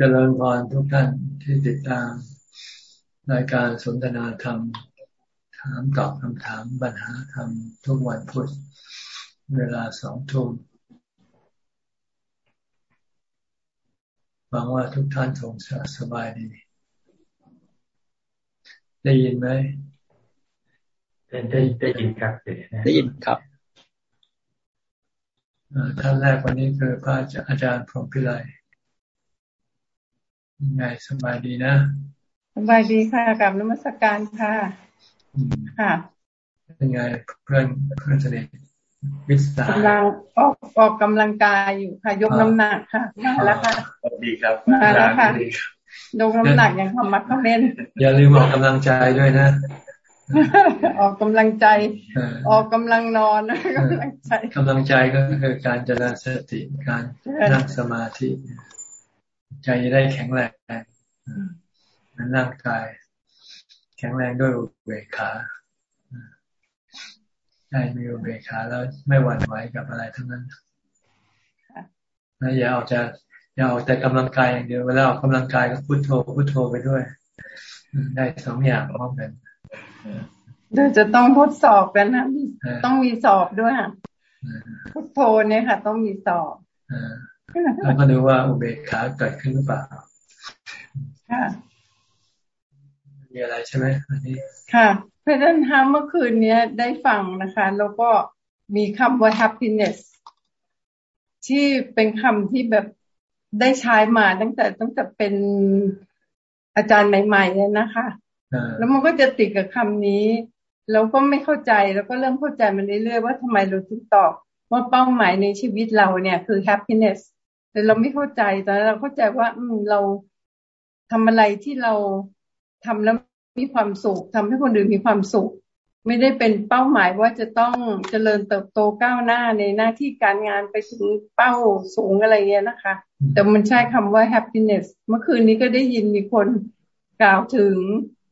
เจริญพรทุกท่านที่ติดตาม รายการสนทนาธรรม ถามตอบคำถามปัญหาธรรม ทุกวันพุธเวลาสองทุ่มหวังว่าทุกท่านคงสบายดี ได้ยินไหมได้ได้ได้ยินครับได้ยินครับท่านแรกวันนี้คือพระอาจารย์พรหมพิไล ไงสบายดีนะสบายดีค่ะกับนมัสการค่ะ ค่ะเป็นไงเพื่อนเพื่อนสนิทวิสากำลังออกออกกำลังกายอยู่ค่ะ ยกน้ำหนักค่ะมาแล้วค่ะดีครับมาแล้วค่ะยกน้ำหนักอย่างทำมัดเขาเล่นอย่าลืมออกกำลังใจด้วยนะ ออกกำลังใจ ออกกำลังนอนกำลังใจกำลังใจก็คือการเจริญสติการนั่งสมาธิ ใจจะได้แข็งแรงมันร่างกาย แข็งแรงด้วยอุเบกขาใจมีอุเบกขาแล้วไม่หวั่นไหวกับอะไรทั้งนั้นนะอย่าเอาจะอย่าเอาแต่กำลังกายอย่างเดียวเวลาออกกำลังกายก็พุโทโธพุโทโธไปด้วย ได้สองอย่างพร้อมกันเดี๋ยวจะต้องทดสอบกันนะต้องมีสอบด้วยพุทโธเนี่ยค่ะ ต้องมีสอบ แล้วก็ดูว่าอุเบกขาเกิดขึ้นหรือเปล่าค่ะมีอะไรใช่ไหมอันนี้ ค่ะเพราะฉะนั้นฮะเมื่อคืนนี้ได้ฟังนะคะ แล้วก็มีคำว่า happiness ที่เป็นคำที่แบบได้ใช้มาตั้งแต่ตั้งแต่เป็นอาจารย์ใหม่ๆเลยนะคะ แล้วมันก็จะติดกับคำนี้ แล้วก็ไม่เข้าใจแล้วก็เริ่มเข้าใจมันเรื่อยๆว่าทำไมเราถึงตอบว่าเป้าหมายในชีวิตเราเนี่ยคือ happiness แต่เราไม่เข้าใจแตอนนั้นเราเข้าใจว่า อืมเราทำอะไรที่เราทำแล้วมีความสุขทำให้คนอื่นมีความสุข ไม่ได้เป็นเป้าหมายว่าจะต้องเจริญเติบโตก้าวหน้าในหน้าที่การงานไปถึงเป้าสูงอะไรเงี้ยนะคะ แต่มันใช้คำว่า happiness เมื่อคืนนี้ก็ได้ยินมีคนกล่าวถึง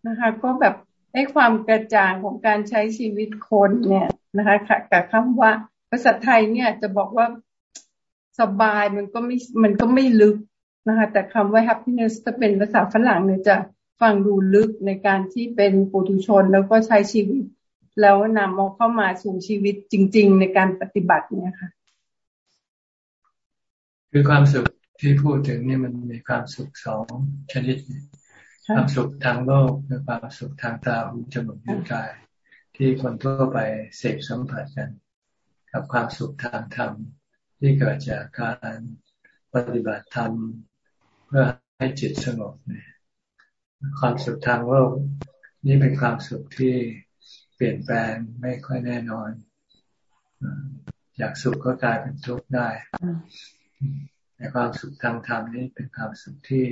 นะคะ ก็แบบให้ความกระจ่างของการใช้ชีวิตคนเนี่ยนะคะกับคำว่าภาษาไทยเนี่ยจะบอกว่า สบายมันก็ไม่มันก็ไม่ลึกนะคะแต่คำว่า happiness ถ้าเป็นภาษาฝรั่งเนี่ยจะฟังดูลึกในการที่เป็นปุถุชนแล้วก็ใช้ชีวิต แล้วนำเอาเข้ามาสู่ชีวิตจริง ๆ ในการปฏิบัติเนี่ยค่ะ คือความสุขที่พูดถึงนี่มันมีความสุขสองชนิด ความสุขทางโลกและความสุขทางตาหูจมูกลิ้นกาย ที่คนทั่วไปเสพสัมผัสกัน กับความสุขทางธรรม ที่เกิดจากการปฏิบัติธรรมเพื่อให้จิตสงบเนี่ยความสุขทางโลกนี่เป็นความสุขที่เปลี่ยนแปลงไม่ค่อยแน่นอน อยากสุขก็กลายเป็นทุกข์ได้แต่ความสุขทางธรรมนี่เป็นความสุขที่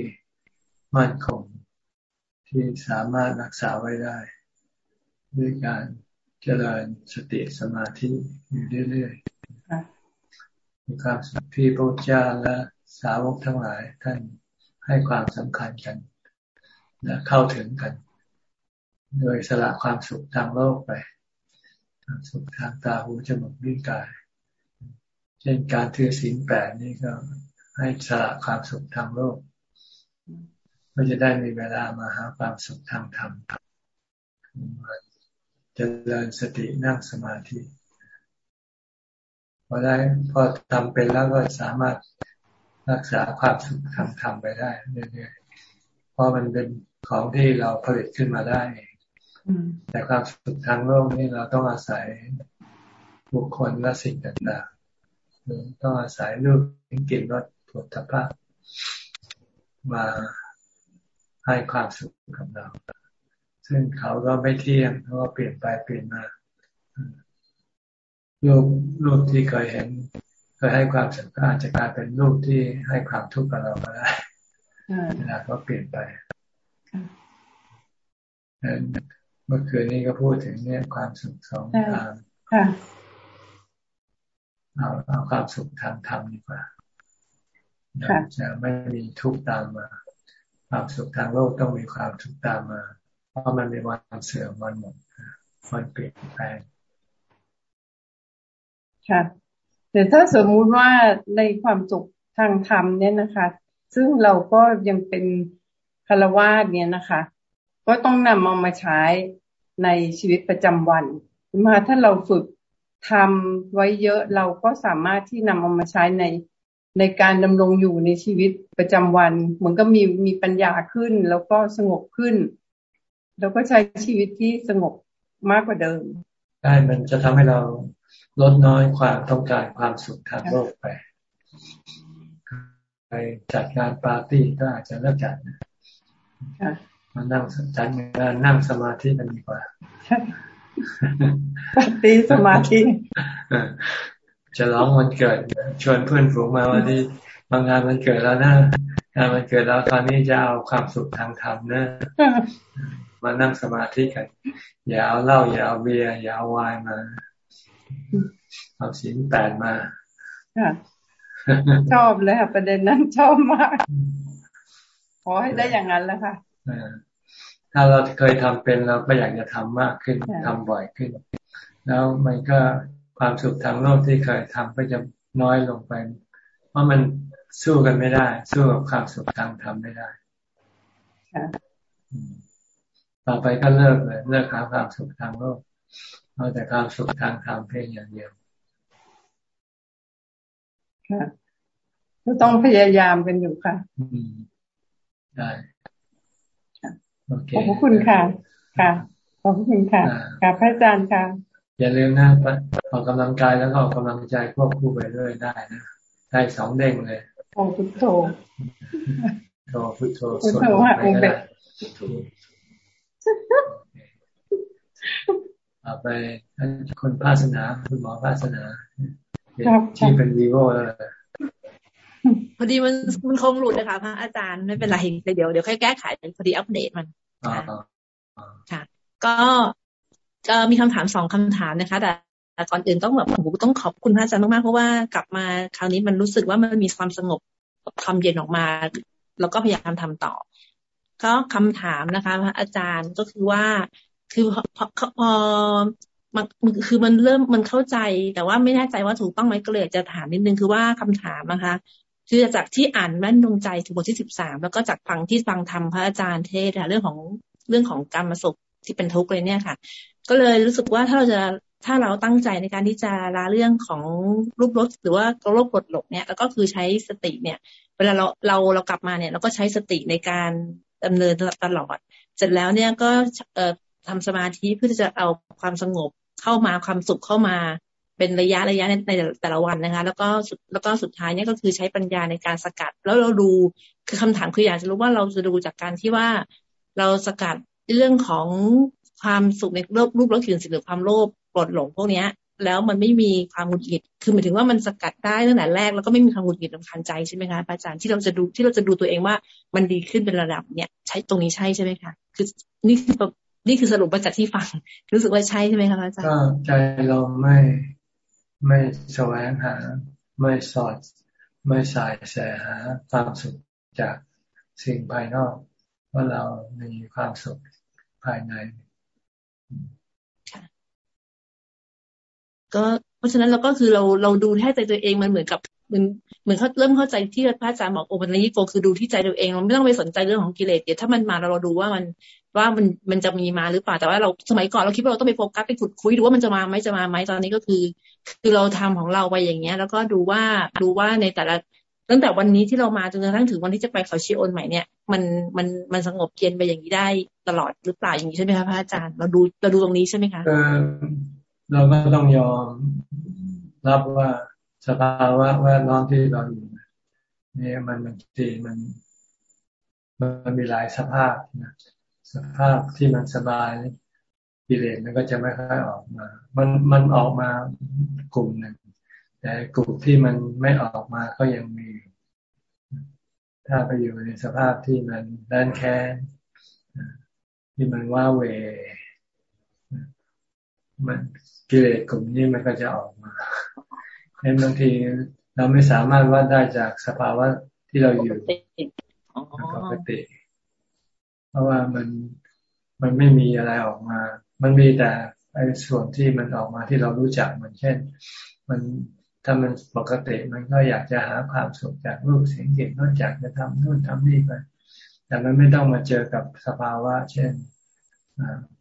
มั่นคงที่สามารถรักษาไว้ได้ ด้วยการเจริญสติสมาธิอยู่เรื่อยๆ มีความสุขที่พระเจ้าและสาวกทั้งหลายท่านให้ความสำคัญกันและเข้าถึงกัน โดยสละความสุขทางโลกไปความสุขทางตาหูจมูกลิ้นกาย เช่นการถือศีลแปดนี่ก็ให้สละความสุขทางโลกเพื่อจะได้มีเวลามาหาความสุขทางธรรมจะเริญสตินั่งสมาธิ พอได้พอทำเป็นแล้วก็สามารถรักษาความสุขทางธรรมไปได้เรื่อยๆเพราะมันเป็นของที่เราผลิตขึ้นมาได้แต่ความสุขทางโลกนี่เราต้องอาศัยบุคคลและสิ่งต่างๆต้องอาศัยรูปกลิ่นรสผลิตภัณฑ์มาให้ความสุขกับเรา ซึ่งเขาก็ไม่เที่ยงเพราะว่าเปลี่ยนไปเปลี่ยนมา รูปรูปที่เคยเห็น เคยให้ความสุขอาจจะกลายเป็นรูปที่ให้ความทุกข์กับเราก็ได้เวลาก็เปลี่ยนไปเมื่อคืนนี้ก็พูดถึงเนี่ยความสุขสองทางเอาเอาความสุขทางธรรมดีกว่าจะไม่มีทุกข์ตามมา ความสุขทางโลกต้องมีความทุกข์ตามมา เพราะมันเป็นวันเสื่อมวันหมดวันเปลี่ยนแปลง ค่ะแต่ถ้าสมมุติว่าในความสุขทางธรรมเนี่ยนะคะ ซึ่งเราก็ยังเป็นคารวาสเนี่ยนะคะ ก็ต้องนำเอามาใช้ในชีวิตประจำวันมาถ้าเราฝึกทำไว้เยอะเราก็สามารถที่นำเอามาใช้ในในการดำรงอยู่ในชีวิตประจำวันเหมือนก็มีมีปัญญาขึ้น แล้วก็สงบขึ้น แล้วก็ใช้ชีวิตที่สงบมากกว่าเดิมได้มันจะทำให้เรา ลดน้อยความต้องการความสุขทางโลกไป ไปจัดงานปาร์ตี้ก็อาจจะเลิกจัดนะมานั่งจัดงานนั่งสมาธิกันดีกว่าปาร์ตี้สมาธิจะร้องวันเกิด ชวนเพื่อนฝูงมาวันนี้บางงานมันเกิดแล้วนะงานมันเกิดแล้วตอนนี้จะเอาความสุขทางธรรมนะมานั่งสมาธิกัน อย่าเอาเหล้าอย่าเอาเบียร์อย่าเอาไวน์มา เอาสินแปดมาชอบเลยค่ะประเด็นนั้นชอบมาก ขอให้ได้อย่างนั้นแล้วค่ะถ้าเราเคยทำเป็นเราก็อยากจะทำมากขึ้นทำบ่อยขึ้น แล้วมันก็ความสุขทางโลกที่เคยทำก็จะน้อยลงไป เพราะมันสู้กันไม่ได้ สู้กับความสุขทางธรรมไม่ได้ต่อไปก็เลิกเลยเลิกหาความสุขทางโลก เอาแต่ความสุขทางธรรมเพียงอย่างเดียวค่ะก็ต้องพยายามกันอยู่ค่ะได้ขอบคุณค่ะ ค่ะขอบคุณค่ะค่ะพระอาจารย์ค่ะ อย่าลืมนะออกกำลังกายแล้วก็ออกกำลังใจควบคู่ไปด้วยได้นะได้สองเด้งเลยโอ้พุทโธโธพุทโธพุทโธว่าองค์เด็ก ต่อไปคุณภาสนาคุณหมอภาสนาที่เป็นวีโวแล้วพอดีมันมันคงหลุดนะคะพระอาจารย์ไม่เป็นไรเดี๋ยวเดี๋ยวค่อยแก้ไขพอดีอัปเดตมันค่ะ ก็ก็มีคำถามสองคำถามนะคะ แต่ก่อนอื่นต้องแบบผมต้องขอบคุณพระอาจารย์มากๆเพราะว่ากลับมาคราวนี้มันรู้สึกว่ามันมีความสงบความเย็นออกมา แล้วก็พยายามทำต่อ ก็คำถามนะคะ พระอาจารย์ก็คือว่า คือพอพอมันคือมันเริ่มมันเข้าใจ แต่ว่าไม่แน่ใจว่าถูกต้องไหมก็เลยจะถามนิดนึงคือว่าคำถามนะคะคือจากที่อ่านแม่นดวงใจถึงบทที่สิบสามแล้วก็จากฟังที่ฟังธรรมพระอาจารย์เทศค่ะเรื่องของเรื่องของการมาสุขที่เป็นทุกข์เลยเนี่ยค่ะ ก็เลยรู้สึกว่าถ้าเราจะถ้าเราตั้งใจในการที่จะละเรื่องของรูปรสหรือว่าโรคกดหลบเนี่ยแล้วก็คือใช้สติเนี่ย เวลาเราเราเรากลับมาเนี่ย เราก็ใช้สติในการดำเนินตลอด เสร็จแล้วเนี่ยก็เอ่อ ทำสมาธิเพื่อที่จะเอาความสงบเข้ามาความสุขเข้ามาเป็นระยะระยะในแต่ละวันนะคะ แล้วก็แล้วก็สุดท้ายเนี่ยก็คือใช้ปัญญาในการสกัด แล้วเราดูคือคำถามคืออยากจะรู้ว่าเราจะดูจากการที่ว่าเราสกัดเรื่องของความสุขในรูปรูปรสกลิ่นสิ่งหรือความโลภปลดหลงพวกเนี้ย แล้วมันไม่มีความหงุดหงิด คือหมายถึงว่ามันสกัดได้ตั้งแต่แรกแล้วก็ไม่มีความหงุดหงิดลำคาญใจใช่ไหมคะอาจารย์ที่เราจะดูที่เราจะดูตัวเองว่ามันดีขึ้นเป็นระดับเนี้ยใช้ตรงนี้ใช่ใช่ไหมคะคือนี่คือ นี่คือสรุปมาจากที่ฟัง รู้สึกว่าใช่ใช่ไหมคะอาจารย์ก็ใจเราไม่ไม่แสวงหา ไม่สอด ไม่สายแสหาความสุขจากสิ่งภายนอก ว่าเรามีความสุขภายในก็เพราะฉะนั้นเราก็คือเราเราดูแค่ใจตัวเองมันเหมือนกับเหมือนเหมือนเขาเริ่มเข้าใจที่พระอาจารย์บอกโอปัญญิโกคือดูที่ใจตัวเองเราไม่ต้องไปสนใจเรื่องของกิเลสเดี๋ยวถ้ามันมาเราเราดูว่ามัน ว่ามันมันจะมีมาหรือเปล่าแต่ว่าเราสมัยก่อนเราคิดว่าเราต้องไปโฟกัสไปขุดคุยดูว่ามันจะมาไหมจะมาไหมตอนนี้ก็คือ คือเราทำของเราไปอย่างเงี้ย แล้วก็ดูว่าดูว่าในแต่ละตั้งแต่วันนี้ที่เรามาจนกระทั่งถึงวันที่จะไปเขาชีโอนใหม่เนี่ยมันมันมันสงบเย็นไปอย่างนี้ได้ตลอดหรือเปล่าอย่างนี้ใช่ไหมคะพระอาจารย์เราดูเราดูตรงนี้ใช่ไหมคะเราก็ต้องยอมรับว่าสภาวะแวดล้อมที่เราอยู่นี่มันมันทีมัน มันมีหลายสภาพนะ สภาพที่มันสบายกิเลสมันก็จะไม่ค่อยออกมา มันมันออกมากลุ่มหนึ่งแต่กลุ่มที่มันไม่ออกมาก็ยังมี ถ้าไปอยู่ในสภาพที่มันด้านแค้นที่มันว่าเว มันกิเลสกลุ่มนี้มันก็จะออกมาเห็นบางทีเราไม่สามารถวัดได้จากสภาวะที่เราอยู่ปกติเพ ราะว่ามันมันไม่มีอะไรออกมา มันมีแต่ไอ้ส่วนที่มันออกมาที่เรารู้จักมันเช่น มันถ้ามันปกติมันก็อยากจะหาความสุขจากรูปเสียงกลิ่นนอกจากจะทำนู่นทำนี่ไป แต่มันไม่ต้องมาเจอกับสภาวะ เช่น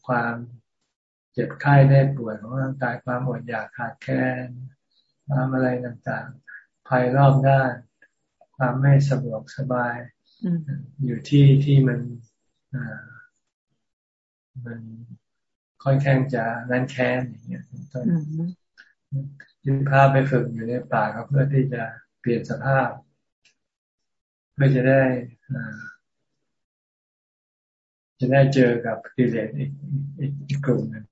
ความเจ็บไข้ได้ป่วยของร่างกายความอดอยากขาดแคลนความอะไรต่างๆ ภายรอบด้าน ความไม่สะดวกสบาย อยู่ที่ที่มัน มันค่อยแข้งจะนั่นแค้นอย่างเงี้ยต้นยึดภาพไปฝึกอยู่ในป่าก็เพื่อที่จะเปลี่ยนสภาพ เพื่อจะได้จะได้เจอกับกิเลสอีกอีกอีกกลุ่มหนึ่ง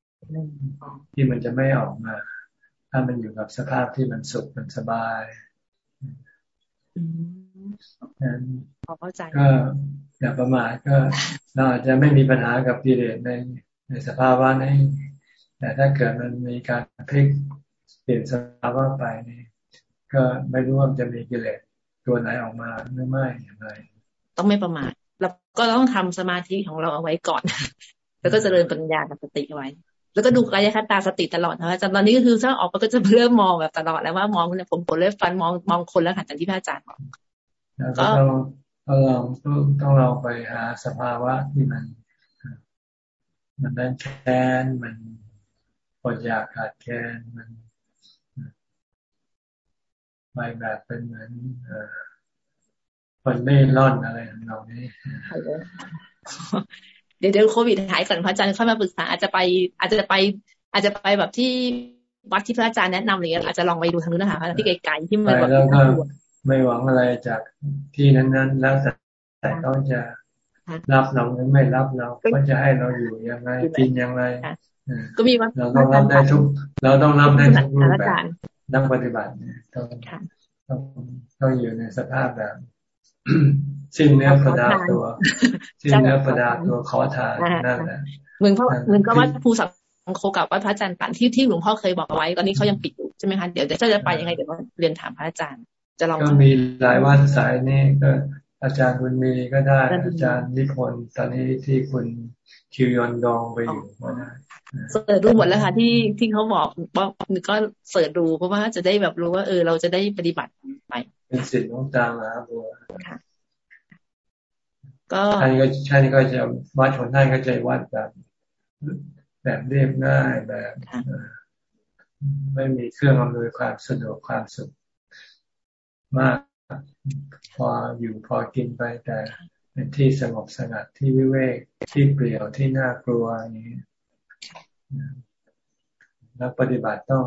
ที่มันจะไม่ออกมา ถ้ามันอยู่กับสภาพที่มันสุขมันสบายนั้นก็ อย่าประมาทก็เราอาจจะไม่มีปัญหากับกิเลสในในสภาวะนี้แต่ถ้าเกิดมันมีการพลิกเปลี่ยนสภาวะไปนี่ก็ไม่รู้ว่าจะมีกิเลสตัวไหนออกมาหรือไม่อย่างไร ต้องไม่ประมาทแล้วก็ต้องทำสมาธิของเราเอาไว้ก่อน แล้วก็เจริญปัญญากับสติไว้ แล้วก็ดูกายคตาสติตลอดนะจตอนนี้ก็คือถ้าออกไปก็จะเริ่มมองแบบตลอดแล้วว่ามองเนี่ยผมผมเริ่มฟันมองมองคนแล้วค่ะจากที่พระอาจารย์บอกก็ ต้องลองต้องลองไปหาสภาวะที่มัน มันนั้นแค้นมันปวดอยากขาดแคลนมันไปแบบเป็นเหมือนคนไม่ร่อนอะไรของเรานี่เดี๋ยวเดี๋ยวโควิดหายก่อนพระอาจารย์เข้ามาปรึกษาอาจจะไป อาจจะไป อาจจะไปแบบที่วัดที่พระอาจารย์แนะนำอะไรเงี้ยอาจจะลองไปดูทางนู้นนะคะที่ไกลๆที่มันแบบ ไม่หวังอะไรจากที่นั้น ๆ แล้วแต่เขาจะรับเราหรือไม่รับเราก็จะให้เราอยู่ยังไงกินยังไงก็มีว่าเราต้องรับได้ทุก เราต้องรับได้ทุกรูปแบบนักปฏิบัติเนี่ยต้องต้องต้องอยู่ในสภาพแบบสิ้นเนื้อประดาตัวสิ้นเนื้อประดาตัวขอทานนั่นแหละเหมือนเขาเหมือนกับว่าภูสังโคกับวัดพระอาจารย์ปันที่ที่หลวงพ่อเคยบอกเอาไว้ ตอนนี้เขายังปิดอยู่ใช่ไหมคะเดี๋ยวจะจะไปยังไงเดี๋ยวเรียนถามพระอาจารย์ จะลองก็มีหลายวัดสายนี่ก็ อาจารย์บุญมีก็ได้ อาจารย์นิพนธ์ตอนนี้ที่คุณคิวยอนดองไปอยู่ก็ได้เสิร์ชดูหมดแล้วค่ะที่ที่เขาบอกบอกก็เสิร์ชดูเพราะว่าจะได้แบบรู้ว่าเออเราจะได้ปฏิบัติไปเป็นสิทธิ์ของตามหาบัวก็ท่านก็ท่านก็จะวัดของท่านก็จะวัดแบบแบบเรียบง่ายแบบไม่มีเครื่องอำนวยความสะดวกความสุข มาก พออยู่พอกินไปแต่เป็นที่สงบสงัดที่วิเวกที่เปลี่ยวที่น่ากลัวอย่างนี้นักปฏิบัติต้อง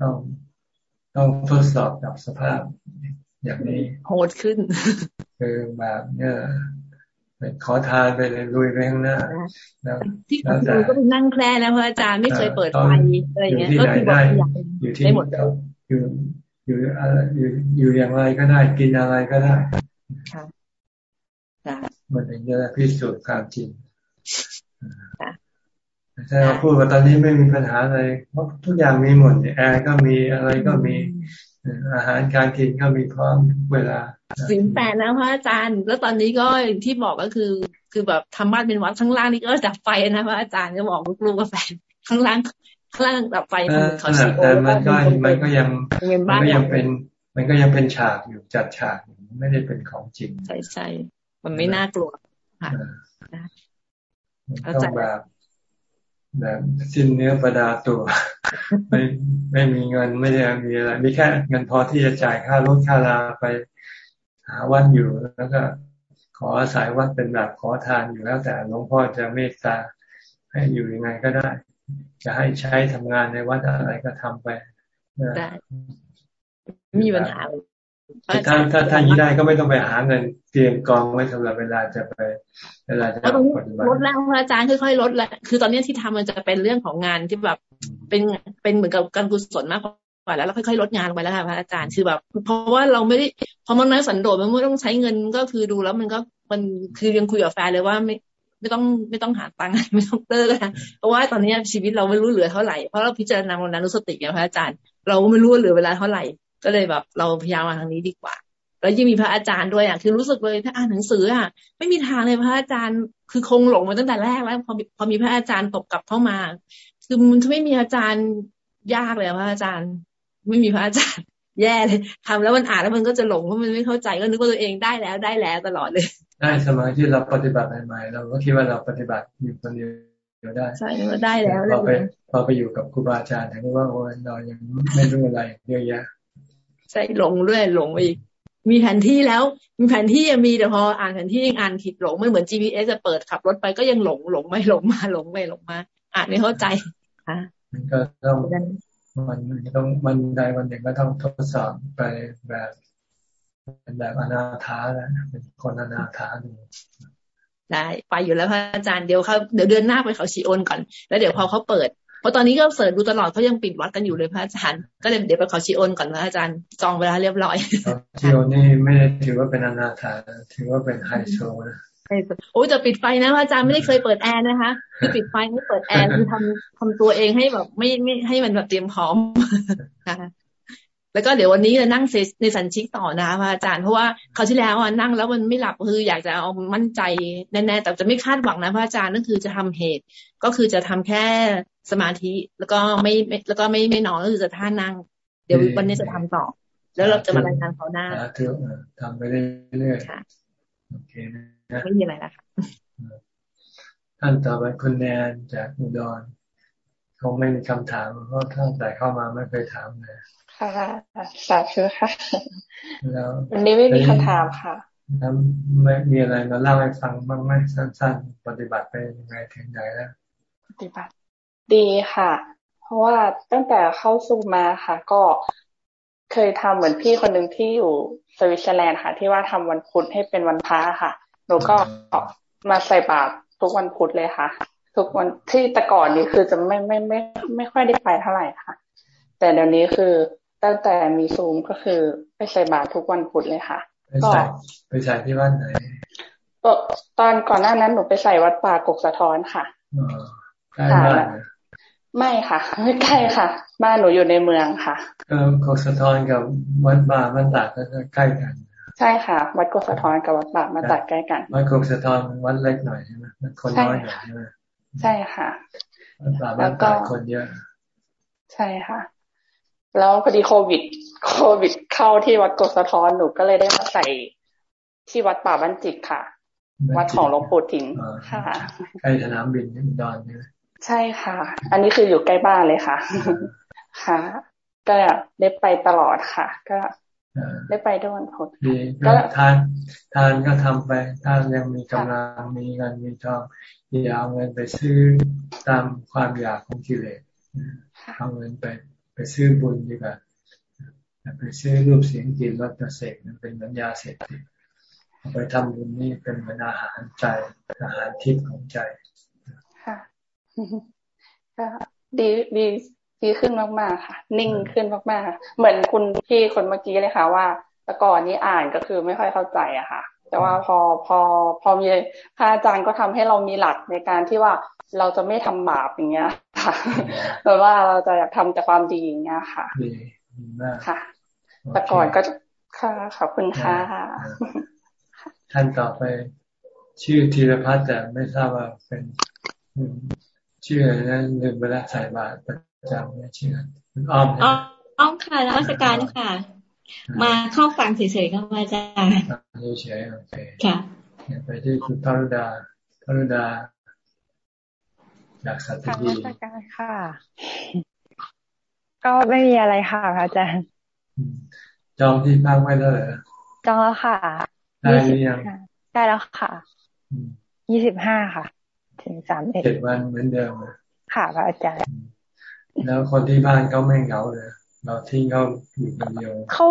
ต้องต้องทดสอบกับสภาพอย่างนี้โหดขึ้น คือแบบเนี่ยขอทานไปเลยลุยไปข้างหน้าแล้วที่คุณก็ไปนั่งแคลแล้วพระอาจารย์ไม่เคยเปิดไฟอะไรเงี้ยก็คือบอกอยู่ที่หมดอยู่ อยู่อะไรอยู่อยู่อย่างไรก็ได้กินอะไรก็ได้มันถึงจะพิสูจน์ความจริงใช่เราพูดว่าตอนนี้ไม่มีปัญหาอะไรเพราะทุกอย่างมีหมดแอร์ก็มีอะไรก็มีอาหารการกินก็มีพร้อมเวลาสิงแปดแล้วพระอาจารย์ แล้วตอนนี้ก็ที่บอกก็คือ คือแบบทำบ้านเป็นวัดข้างล่างนี่ก็ดับไฟนะพระอาจารย์ก็บอกลูกๆกับแฟนข้างล่าง ข้างล่างดับไฟเขาชิโอแต่มันก็มันก็ยังมันก็ยังเป็น มันก็ยังเป็นฉากอยู่จัดฉากไม่ได้เป็นของจริงใช่ใช่มันไม่น่ากลัวค่ะต้องแบบแบบสิ้นเนื้อประดาตัว ไม่ไม่มีเงินไม่ได้มีอะไรมีแค่เงินพอที่จะจ่ายค่ารถค่าลาไปหาวัดอยู่แล้วก็ขออาศัยวัดเป็นแบบขอทานอยู่แล้วแต่หลวงพ่อจะเมตตาให้อยู่ยังไงก็ได้ จะให้ใช้ทำงานในวัดอะไรก็ทำไปได้มีปัญหาถ้าถ้าถ้ายี่ได้ก็ไม่ต้องไปหาเงินเตรียมกองไว้สำหรับเวลาจะไปเวลาจะปฏิบัติลดแล้วอาจารย์ค่อยๆลดแล้วคือตอนนี้ที่ทำมันจะเป็นเรื่องของงานที่แบบเป็นเป็นเหมือนกับการกุศลมากกว่าแล้วเราค่อยๆลดงานไปแล้วค่ะพระอาจารย์คือแบบ เพราะว่าเราไม่ได้พอมันน้อยสันโดษมันไม่ต้องใช้เงินก็คือดูแล้วมันก็มันคือยังคุยกับแฟนเลยว่าไม่ ไม่ต้องไม่ต้องหาตังค์ไม่ต้องเลิกนะเพราะว่าตอนนี้ชีวิตเราไม่รู้เหลือเท่าไหร่เพราะเราพิจารณาวันนั้นรู้สติอย่างพระอาจารย์ เราไม่รู้ว่าเหลือเวลาเท่าไหร่ ก็เลยแบบเราพยายามมาทางนี้ดีกว่า แล้วยิ่งมีพระอาจารย์ด้วยอะคือรู้สึกเลยถ้าอ่านหนังสืออะไม่มีทางเลยพระอาจารย์ คือคงหลงมาตั้งแต่แรกแล้วพอพอมีพระอาจารย์ตบกลับเข้ามา คือมันไม่มีอาจารย์ยากเลยพระอาจารย์ ไม่มีพระอาจารย์แย่เลยทำแล้วมันอ่านแล้วมันก็จะหลงเพราะมันไม่เข้าใจก็นึกว่าตัวเองได้แล้วได้แล้วตลอดเลย ได้สมัยที่เราปฏิบัติใหม่ๆเราก็คิดว่าเราปฏิบัติอยู่คนเดียวได้ใช่ก็ได้แล้วพอไปพอไปอยู่กับครูบาอาจารย์ถึงว่าโอ้ยเรายังไม่รู้อะไรเยอะแยะใช่หลงด้วยหลงอีก มีแผนที่แล้ว มีแผนที่ยังมีแต่พออ่านแผนที่ยังอ่านผิดหลงไม่เหมือน GPS จะเปิดขับรถไปก็ยังหลงหลงไม่หลงมาหลงไปหลงมา อ่านไม่เข้าใจค่ะมันก็ต้องมันต้องมันใดวันหนึ่งก็ต้องทดสอบไปแบบ เป็นแบบอนาถาแล้วเป็นคนอนาถาดูได้ไปอยู่แล้วพระอาจารย์เดี๋ยวเขาเดี๋ยวเดือนหน้าไปเขาชีโอนก่อน แล้วเดี๋ยวพอเขาเปิดเพราะตอนนี้ก็ search ดูตลอดเขายังปิดวัดกันอยู่เลยพระอาจารย์ก็เลยเดี๋ยวไปเขาชีโอนก่อนพระอาจารย์จองเวลาเรียบร้อยชีโอนนี่ไม่ได้ถือว่าเป็นอนาถาถือว่าเป็นไฮโซนะโอ้จะปิดไฟนะพระอาจารย์ไม่ได้เคยเปิดแอร์นะคะคือปิดไฟไม่เปิดแอร์คือทำทำตัวเองให้แบบไม่ไม่ให้มันแบบเตรียมพร้อมค่ะ แล้วก็เดี๋ยววันนี้จะนั่งในสันชิกต่อนะพระอาจารย์เพราะว่าเขาที่แล้วอะนั่งแล้วมันไม่หลับคืออยากจะเอามั่นใจแน่ๆแต่จะไม่คาดหวังนะพระอาจารย์นั่นคือจะทำเหตุ ก็คือจะทำแค่สมาธิแล้วก็ไม่แล้วก็ไม่ไม่นอนก็คือจะท่านั่ง เดี๋ยววันนี้จะทำต่อ แล้วเราจะมารายงานเขาหน้าทำไปเรื่อยๆโอเคนะไม่มีอะไรแล้วค่ะท่านต่อไปคุณแนนจากอุดรคงไม่มีคำถามเพราะท่านแต่เข้ามาไม่เคยถามเลย ค่ะสาธุค่ะวันนี้ไม่มีคำถามค่ะแล้วไม่มีอะไรมาเล่าให้ฟังบ้างไหมสั้นๆ ปฏิบัติไปยังไงถึงไหนแล้วปฏิบัติ ดีค่ะ เพราะว่าตั้งแต่เข้าสู่มาค่ะ ก็เคยทำเหมือนพี่คนหนึ่งที่อยู่สวิตเซอร์แลนด์ค่ะ ที่ว่าทำวันพุธให้เป็นวันพระค่ะหนูก็มาใส่บาตรทุกวันพุธเลยค่ะ ทุกวันที่แต่ก่อนนี้คือจะไม่ไม่ไม่ ไม่ค่อยได้ไปเท่าไหร่ค่ะ แต่เดี๋ยวนี้คือ ตั้งแต่มีซูมก็คือไปใส่บาตรทุกวันพุธเลยค่ะก็ไปใส่ที่วัดไหนตอนก่อนหน้านั้นหนูไปใส่วัดป่ากกสะท้อนค่ะใกล้บ้านไม่ค่ะไม่ใกล้ค่ะ บ้านหนูอยู่ในเมืองค่ะก็กกสะท้อนกับวัดป่ามันตัดก็ใกล้กัน ใช่ค่ะ วัดกกสะท้อนกับวัดป่ามันตัดใกล้กันวัดกกสะท้อนวัดเล็กหน่อยใช่ไหมคนน้อยหน่อยใช่ไหมใช่ค่ะวัดป่ามันตัดคนเยอะ ใช่ค่ะ แล้วพอดีโควิด โควิดเข้าที่วัดกสะท้อนหนูก็เลยได้มาใส่ที่วัดป่าบ้านจิตค่ะ วัดของหลวงปู่ถิงค่ะใกล้สนามบินดอนใช่ไหมใช่ค่ะ อันนี้คืออยู่ใกล้บ้านเลยค่ะ ค่ะ ก็ได้ไปตลอดค่ะ ก็ได้ไปด้วยวันพุธก็ทานทานก็ทำไปถ้ายังมีกำลังมีเงินมีทองอย่าเอาเงินไปซื้อตามความอยากของกิเลสเอาเงินไป ไปซื้อบุญดีกว่าไปซื้อรูปเสียงกลิ่นรสเสกมันเป็นเหมือนยาเสพติดไปทำบุญนี่เป็นเหมือนอาหารใจอาหารทิพย์ของใจค่ะก็ดีดีดีขึ้นมากๆค่ะ นิ่งขึ้นมากๆเหมือนคุณพี่คนเมื่อกี้เลยค่ะว่าแต่ก่อนนี้อ่านก็คือไม่ค่อยเข้าใจอะค่ะ แต่ว่าพอพอพอมีพระอาจารย์ก็ทำให้เรามีหลักในการที่ว่าเราจะไม่ทำบาปอย่างเงี้ยค่ะแบบว่าเราจะอยากทำแต่ความดีอย่างเงี้ยค่ะดีมากค่ะ แต่ก่อนก็ค่ะขอบคุณค่ะท่านต่อไป ชื่อธีรพัฒน์แต่ไม่ทราบว่าเป็นชื่ออะไรนะลืมไปแล้วใส่บาตรประจำเนี่ยชื่ออ้อมอ้อมค่ะรัชการค่ะ มาเข้าฟังเฉยๆก็มาจ้าเฉยๆโอเคค่ะไปที่คุณพรุดาพรุดาจากสัตหีบการค่ะ ก็ไม่มีอะไรค่ะอาจารย์ จองที่พักไว้แล้วเหรอจองแล้วค่ะได้หรือยังได้แล้วค่ะยี่สิบห้าค่ะ ถึงสามเอ็ดเจ็ดวันเหมือนเดิมค่ะพระอาจารย์ แล้วคนที่บ้านเขาไม่เหงาเลย เราทิ้งเขาอยู่คนเดียวเขา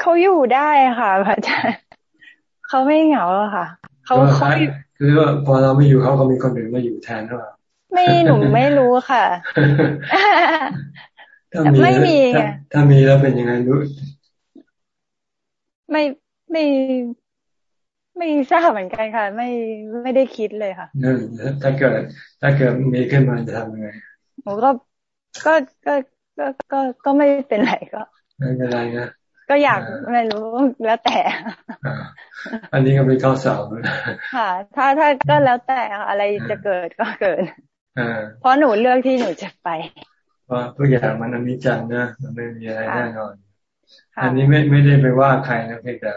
เขาอยู่ได้ค่ะพระอาจารย์เขาไม่เหงาค่ะเขาเขาคือว่าพอเราไม่อยู่เขาก็มีคนอื่นมาอยู่แทนหรือเปล่าไม่หนูไม่รู้ค่ะไม่มีถ้ามีแล้วเป็นยังไงรู้ไม่ไม่ไม่ทราบเหมือนกันค่ะ ไม่ไม่ได้คิดเลยค่ะถ้าเกิด ถ้าเกิดมีขึ้นมาจะทำยังไงผมก็ก็ก็ ก็ก็ก็ไม่เป็นไรก็ ไม่เป็นไรนะก็อยากไม่รู้แล้วแต่ อันนี้ก็เป็นข้อสอบค่ะ ถ้าถ้าก็แล้วแต่อะไรจะเกิดก็เกิดเพราะหนูเลือกที่หนูจะไปราะทุกอย่างมันอนิจจังนะมันไม่มีอะไรแน่นอน อันนี้ไม่ไม่ได้ไปว่าใครนะเพียงแต่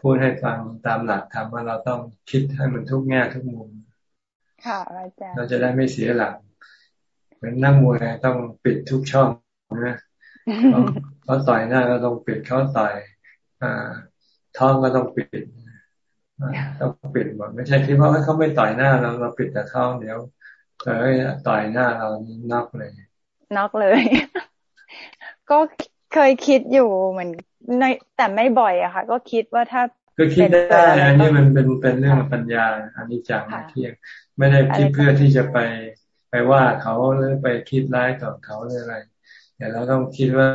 พูดให้ฟังตามหลักธรรมว่าเราต้องคิดให้มันทุกแง่ทุกมุมค่ะอาจารย์เราจะได้ไม่เสียหลักเหมือนนั่งมวยต้องปิดทุกช่อง นะเขาต่อยหน้าก็ต้องปิดเขาต่อยอ่าท้องก็ต้องปิดต้องปิดหมดไม่ใช่คิดว่าเขาไม่ต่อยหน้าเราเราปิดแต่ท้องเดี๋ยวเอ้ยต่อยหน้าเรานอกเลยนอกเลย ก็เคยคิดอยู่เหมือนในแต่ไม่บ่อยอะค่ะ ก็คิดว่าถ้าก็คิดได้อันนี้มันเป็นเป็นเรื่องปัญญาอันนี้จังเที่ยงไม่ได้คิดเพื่อที่จะไปไปว่าเขาหรือไปคิดร้ายต่อเขาหรืออะไร แต่เราต้องคิดว่า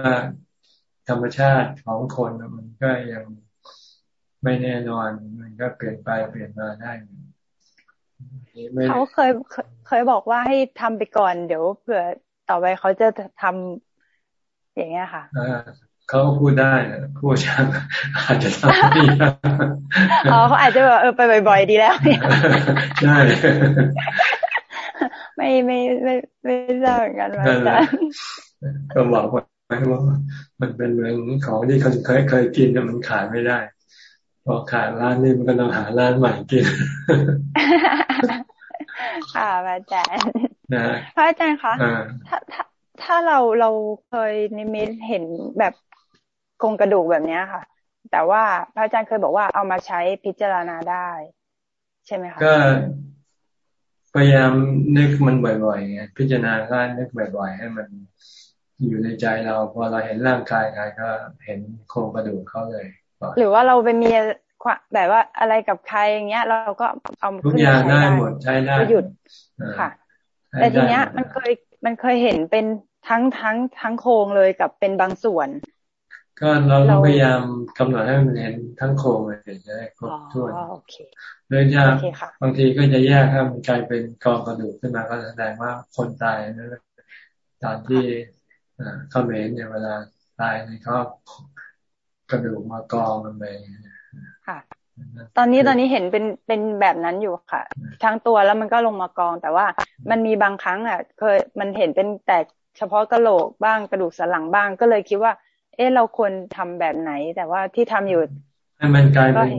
ธรรมชาติของคนมันก็ยังไม่แน่นอนมันก็เปลี่ยนไปเปลี่ยนมาได้เขาเคยเคยบอกว่าให้ทำไปก่อน เดี๋ยวเผื่อต่อไปเขาจะทำอย่างเงี้ยค่ะเขาพูดได้ผู้ช่างอาจจะทำดีอ๋อเขาอาจจะแบบเออไปบ่อย ๆ ดีแล้วใช่ ไม่ไม่ไม่ไม่ทราบเหมือนกันว่าจะก็บอกว่า มันเป็นเหมือนของที่เขาเคยเคยกินแต่มันขายไม่ได้ พอขายร้านนี้มันก็ต้องหาร้านใหม่กินค่ะอาจารย์พระอาจารย์คะถ้าถ้าถ้าเราเราเคยนิมิตเห็นแบบโครงกระดูกแบบนี้ค่ะ แต่ว่าพระอาจารย์เคยบอกว่าเอามาใช้พิจารณาได้ ใช่ไหมคะก็ พยายามนึกมันบ่อยๆไงพิจารณาก็นึกบ่อย ๆ ให้มันอยู่ในใจเราพอเราเห็นร่างกายใครก็เห็นโครงกระดูกเขาเลย หรือว่าเราไปมีแบบว่าอะไรกับใครอย่างเงี้ย เราก็เอาทุกอย่างได้หมดใช้ได้หยุดค่ะ แต่ทีเนี้ยมันเคยมันเคยเห็นเป็นทั้งทั้งทั้งโครงเลยกับเป็นบางส่วน ก็เราพยายามกำหนดให้มันเห็นทั้งโครงเลยจะได้ครบถ้วนเลยยากบางทีก็จะแยกให้มันกลายเป็นกองกระดูกขึ้นมาก็แสดงว่าคนตายนั่นตอนที่เขาเมนเนี่ยเวลาตายเนี่ยเขากระดูกมากองมันไปค่ะ ตอนนี้ตอนนี้เห็นเป็นเป็นแบบนั้นอยู่ค่ะ ทั้งตัวแล้วมันก็ลงมากอง แต่ว่ามันมีบางครั้งอะ เคยมันเห็นเป็นแต่เฉพาะกระโหลกบ้างกระดูกสันหลังบ้างก็เลยคิดว่า เอ๊ะเราควรทำแบบไหน แต่ว่าที่ทำอยู่ให้มันกลายเป็น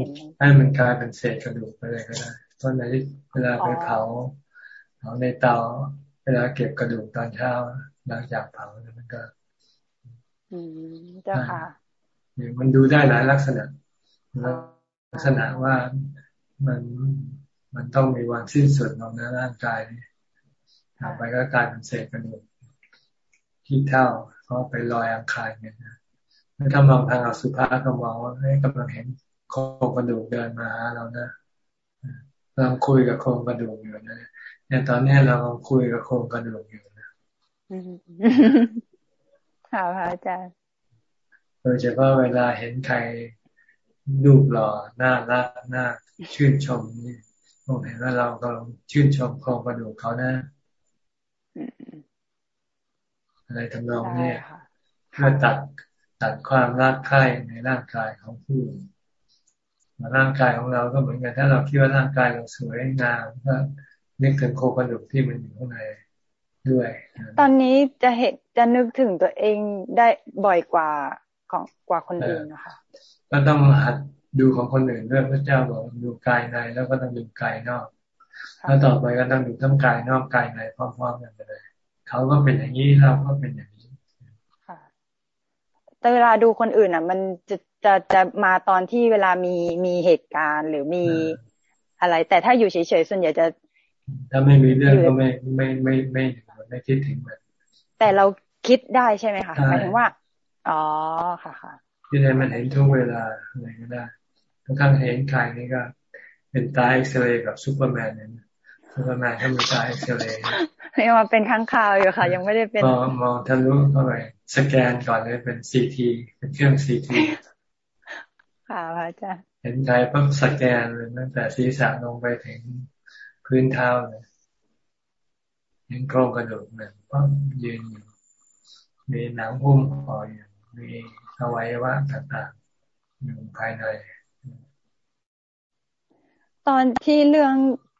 ให้มันกลายเป็นเศษกระดูกไปเลยก็ได้ตอนไหนเวลาไปเผาเผาในเตา เวลาเก็บกระดูกตอนเช้าหลังจากเผามันก็ อืมเจ้าค่ะมันดูได้หลายลักษณะลักษณะว่ามันมันต้องมีวันสิ้นสุดของร่างกายต่อไปก็กลายเป็นเศษกระดูกที่เท่าเขาไปลอยอังคารเนี่ยนะ ถ้ามองทางอสุภะก็มองว่าให้กำลังเห็นโครงกระดูกเดินมาหาเรานะเราคุยกับโครงกระดูกอยู่นะเนี่ยตอนนี้เราคุยกับโครงกระดูกอยู่นะค่ะพระอาจารย์โดยเฉพาะเวลาเห็นใครรูปหล่อหน้ารักหน้าชื่นชมนี่ผมเห็นว่าเราก็ชื่นชมโครงกระดูกเขานะอะไรทำนองนี้เพื่อตัด ตัดความรักใคร่ในร่างกายของผู้ร่างกายของเราก็เหมือนกันถ้าเราคิดว่าร่างกายเราสวยงามก็นึกถึงโครงกระดูกที่มันอยู่ข้างในด้วย ตอนนี้จะเห็นจะนึกถึงตัวเองได้บ่อยกว่าของกว่าคนอื่นนะคะก็ต้องหัดดูของคนอื่นด้วยพระเจ้าบอกดูกายในแล้วก็ต้องดูกายนอกแล้วต่อไปก็ต้องดูทั้งกายนอกกายในพร้อมๆกันไปเลย เขาก็เป็นอย่างนี้เราก็เป็นอย่างนี้ค่ะ แต่เวลาดูคนอื่นอะ มันจะจะจะมาตอนที่เวลามีมีเหตุการณ์หรือมีอะไร แต่ถ้าอยู่เฉยๆส่วนใหญ่จะถ้าไม่มีเรื่องก็ไม่ไม่ไม่ไม่ไม่คิดถึงมันแต่เราคิดได้ใช่ไหมคะหมายถึงว่า อ๋อค่ะค่ะที่ไหนมันเห็นทุกเวลาอะไรก็ได้ทุกครั้งเห็นใครนี่ก็ เป็นตาเอกซเรย์กับซูเปอร์แมนเนี่ยซูเปอร์แมนเขามีตาเอ็กซเรย์ยังมาเป็นข้างข่าวอยู่ค่ะ ยังไม่ได้เป็นมองมองทะลุเข้าไป สแกนก่อนเลยเป็น CT เป็นเครื่อง CT ค่ะพระอาจารย์เห็นใครปั๊บสแกนเลยตั้งแต่ศีรษะลงไปถึงพื้นเท้าเลยเห็นโครงกระดูกเนี่ยปั๊บยืนอยู่มีหนังหุ้มห่ออยู่มีอวัยวะต่างๆอยู่ภายในตอนที่เรื่อง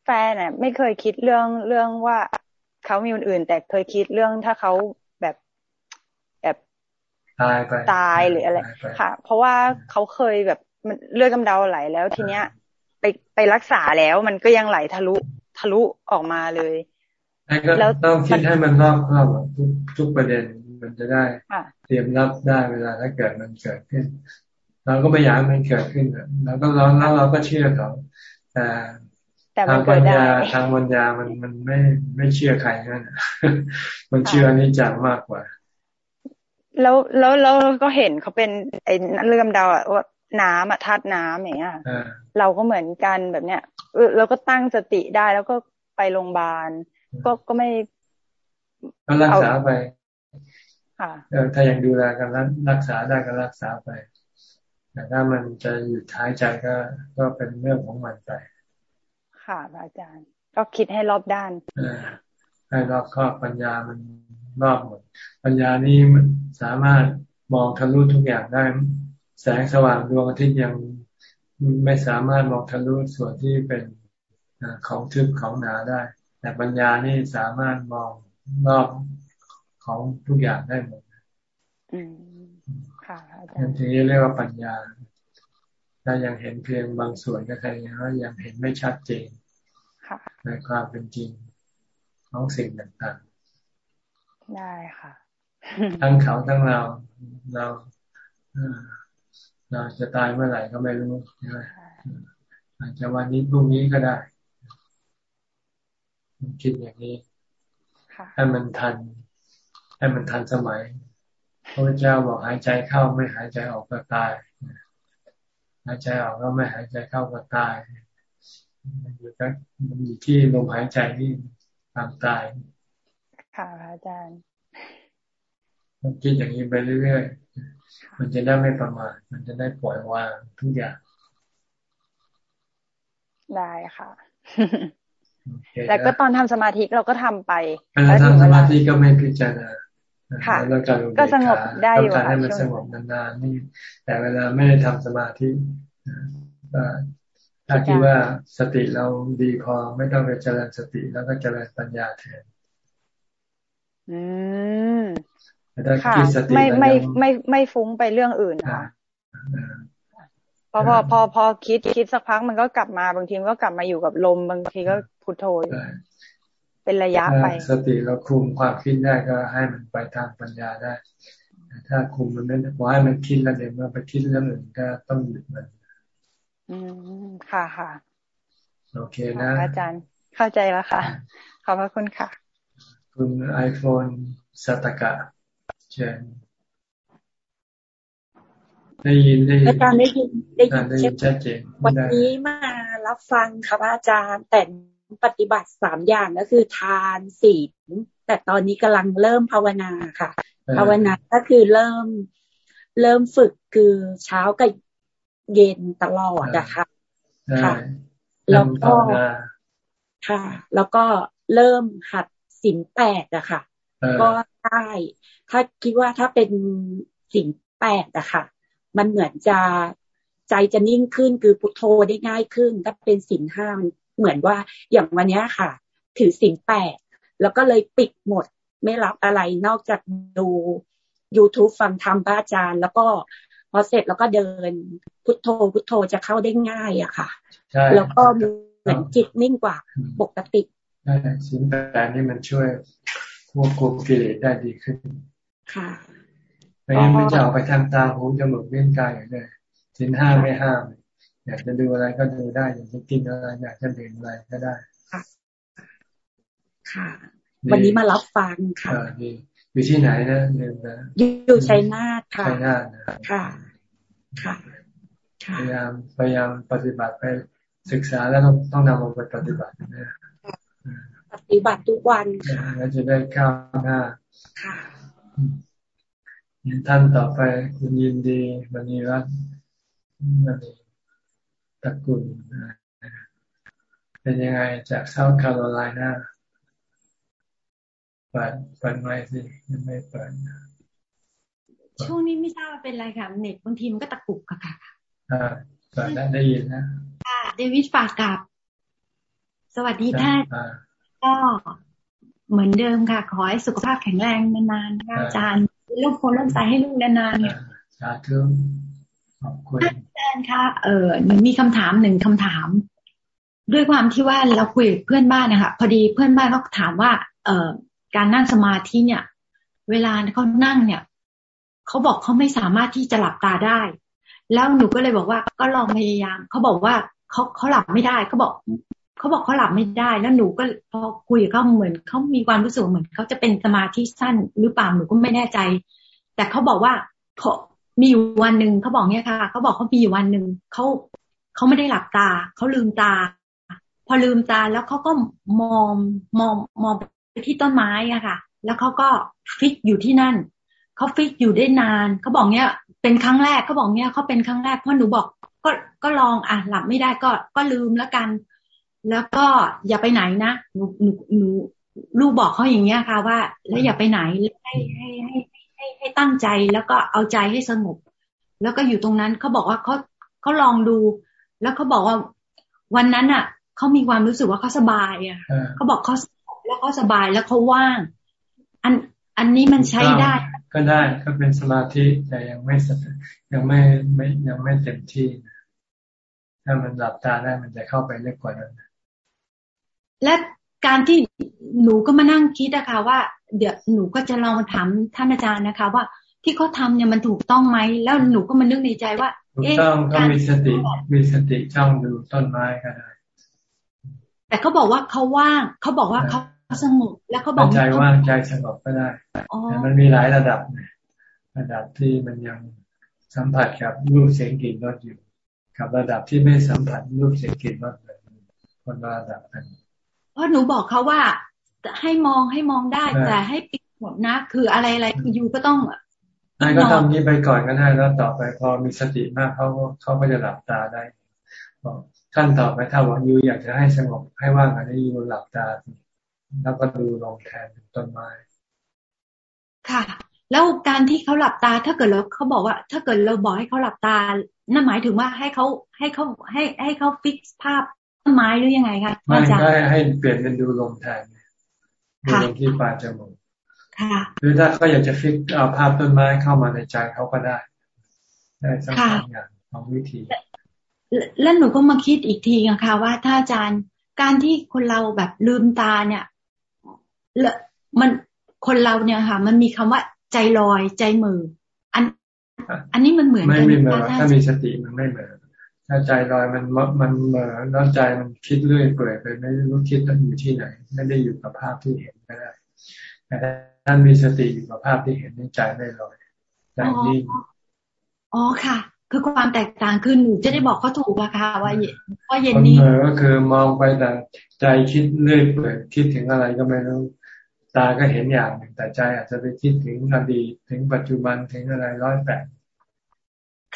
แฟนเนี่ยไม่เคยคิดเรื่องเรื่องว่าเขามีคนอื่น แต่เคยคิดเรื่องถ้าเขาแบบ ตายไปตายหรืออะไรค่ะ เพราะว่าเขาเคยแบบมันเลือดกำเดาไหลแล้วทีเนี้ย ไปไปรักษาแล้วมันก็ยังไหลทะลุทะลุออกมาเลย แล้วต้องคิดให้มันรอบครอบทุกทุกประเด็นมันจะได้เตรียมรับได้เวลาถ้าเกิดมันเกิดขึ้น เราก็ไม่อยากมันเกิดขึ้นเราก็ร้องแล้วเราก็เชื่อเขาแต่ทางปัญญาทางปัญญามันมันไม่ไม่เชื่อใครนั่นมันเชื่อนี้จังมากกว่า แล้วแล้วแล้วก็เห็นเขาเป็นไอ้เรื่องดาวอะว่าน้ำอะธาตุน้ำอย่างเงี้ยเราก็เหมือนกันแบบเนี้ยเราก็ตั้งสติได้แล้วก็ไปโรงพยาบาลก็ก็ไม่ก็รักษาไปถ้ายังดูแลกันรักษาได้ก็รักษาไปแต่ถ้ามันจะหยุดท้ายใจก็ก็เป็นเรื่องของมันไปค่ะอาจารย์ ก็คิดให้รอบด้านให้รอบครอบปัญญามัน รอบหมด ปัญญานี้มันสามารถมองทะลุทุกอย่างได้ แสงสว่างดวงอาทิตย์ยังไม่สามารถมองทะลุส่วนที่เป็นของทึบของหนาได้ แต่ปัญญานี่สามารถมองรอบของทุกอย่างได้หมดอืมค่ะอาจารย์ทีนี้เรียกว่าปัญญาถ้ายังเห็นเพียงบางส่วนก็แสดงว่ายังเห็นไม่ชัดเจนในความเป็นจริงของสิ่งต่างๆ ได้ค่ะ ทั้งเขาทั้งเรา เราเราจะตายเมื่อไหร่ก็ไม่รู้ใช่ไหมอาจจะวันนี้พรุ่งนี้ก็ได้คิดอย่างนี้ให้มันทัน ให้มันทันสมัยพระเจ้าบอกหายใจเข้าไม่หายใจออกก็ตายหายใจออกก็ไม่หายใจเข้าก็ตายมันอยู่ที่มันอยู่ที่ลมหายใจนี่ตามตาย ค่ะอาจารย์ต้องคิดอย่างนี้ไปเรื่อยๆ มันจะได้ไม่ประมาท มันจะได้ปล่อยวางทุกอย่าง ได้ค่ะ แต่ก็ตอนทำสมาธิเราก็ทำไปเวลาทำสมาธิก็ไม่พิจารณาค่ะก็สงบได้อยู่ค่ะให้มันสงบนานๆนี่ แต่เวลาไม่ได้ทำสมาธิถ้าคิดว่าสติเราดีพอไม่ต้องไปเจริญสติแล้วก็เจริญปัญญาแทน อืมค่ะไม่ไม่ไม่ไม่ฟุ้งไปเรื่องอื่นค่ะพอพอพอพอคิดคิดสักพักมันก็กลับมาบางทีมันก็กลับมาอยู่กับลม บางทีก็พุทโธเป็นระยะไป สติเราคุมความคิดได้ก็ให้มันไปทางปัญญาได้ ถ้าคุมมันไม่พอให้มันคิดแล้วเดี๋ยวมันไปคิดเรื่องอื่นก็ต้องหยุดมัน อืมค่ะค่ะ โอเคนะ อาจารย์เข้าใจแล้วค่ะ ขอบพระคุณค่ะ คุณไอโฟนสัตกะเชิญได้ยินได้ยินอาจารย์ได้ยินได้ยินชัดเจนวันนี้มารับฟังครับอาจารย์แต่ปฏิบัติสามอย่างก็คือทานศีลแต่ตอนนี้กำลังเริ่มภาวนาค่ะ ภาวนาก็คือเริ่มเริ่มฝึกคือเช้ากับเย็นตลอดอะค่ะค่ะ แล้วก็ค่ะ แล้วก็เริ่มหัด ศีลแปดอะค่ะ ก็ได้ถ้าคิดว่าถ้าเป็นศีลแปดอะค่ะ มันเหมือนจะใจจะนิ่งขึ้นคือพุทโธได้ง่ายขึ้น ถ้าเป็นสินห้าเหมือนว่าอย่างวันนี้ค่ะ ถือสินแปดแล้วก็เลยปิดหมดไม่รับอะไรนอกจากดู YouTube ฟังธรรมพระอาจารย์ แล้วก็พอเสร็จแล้วก็เดินพุทโธพุทโธจะเข้าได้ง่ายอะค่ะ แล้วก็เหมือนจิตนิ่งกว่าปกติ ใช่สินแปดนี่มันช่วยควบคุมกิเลสได้ดีขึ้น ค่ะไม่งั้นไม่จะออกไปทางตาหูจมูกเล่นกายอย่างเลยสินห้าไม่ห้าม อยากจะดูอะไรก็ดูได้ อยากจะกินอะไร อยากจะดื่มอะไรก็ได้ ค่ะค่ะวันนี้มารับฟังค่ะดีอยู่ที่ไหนนะเดินนะอยู่ชัยนาทค่ะชัยนาทค่ะ ค่ะ พยายามพยายามปฏิบัติไปศึกษาแล้วต้องต้องนำมาปฏิบัตินะ ปฏิบัติทุกวันค่ะแล้วจะได้ก้าวหน้าค่ะท่านต่อไปคุณยินดีมณีรัตน์มณีตระกุลเป็นยังไงจากเซาท์แคโรไลนาเปิดเปิดไม่สิยังไม่เปิดช่วงนี้ไม่ทราบว่าเป็นอะไรค่ะเน็ตบางทีมันก็ตะกุกค่ะค่ะอ่าเปิดได้ได้ยินนะค่ะเดวิดฝากกับ สวัสดีท่านก็เหมือนเดิมค่ะ ขอให้สุขภาพแข็งแรงนานๆอาจารย์ลูกคนลูกตายให้ลูกนานๆเนี่ยสาธุขอบคุณอาจารย์คะเออหนูมีคำถามหนึ่งคำถาม ด้วยความที่ว่าเราคุยเพื่อนบ้านนะคะพอดีเพื่อนบ้านเขาถามว่า เออการนั่งสมาธิเนี่ย เวลาเขานั่งเนี่ยเขาบอกเขาไม่สามารถที่จะหลับตาได้ แล้วหนูก็เลยบอกว่าก็ลองพยายามเขาบอกว่าเขาเขาหลับไม่ได้เขาบอก เขาบอกเขาหลับไม่ได้ แล้วหนูก็พอคุยกับเขาเหมือนเขามีความรู้สึกเหมือนเขาจะเป็นสมาธิสั้นหรือเปล่าหนูก็ไม่แน่ใจ แต่เขาบอกว่าเขามีอยู่วันหนึ่งเขาบอกเนี้ยค่ะเขาบอกเขามีอยู่วันหนึ่งเขาเขาไม่ได้หลับตาเขาลืมตา พอลืมตาแล้วเขาก็มองมองมองไปที่ต้นไม้อะค่ะ แล้วเขาก็ fix อยู่ที่นั่นเขา fix อยู่ได้นานเขาบอกเนี้ยเป็นครั้งแรกเขาบอกเนี้ยเขาเป็นครั้งแรกเพราะหนูบอกก็ก็ลองอะหลับไม่ได้ก็ก็ลืมแล้วกัน แล้วก็อย่าไปไหนนะหนูหนูหนูลูกบอกเขาอย่างเงี้ยค่ะว่า แล้วอย่าไปไหนให้ให้ให้ให้ให้ตั้งใจแล้วก็เอาใจให้สงบ แล้วก็อยู่ตรงนั้นเขาบอกว่าเขาเขาลองดู แล้วเขาบอกว่าวันนั้นอะเขามีความรู้สึกว่าเขาสบายอะเขาบอกเขาแล้วเขาสบายแล้วเขาว่าง อันอันนี้มันใช้ได้ ก็ได้ก็เป็นสมาธิแต่ยังไม่ยังไม่ไม่ยังไม่เต็มที่ถ้ามันหลับตาได้มันจะเข้าไปเล็กกว่านั้น และการที่หนูก็มานั่งคิดนะคะว่า เดี๋ยวหนูก็จะลองถามท่านอาจารย์นะคะ ว่าที่เขาทาเนี่ยมันถูกต้องไหมแล้วหนูก็มานึกในใจว่าถูกต้องก็มีสติมีสติจ้องดูต้นไม้ก็ได้แต่เขาบอกว่าเขาว่างเขาบอกว่าเขาสงบแล้วเขาบอกใจว่างใจสงบก็ได้แต่มันมีหลายระดับเนี่ยระดับที่มันยังสัมผัสกับรูปเสียงกลิ่นรสอยู่ กับระดับที่ไม่สัมผัสรูปเสียงกลิ่นรสเลยคนละระดับกัน เพราะหนูบอกเขาว่าให้มองให้มองได้แต่ให้ปิดหมดนะ คืออะไรอะไรคือยูก็ต้องนายก็ทำนี้ไปก่อนก็ได้แล้วต่อไปพอมีสติมากเขาเขาก็จะหลับตาได้ขั้นต่อไปถ้าว่ายูอยากจะให้สงบให้ว่างอันนี้ยูหลับตา แล้วก็ดูลงแทนต้นไม้ ค่ะ แล้วการที่เขาหลับตาถ้าเกิดเราเขาบอกว่า ถ้าเกิดเราบอกให้เขาหลับตา นั่นหมายถึงว่าให้เขาให้เขาให้ให้เขาฟิกภาพ ต้นไม้หรือยังไงคะไม่ได้ให้เปลี่ยนเป็นดูลมแทนดูลมที่ปลายจมูกหรือถ้าเขาอยากจะฟิกเอาภาพต้นไม้เข้ามาในใจเขาก็ได้ ได้สักอย่างของวิธี แล้วหนูก็มาคิดอีกทีนะคะว่าถ้าอาจารย์การที่คนเราแบบลืมตาเนี่ยแล้วมันคนเราเนี่ยค่ะ มันมีคำว่าใจลอยใจมือ อัน อันนี้มันเหมือนไม่ไม่เหมือนถ้ามีสติมันไม่เหมือน ถ้าใจลอยมันมันเหมือนแล้วใจมันคิดเรื่อยเปื่อยไปไม่รู้คิดต้องอยู่ที่ไหน ไม่ได้อยู่กับภาพที่เห็นก็ได้แต่ถ้ามีสติอยู่กับภาพที่เห็นในใจไม่ลอยใจนิ่งอ๋อค่ะ คือความแตกต่างคือหนูจะได้บอกเขาถูกอะค่ะว่าว่าเย็นนี้ก็คือมองไปแต่ใจคิดเรื่อยเปื่อยคิดถึงอะไรก็ไม่รู้ตาก็เห็นอย่างหนึ่งแต่ใจอาจจะไปคิดถึงอดีตถึงปัจจุบันถึงอะไรร้อยแปด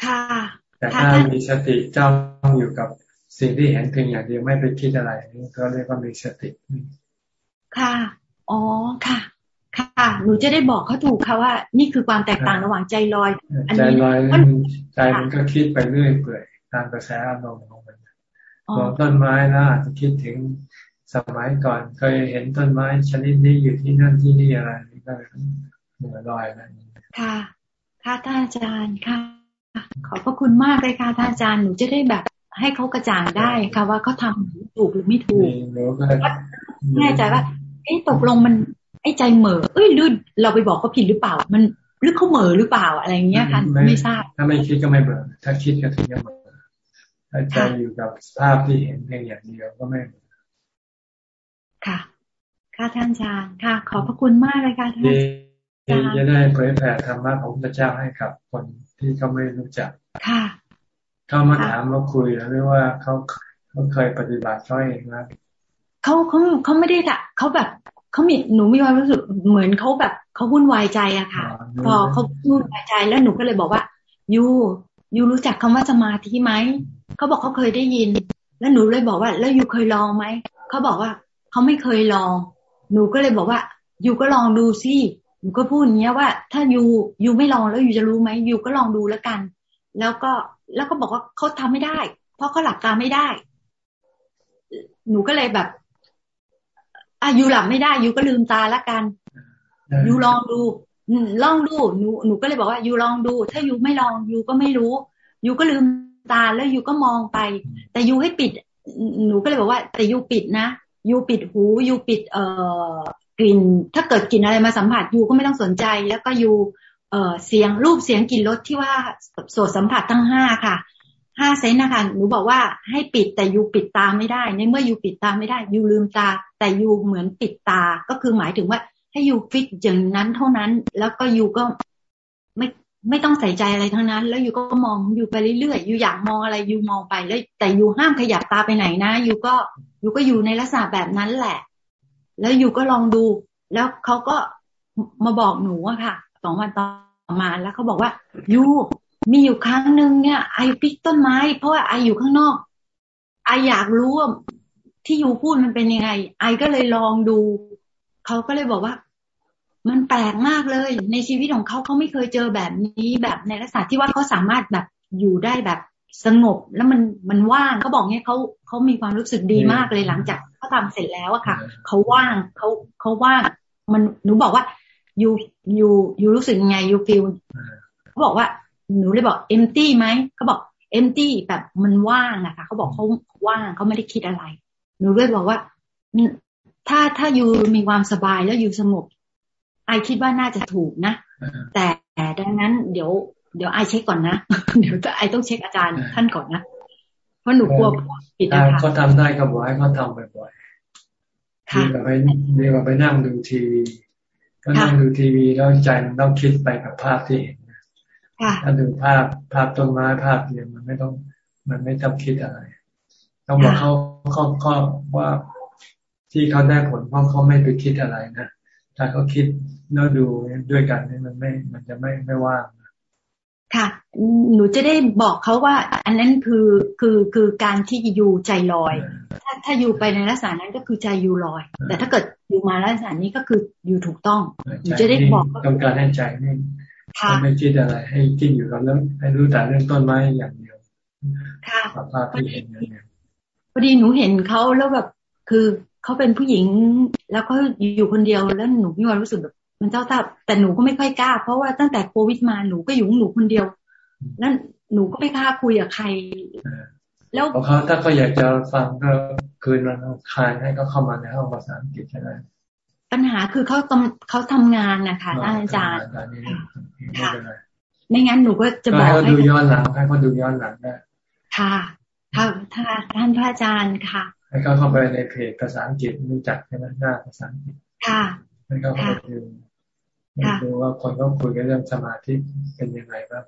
ค่ะ แต่ถ้ามีสติจ้องอยู่กับสิ่งที่เห็นเพียงอย่างเดียวไม่ไปคิดอะไรนี่ก็เรียกว่ามีสติค่ะ อ๋อค่ะ ค่ะ หนูจะได้บอกเขาถูกค่ะว่า นี่คือความแตกต่างระหว่างใจลอยใจลอยใจมันก็คิดไปเรื่อยเปื่อยตามกระแสอารมณ์ของมันมองต้นไม้แล้วอาจจะคิดถึงสมัยก่อนเคยเห็นต้นไม้ชนิดนี้อยู่ที่นั่นที่นี่อะไรนี่ก็เหนือลอยอะไรค่ะ ค่ะท่านอาจารย์ค่ะ ขอบพระคุณมากเลยค่ะท่านอาจารย์หนูจะได้แบบให้เขากระจ่างได้ค่ะ ว่าเขาทาถูกหรือไม่ถูกแน่ใจว่าไอ้ตกลงมัน ไอ้ใจเหม่อเอ้ยหรือเราไปบอกเขาผิดหรือเปล่า มันหรือเขาเหม่อหรือเปล่าอะไรเงี้ยค่ะไม่ทราบถ้าไม่คิดก็ไม่เบื่อถ้าคิดก็ถึงจะเบื่อถ้าใจอยู่กับภาพที่เห็นเพียงอย่างเดียวก็ไม่เบื่อค่ะค่ะท่านอาจารย์ค่ะ ขอบพระคุณมากเลยค่ะท่านอาจารย์จะได้เผยแผ่ธรรมะของพระเจ้าให้กับคน ที่เขาไม่รู้จักค่ะเขามาถามมาคุยแล้วหรือว่าเขาเขาเคยปฏิบัติเขาเองนะเขาเขาเขาไม่ได้อะเขาแบบเขามีหนูมีความรู้สึกเหมือนเขาแบบเขาวุ่นวายใจอะค่ะ พอเขาวุ่นวายใจแล้วหนูก็เลยบอกว่ายูยูรู้จักคำว่าสมาธิไหมเขาบอกเขาเคยได้ยิน แล้วหนูเลยบอกว่า แล้วยูเคยลองไหมเขาบอกว่าเขาไม่เคยลอง หนูก็เลยบอกว่ายูก็ลองดูสิ หนูก็พูดอย่างเงี้ยว่า ถ้ายูยูไม่ลองแล้วยูจะรู้ไหมยูก็ลองดูแล้วกัน แล้วก็แล้วก็บอกว่าเขาทำไม่ได้ เพราะเขาหลับตาไม่ได้ หนูก็เลยแบบอะยูหลับไม่ได้ยูก็ลืมตาแล้วกันยูลองดูลองดูหนูหนูก็เลยบอกว่ายูลองดู ถ้ายูไม่ลองยูก็ไม่รู้ยูก็ลืมตาแล้วยูก็มองไป แต่ยูให้ปิด หนูก็เลยบอกว่า แต่ยูปิดนะยูปิดหูยูปิด เอ่อ กลิ่น ถ้าเกิดกลิ่นอะไรมาสัมผัสยูก็ไม่ต้องสนใจ แล้วก็ยูเอ่อเสียงรูปเสียงกลิ่นรสที่ว่าโสดสัมผัสทั้งห้าค่ะห้าเซนนะคะหนูบอกว่าให้ปิดแต่ยูปิดตาไม่ได้ ในเมื่อยูปิดตาไม่ได้ยูลืมตา แต่ยูเหมือนปิดตา ก็คือหมายถึงว่าให้ยูฟิกอย่างนั้นเท่านั้น แล้วก็ยูก็ไม่ไม่ต้องใส่ใจอะไรทั้งนั้น แล้วยูก็มองยูไปเรื่อยๆยูอยากมองอะไรยูมองไปแล้ว แต่ยูห้ามขยับตาไปไหนนะยูก็ยูก็อยู่ในลักษณะแบบนั้นแหละ แล้วยูก็ลองดู แล้วเขาก็มาบอกหนูอะค่ะสองวันต่อมาแล้วเขาบอกว่ายูมีอยู่ครั้งหนึ่งเนี่ยไอปิกต้นไม้ เพราะว่าไออยู่ข้างนอก ไออยากรู้ว่าที่ยูพูดมันเป็นยังไง ไอก็เลยลองดู เขาก็เลยบอกว่า มันแปลกมากเลย ในชีวิตของเขาเขาไม่เคยเจอแบบนี้แบบในลักษณะที่ว่าเขาสามารถแบบอยู่ได้แบบ สงบแล้วมันมันว่างเขาบอกเนี่ยเขาเขามีความรู้สึกดีมากเลยหลังจากเขาทาเสร็จแล้วอะค่ะเขาว่างเขาเขาว่างมันหนูบอกว่า you you you รู้สึกยังไง you feel เขาบอกว่าหนูเลยบอก empty ไหมเขาบอก empty แบบมันว่างอะค่ะเขาบอกเขาว่างเขาไม่ได้คิดอะไร หนูเลยบอกว่าถ้าถ้า you มีความสบายแล้ว you สงบ I คิดว่าน่าจะถูกนะ แต่ดังนั้นเดี๋ยว เดี๋ยว I check ก่อนนะ เดี๋ยว I ต้องเช็คอาจารย์ท่านก่อนนะ เพราะหนูกลัวผิดนะคะเขาทำได้ก็บอกให้เขาทำบ่อยๆดีกว่าไปดีกว่าไปนั่งดูทีวีก็นั่งดูทีวีแล้วใจมันต้องคิดไปกับภาพที่เห็นถ้าดูภาพภาพต้นไม้ภาพเดียวมันไม่ต้อง มันไม่ต้องคิดอะไร ต้องบอกเขาเขาเขาว่าที่เขาได้ผลเพราะเขาไม่ไปคิดอะไรนะถ้าเขาคิดแล้วดูด้วยกันนี่มันไม่มันจะไม่ไม่ว่าง ค่ะ หนูจะได้บอกเขาว่า อันนั้นคือคือคือการที่อยู่ใจลอย ถ้าถ้าอยู่ไปในลักษณะนั้นก็คือใจอยู่ลอย แต่ถ้าเกิดอยู่มาลักษณะนี้ก็คืออยู่ถูกต้องหนูจะได้บอกต้องการให้ใจนี่ไม่คิดอะไรให้คิดอยู่กับเรื่องให้รู้แต่เรื่องต้นไม้อย่างเดียวค่ะภาพที่เห็นอย่างเดียวพอดีหนูเห็นเขาแล้วแบบคือเขาเป็นผู้หญิงแล้วก็อยู่คนเดียวแล้วหนูมีความรู้สึกแบบ มันเจ้าท่าแต่หนูก็ไม่ค่อยกล้า เพราะว่าตั้งแต่โควิดมาหนูก็อยู่หนูคนเดียวแล้วหนูก็ไม่กล้าคุยกับใคร แล้วเขาถ้าเขาอยากจะฟังก็คืนวันคายให้เขาเข้ามาในห้องภาษาอังกฤษใช่ไหมปัญหาคือเขาทำเขาทำงานนะคะอาจารย์ค่ะไม่งั้นหนูก็จะบอกให้เขาดูย้อนหลังให้เขาดูย้อนหลังได้ค่ะถ้าถ้าท่านพระอาจารย์ค่ะให้เขาเข้าไปในเพจภาษาอังกฤษรู้จักใช่ไหมหน้าภาษาอังกฤษค่ะให้เขาเข้าไปดู ดูว่าคนต้องคุยกันเรื่องสมาธิเป็นยังไงบ้าง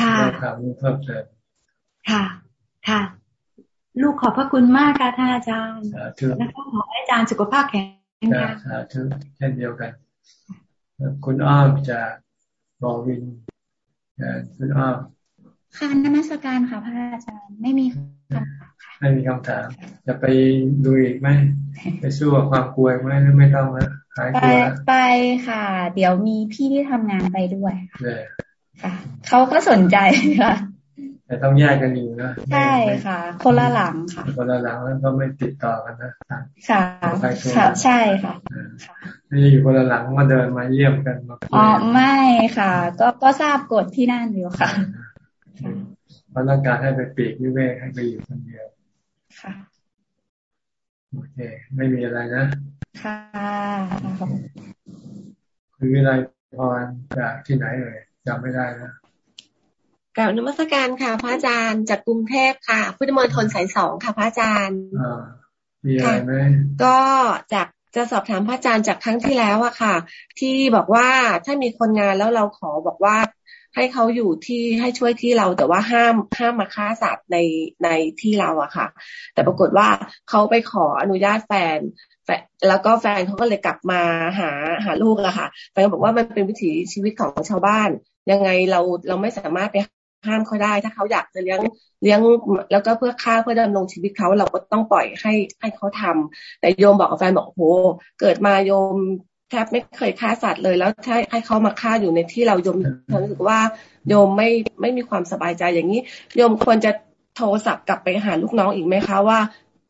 ค่ะความรู้เพิ่มเติมค่ะ ค่ะ ลูกขอบพระคุณมากค่ะท่านอาจารย์และขอให้อาจารย์สุขภาพแข็งแรงสาธุเช่นเดียวกัน คุณอ้อมจากบอวินคุณอ้อมค่ะนมัสการค่ะพระอาจารย์ไม่มีคำถามค่ะ ไม่มีคำถาม จะไปดูอีกไหมไปสู้กับความกลัวไหมหรือไม่ต้องนะหายกลัวไปค่ะ เดี๋ยวมีพี่ที่ทำงานไปด้วยค่ะเขาก็สนใจค่ะ แต่ต้องแยกกันอยู่นะใช่ค่ะ คนละหลังค่ะ คนละหลังแล้วก็ไม่ติดต่อกันนะค่ะค่ะใช่ค่ะไม่อยู่คนละหลังมาเดินมาเยี่ยมกันมาอ๋อไม่ค่ะ ก็ก็ทราบกฎที่นั่นอยู่ค่ะเพราะต้องการให้ไปปีกวิเวกให้ไปอยู่คนเดียว ค่ะโอเค ไม่มีอะไรนะ ค่ะคือวิไลพรจากที่ไหนเลยจำไม่ได้นะกล่าวนมัสการค่ะ พระอาจารย์จากกรุงเทพค่ะ พุทธมณฑลสายสองค่ะ พระอาจารย์มีอะไรไหมก็จากจะสอบถามพระอาจารย์จากครั้งที่แล้วอะค่ะ ที่บอกว่าถ้ามีคนงานแล้วเราขอบอกว่า ให้เขาอยู่ที่ให้ช่วยที่เราแต่ว่าห้ามห้ามมาฆ่าสัตว์ในในที่เราอะค่ะ แต่ปรากฏว่าเขาไปขออนุญาตแฟนแล้วก็แฟนเขาก็เลยกลับมาหาหาลูกอะค่ะแฟนบอกว่ามันเป็นวิถีชีวิตของชาวบ้าน ยังไงเราเราไม่สามารถไปห้ามเขาได้ ถ้าเขาอยากจะเลี้ยงเลี้ยงแล้วก็เพื่อฆ่าเพื่อดำรงชีวิตเขาเราก็ต้องปล่อยให้ให้เขาทำแต่โยมบอกกับแฟนบอกโหเกิดมาโยม แทบไม่เคยฆ่าสัตว์เลย แล้วถ้าให้เขามาฆ่าอยู่ในที่เราโยมรู้สึกว่าโยมไม่ไม่มีความสบายใจอย่างนี้ โยมควรจะโทรศัพท์กลับไปหาลูกน้องอีกไหมคะว่า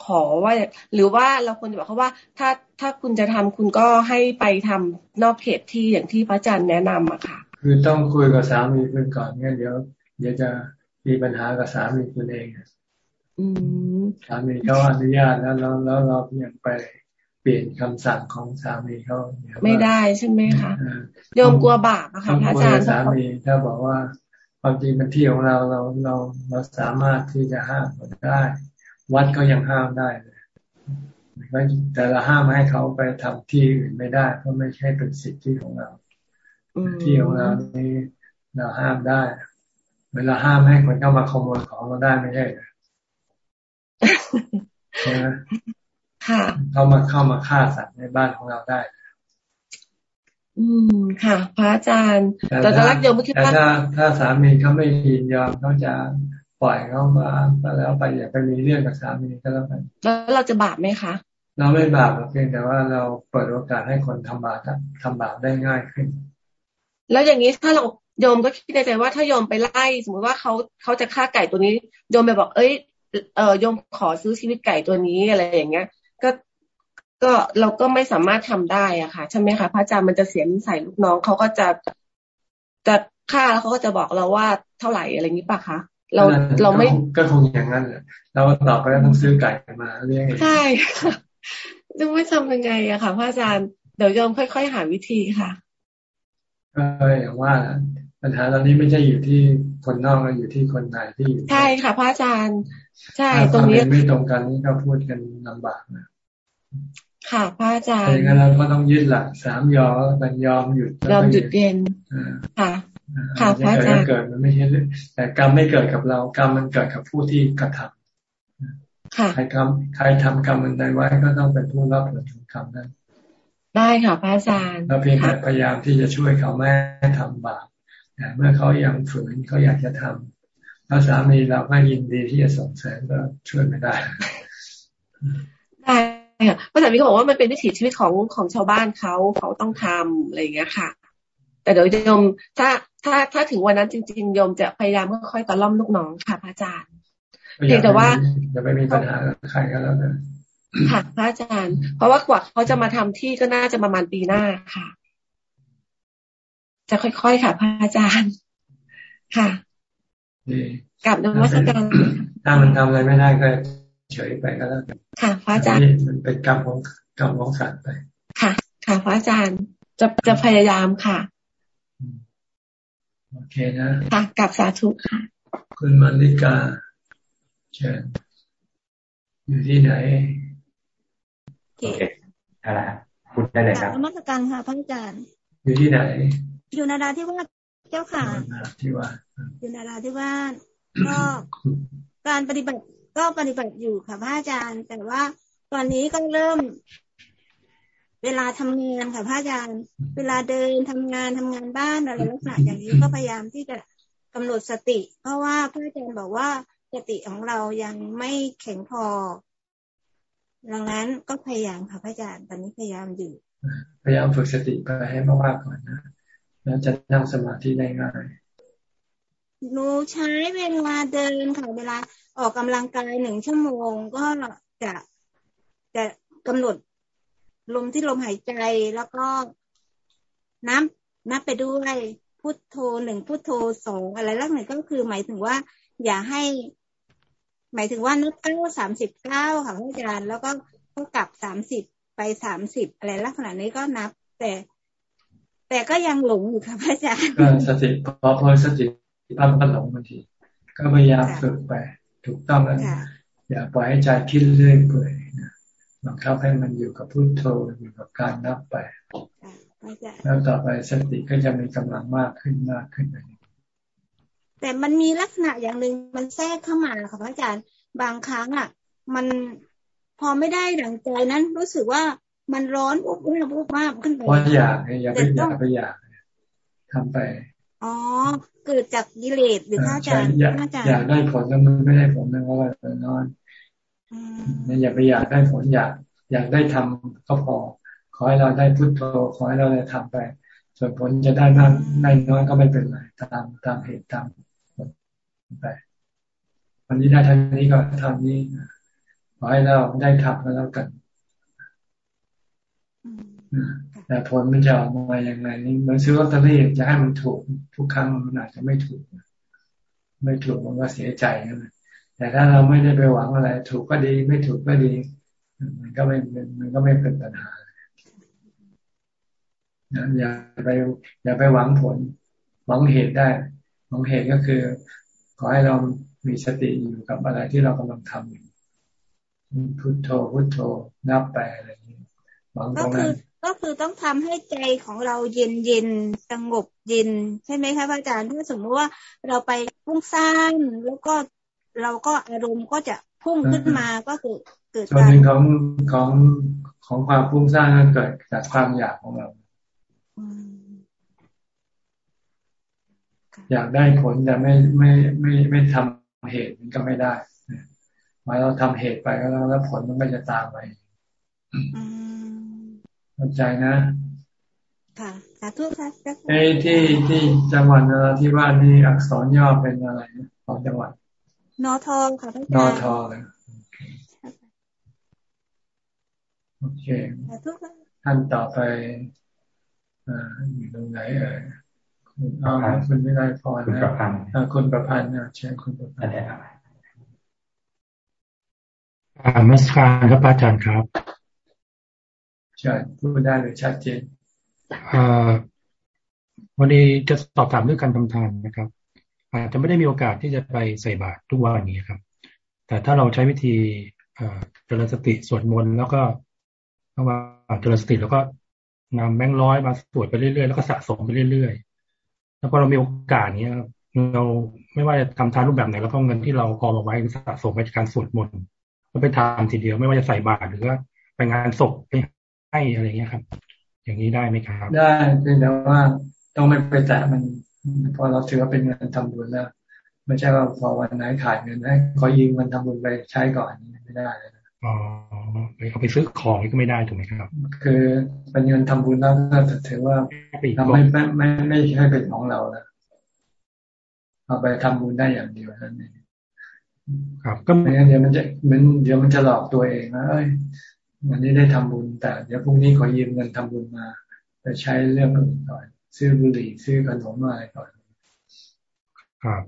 ขอว่า หรือว่าเราควรจะบอกเขาว่า ถ้าถ้าคุณจะทำคุณก็ให้ไปทำนอกเขตที่อย่างที่พระอาจารย์แนะนำอะค่ะ คือต้องคุยกับสามีคุณก่อนงั้นเดี๋ยวเดี๋ยวจะมีปัญหากับสามีคุณเองสามีเขาอนุญาตแล้วแล้วแล้วเรายังไป เปลี่ยนคำสั่งของสามีเขาไม่ได้ใช่ไหมคะโยมกลัวบาปอะค่ะพระอาจารย์สามีถ้าบอกว่าความจริงเป็นที่ของเราเราเราเราสามารถที่จะห้ามได้ วัดก็ยังห้ามได้เลยแต่เราห้ามให้เขาไปทำที่อื่นไม่ได้ เพราะไม่ใช่เป็นสิทธิของเรา ที่ของเรานี่เราห้ามได้ เวลาห้ามให้คนเข้ามาขโมยของเราได้ไม่ใช่ใช่ไหมค่ะ เข้ามาเข้ามาฆ่าสัตว์ในบ้านของเราได้ อืมค่ะ พระอาจารย์แต่ถ้าโยมคิดว่าถ้าถ้าสามีเขาไม่ยินยอมเขาจะปล่อยเขามาแล้วไปอย่าไปมีเรื่องกับสามีก็แล้วกันแล้วเราจะบาปไหมคะ เราไม่บาปเพียงแต่ว่าเราเปิดโอกาสให้คนทำบาปทำบาปได้ง่ายขึ้น แล้วอย่างนี้ถ้าเราโยมก็คิดในใจว่าถ้าโยมไปไล่สมมติว่าเขาเขาจะฆ่าไก่ตัวนี้โยมไปบอก เอ้ยเออโยมขอซื้อชีวิตไก่ตัวนี้อะไรอย่างเงี้ย ก็ก็เราก็ไม่สามารถทำได้อะค่ะ ใช่ไหมคะพระอาจารย์มันจะเสียนิสัยลูกน้องเขาก็จะจะฆ่าแล้วเขาก็จะบอกเราว่าเท่าไหร่อะไรนี้ปะคะเราเราไม่ก็คงอย่างนั้นแหละเราต่อไปต้องซื้อไก่มาเลี้ยงใช่ค่ะจะไม่ทำยังไงอะค่ะพระอาจารย์เดี๋ยวยอมค่อย ๆ หาวิธีค่ะก็อย่างว่า ปัญหาตอนนี้ไม่ใช่อยู่ที่คนนอกเราอยู่ที่คนในที่อยู่ใช่ค่ะพระอาจารย์ ใช่ตรงนี้ไม่ตรงกันนี่ก็พูดกันลำบากนะค่ะพระอาจารย์งั้นเราก็ต้องยึดหลักสามยอมันยอมหยุดยอมหยุดเย็นค่ะค่ะพระอาจารย์เกิดมันไม่ใช่แต่กรรมไม่เกิดกับเรา กรรมมันเกิดกับผู้ที่กระทำค่ะใครทำใครทำกรรมมันใดไว้ก็ต้องเป็นผู้รับผลของกรรมนั้น ได้ค่ะพระอาจารย์เราเพียงแต่พยายามที่จะช่วยเขาไม่ทำบาปแต่ เมื่อเขายังฝืนเขาอยากจะทำแล้วสามีเราก็ยินดีที่จะส่งเสริมก็ช่วยไม่ได้ได้ค่ะพระอาจารย์มีก็บอกว่ามันเป็นวิถีชีวิตของของชาวบ้านเขาเขาต้องทำอะไรอย่างเงี้ยค่ะ แต่เดี๋ยวโยมถ้าถ้าถ้าถึงวันนั้นจริงๆโยมจะพยายามค่อยๆตะล่อมลูกน้องค่ะพระอาจารย์เพียงแต่ว่าจะไม่มีปัญหาใครก็แล้วกันค่ะพระอาจารย์ เพราะว่ากว่าเขาจะมาทำที่ก็น่าจะประมาณปีหน้าค่ะ จะค่อยๆค่ะพระอาจารย์ ค่ะกลับนมัสการถ้ามันทำอะไรไม่ได้ก็เฉยไปก็แล้วกันค่ะ พระอาจารย์มันเป็นกรรมของกรรมของสัตว์ไป ค่ะ ค่ะพระอาจารย์จะจะพยายามค่ะโอเคนะค่ะกลับสาธุค่ะ คุณมาริกาเชิญอยู่ที่ไหนโอเคอะไรคุณได้เลยครับนมัสการค่ะพระอาจารย์ อยู่ที่ไหน อยู่นาราที่ว่าเจ้าค่ะที่ว่าอยู่นาราที่ว่าก็การปฏิบัติก็ปฏิบัติอยู่ค่ะพระอาจารย์ แต่ว่าตอนนี้ก็เริ่ม เวลาทำงานค่ะพระอาจารย์ เวลาเดินทำงานทำงานบ้านอะไรลักษณะอย่างนี้ก็พยายามที่จะกำหนดสติ เพราะว่าพระอาจารย์บอกว่าสติของเรายังไม่แข็งพอดังนั้นก็พยายามค่ะพระอาจารย์ตอนนี้พยายามอยู่ พยายามฝึกสติไปให้มากๆก่อนนะ แล้วจะนั่งสมาธิได้ง่ายหนูใช้เวลาเดินค่ะเวลาออกกำลังกายหนึ่งชั่วโมงก็จะจะกำหนดลมที่ลมหายใจแล้วก็นับนับไปด้วยพุทโธหนึ่งพุทโธสองอะไรลักษณะก็คือหมายถึงว่า อย่าให้ หมายถึงว่านับเก้าสามสิบเก้าค่ะพระอาจารย์แล้วก็ก็กลับสามสิบไปสามสิบอะไรลักษณะนี้ก็นับ แต่ แต่ก็ยังหลงอยู่ค่ะพระอาจารย์สติพอพอสติปั้มก็หลงบางทีก็พยายามฝึกไป ถูกต้องแล้วอย่าปล่อยให้ใจคิดเรื่อยเปื่อยนะบังคับให้มันอยู่กับพุโทโธอยู่กับการนับไปแล้วต่อไปสติก็จะมีกำลังมากขึ้นมากขึ้นไปแต่มันมีลักษณะอย่างหนึ่งมันแทรกเข้ามาค่ะพระอาจารย์บางครั้งอะ มันพอไม่ได้ดังใจนั้นรู้สึกว่า มันร้อนปุ๊บปุ๊บปุ๊บมากขึ้นไปเพราะอยากอย่าไปอยากไปอยากทำไป อ๋อ เกิดจากกิเลสหรือพระอาจารย์อยากอยากได้ผลแล้วมันไม่ได้ผลนะเพราะว่าเนอนนี่อย่าไปอยากได้ผลอยาก อยากได้ทำก็พอ ขอให้เราได้พุทโธขอให้เราได้ทำไป ส่วนผลจะได้มากได้น้อยก็ไม่เป็นไรตามตามเหตุตามไปวันนี้ได้ทางนี้ก็ทางนี้พออให้เราได้ทำแล้วกัน แต่ผลมันจะออกมาอย่างไรนี่มันซื้อลอตเตอรี่จะให้มันถูกทุกครั้งมันอาจจะไม่ถูก ไม่ถูกมันก็เสียใจนะแต่ถ้าเราไม่ได้ไปหวังอะไร ถูกก็ดีไม่ถูกก็ดี มันก็ไม่มันก็ไม่เป็นปัญหาอย่าไปอย่าไปหวังผล หวังเหตุได้ หวังเหตุก็คือ ขอให้เรามีสติอยู่กับอะไรที่เรากำลังทำอยู่พุทโธพุทโธนับไปอะไร อย่างนี้หวังตรงนั้นก็คือต้องทำให้ใจของเราเย็นเย็นสงบเย็น ใช่ไหมคะพระอาจารย์ถ้าสมมติว่าเราไปพุ่งสร้างแล้วก็เราก็อารมณ์ก็จะพุ่งขึ้นมาก็คือเกิดส่วนหนึ่งของของของความพุ่งสร้างก็เกิดจากความอยากของเรา อยากได้ผลแต่ไม่ไม่ไม่ไม่ทำเหตุมันก็ไม่ได้มาเราทำเหตุไปแล้วแล้วผลมันก็จะตามไป เข้าใจนะ ค่ะ สาธุค่ะไอ้ที่ที่จังหวัดนราธิวาสนี่อักษรย่อเป็นอะไรของจังหวัด นอทอค่ะนอทอเลยโอเคท่านต่อไปอ่าอยู่ตรงไหนเอ่ยคุณอ้อคุณไม่ได้พอนะคุณประพันธ์คุณประพันธ์นะเชิญคุณประพันธ์อ่ามัสการครับอาจารย์ครับใช่พูดได้เลยชัดเจนวันนี้จะสอบถามเรื่องการทำทานนะครับ อาจจะไม่ได้มีโอกาสที่จะไปใส่บาตรทุกวันนี้ครับ แต่ถ้าเราใช้วิธีเจริญสติสวดมนต์แล้วก็ระหว่างเจริญสติแล้วก็นำแบงค์ร้อยมาสวดไปเรื่อยๆแล้วก็สะสมไปเรื่อยๆ แล้วพอเรามีโอกาสนี้เราไม่ว่าจะทำทานรูปแบบไหนแล้วก็เงินที่เรากองเอาไว้สะสมไปจากการสวดมนต์ก็ไปทำทีเดียวไม่ว่าจะใส่บาตรหรือว่าไปงานศพไป ให้อะไรเงี้ยครับ อย่างนี้ได้ไหมครับ ได้เพียงแต่ว่าต้องไม่ไปแตะมันพอเราถือว่าเป็นเงินทำบุญแล้วไม่ใช่ว่าพอวันไหนขาดเงินให้ขอยืมเงินทำบุญไปใช้ก่อนไม่ได้อ๋อเอาไปซื้อของก็ไม่ได้ถูกไหมครับ คือเป็นเงินทำบุญแล้วก็ถือว่าทำไม่ไม่ไม่ไม่ใช่เป็นของเราแล้วเอาไปทำบุญได้อย่างเดียวนั่นเองครับ ก็ไม่งั้นเดี๋ยวมันจะมันเดี๋ยวมันจะหลอกตัวเองนะเอ้ย วันนี้ได้ทำบุญ แต่เดี๋ยวพรุ่งนี้ขอยืมเงินทำบุญมาไปใช้เรื่องอื่นก่อนซื้อบุหรี่ซื้อขนมอะไรก่อน ครับ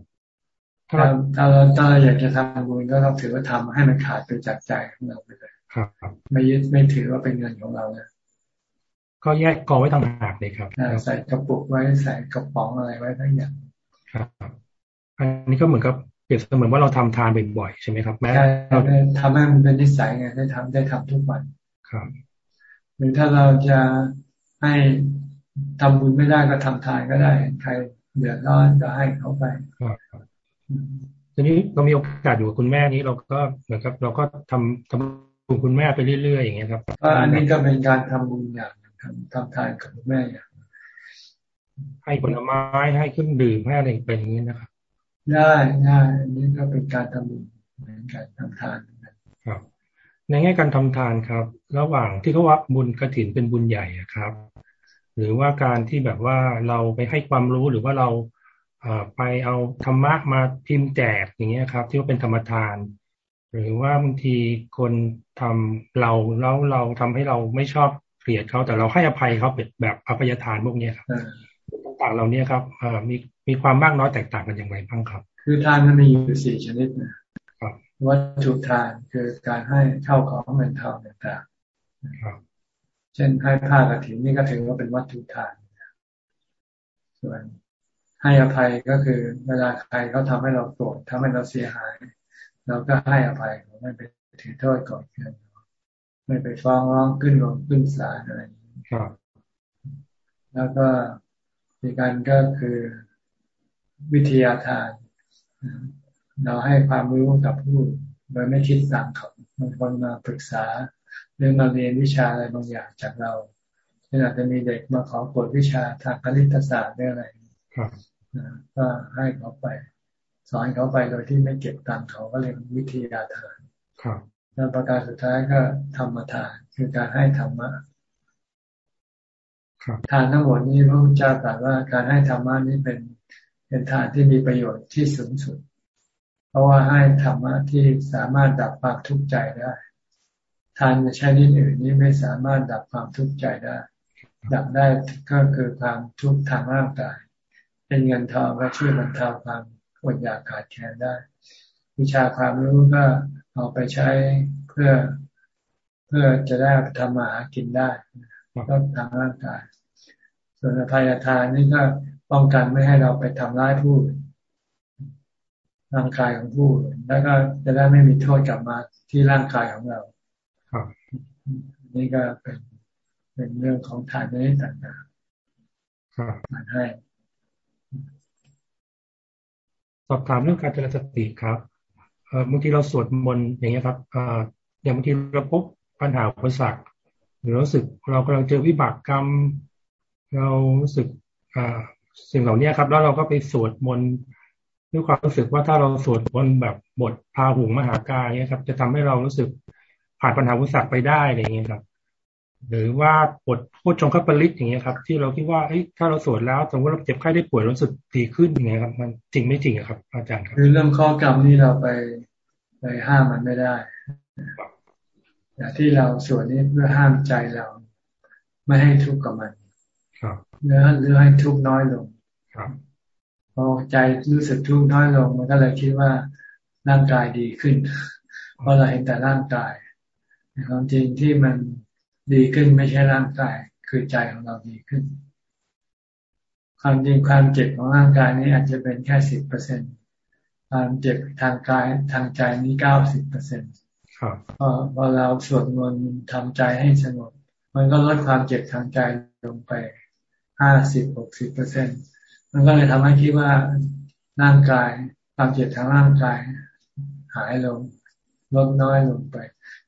ถ้าถ้าเราถ้าเราอยากจะทำบุญก็ต้องถือว่าทำให้มันขาดไปจากใจของเราไปเลยครับไม่ยึดไม่ถือว่าเป็นเงินของเราเลยก็แยกกองไว้ต่างหากเลยครับใส่กระปุกไว้ใส่กระป๋องอะไรไว้ทั้งอย่างครับ อันนี้ก็เหมือนกับ เปรียบเสมือนว่าเราทำทานบ่อยๆใช่ไหมครับแม้เราทำให้มันเป็นนิสัยไงได้ทำได้ทำทุกวันครับหรือถ้าเราจะให้ทำบุญไม่ได้ก็ทำทานก็ได้ ใครเดือดร้อนก็ให้เขาไปทีนี้เรามีโอกาสอยู่กับคุณแม่นี้เราก็เหมือนกับ เราก็ทำทำบุญคุณแม่ไปเรื่อยๆอย่างเงี้ยครับอันนี้ก็เป็นการทำบุญอย่างทำทำทานกับคุณแม่อย่างให้ผลไม้ให้เครื่องดื่มให้อะไรเป็นอย่างนี้นะครับ ได้ได้อันนี้ก็เป็นการทำบุญเหมือนกันทำทานครับ ในแง่การทำทานครับ ระหว่างที่เขาว่าบุญกระถินเป็นบุญใหญ่ครับ หรือว่าการที่แบบว่าเราไปให้ความรู้หรือว่าเราไปเอาธรรมะมาพิมพ์แจกอย่างเงี้ยครับ ที่ว่าเป็นธรรมทาน หรือว่าบางทีคนทำเราแล้วเราทำให้เราไม่ชอบเกลียดเขาแต่เราให้อภัยเขาเป็นแบบอภัยทานพวกนี้ครับ ต่างๆเหล่านี้ครับมีมีความมากน้อยแตกต่างกันอย่างไรบ้างครับ คือทานมันมีอยู่สี่ชนิดนะครับวัตถุทานคือการให้เข้าของเงินทองต่างๆครับเช่นให้ผ้ากระถิ่นนี่ก็ถือว่าเป็นวัตถุทาน ส่วนให้อภัยก็คือ เวลาใครเขาทาให้เราโกรธทำให้เราเสียหายเราก็ให้อภัยไม่ไปถือโทษก่อนเพื่อนไม่ไปฟ้องร้องขึ้นลงขึ้นศาลอะไรครับแล้วก็ อีกการก็คือวิทยาทาน เราให้ความรู้กับผู้โดยไม่คิดสั่งเขาบางคนมาปรึกษาหรือมาเรียนวิชาอะไรบางอย่างจากเราเช่นอาจจะมีเด็กมาขอกวดวิชาทางคณิตศาสตร์หรืออะไรก็ให้เขาไป สอนเขาไปโดยที่ไม่เก็บตังเขาก็เรียกวิทยาทานแล้วประการสุดท้ายก็ธรรมทาน คือการให้ธรรมะ ทานทั้งหมดนี้พระพุทธเจ้าตรัสว่าการให้ธรรมะนี้เป็นเป็นทานที่มีประโยชน์ที่สูงสุด เพราะว่าให้ธรรมะที่สามารถดับความทุกข์ใจได้ทานใช้นิดอื่นนี้ไม่สามารถดับความทุกข์ใจได้ ดับได้ก็คือความทุกข์ทางร่างกาย เป็นเงินทองก็ช่วยบรรเทาความอดอยากขาดแคลนได้ วิชาความรู้ก็เอาไปใช้เพื่อเพื่อจะได้ทำมาหากินได้ก็ทางร่างกาย ส่วนอภัยทานนี่ก็ป้องกันไม่ให้เราไปทำร้ายผู้ร่างกายของผู้แล้วก็จะได้ไม่มีโทษกลับมาที่ร่างกายของเราครับนี่ก็เป็นเป็นเรื่องของทานนี้ต่างๆครับมาให้สอบถามเรื่องการเจริญสติครับเอ่อบางทีเราสวดมนต์อย่างเงี้ยครับเอ่ออย่างบางทีเราพบปัญหาอุปสรรคหรือรู้สึกเรากำลังเจอวิบากกรรม เรารู้สึกอ่าสิ่งเหล่านี้ครับ แล้วเราก็ไปสวดมนต์ด้วยความรู้สึกว่าถ้าเราสวดมนต์แบบบทพาหุงมหากายเนี่ยครับ จะทำให้เรารู้สึกผ่านปัญหาอุปสรรคไปได้อะไรอย่างเงี้ยครับ หรือว่าบทพูดชงคัปริตอย่างเงี้ยครับ ที่เราคิดว่าถ้าเราสวดแล้วสมมติเราเจ็บไข้ได้ป่วยรู้สึกดีขึ้นอย่างเงี้ยครับ มันจริงไม่จริงครับ อาจารย์ครับคือเรื่องข้อกรรมนี่เราไปไปห้ามมันไม่ได้แต่ที่เราสวดนี้เพื่อห้ามใจเรา ไม่ให้ทุกข์กับมัน ครับเนื้อหรือให้ทุกข์น้อยลง ครับพอใจรู้สึกทุกข์น้อยลง มันก็เลยคิดว่าร่างกายดีขึ้น เพราะเราเห็นแต่ร่างกายความจริงที่มันดีขึ้นไม่ใช่ร่างกาย คือใจของเราดีขึ้น ความจริงความเจ็บของร่างกายนี้อาจจะเป็นแค่สิบเปอร์เซ็นความเจ็บทางกายทางใจนี้เก้าสิบเปอร์เซ็นต์พอพอเราสวดมนต์ทำใจให้สงบมันก็ลดความเจ็บทางใจลงไป ห้าสิบหกสิบเปอร์เซ็นมันก็เลยทำให้คิดว่าร่างกายความเจ็บทางร่างกาย หายลงลดน้อยลงไป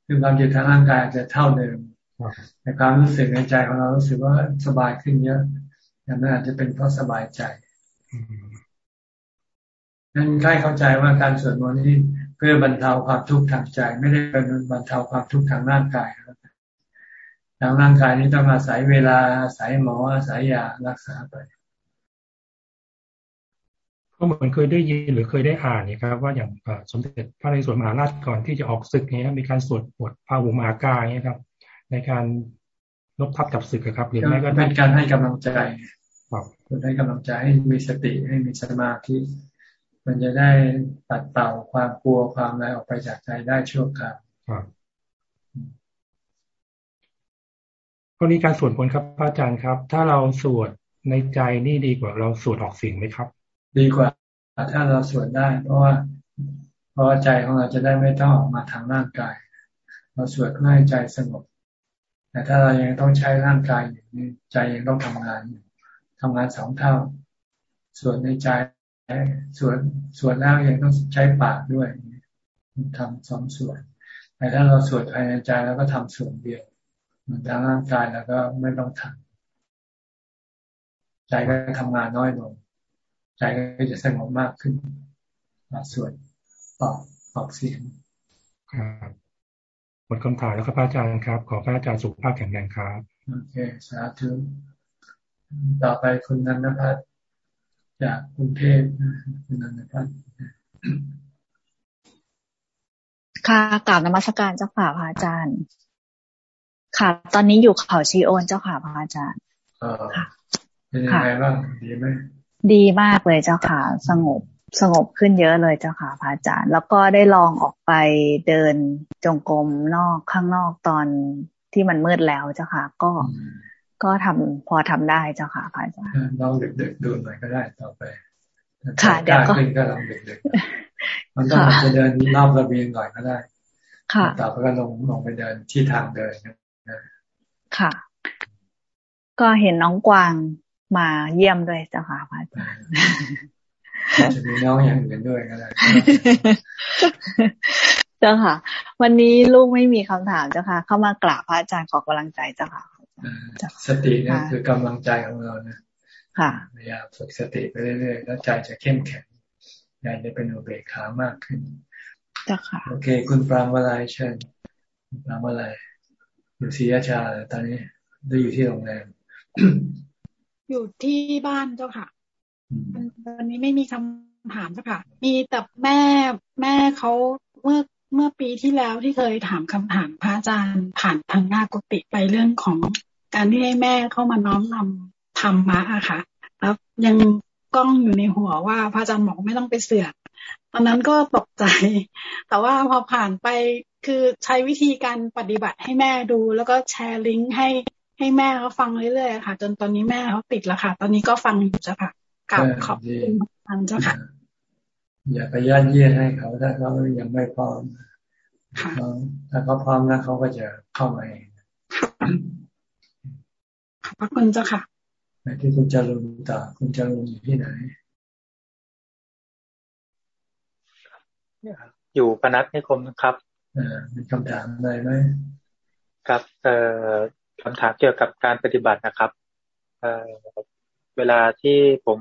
คือความเจ็บทางร่างกายจะเท่าเดิมแต่ความรู้สึกในใจของเรารู้สึกว่าสบายขึ้นเยอะอย่างนั้นอาจจะเป็นเพราะสบายใจนั้นใกล้เข้าใจว่าการสวดมนต์นี้เพื่อบรรเทาความทุกข์ทางใจ ไม่ได้เป็นบรรเทาความทุกข์ทางร่างกาย ทางร่างกายนี้ต้องอาศัยเวลาอาศัยหมออาศัยยารักษาไปก็เหมือนเคยได้ยินหรือเคยได้อ่านนี่ครับ ว่าอย่างสมเด็จพระนเรศวรมหาราชก่อนที่จะออกศึกนี้มีการสวดบทพาหุมหากายนี่ครับ ในการลบทับกับศึกครับหรือไม่ก็เป็นการให้กำลังใจครับให้กำลังใจให้มีสติให้มีสมาธิมันจะได้ตัดเต่าความกลัวความอะไรออกไปจากใจได้ชั่วคราวครับ กรณีการสวดมนต์ครับพระอาจารย์ครับ ถ้าเราสวดในใจนี่ดีกว่าเราสวดออกเสียงไหมครับ ดีกว่า ถ้าเราสวดได้ เพราะว่า เพราะใจของเราจะได้ไม่ต้องออกมาทางร่างกาย เราสวดเพื่อให้ใจสงบแต่ถ้าเรายังต้องใช้ร่างกายอยู่นี่ใจยังต้องทำงานอยู่ทำงานสองเท่าสวดในใจสวดสวดแล้วยังต้องใช้ปากด้วยทำสองส่วน แต่ถ้าเราสวดภายในใจแล้วก็ทำส่วนเดียว มือนทางร่างกายแล้วก็ไม่ต้องทำใจก็ทำงานน้อยลง ใจก็จะสงบมากขึ้นส่วนออกออกเสียงครับหมดคำถามแล้วครับอาจารย์ครับ ขอพระอาจารย์สุขภาพแข็งแรงครับโอเคสาธุต่อไปคุณนันทพัฒน์จากกรุงเทพคุณนันทพัฒน์ค่ะกราบนมัสการเจ้าค่ะพระอาจารย์ ค่ะ ตอนนี้อยู่เขาชีโอนเจ้าค่ะพระอาจารย์ค่ะเป็นยังไงบ้างดีไหมดีมากเลยเจ้าค่ะ สงบสงบขึ้นเยอะเลยเจ้าค่ะพระอาจารย์ แล้วก็ได้ลองออกไปเดินจงกรมนอกข้างนอกตอนที่มันมืดแล้วเจ้าค่ะ ก็ก็ทำพอทำได้เจ้าค่ะพระอาจารย์ลองเด็กๆดูหน่อยก็ได้ต่อไปค่ะเดี๋ยวก็ก็ลองเด็กๆมันต้องจะเดินรอบระเบียงหน่อยก็ได้ค่ะต่อไปก็ลงลงไปเดินที่ทางเดิน ค่ะ ก็เห็นน้องกวางมาเยี่ยมด้วยเจ้าค่ะพระอาจารย์จะมีน้องอย่างอื่นด้วยก็ได้เจ้าค่ะ วันนี้ลูกไม่มีคำถามเจ้าค่ะ เข้ามากราบพระอาจารย์ขอกำลังใจเจ้าค่ะสติเนี่ยคือกำลังใจของเรานะค่ะพยายามฝึกสติไปเรื่อยๆแล้วใจจะเข้มแข็งใจจะเป็นอุเบกขามากขึ้นเจ้าค่ะ โอเค คุณปรางวลัยเชิญปรางวลัย อยู่ศรีราชาตอนนี้ได้อยู่ที่โรงแรมอยู่ที่บ้านเจ้าค่ะวันนี้ไม่มีคำถามเจ้าค่ะ มีแต่แม่แม่เขาเมื่อเมื่อปีที่แล้วที่เคยถามคำถามพระอาจารย์ผ่านทางหน้ากุฏิไปเรื่องของการที่ให้แม่เข้ามาน้อมนำธรรมะอะค่ะ แล้วยังก ล้องอยู่ในหัวว่าพระอาจารย์บอกไม่ต้องไปเสือกตอนนั้นก็ตกใจ แต่ว่าพอผ่านไปคือใช้วิธีการปฏิบัติให้แม่ดู แล้วก็แชร์ลิงก์ให้ให้แม่เขาฟังเรื่อยๆค่ะ จนตอนนี้แม่เขาติดแล้วค่ะ ตอนนี้ก็ฟังอยู่จ้ะค่ะกับขอบคุณท่านเจ้าค่ะ อย่าไปย่านเยียดให้เขาถ้าเขายังไม่พร้อมถ้าเขาพร้อมแล้วเขาก็จะเข้ามาเองขอบพระคุณเจ้าค่ะ ที่คุณจารุณต่อคุณจารุณอยู่ที่ไหน อยู่ปนัดนิคมครับอ่ามีคำถามอะไรไหมครับเอ่อคำถามเกี่ยวกับการปฏิบัตินะครับเอ่อเวลาที่ผม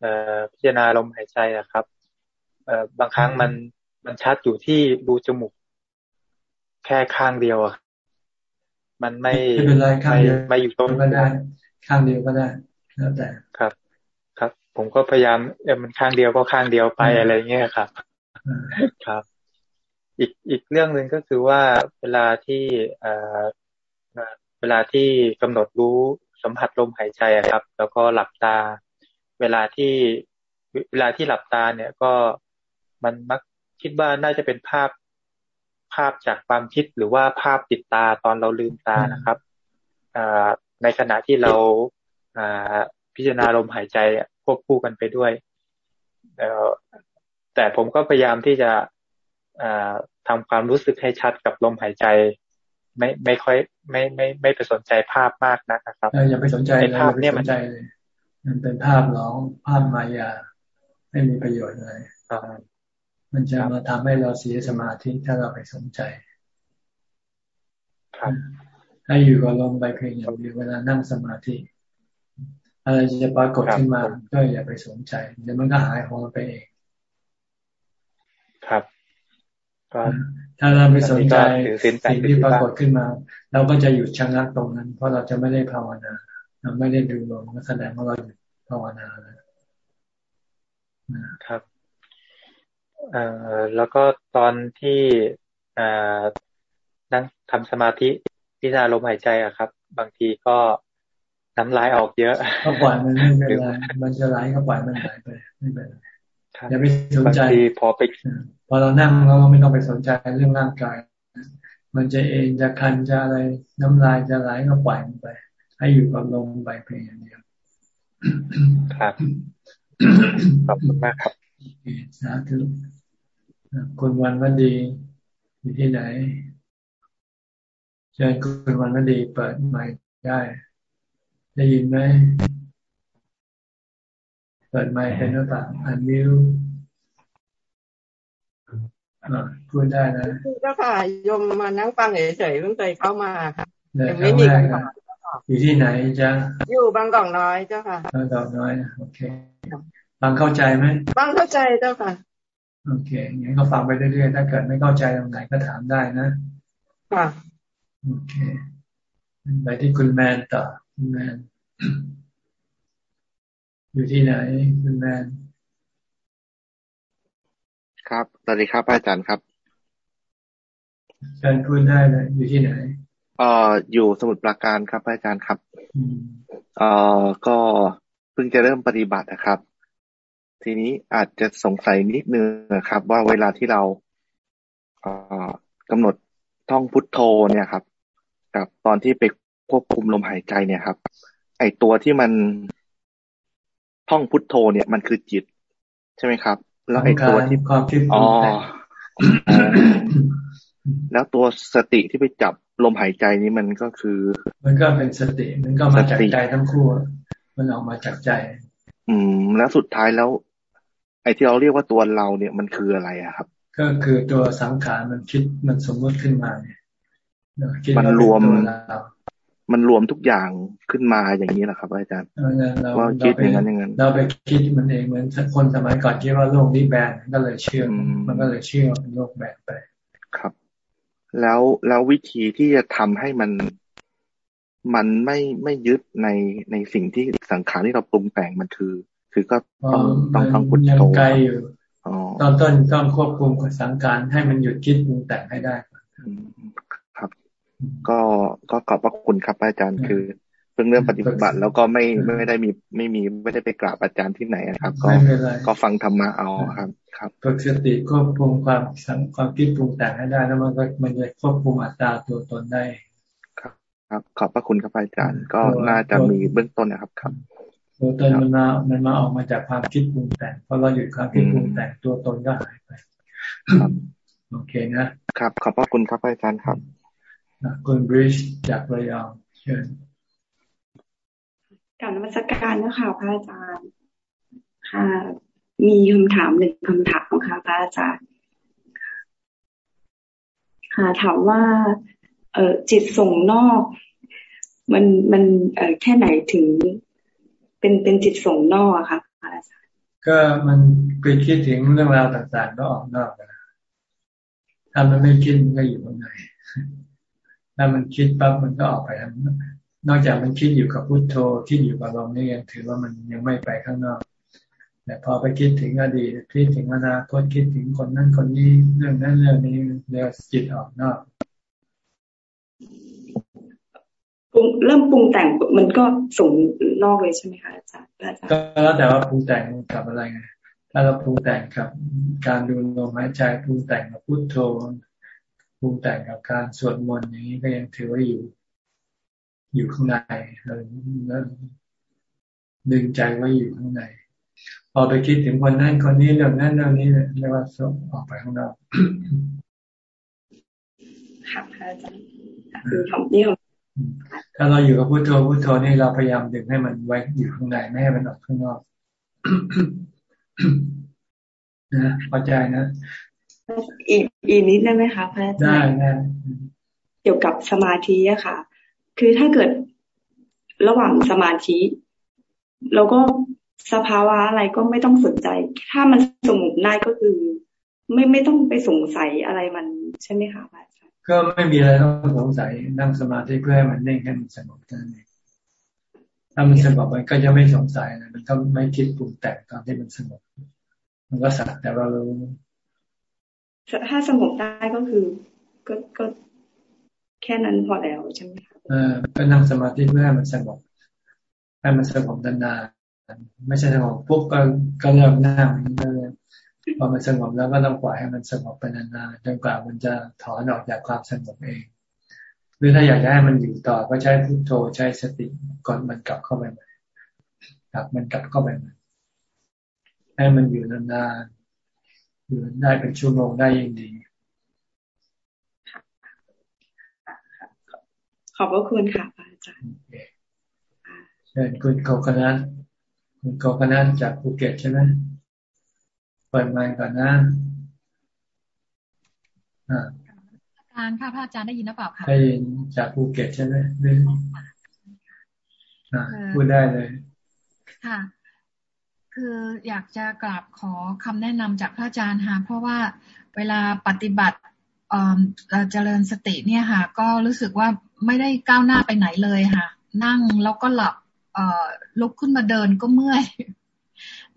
เอ่อพิจารณาลมหายใจอะครับเอ่อบางครั้งมันมันชัดอยู่ที่รูจมูกแค่ข้างเดียวอะมันไม่ไม่เป็นไรข้างเดียวไม่อยู่ตรงก็ได้ ข้างเดียวก็ได้แล้วแต่ครับ ครับ ผมก็พยายามเออมันข้างเดียวก็ข้างเดียวไปอะไรเงี้ยครับครับ อีกอีกเรื่องหนึ่งก็คือว่าเวลาที่เอ่อเวลาที่กำหนดรู้สัมผัสลมหายใจครับ แล้วก็หลับตา เวลาที่เวลาที่หลับตาเนี่ยก็มันมักคิดว่าน่าจะเป็นภาพภาพจากความคิดหรือว่าภาพติดตาตอนเราลืมตานะครับ ในขณะที่เราพิจารณาลมหายใจควบคู่กันไปด้วยแต่ผมก็พยายามที่จะทำความรู้สึกให้ชัดกับลมหายใจ ไม่ไม่ค่อย ไม่ไม่ไม่ไปสนใจภาพมากนะครับอย่าไปสนใจภาพเนี่ยมันใจเลยมันเป็นภาพร้องภาพมายา ไม่มีประโยชน์อะไรมันจะมาทำให้เราเสียสมาธิถ้าเราไปสนใจ ให้อยู่กับลมไปเพียงอย่างเดียวเวลานั่งสมาธิ อะไรจะปรากฏขึ้นมาก็อย่าไปสนใจเดี๋ยวมันก็หายของมันไปเอง ครับถ้าเราไม่สนใจสิ่งที่ปรากฏขึ้นมา เราก็จะหยุดชะงักตรงนั้น เพราะเราจะไม่ได้ภาวนา เราไม่ได้ดูลมก็แสดงว่าเราหยุดภาวนาแล้วครับเอ่อแล้วก็ตอนที่อ่านั่งทำสมาธิ พิจารณาลมหายใจอะครับ บางทีก็น้ำลายออกเยอะก็ปล่อยมันไม่เป็นไรมันจะไหลก็ปล่อยมันไหลไปไม่เป็นไรอย่าไปสนใจพอไปพอเรานั่งเราไม่ต้องไปสนใจเรื่องร่างกาย มันจะเองจะคันจะอะไรน้ำลายจะไหลก็ปล่อยมันไป ให้อยู่กับลมไปเพียงอย่างเดียวครับขอบคุณมากครับสาธุคุณวันวันดีอยู่ที่ไหน เชิญคุณวันวันดีเปิดไมค์ได้ ได้ยินไหมเปิดไมค์เห็นหรือเปล่าอันมิวพูดได้นะเจ้าค่ะยมมานั่งฟังเฉยๆเพิ่งเคยเข้ามาค่ะยังไม่มีคำถามอยู่ที่ไหนจ๊ะอยู่บางกอกน้อยเจ้าค่ะบางกอกน้อยโอเคฟังเข้าใจไหมฟังเข้าใจเจ้าค่ะ โอเคงั้นก็ฟังไปเรื่อยๆถ้าเกิดไม่เข้าใจตรงไหนก็ถามได้นะค่ะ โอเคไปที่คุณแมนต่อคุณแมน อยู่ที่ไหนคุณแมน ครับสวัสดีครับอาจารย์ครับการพูดได้เลยอยู่ที่ไหนเอ่ออยู่สมุทรปราการครับอาจารย์ครับเอ่อก็เพิ่งจะเริ่มปฏิบัตินะครับ ทีนี้อาจจะสงสัยนิดนึงนะครับ ว่าเวลาที่เราเอ่อกำหนดท่องพุทโธเนี่ยครับ กับตอนที่ไปควบคุมลมหายใจเนี่ยครับ ไอตัวที่มันท่องพุทโธเนี่ยมันคือจิต ใช่ไหมครับ แล้วไอ้ตัวที่ความคิดอ๋อแล้วตัวสติที่ไปจับลมหายใจนี้มันก็คือ มันก็เป็นสติ มันก็มาจากใจทั้งคู่ มันออกมาจากใจ อืม แล้วสุดท้ายแล้ว ไอ้ที่เราเรียกว่าตัวเราเนี่ยมันคืออะไรอะครับ ก็คือตัวสังขารมันคิดมันสมมติขึ้นมาเนี่ย มันรวม มันรวมทุกอย่างขึ้นมาอย่างนี้แหละครับ อาจารย์ว่าคิดอย่างนั้นอย่างนั้นเราไปคิดมันเองเหมือนคนสมัยก่อนคิดว่าโลกนี้แบนก็เลยเชื่อมันก็เลยเชื่อเป็นโลกแบนไปครับ แล้วแล้ววิธีที่จะทำให้มันมันไม่ไม่ยึดในในสิ่งที่สังขารที่เราปรุงแต่งมันคือ คือก็ต้องต้องต้องพุทโธไกลอยู่ตอนต้นต้องควบคุมสังการให้มันหยุดคิดปรุงแต่งให้ได้ครับ ก็ก็ขอบพระคุณครับอาจารย์คือเพิ่งเริ่มปฏิบัติแล้วก็ไม่ไม่ได้มีไม่มีไม่ได้ไปกราบอาจารย์ที่ไหนครับ ก็ก็ฟังธรรมะเอาครับ ครับฝึกสติควบคุมความสังความคิดปรุงแต่งให้ได้แล้วมันก็มันจะควบคุมอัตราตัวตนได้ ครับ ครับ ขอบพระคุณครับอาจารย์ ก็น่าจะมีเบื้องต้นนะครับครับตัวตนมันมามันมาออกมาจากความคิดปรุงแต่งพอเราหยุดความคิดปรุงแต่งตัวตนก็หายไป ครับ โอเคนะครับ ขอบพระคุณครับอาจารย์ครับ คุณบริชจากระยองเชิญการนมัสการนะคะพระอาจารย์ค่ะมีคำถามหนึ่งคำถามค่ะพระอาจารย์ค่ะถามว่า เออจิตส่งนอก มันมันเออแค่ไหนถึง เป็นเป็นจิตส่งนอกอะค่ะพระอาจารย์ก็มันไปคิดถึงเรื่องราวต่างๆ ก็ออกนอกนะถ้ามันไม่คิดมันก็อยู่ข้างใน ถ้ามันคิดปั๊บมันก็ออกไปทางนอกจากมันคิดอยู่กับพุโทโธคิดอยู่กับลมนี่ยังถือว่ามันยังไม่ไปข้างนอกแต่พอไปคิดถึงอดีตคิดถึงอนาคตคิดถึงคนนั้นคนนี้เรื่องนั้นเรื่องนี้เรียกจิตออกนอกปรุงเริ่มปรุงแต่งมันก็ส่งนอกเลยใช่ไหมคะอาจารย์ก็แล้วแต่ว่าปรุงแต่งกับอะไรไงถ้าเราปรุงแต่งกับการดูลมหายใจปรุงแต่งกับพุโทโธป รุงแต่งกับการสวดมนต์อย่างนี้ก็ยังถือว่าอยู่ อยู่ข้างในเราดึงใจไว้อยู่ข้างในพอไปคิดถึงคนนั้นคนนี้เรื่องนั้นเรื่องนี้เรียกว่าส่งออกไปข้างนอกค่ะอาจารย์คือทำนี่ถ้าเราอยู่กับพุทโธพุทโธนี่เราพยายามดึงให้มันไว้อยู่ข้างในไม่ให้มันออกข้างนอกนะพอใจนะ อีกอีกนิดได้ไหมคะพระอาจารย์ได้ได้เกี่ยวกับสมาธิอะค่ะ คือถ้าเกิดระหว่างสมาธิเราก็สภาวะอะไรก็ไม่ต้องสนใจ ถ้ามันสงบได้ก็คือ ไม่ไม่ต้องไปสงสัยอะไรมันใช่ไหมคะอาจารย์ก็ไม่มีอะไรต้องสงสัยนั่งสมาธิเพื่อให้มันนิ่งให้มันสงบนั่นเองถ้ามันสงบมันก็จะไม่สงสัยนะมันก็ไม่คิดปรุงแต่งตอนที่มันสงบมันก็สักแต่ว่ารู้ ถ้าสงบได้ก็คือ ก็ก็แค่นั้นพอแล้วใช่ไหมคะเออก็นั่งสมาธิเพื่อให้มันสงบให้มันสงบนานๆไม่ใช่สงบปุ๊บก็ก็เริ่มนั่งเลยพอมันสงบแล้วก็ต้องปล่อยให้มันสงบไปนานๆจนกว่ามันจะถอนออกจากความสงบเอง หรือถ้าอยากให้มันอยู่ต่อก็ใช้พุทโธใช้สติก่อนมันกลับเข้าไปใหม่กลับมันกลับเข้าไปใหม่ให้มันอยู่นานๆ อยู่ได้เป็นชั่วโมงได้ยิ่งดีขอบพระคุณค่ะอาจารย์เชิญคุณโกกนัทคุณโกกนัทจากภูเก็ตใช่ไหมเปิดไมค์ก่อนนะอาจารย์ค่ะพระอาจารย์ได้ยินหรือเปล่าคะได้ยินจากภูเก็ตใช่ไหมพูดได้เลย ค่ะ คืออยากจะกราบขอคำแนะนำจากพระอาจารย์ค่ะเพราะว่าเวลาปฏิบัติเจริญสติเนี่ยค่ะ ก็รู้สึกว่าไม่ได้ก้าวหน้าไปไหนเลยค่ะ นั่งแล้วก็หลับลุกขึ้นมาเดินก็เมื่อย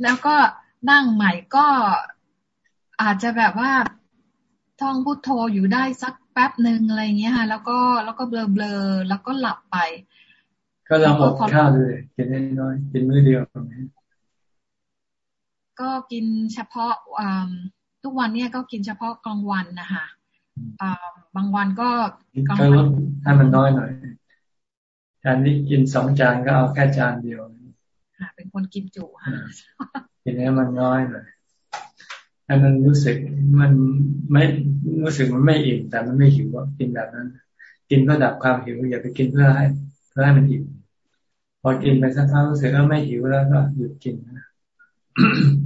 แล้วก็นั่งใหม่ก็อาจจะแบบว่าท่องพุทโธอยู่ได้สักแป๊บหนึ่งอะไรเงี้ยค่ะ แล้วก็แล้วก็เบลอเบลอแล้วก็หลับไป ก็เราอดข้าวเลยกินน้อยกินมื้อเดียว ก็กินเฉพาะทุกวันเนี่ยก็กินเฉพาะกลางวันนะคะบางวันก็ก็ลดให้มันน้อยหน่อยแทนที่กินสองจานก็เอาแค่จานเดียวค่ะเป็นคนกินจุค่ะกินให้มันน้อยหน่อยให้มันรู้สึกมันไม่รู้สึกมันไม่อิ่มแต่มันไม่หิวกินแบบนั้น กินเพื่อดับความหิวอย่าไปกินเพื่อให้เพื่อให้มันอิ่มพอกินไปสักพักรู้สึกว่าไม่หิวแล้วก็หยุดกินนะ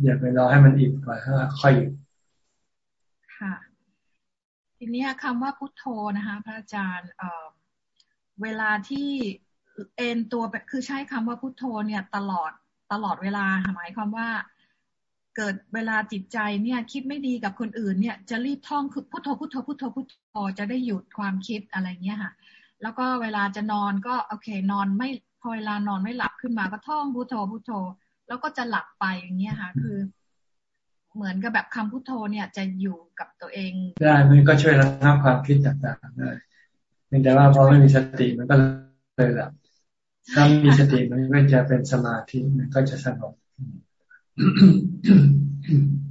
อย่าไปรอให้มันอิ่มก่อนค่อยหยุดค่ะ ทีนี้คำว่าพุทโธนะคะ พระอาจารย์เเวลาที่เอ็นตัวคือใช้คำว่าพุทโธเนี่ยตลอดตลอดเวลาหมายความว่าเกิดเวลาจิตใจเนี่ยคิดไม่ดีกับคนอื่นเนี่ยจะรีบท่องคือพุทโธพุทโธพุทโธพุทโธจะได้หยุดความคิดอะไรเงี้ยค่ะ แล้วก็เวลาจะนอนก็โอเคนอนไม่พอเวลานอนไม่หลับขึ้นมาก็ท่องพุทโธพุทโธ แล้วก็จะหลับไปอย่างเงี้ยค่ะ คือ เหมือนกับแบบคำพุทโธเนี่ย จะอยู่กับตัวเอง ได้มันก็ช่วยระงับความคิดต่างๆได้แต่ว่าพอไม่มีสติมันก็เลยหลับถ้ามีสติมันก็จะเป็นสมาธิมันก็จะสงบ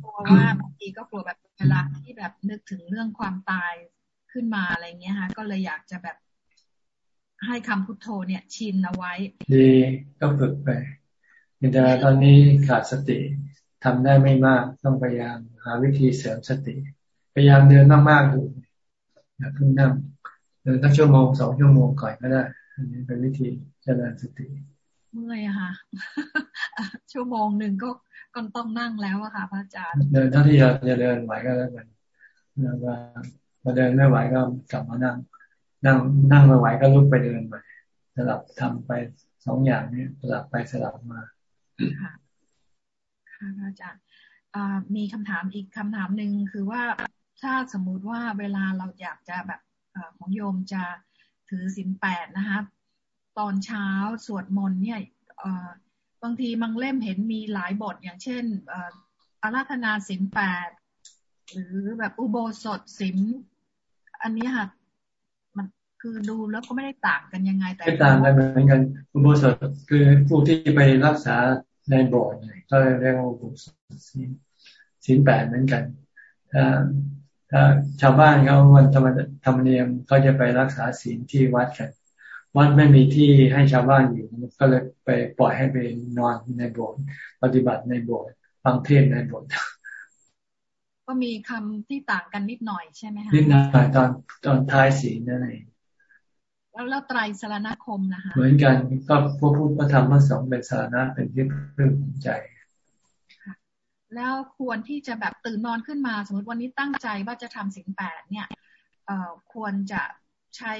กลัวว่าบางทีก็กลัวแบบเวลาที่แบบนึกถึงเรื่องความตายขึ้นมาอะไรเงี้ยฮะ ก็เลยอยากจะแบบให้คำพุทโธเนี่ย ชินเอาไว้ ดีก็ฝึกไป แต่ตอนนี้ขาดสติทำได้ไม่มากต้องพยายามหาวิธีเสริมสติ พยายามเดินมากๆดูอย่าเพิ่งนั่งเดินสักชั่วโมงสองชั่วโมงก่อนก็ได้ อันนี้เป็นวิธีเจริญสติ เมื่อยอะค่ะ ชั่วโมงหนึ่งก็ก็ต้องนั่งแล้วอะค่ะพระอาจารย์ เดินเท่าที่เราจะเดินไหวก็แล้วกันแล้วก็มาเดินไม่ไหวก็กลับมานั่ง นั่งนั่งไม่ไหวก็ลุกไปเดินใหม่สลับทำไปสองอย่างนี้สลับไปสลับมา ค่ะค่ะอาจารย์มีคำถามอีกคำถามหนึ่งคือว่าถ้าสมมุติว่าเวลาเราอยากจะแบบของโยมจะถือศีลแปดนะคะตอนเช้าสวดมนต์เนี่ยบางทีบางเล่มเห็นมีหลายบทอย่างเช่นอาราธนาศีลแปดหรือแบบอุโบสถศีลอันนี้ค่ะมันคือดูแล้วก็ไม่ได้ต่างกันยังไงแต่ไม่ต่างกันเหมือนกันอุโบสถคือผู้ที่ไปรักษา ในโบสถ์ก็เรียกว่าอุโบสถศีลแปดเหมือนกันถ้าถ้าชาวบ้านเขาวันธรรมธรรมเนียมเขาจะไปรักษาศีลที่วัดกันวัดไม่มีที่ให้ชาวบ้านอยู่ก็เลยไปปล่อยให้ไปนอนในโบสถ์ปฏิบัติในโบสถ์ฟังเทศในโบสถ์ก็มีคำที่ต่างกันนิดหน่อยใช่ไหมคะนิดหน่อยตอนตอนท้ายศีลนั่นเอง แล้วแล้วไตรสารณคมนะคะเหมือนกันก็พวกพุทธธรรมพระสงฆ์เป็นสารณะเป็นที่พึ่งใจแล้วควรที่จะแบบตื่นนอนขึ้นมา สมมติวันนี้ตั้งใจว่าจะทำสิ่งแปดเนี่ยเอ่อควรจะใช้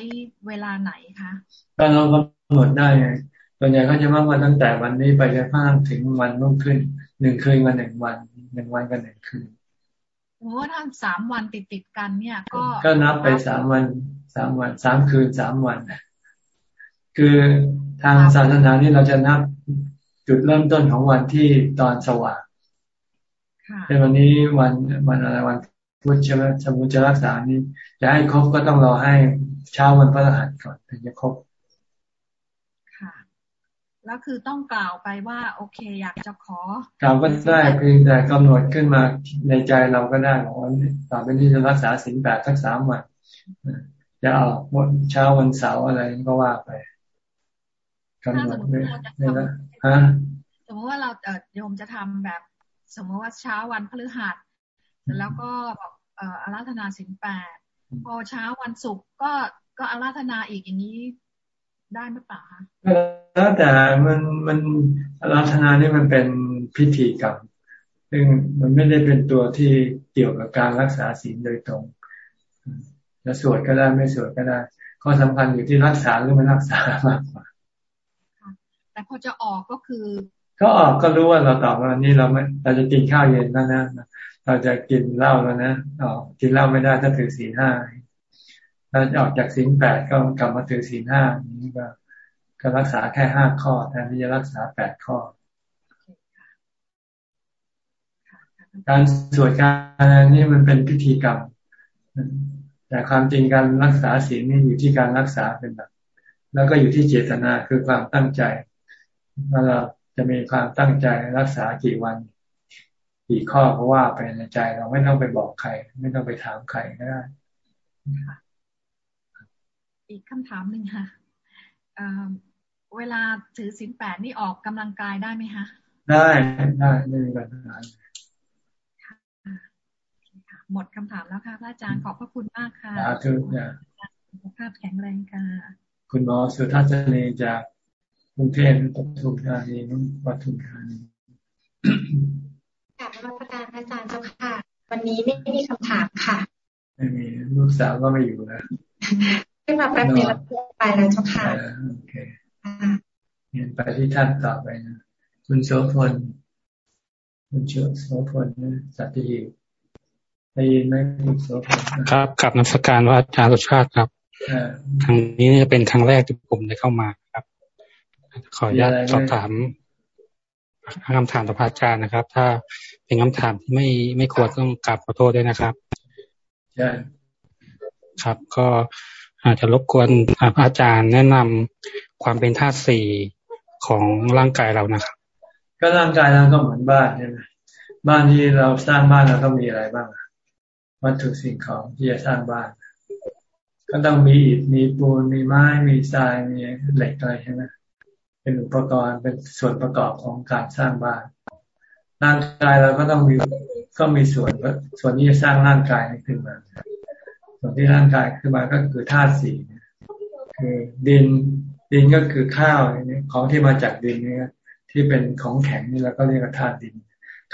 เวลาไหนคะก็เรากำหนดได้ไงส่วนใหญ่เขาจะมากวันตั้งแต่วันนี้ไปจนกระทั่งถึงวันรุ่งขึ้นหนึ่งคืนกับหนึ่งวันหนึ่งวันกับหนึ่งคืนโอ้ถ้าสามวันติดติดกันเนี่ย ก็ก็นับไปสามวัน สามวันสามคืนสามวัน คือทางศาสนานี่เราจะนับจุดเริ่มต้นของวันที่ตอนสว่างเป็นวันนี้วันวันอะไรวันพุธใช่ไหมสมมติจะรักษานี้จะให้ครบก็ต้องรอให้เช้าวันพระรหัสก่อนถึงจะครบค่ะ แล้วคือต้องกล่าวไปว่า โอเค อยากจะขอ กล่าวก็ได้เพียงแต่กำหนดขึ้นมาในใจเราก็ได้บอกว่าต่อไปนี้จะรักษาสิ่งแปดทักสามวัน จะเอาวันเช้าวันเสาร์อะไรก็ว่าไปกำหนดเลยนะฮะสมมติว่าเราเออโยมจะทำแบบ สมมติว่าเช้าวันพฤหัสแล้วก็อาราธนาสินแปดพอเช้าวันศุกร์ก็ก็อาราธนาอีกอย่างนี้ได้ไหมป่าคะแล้วแต่มันมันอาราธนานี่มันเป็นพิธีกรรมซึ่งมันไม่ได้เป็นตัวที่เกี่ยวกับการรักษาศีลโดยตรง จะสวดก็ได้ไม่สวดก็ได้ข้อสำคัญอยู่ที่รักษาหรือไม่รักษามากกว่าแต่พอจะออกก็คือ ก็ออกก็รู้ว่าเราตอบว่านี่เราไม่เราจะกินข้าวเย็นแล้วนะเราจะกินเหล้าแล้วนะออกกินเหล้าไม่ได้ถ้าถือศีลห้าเราจะออกจากศีลแปดก็กลับมาถือศีลห้านี้ก็ก็รักษาแค่ห้าข้อแทนที่จะรักษาแปดข้อ การสวดการนี้มันเป็นพิธีกรรม แต่ความจริงการรักษาศีลนี่อยู่ที่การรักษาเป็นแบบแล้วก็อยู่ที่เจตนาคือความตั้งใจว่าเราจะมีความตั้งใจรักษากี่วันกี่ข้อเพราะว่าไปในใจเราไม่ต้องไปบอกใคร ไม่ต้องไปถามใครก็ได้อีกคำถามหนึ่งค่ะเวลาถือสินแปดนี่ออกกำลังกายได้ไหมคะ ได้ได้ไม่มีปัญหา หมดคำถามแล้วค่ะพระอาจารย์ขอบพระคุณมากค่ะสาธุนะสุขภาพแข็งแรงค่ะ คุณหมอสุทัศนีจากกรุงเทพปทุมธานีนุ่นปทุมธานีกลับมาประการอาจารย์เจ้าค่ะ วันนี้ไม่มีคำถามค่ะ ไม่มีลูกสาวก็ไม่อยู่แล้วขึ้นมาแป๊บเดียวไปแล้วเจ้าค่ะโอเคเห็นไปที่ท่านต่อไปนะ คุณโสพลคุณโสพลนะสัตยี ได้ยินไหมคุณโสพลครับกับนักสการว่าอาจารย์รสชาติครับครั้งนี้จะเป็นครั้งแรกที่ผมได้เข้ามาครับ ขออนุญาตสอบถามคำถามต่อพระอาจารย์นะครับ ถ้าเป็นคำถามที่ไม่ไม่ควรต้องกราบขอโทษด้วยนะครับใช่ครับ ก็อาจจะรบกวนพระอาจารย์แนะนำความเป็นธาตุสี่ของร่างกายเรานะครับ ก็ร่างกายเราก็เหมือนบ้านใช่ไหมบ้านที่เราสร้างบ้านเราต้องมีอะไรบ้าง วัตถุสิ่งของที่จะสร้างบ้าน ก็ต้องมีอิฐมีปูนมีไม้มีทรายมีเหล็กอะไรใช่ไหมเป็นอุปกรณ์เป็นส่วนประกอบของการสร้างบ้านร่างกายเราก็ต้องมีก็มีส่วนส่วนที่จะสร้างร่างกายขึ้นมา ส่วนที่ร่างกายขึ้นมาก็คือธาตุสี่คือดินดินก็คือข้าวของที่มาจากดินนี่ที่เป็นของแข็งนี่เราก็เรียกว่าธาตุดิน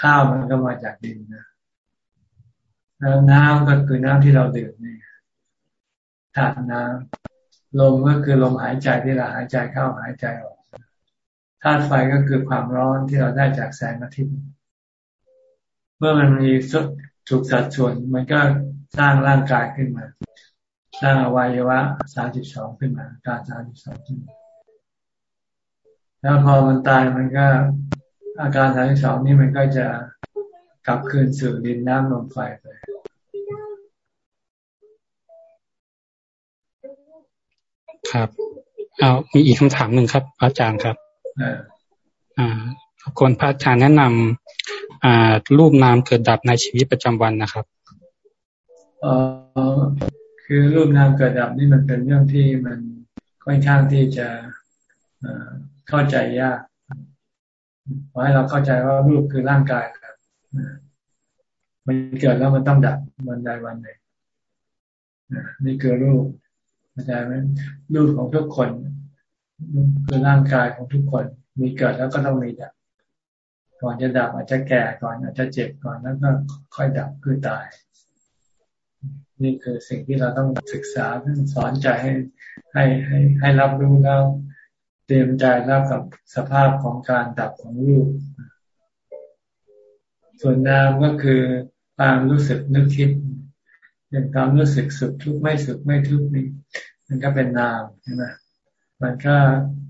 ข้าวมันก็มาจากดินนะ แล้วน้ำก็คือน้ำที่เราดื่มนี่ธาตุน้ำลมก็คือลมหายใจที่เราหายใจเข้าหายใจออกธาตุไฟก็คือความร้อนที่เราได้จากแสงอาทิตย์ เมื่อมันมีถูกสัดส่วนมันก็สร้างร่างกายขึ้นมา สร้างอวัยวะสามสิบสองขึ้นมา การสามสิบสองขึ้นแล้วพอมันตายมันก็อาการสามสิบสองนี่มันก็จะกลับคืนสู่ดินน้ำลมไฟไป ครับเอามีอีกคำถามหนึ่งครับอาจารย์ครับอ่าคนพระอาจารย์แนะนำอ่า รูปนามเกิดดับในชีวิตประจำวันนะครับเออคือรูปนามเกิดดับนี่มันเป็นเรื่องที่มันค่อนข้างที่จะเข้าใจยากขอให้เราเข้าใจว่ารูปคือร่างกายครับมันเกิดแล้วมันต้องดับวันใดวันหนึ่งนี่คือรูป เข้าใจไหมรูปของทุกคนคือร่างกายของทุกคน มีเกิดแล้วก็ต้องมีดับก่อนจะดับอาจจะแก่ก่อนอาจจะเจ็บก่อนแล้วก็ค่อยดับคือตาย นี่คือสิ่งที่เราต้องศึกษาสอนใจให้ให้ให้ให้รับรู้แล้วเตรียมใจรับกับสภาพของการดับของรูปส่วนนามก็คือความรู้สึกนึกคิด อย่างความรู้สึกสุขทุกข์ไม่สุขไม่ทุกข์นี่มันก็เป็นนามใช่ไหมมันก็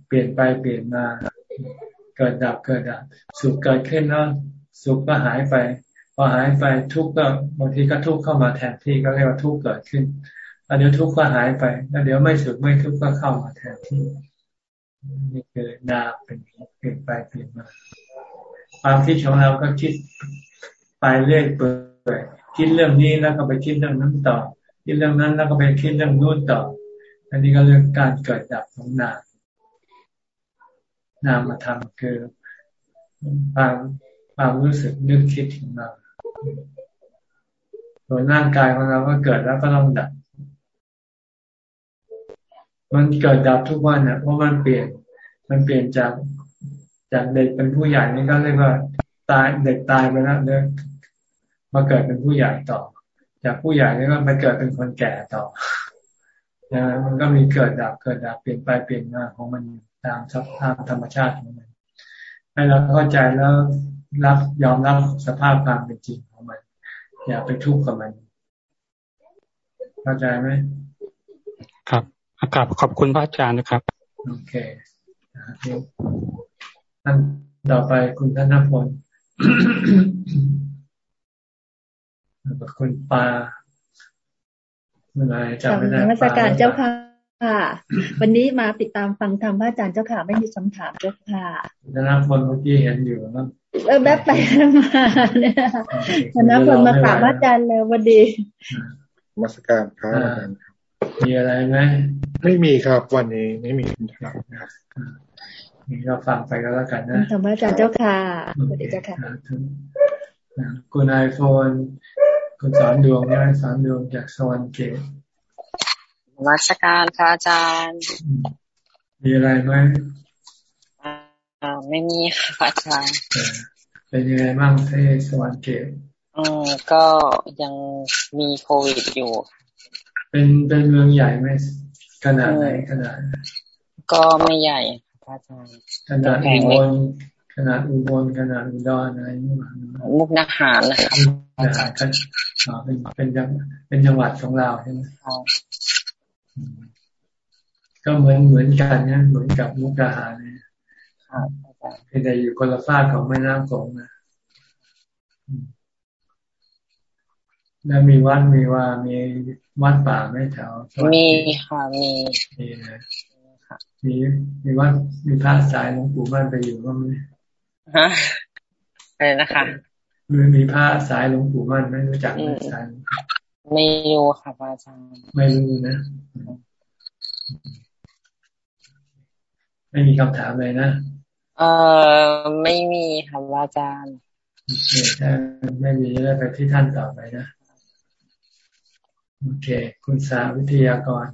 เปลี่ยนไปเปลี่ยนมา เกิดดับเกิดดับสุขเกิดขึ้นแล้วสุขก็หายไป พอหายไปทุกข์ก็บางทีก็ทุกข์เข้ามาแทนที่ก็เรียกว่าทุกข์เกิดขึ้นแล้วเดี๋ยวทุกข์ก็หายไปแล้วเดี๋ยวไม่สุขไม่ทุกข์ก็เข้ามาแทนที่นี่คือนามเป็นเปลี่ยนไปเปลี่ยนมาความคิดของเราก็คิดไปเรื่อยเปื่อย คิดเรื่องนี้แล้วก็ไปคิดเรื่องนั้นต่อ คิดเรื่องนั้นแล้วก็ไปคิดเรื่องนู้นต่อ อันนี้ก็เรื่องการเกิดดับของนาม นามธรรมคือความความรู้สึกนึกคิดของเราส่วนร่างกายของเราก็เกิดแล้วก็ต้องดับ มันเกิดดับทุกวันเนี่ยเพราะมันเปลี่ยน มันเปลี่ยนจากจากเด็กเป็นผู้ใหญ่นี่ก็เรียกว่าตายเด็กตายไปแล้วเนี่ย มาเกิดเป็นผู้ใหญ่ต่อ จากผู้ใหญ่นี่ก็ไปเกิดเป็นคนแก่ต่อนะมันก็มีเกิดดับเกิดดับเปลี่ยนไปเปลี่ยนมาของมันตามสภาพธรรมชาติของมันให้เราเข้าใจแล้วรับยอมรับสภาพความเป็นจริงของมัน อย่าไปทุกข์กับมัน เข้าใจไหมครับอากาศขอบคุณพระอาจารย์นะครับ โอเคท่านต่อไปคุณธนพล คุณปาเมื่อไรจำไม่ได้มาสการเจ้าค่ะ วันนี้มาติดตามฟังธรรมพระอาจารย์เจ้าค่ะไม่มีคำถามเจ้าค่ะธนพลเมื่อกี้เห็นอยู่นะเออแบ๊บไปมาเนี่ยธนพลมากราบพระอาจารย์เลยวันดีมาสการพระอาจารย์มีอะไรไหมไม่มีครับวันนี้ไม่มีคำถามครับนี่ก็ฟังไปก็แล้วกันนะธรรมอาจารย์เจ้าค่ะสวัสดีเจ้าค่ะคุณไอโฟน คุณสอนดวงนี่สอนดวงจากสวรรค์เกตวัชการพระอาจารย์ มีอะไรไหมอ่าไม่มีค่ะพระอาจารย์ เป็นยังไงบ้างที่สวรรค์เกตอืมก็ยังมีโควิดอยู่ เป็นเป็นเมืองใหญ่ไหมขนาดไหนขนาด ก็ไม่ใหญ่พระอาจารย์ขนาดอุบล ขนาดอุบลขนาดอุดรอะไรนี่มามุกนาหารนะครับเป็นเป็นจังเป็นจังหวัดของเราใช่ไหมก็เหมือนเหมือนกันเนี่ยเหมือนกับมุกดาหารเนี่ยอาจารย์แต่อยู่คนละฝากของแม่น้ำโขงนะแล้วมีวัดมีว่ามีวัดป่าไม่แถวมีค่ะมีมีนะมีมีวัดมีพระสายหลวงปู่มั่นไปอยู่บ้างไหมฮะ อะไรนะคะมีมีพระสายหลวงปู่มั่นไม่รู้จักไหมสายไม่รู้ค่ะอาจารย์ไม่รู้นะ ไม่มีคำถามเลยนะ เออไม่มีค่ะอาจารย์ถ้าไม่มีจะได้ไปที่ท่านต่อไปนะ โอเค คุณสาวิทยากร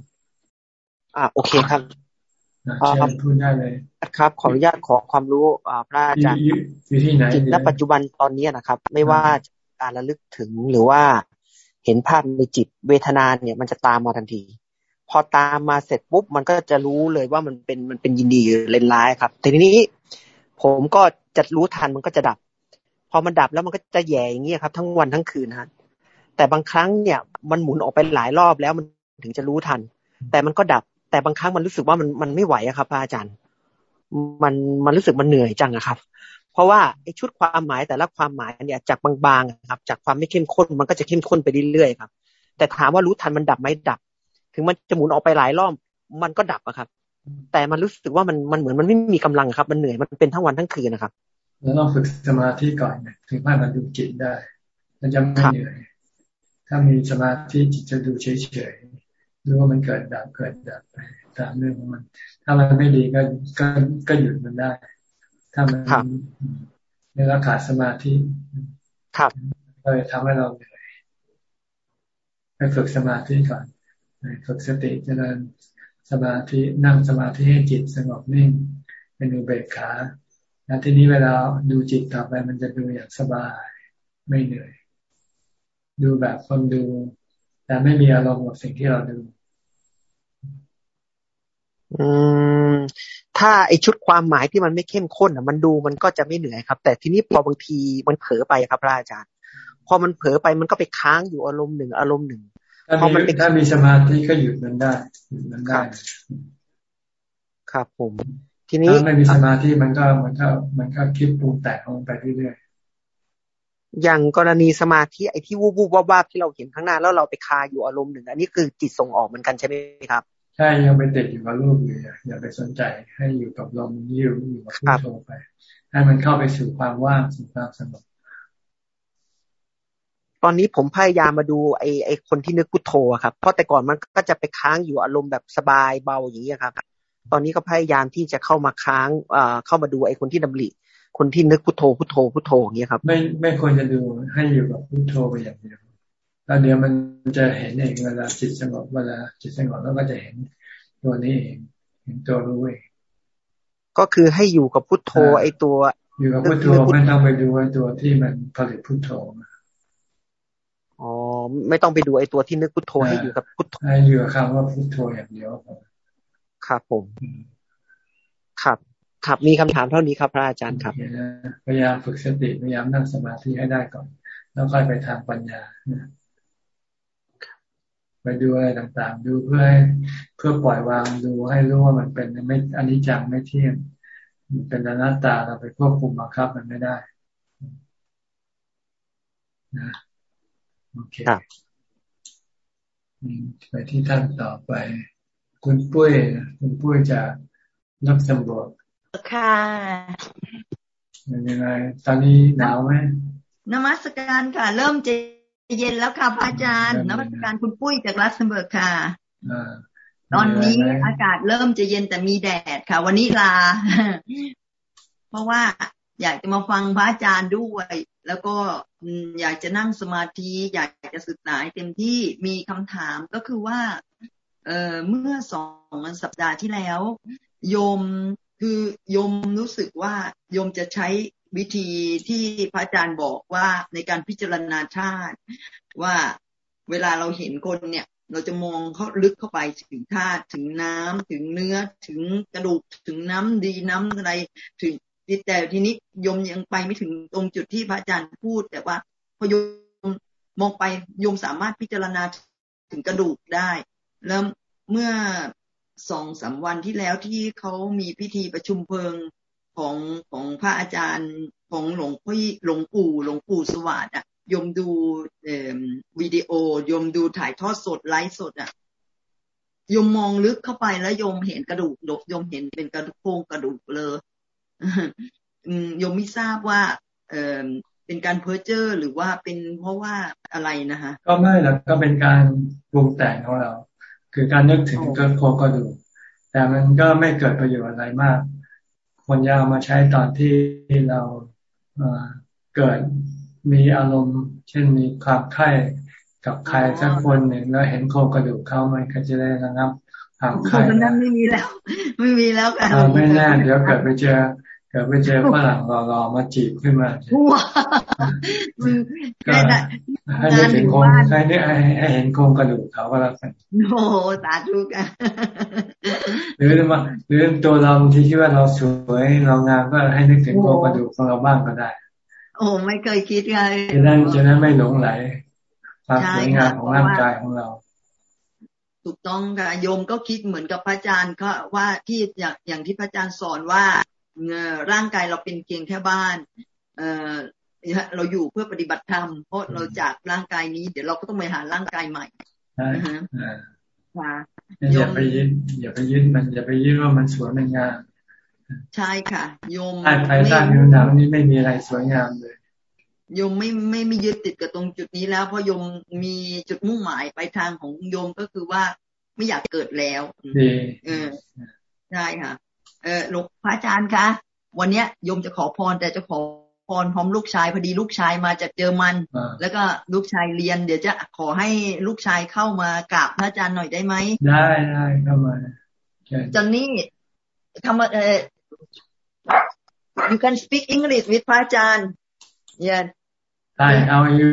อ่าโอเคครับ เชิญพูดได้เลยครับ ขออนุญาตขอความรู้อ่าพระอาจารย์อยู่ที่ไหนจิตณปัจจุบันตอนนี้นะครับ ไม่ว่าการระลึกถึงหรือว่าเห็นภาพในจิตเวทนาเนี่ยมันจะตามมาทันที พอตามมาเสร็จปุ๊บมันก็จะรู้เลยว่ามันเป็นมันเป็นยินดีหรือเลนร้ายครับทีนี้ผมก็จะรู้ทันมันก็จะดับ พอมันดับแล้วมันก็จะแย่อย่างเงี้ยครับ ทั้งวันทั้งคืนฮะแต่บางครั้งเนี่ยมันหมุนออกไปหลายรอบแล้วมันถึงจะรู้ทัน แต่มันก็ดับ แต่บางครั้งมันรู้สึกว่ามันมันไม่ไหวอะครับอาจารย์ มันมันรู้สึกมันเหนื่อยจังอะครับ เพราะว่าไอ้ชุดความหมายแต่ละความหมายเนี่ยจากบางๆครับ จากความไม่เข้มข้นมันก็จะเข้มข้นไปเรื่อยๆครับ แต่ถามว่ารู้ทันมันดับไหมดับ ถึงมันจะหมุนออกไปหลายรอบมันก็ดับอะครับ แต่มันรู้สึกว่ามันมันเหมือนมันไม่มีกำลังครับ มันเหนื่อยมันเป็นทั้งวันทั้งคืนนะครับแล้วต้องฝึกสมาธิก่อนถึงให้มันดูจิตได้ มันจะไม่เหนื่อย ถ้ามีสมาธิจิตจะดูเฉยๆ รู้ว่ามันเกิดดับเกิดดับไปตามเรื่องของมัน ถ้ามันไม่ดีก็ก็ก็หยุดมันได้ ถ้ามันเนื้อขาดสมาธิครับก็เลยทำให้เราเหนื่อยไปฝึกสมาธิก่อนฝึกสติเจริญสมาธินั่งสมาธิให้จิตสงบนิ่ง เป็นอุเบกขาแล้วทีนี้เวลาดูจิตต่อไปมันจะดูอย่างสบาย ไม่เหนื่อย ดูแบบคนดู แต่ไม่มีอารมณ์กับสิ่งที่เราดู อืมถ้าไอชุดความหมายที่มันไม่เข้มข้นอะ มันดูมันก็จะไม่เหนื่อยครับ แต่ทีนี้พอบางทีมันเผลอไปครับพระอาจารย์ พอมันเผลอไปมันก็ไปค้างอยู่อารมณ์หนึ่งอารมณ์หนึ่งพอมันถ้ามีสมาธิก็หยุดมันได้หยุดมันได้ ครับผม ทีนี้ถ้าไม่มีสมาธิมันก็มันก็มันก็คิดปรุงแต่งลงไปเรื่อยอย่างกรณีสมาธิไอ้ที่วูบวูบวาบที่เราเห็นข้างหน้าแล้วเราไปคาอยู่อารมณ์หนึ่ง อันนี้คือจิตส่งออกเหมือนกันใช่ไหมครับ ใช่ยังไปติดอยู่กับรูปอยู่อย่าไปสนใจให้อยู่กับลมยืดอยู่กับพุทโธไป ให้มันเข้าไปสู่ความว่างสู่ความสงบตอนนี้ผมพยายามมาดูไอ้ไอ้คนที่นึกพุทโธครับ เพราะแต่ก่อนมันก็จะไปค้างอยู่อารมณ์แบบสบายเบาอย่างนี้ครับ ตอนนี้ก็พยายามที่จะเข้ามาค้างเอ่อเข้ามาดูไอ้คนที่ดำริคนที่นึกพุทโธพุทโธพุทโธอย่างเงี้ยครับ ไม่ไม่ควรจะดูให้อยู่กับพุทโธไปอย่างเดียว แล้วเดี๋ยวมันจะเห็นเองเวลาจิตสงบเวลาจิตสงบแล้วก็จะเห็นตัวนี้เองเห็นตัวรู้เองก็คือให้อยู่กับพุทโธไอตัว อยู่กับพุทโธไม่ต้องไปดูไอตัวที่มันผลิตพุทโธอ๋อไม่ต้องไปดูไอตัวที่นึกพุทโธให้อยู่กับพุทโธให้อยู่กับคำว่าพุทโธอย่างเดียวครับผมครับครับมีคำถามเท่านี้ครับพระอาจารย์ครับพยายามฝึกสติพยายามนั่งสมาธิให้ได้ก่อน แล้วค่อยไปทางปัญญา ไปดูอะไรต่างๆ ดูเพื่อเพื่อปล่อยวางดูให้รู้ว่ามันเป็นไม่อันนี้จังไม่เที่ยงมันเป็นอนัตตาเราไปควบคุมบังคับมันไม่ได้นะโอเคไปที่ท่านต่อไป คุณปุ้ยคุณปุ้ยจากนักสำรวจค่ะเป็นยังไงตอนนี้หนาวไหมนมัสการค่ะ เริ่มจะ เย็นแล้วค่ะพระอาจารย์นมัสการคุณปุ้ยจากรัสเบิร์กค่ะตอนนี้อากาศเริ่มจะเย็นแต่มีแดดค่ะ วันนี้ลา เพราะว่าอยากจะมาฟังพระอาจารย์ด้วย แล้วก็อยากจะนั่งสมาธิ อยากจะศึกษาเต็มที่มีคำถามก็คือว่า เออเมื่อสองสัปดาห์ที่แล้ว โยมคือโยมรู้สึกว่าโยมจะใช้ วิธีที่พระอาจารย์บอกว่าในการพิจารณาชาติ ว่าเวลาเราเห็นคนเนี่ยเราจะมองเขาลึกเข้าไปถึงธาตุถึงน้ำถึงเนื้อถึงกระดูกถึงน้ำดีน้ำอะไรถึงแต่ทีนี้ยมยังไปไม่ถึงตรงจุดที่พระอาจารย์พูด แต่ว่าพอโยมมองไปยมสามารถพิจารณาถึงกระดูกได้แล้วเมื่อสองสาวันที่แล้วที่เขามีพิธีประชุมเพลิง ของของพระอาจารย์ของหลวงพี่หลวงปู่หลวงปู่สวัสดิ์อะยมดูเอ่อวิดีโอยมดูถ่ายทอดสดไลฟ์สดอะยมมองลึกเข้าไปแล้วยมเห็นกระดูกยมเห็นเป็นกระดูกโครงกระดูกเลยยมไม่ทราบว่าเออเป็นการเพ้อเจ้อหรือว่าเป็นเพราะว่าอะไรนะคะก็ไม่หรอกก็เป็นการปรุงแต่งของเรา คือการนึกถึงกระโครงกระดูกแต่มันก็ไม่เกิดประโยชน์อะไรมาก คนยาวมาใช้ตอนที่เราเกิดมีอารมณ์ เช่นมีความไข้กับใครสักคนหนึ่งแล้วเห็นโครงกระดูกเขามันก็จะได้ระงับความไข้นั้นไม่มีแล้ว ไม่มีแล้วค่ะไม่แน่เดี๋ยวเกิดไปเจอเกิดไปเจอฝรั่งรอๆมาจีบขึ้นมาก็ให้ได้ถึงโครงให้ได้ให้เห็นโครงกระดูกเขาก็แล้วกันโอ้สาธุกันหรือว่าหรือตัวเราที่คิดว่าเราสวยเรางามก็ให้นึกถึงโครงกระดูกของเราบ้างก็ได้ โอ้ไม่เคยคิดเลยจะนั้นจะนั้นไม่หลงไหลความสวยงามของร่างกายของเราถูกต้องค่ะโยมก็คิดเหมือนกับพระอาจารย์ก็ว่าที่อย่างอย่างที่พระอาจารย์สอนว่า ร่างกายเราเป็นเพียงแค่บ้าน เออเราอยู่เพื่อปฏิบัติธรรมเพราะเราจากร่างกายนี้เดี๋ยวเราก็ต้องไปหาร่างกายใหม่นะฮะอย่าไปยึดอย่าไปยึดมันอย่าไปยึดว่ามันสวยมันงามใช่ค่ะโยมใต้ไฟใต้ผิวหนังนี่ไม่มีอะไรสวยงามเลยโยมไม่ไม่ไม่ยึดติดกับตรงจุดนี้แล้วเพราะโยมมีจุดมุ่งหมายไปทางของโยมก็คือว่าไม่อยากเกิดแล้วเออใช่ค่ะ เออหลวงพระอาจารย์คะวันเนี้ยโยมจะขอพรแต่จะขอพรพร้อมลูกชายพอดีลูกชายมาจากเยอรมัน แล้วก็ลูกชายเรียน เดี๋ยวจะขอให้ลูกชายเข้ามากราบพระอาจารย์หน่อยได้ไหมได้ได้เข้ามาจอนนี่ทำเออ you can speak English with พระอาจารย์ yeah Hi how are you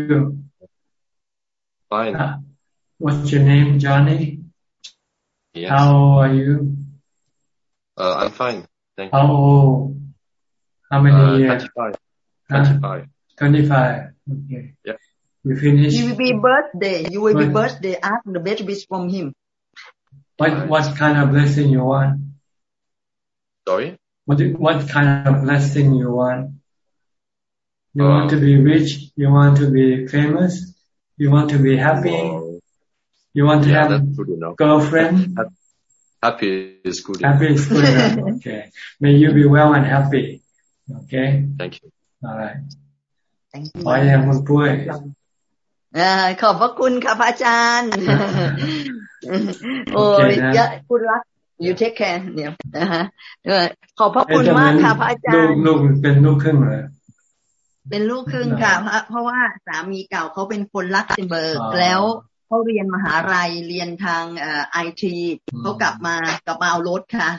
fine what's your name Johnny yes. how are you Uh, I'm fine. Thank you. How old? How many uh, years? 25. 25. 25. Okay. Yeah. You finish? You will be birthday. You will be birthday. Ask the best wish from him. What what kind of blessing you want? Sorry? What what kind of blessing you want? You um, want to be rich? You want to be famous? You want to be happy? you want to yeah, have girlfriend? Happy is good. Happy is good. okay. May you be well and happy. Okay. Thank you. All right. Thank you. ขออย่างคุณปุ้ยขอบพระคุณค่ะพระอาจารย์ โอ้ยเยอะคุณรัก you take care เนี่ยนะฮะขอบพระคุณมากค่ะพระอาจารย์ลูกเป็นลูกครึ่งเลยเป็นลูกครึ่งค่ะเพราะว่าสามีเก่าเขาเป็นคนลักเซมเบิร์กแล้ว เขาเรียนมหาลัยเรียนทางไอทีเขากลับมากลับมาเอารถค่ะ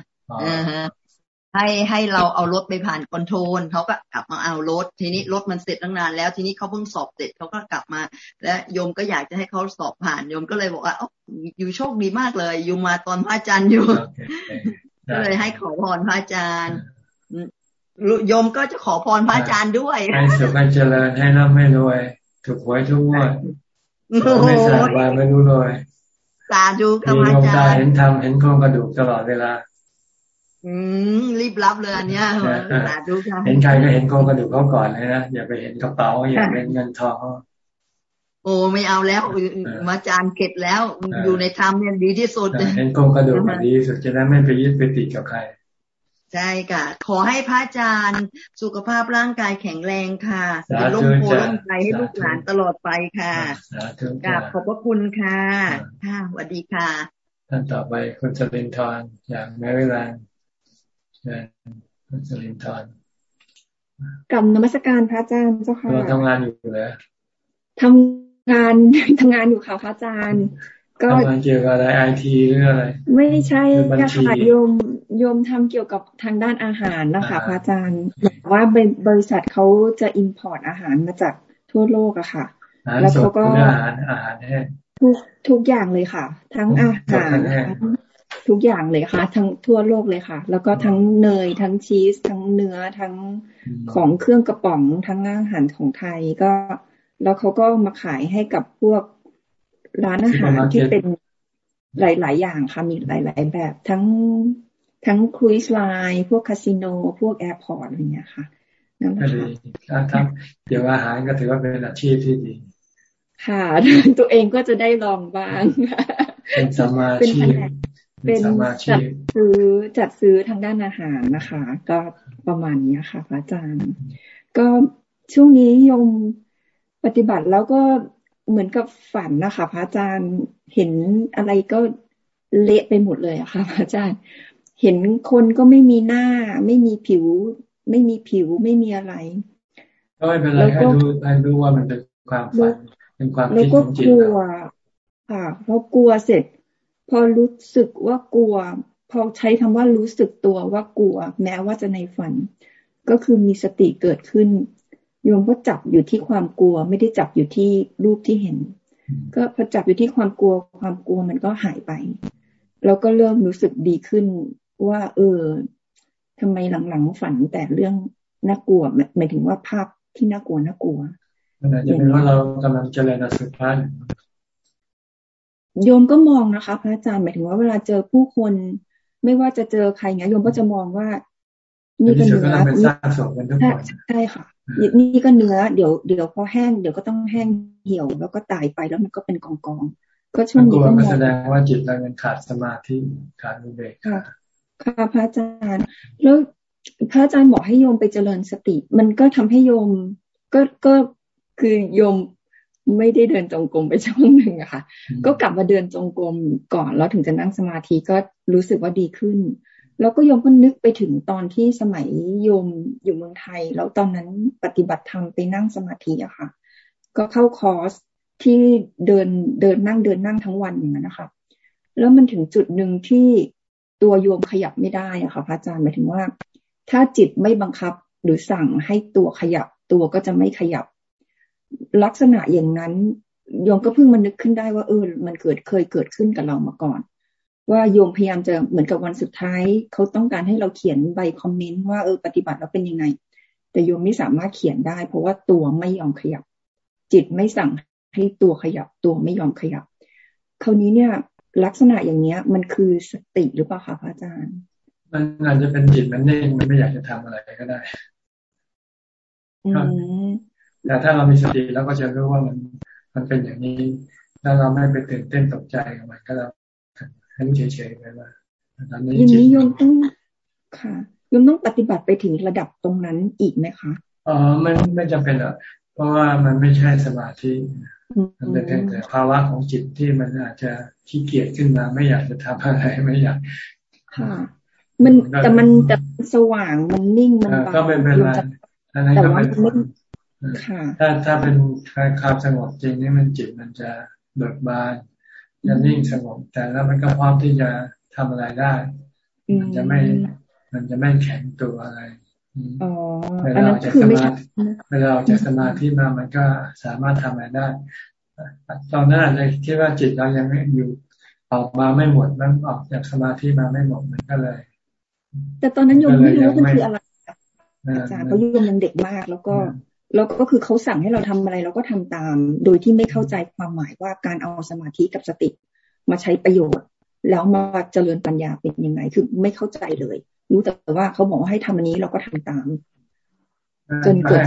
ให้ให้เราเอารถไปผ่านคอนโทรลเขาก็กลับมาเอารถ ทีนี้รถมันเสร็จตั้งนานแล้ว ทีนี้เขาเพิ่งสอบเสร็จเขาก็กลับมา และโยมก็อยากจะให้เขาสอบผ่านโยมก็เลยบอกว่าอ๋ออยู่โชคดีมากเลยอยู่มาตอนพระอาจารย์อยู่ก็เลยให้ขอพรพระอาจารย์โยมก็จะขอพรพระอาจารย์ด้วย ให้สุขให้เจริญให้ร่ำให้รวย ถูกหวยทุกงวด ไม่สาบานไม่รู้เลยสาธุกรรมอาจารย์เห็นทำเห็นโครงกระดูกตลอดเวลา อืมรีบรับเลยอันเนี้ยสาธุค่ะเห็นใครก็เห็นโครงกระดูกเขาก่อนเลยนะอย่าไปเห็นกระเป๋าอย่าเป็นเงินทองโอ้ไม่เอาแล้วมาจารย์เก็ดแล้วอยู่ในธรรมเนี่ยดีที่สุดเห็นโครงกระดูกดีที่สุดจะได้ไม่ไปยึดไปติดกับใคร ใช่ค่ะ ขอให้พระอาจารย์ สุขภาพร่างกายแข็งแรงค่ะเป็นร่มโพล่มใจให้ลูกหลานตลอดไปค่ะกราบขอบพระคุณค่ะ ค่ะสวัสดีค่ะ ท่านต่อไปคุณสลินทร์จากแมริแลนด์เชิญคุณสลินทร์กับนมัสการพระอาจารย์เจ้าค่ะเราทำงานอยู่แล้วทำงานทำงานอยู่ค่ะพระอาจารย์ ก็ทำงานเกี่ยวกับอะไรไอทีหรืออะไร ไม่ใช่ค่ะโยมโยมทำเกี่ยวกับทางด้านอาหารนะคะพระอาจารย์ว่าบริษัทเขาจะอินพอร์ตอาหารมาจากทั่วโลกอะค่ะ แล้วเขาก็อาหารอาหารแห้งทุกทุกอย่างเลยค่ะ ทั้งอาหารทุกอย่างเลยค่ะ ทั้งทั่วโลกเลยค่ะ แล้วก็ทั้งเนย ทั้งชีส ทั้งเนื้อทั้งของเครื่องกระป๋องทั้งอาหารของไทยก็ แล้วเขาก็มาขายให้กับพวก ร้านอาหารที่เป็นหลาย ๆ อย่างค่ะมีหลาย ๆ แบบทั้งทั้ง cruise line พวกคาสิโน พวก airport อะไรเงี้ยค่ะนั่นแหละค่ะถ้าเดี๋ยวอาหารก็ถือว่าเป็นอาชีพที่ดี ค่ะตัวเองก็จะได้ลองบ้างเป็นสัมมาชีพเป็นจัดซื้อจัดซื้อทางด้านอาหารนะคะ ก็ประมาณนี้ค่ะพระอาจารย์ ก็ช่วงนี้โยมปฏิบัติแล้วก็ เหมือนกับฝันนะคะ พระอาจารย์เห็นอะไรก็เละไปหมดเลยอะค่ะ พระอาจารย์ เห็นคนก็ไม่มีหน้า ไม่มีผิว ไม่มีผิวไม่มีอะไรก็ไม่เป็นไรให้ดูให้ดูว่ามันเป็นความฝันเป็นความคิดของจิตแล้วก็กลัวค่ะพอกลัวเสร็จ พอรู้สึกว่ากลัว พอใช้คำว่ารู้สึกตัวว่ากลัว แม้ว่าจะในฝัน ก็คือมีสติเกิดขึ้น โยมก็จับอยู่ที่ความกลัว ไม่ได้จับอยู่ที่รูปที่เห็น ก็พอจับอยู่ที่ความกลัว ความกลัวมันก็หายไปแล้วก็เริ่มรู้สึกดีขึ้นว่า เออทำไมหลังๆฝันแต่เรื่องน่ากลัวหมายถึงว่าภาพที่น่ากลัวน่ากลัวมันอาจจะเป็นว่าเรากำลังเจริญสุภาพโยมก็มองนะคะ พระอาจารย์หมายถึงว่าเวลาเจอผู้คนไม่ว่าจะเจอใครเงี้ยโยมก็จะมองว่านี่ก็เนื้อใช่ค่ะ นี่ก็เนื้อเดี๋ยวเดี๋ยวพอแห้งเดี๋ยวก็ต้องแห้งเหี่ยว แล้วก็ตายไปแล้วมันก็เป็นกองกองก็ช่วงนี้ก็แสดงว่าจิตเรายังขาดสมาธิขาดอุเบกขาค่ะพระอาจารย์ แล้วพระอาจารย์บอกให้โยมไปเจริญสติ มันก็ทำให้โยมก็ก็คือโยมไม่ได้เดินจงกรมไปช่วงหนึ่งอะค่ะ ก็กลับมาเดินจงกรมก่อนแล้วถึงจะนั่งสมาธิก็รู้สึกว่าดีขึ้น แล้วก็โยมก็นึกไปถึงตอนที่สมัยโยมอยู่เมืองไทย แล้วตอนนั้นปฏิบัติธรรมไปนั่งสมาธิอะค่ะ ก็เข้าคอร์สที่เดินเดินนั่งเดินนั่งทั้งวันอย่างนั้นนะคะ แล้วมันถึงจุดหนึ่งที่ตัวโยมขยับไม่ได้อะค่ะพระอาจารย์หมายถึงว่า ถ้าจิตไม่บังคับหรือสั่งให้ตัวขยับตัวก็จะไม่ขยับ ลักษณะอย่างนั้นโยมก็เพิ่งมานึกขึ้นได้ว่าเออ มันเกิดเคยเกิดขึ้นกับเรามาก่อน ว่าโยมพยายามจะเหมือนกับวันสุดท้ายเขาต้องการให้เราเขียนใบคอมเมนต์ว่าเออปฏิบัติแล้วเป็นยังไง แต่โยมไม่สามารถเขียนได้ เพราะว่าตัวไม่ยอมขยับ จิตไม่สั่งให้ตัวขยับ ตัวไม่ยอมขยับ คราวนี้เนี่ยลักษณะอย่างเนี้ย มันคือสติหรือเปล่าคะพระอาจารย์ มันอาจจะเป็นจิตมันเองมันไม่อยากจะทำอะไรก็ได้แต่ถ้าเรามีสติแล้วก็จะรู้ว่ามันมันเป็นอย่างนี้แล้วเราไม่ไปตื่นเต้นตกใจกับมันก็เรา ให้รู้เฉยๆไปว่าตอนนี้อย่างนี้โยมต้องค่ะโยมต้องปฏิบัติไปถึงระดับตรงนั้นอีกไหมคะอ๋อไม่ไม่จำเป็นหรอกเพราะว่ามันไม่ใช่สมาธิมันเป็นแต่ภาวะของจิตที่มันอาจจะขี้เกียจขึ้นมา ไม่อยากจะทำอะไรไม่อยากค่ะมันแต่มันจะสว่างมันนิ่งมันก็ไม่เป็นไรแต่ว่ามันถ้าถ้าเป็นความสงบจริงนี่มันจิตมันจะเบิกบาน จะนิ่งสงบแต่แล้วมันก็พร้อมที่จะทำอะไรได้ มันจะไม่ มันจะไม่แข็งตัวอะไรเวลาออกจากสมาธิเวลาออกจากสมาธิมามันก็สามารถทำอะไรได้ ตอนนั้นอาจจะคิดว่าจิตเรายังไม่อยู่ออกมาไม่หมดมันออกจากสมาธิมาไม่หมดมันก็เลย แต่ตอนนั้นโยมไม่รู้ว่ามันคืออะไรอาจารย์เขาโยมยังเด็กมากแล้วก็ แล้วก็คือเขาสั่งให้เราทำอะไรเราก็ทำตาม โดยที่ไม่เข้าใจความหมายว่าการเอาสมาธิกับสติมาใช้ประโยชน์ แล้วมาเจริญปัญญาเป็นยังไงคือไม่เข้าใจเลย รู้แต่ว่าเขาบอกว่าให้ทำอันนี้เราก็ทำตาม จนเกิด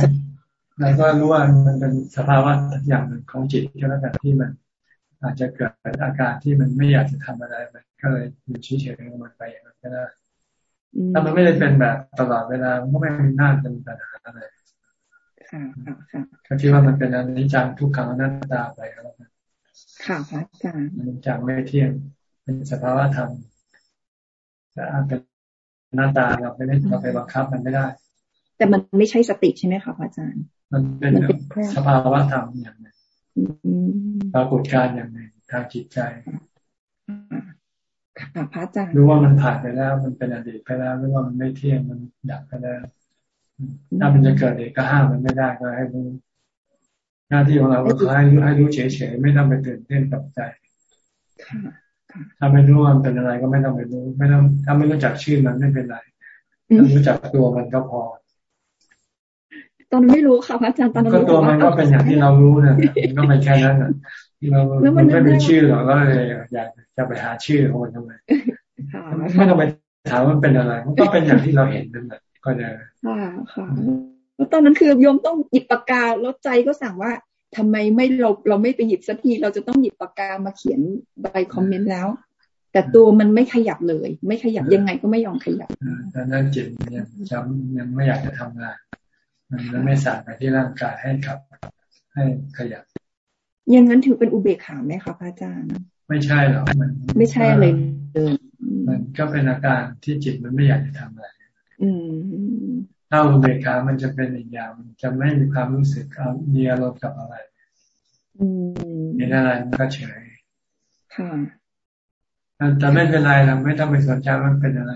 เราก็รู้ว่ามันเป็นสภาวะอย่างหนึ่งของจิตก็แล้วกันที่มัน อาจจะเกิดอาการที่มันไม่อยากจะทำอะไรมันก็เลยอยู่เฉยๆมันไปอย่างนั้นก็ได้ถ้ามันไม่ได้เป็นแบบตลอดเวลาก็ไม่มีน่าจะมีปัญหาอะไร ก็คิดว่ามันเป็นอนิจจังทุกขังอนัตตาไปแล้วค่ะพระอาจารย์อนิจจังไม่เที่ยง เป็นสภาวะธรรมแต่เป็นหน้าตาเราไม่ได้เราไปบังคับมันไม่ได้ แต่มันไม่ใช่สติใช่ไหมคะพระอาจารย์ มันเป็นสภาวะธรรมอย่างหนึ่งปรากฏการอย่างหนึ่งทางจิตใจค่ะพระอาจารย์รู้ว่ามันผ่านไปแล้ว มันเป็นอดีตไปแล้วรู้ว่ามันไม่เที่ยงมันดับไปแล้ว ถ้ามันจะเกิดเองก็ห้ามมันไม่ได้ก็ให้รู้หน้าที่ของเราก็คือให้รู้ให้รู้เฉยๆไม่ต้องไปตื่นเต้นตกใจถ้าไม่รู้มันเป็นอะไรก็ไม่ต้องไปรู้ ไม่ต้องถ้าไม่รู้จักชื่อมันไม่เป็นไรถ้ารู้จักตัวมันก็พอตอนไม่รู้ค่ะพระอาจารย์ตอนนั้นก็ตัวมันก็เป็นอย่างที่เรารู้นะมันก็เป็นแค่นั้นอะเรามันไม่เป็นชื่อหรอกก็เลยอยากจะไปหาชื่อของมันทำไมไม่ต้องไปถามว่าเป็นอะไร มันก็เป็นอย่างที่เราเห็นนั่นแหละ ก็ได้ค่ะค่ะแล้วตอนนั้นคือโยมต้องหยิบปากกาแล้วใจก็สั่งว่าทำไมไม่เราเราไม่ไปหยิบสักทีเราจะต้องหยิบปากกามาเขียนใบคอมเมนต์แล้ว แต่ตัวมันไม่ขยับเลย ไม่ขยับยังไงก็ไม่ยอมขยับตอนนั้นจิตยังจำยังไม่อยากจะทำงานมันไม่สั่งไปที่ร่างกายให้ขับ ให้ขยับอย่างนั้นถือเป็นอุเบกขาไหมคะพระอาจารย์ ไม่ใช่หรอกมัน ไม่ใช่อะไรเลยมันก็เป็นอาการที่จิตมันไม่อยากจะทำอะไร ถ้าอุเบกขามันจะเป็นอีกอย่างมันจะไม่มีความรู้สึกมีอารมณ์กับอะไรเห็นอะไรมันก็เฉยค่ะแต่ไม่เป็นไรเราไม่ต้องไปสนใจมันเป็นอะไร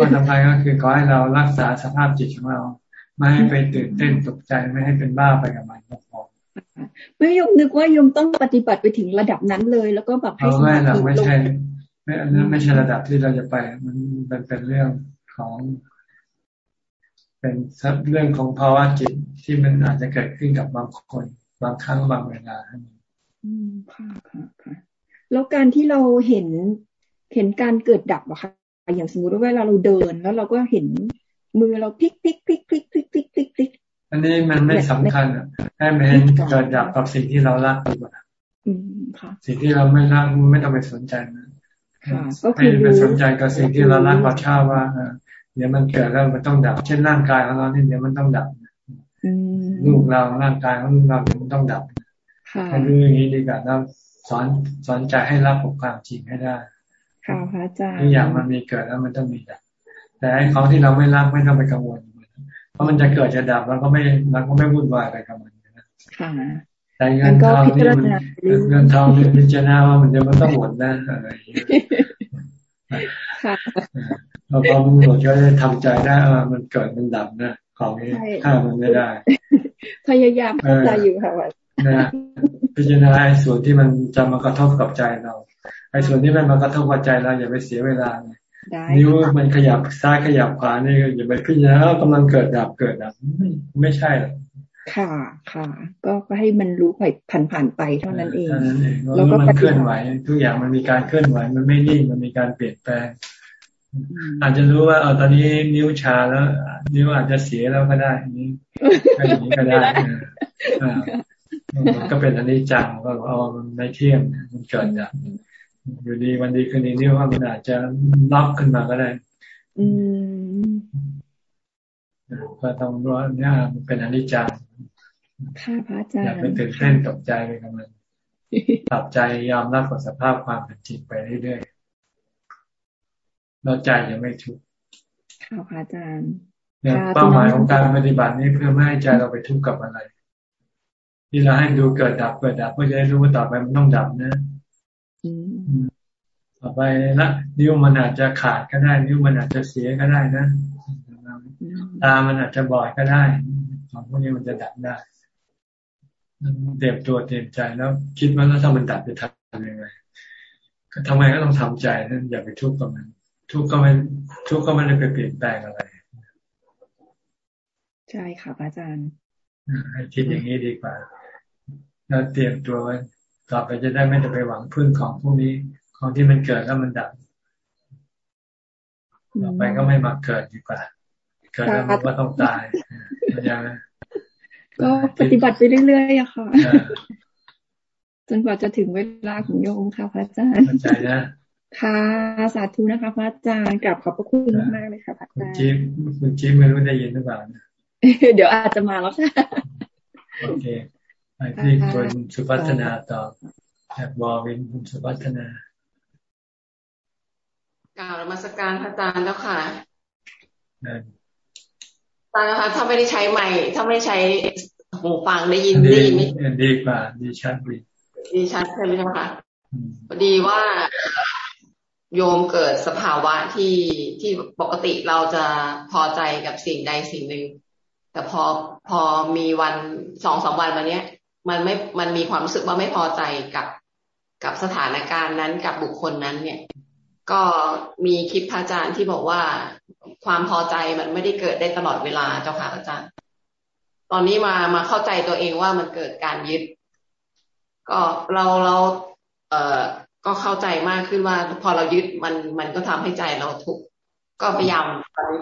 ความสำคัญก็คือขอให้เรารักษาสภาพจิตของเรา ไม่ให้ไปตื่นเต้นตกใจไม่ให้เป็นบ้าไปกับมันก็พอไม่ยมนึกว่ายมต้องปฏิบัติไปถึงระดับนั้นเลย แล้วก็แบบให้สมาธิไม่ใช่ไม่อันนั้นไม่ใช่ระดับที่เราจะไป มันเป็นเป็นเรื่องของ เป็นเรื่องของภาวะจิตที่มันอาจจะเกิดขึ้นกับบางคน บางครั้งบางเวลาอืมค่ะค่ะค่ะแล้วการที่เราเห็นเห็นการเกิดดับอะค่ะอย่างสมมติว่าเวลาเราเดินแล้วเราก็เห็นมือเราพลิกพลิกพลิกพลิกพลิกพลิกพลิกพลิกอันนี้มันไม่สำคัญอะให้มันเกิดดับกับสิ่งที่เรารักดีกว่าสิ่งที่เราไม่รักไม่ต้องไปสนใจนะให้ไปสนใจกับสิ่งที่เรารักเราชอบว่า เดี๋ยวมันเกิดแล้วมันต้องดับ เช่นร่างกายของเราเนี่ยเดี๋ยวมันต้องดับลูกเราร่างกายของลูกเรามันต้องดับให้รู้อย่างนี้ดีกว่าแล้วสอนสอนใจให้รับกับความจริงให้ได้ค่ะพระอาจารย์ทุกอย่างมันมีเกิดแล้วมันต้องมีดับ แต่ไอ้ของที่เราไม่รักไม่ต้องไปกังวลเพราะมันจะเกิดจะดับแล้วก็ไม่แล้วก็ไม่วุ่นวายไปกับมันค่ะแต่เงินทองนี่มันเงินทองนี่พิจารณาว่ามันจะมันต้องหมดนะอะไรอย่างเงี้ย เราพอมันหมดก็จะทำใจได้ว่ามันเกิดมันดับนะของนี้ข้ามันไม่ได้ พยายามเข้าใจอยู่ค่ะว่านะพิจารณาไอ้ส่วนที่มันจะมากระทบกับใจเราไอ้ส่วนที่มันมากระทบกับใจเราอย่าไปเสียเวลานิ้วมันขยับซ้ายขยับขวานี่อย่าไปพิจารณากำลังเกิดดับเกิดดับไม่ไม่ใช่หรอกค่ะ ค่ะ ก็ให้มันรู้ไปผ่านผ่านไปเท่านั้นเองแล้วก็มันเคลื่อนไหว ทุกอย่างมันมีการเคลื่อนไหว มันไม่นิ่งมันมีการเปลี่ยนแปลง อาจจะรู้ว่าเออตอนนี้นิ้วชาแล้ว นิ้วอาจจะเสียแล้วก็ได้นี้อย่างนี้ก็ได้มันก็เป็นอันนี้จังก็เอามันไม่เที่ยงมันเกิดจากอยู่ดีวันดีคืนนี้นิ้วว่ามันอาจจะล็อกขึ้นมาก็ได้อืมก็ต้องรู้ว่าเนี่ยมันเป็นอนิจจังค่ะพระอาจารย์อย่าไปตื่นเต้นตกใจไปกับมันปรับใจยอมรับกับสภาพความเป็นจริงไปเรื่อยๆ เราใจยังไม่ทุกข์ค่ะพระอาจารย์เนี่ยเป้าหมายของการปฏิบัตินี้เพื่อไม่ให้ใจเราไปทุกข์กับอะไร ที่เราให้ดูเกิดดับเกิดดับเพื่อจะได้รู้ว่าต่อไปมันต้องดับนะต่อไปละนิ้วมันอาจจะขาดก็ได้ นิ้วมันอาจจะเสียก็ได้นะตามันอาจจะบอดก็ได้ของพวกนี้มันจะดับได้เตรียมตัวเตรียมใจแล้วคิดว่าแล้วถ้ามันดับจะทำยังไงทำไมก็ต้องทำใจนั่นอย่าไปทุกข์กับมัน ทุกข์ก็ไม่ทุกข์ก็ไม่ได้ไปเปลี่ยนแปลงอะไรใช่ค่ะอาจารย์ให้คิดอย่างนี้ดีกว่าแล้วเตรียมตัวไว้ต่อไปจะได้ไม่จะไปหวังพึ่งของพวกนี้ของที่มันเกิดแล้วมันดับต่อไปก็ไม่มาเกิดดีกว่า เกิดแล้วมันก็ต้องตายอย่างนั้นก็ปฏิบัติไปเรื่อยๆอะค่ะ จนกว่าจะถึงเวลาของโยมค่ะพระอาจารย์ใจนะ ค่ะ สาธุนะคะพระอาจารย์กลับขอบพระคุณมากเลยค่ะพระอาจารย์จิ๊บคุณจิ๊บไม่รู้ได้ยินหรือเปล่าเดี๋ยวอาจจะมาแล้วค่ะ โอเคไปที่คุณสุพัฒนาต่อแอบวอวินคุณสุพัฒนากล่าวนมัสการพระอาจารย์แล้วค่ะตานะคะถ้าไม่ได้ใช้ใหม่ ถ้าไม่ใช้หูฟังได้ยินดีไหมดีกว่า ดีชัดดีดีชัดใช่ไหมคะพอดีว่า โยมเกิดสภาวะที่ที่ปกติเราจะพอใจกับสิ่งใดสิ่งหนึ่ง แต่พอพอมีวันสองสามวันมาเนี้ย มันไม่มันมีความรู้สึกว่าไม่พอใจกับกับสถานการณ์นั้นกับบุคคลนั้นเนี่ย ก็มีคลิปพระอาจารย์ที่บอกว่าความพอใจมันไม่ได้เกิดได้ตลอดเวลาเจ้าค่ะอาจารย์ ตอนนี้มามาเข้าใจตัวเองว่ามันเกิดการยึด ก็เราเรา เอ่อ ก็เข้าใจมากขึ้นว่า พอเรายึดมันมันก็ทำให้ใจเราทุกข์ก็พยายาม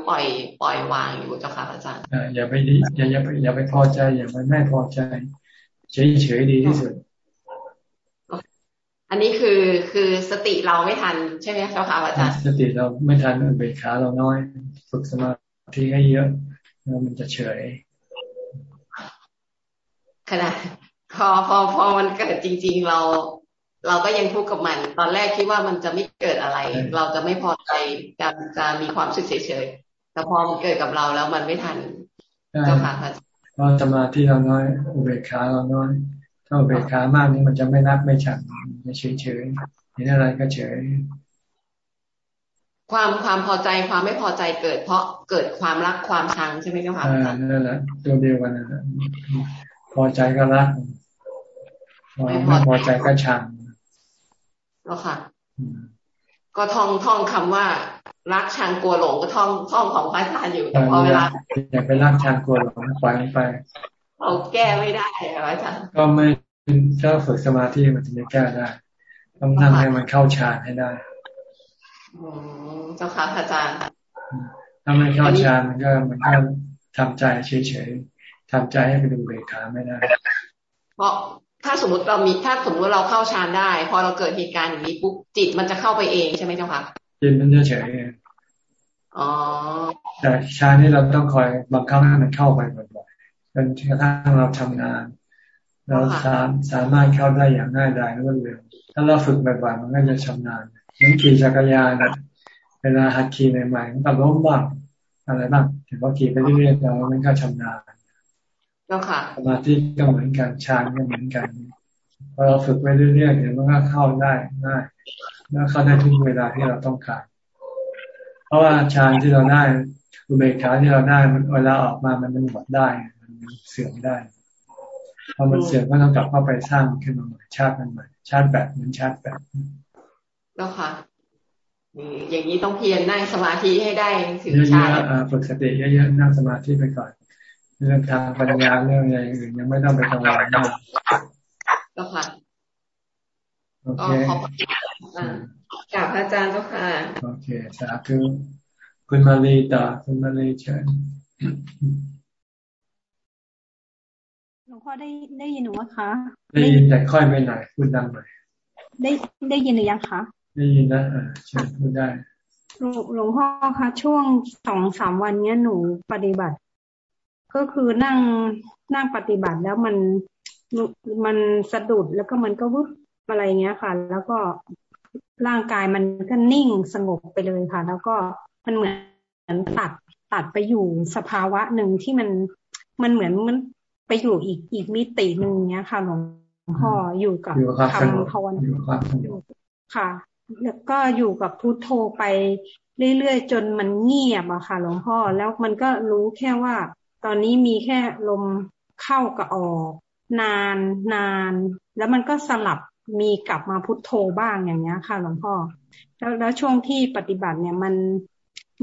ปล่อยปล่อยวางอยู่เจ้าค่ะอาจารย์อย่าไปดีอย่าอย่าอย่าไปพอใจอย่าไปไม่พอใจเฉยเฉยดีที่สุด อันนี้คือคือสติเราไม่ทันใช่ไหมเจ้าค่ะอาจารย์สติเราไม่ทันเบรขาเราน้อย ฝึกสมาธิให้เยอะแล้วมันจะเฉยขณะพอพอพอมันเกิดจริง ๆ เรา เราก็ยังทุกข์กับมัน ตอนแรกคิดว่ามันจะไม่เกิดอะไร เราจะไม่พอใจจะจะมีความสุขเฉยๆแต่พอมันเกิดกับเราแล้วมันไม่ทันเจ้าค่ะเพราะสมาธิเราน้อยอุเบกขาเราน้อย ถ้าอุเบกขามากนี่มันจะไม่รักไม่ชังจะเฉยเฉยเห็นอะไรก็เฉย ความความพอใจความไม่พอใจเกิด เพราะเกิดความรักความชังใช่ไหมเจ้าค่ะนั่นแหละตัวเดียวกันนะพอใจก็รักไม่พอใจก็ชัง แล้วค่ะ ก็ท่องท่องคำว่ารักชังกลัวหลงก็ท่องท่องของพระอาจารย์อยู่แต่พอเวลาอย่าไปรักชังกลัวหลงปล่อยไปเราแก้ไม่ได้อาจารย์ก็ไม่ถ้าฝึกสมาธิมันจะไม่แก้ได้ต้องทำให้มันเข้าฌานให้ได้เจ้าค่ะอาจารย์ถ้าไม่เข้าฌานมันก็มันก็ทำใจเฉยๆทำใจให้ไปดูเบขาไม่ได้ เพราะ ถ้าสมมติเรามีถ้าสมมติเราเข้าฌานได้ พอเราเกิดเหตุการณ์อย่างนี้ปุ๊บจิตมันจะเข้าไปเองใช่ไหมเจ้าค่ะจิตมันจะเฉยอ๋อแต่ฌานนี่เราต้องคอยบังคับให้มันเข้าไปบ่อยๆจนกระทั่งเราทำงาน เราสามสามารถเข้าได้อย่างง่ายดายรวดเร็วถ้าเราฝึกบ่อยๆมันก็จะชำนาญเหมือนขี่จักรยานเวลาหัดขี่ใหม่ๆมันก็ล้มบ้างอะไรบ้างถึงพอขี่ไปเรื่อยๆแล้วมันก็ชำนาญ แล้วค่ะสมาธิก็เหมือนกันฌานก็เหมือนกันพอเราฝึกไปเรื่อยๆเดี๋ยวมันก็เข้าได้ง่ายแล้วเข้าได้ทุกเวลาที่เราต้องการ เพราะว่าฌานที่เราได้อุเบกขาที่เราได้มันเวลาออกมามันมันหมดได้มันเสื่อมได้พอมันเสื่อมก็ต้องกลับเข้าไปสร้างขึ้นมาใหม่ชาติมันใหม่ชาติแบบเหมือนชาติแบบแล้วค่ะอย่างนี้ต้องเพียรนั่งสมาธิให้ได้ถึงชาติฝึกสติเยอะๆนั่งสมาธิไปก่อน เรื่องทางปัญญาเรื่องอะไรอื่นยังไม่ต้องไปทำงานมากแล้วค่ะโอเคขอบกราบอาจารย์เจ้าค่ะโอเคสาธุคุณมาลีต่อคุณมาลีเชิญหลวงพ่อได้ได้ยินหนูไหมคะ ได้ยินแต่ค่อยไปหน่อยพูดดังหน่อยได้ได้ยินหรือยังคะได้ยินนะอ่าเชิญพูดได้หลวงพ่อคะช่วงสองสามวันเนี้ยหนูปฏิบัติ ก็คือนั่งนั่งปฏิบัติแล้วมันมันสะดุดแล้วก็มันก็วุบอะไรเงี้ยค่ะ แล้วก็ร่างกายมันก็นิ่งสงบไปเลยค่ะ แล้วก็มันเหมือนตัดตัดไปอยู่สภาวะหนึ่งที่มันมันเหมือนมันไปอยู่อีกอีกมิติหนึ่งเนี้ยค่ะหลวงพ่ออยู่กับคำภาวนาค่ะ แล้วก็อยู่กับพุทโธไปเรื่อยๆจนมันเงียบอะค่ะหลวงพ่อแล้วมันก็รู้แค่ว่า ตอนนี้มีแค่ลมเข้ากับออก นานนาน แล้วมันก็สลับมีกลับมาพุทโธบ้างอย่างเงี้ยค่ะหลวงพ่อ แล้วแล้วช่วงที่ปฏิบัติเนี่ยมัน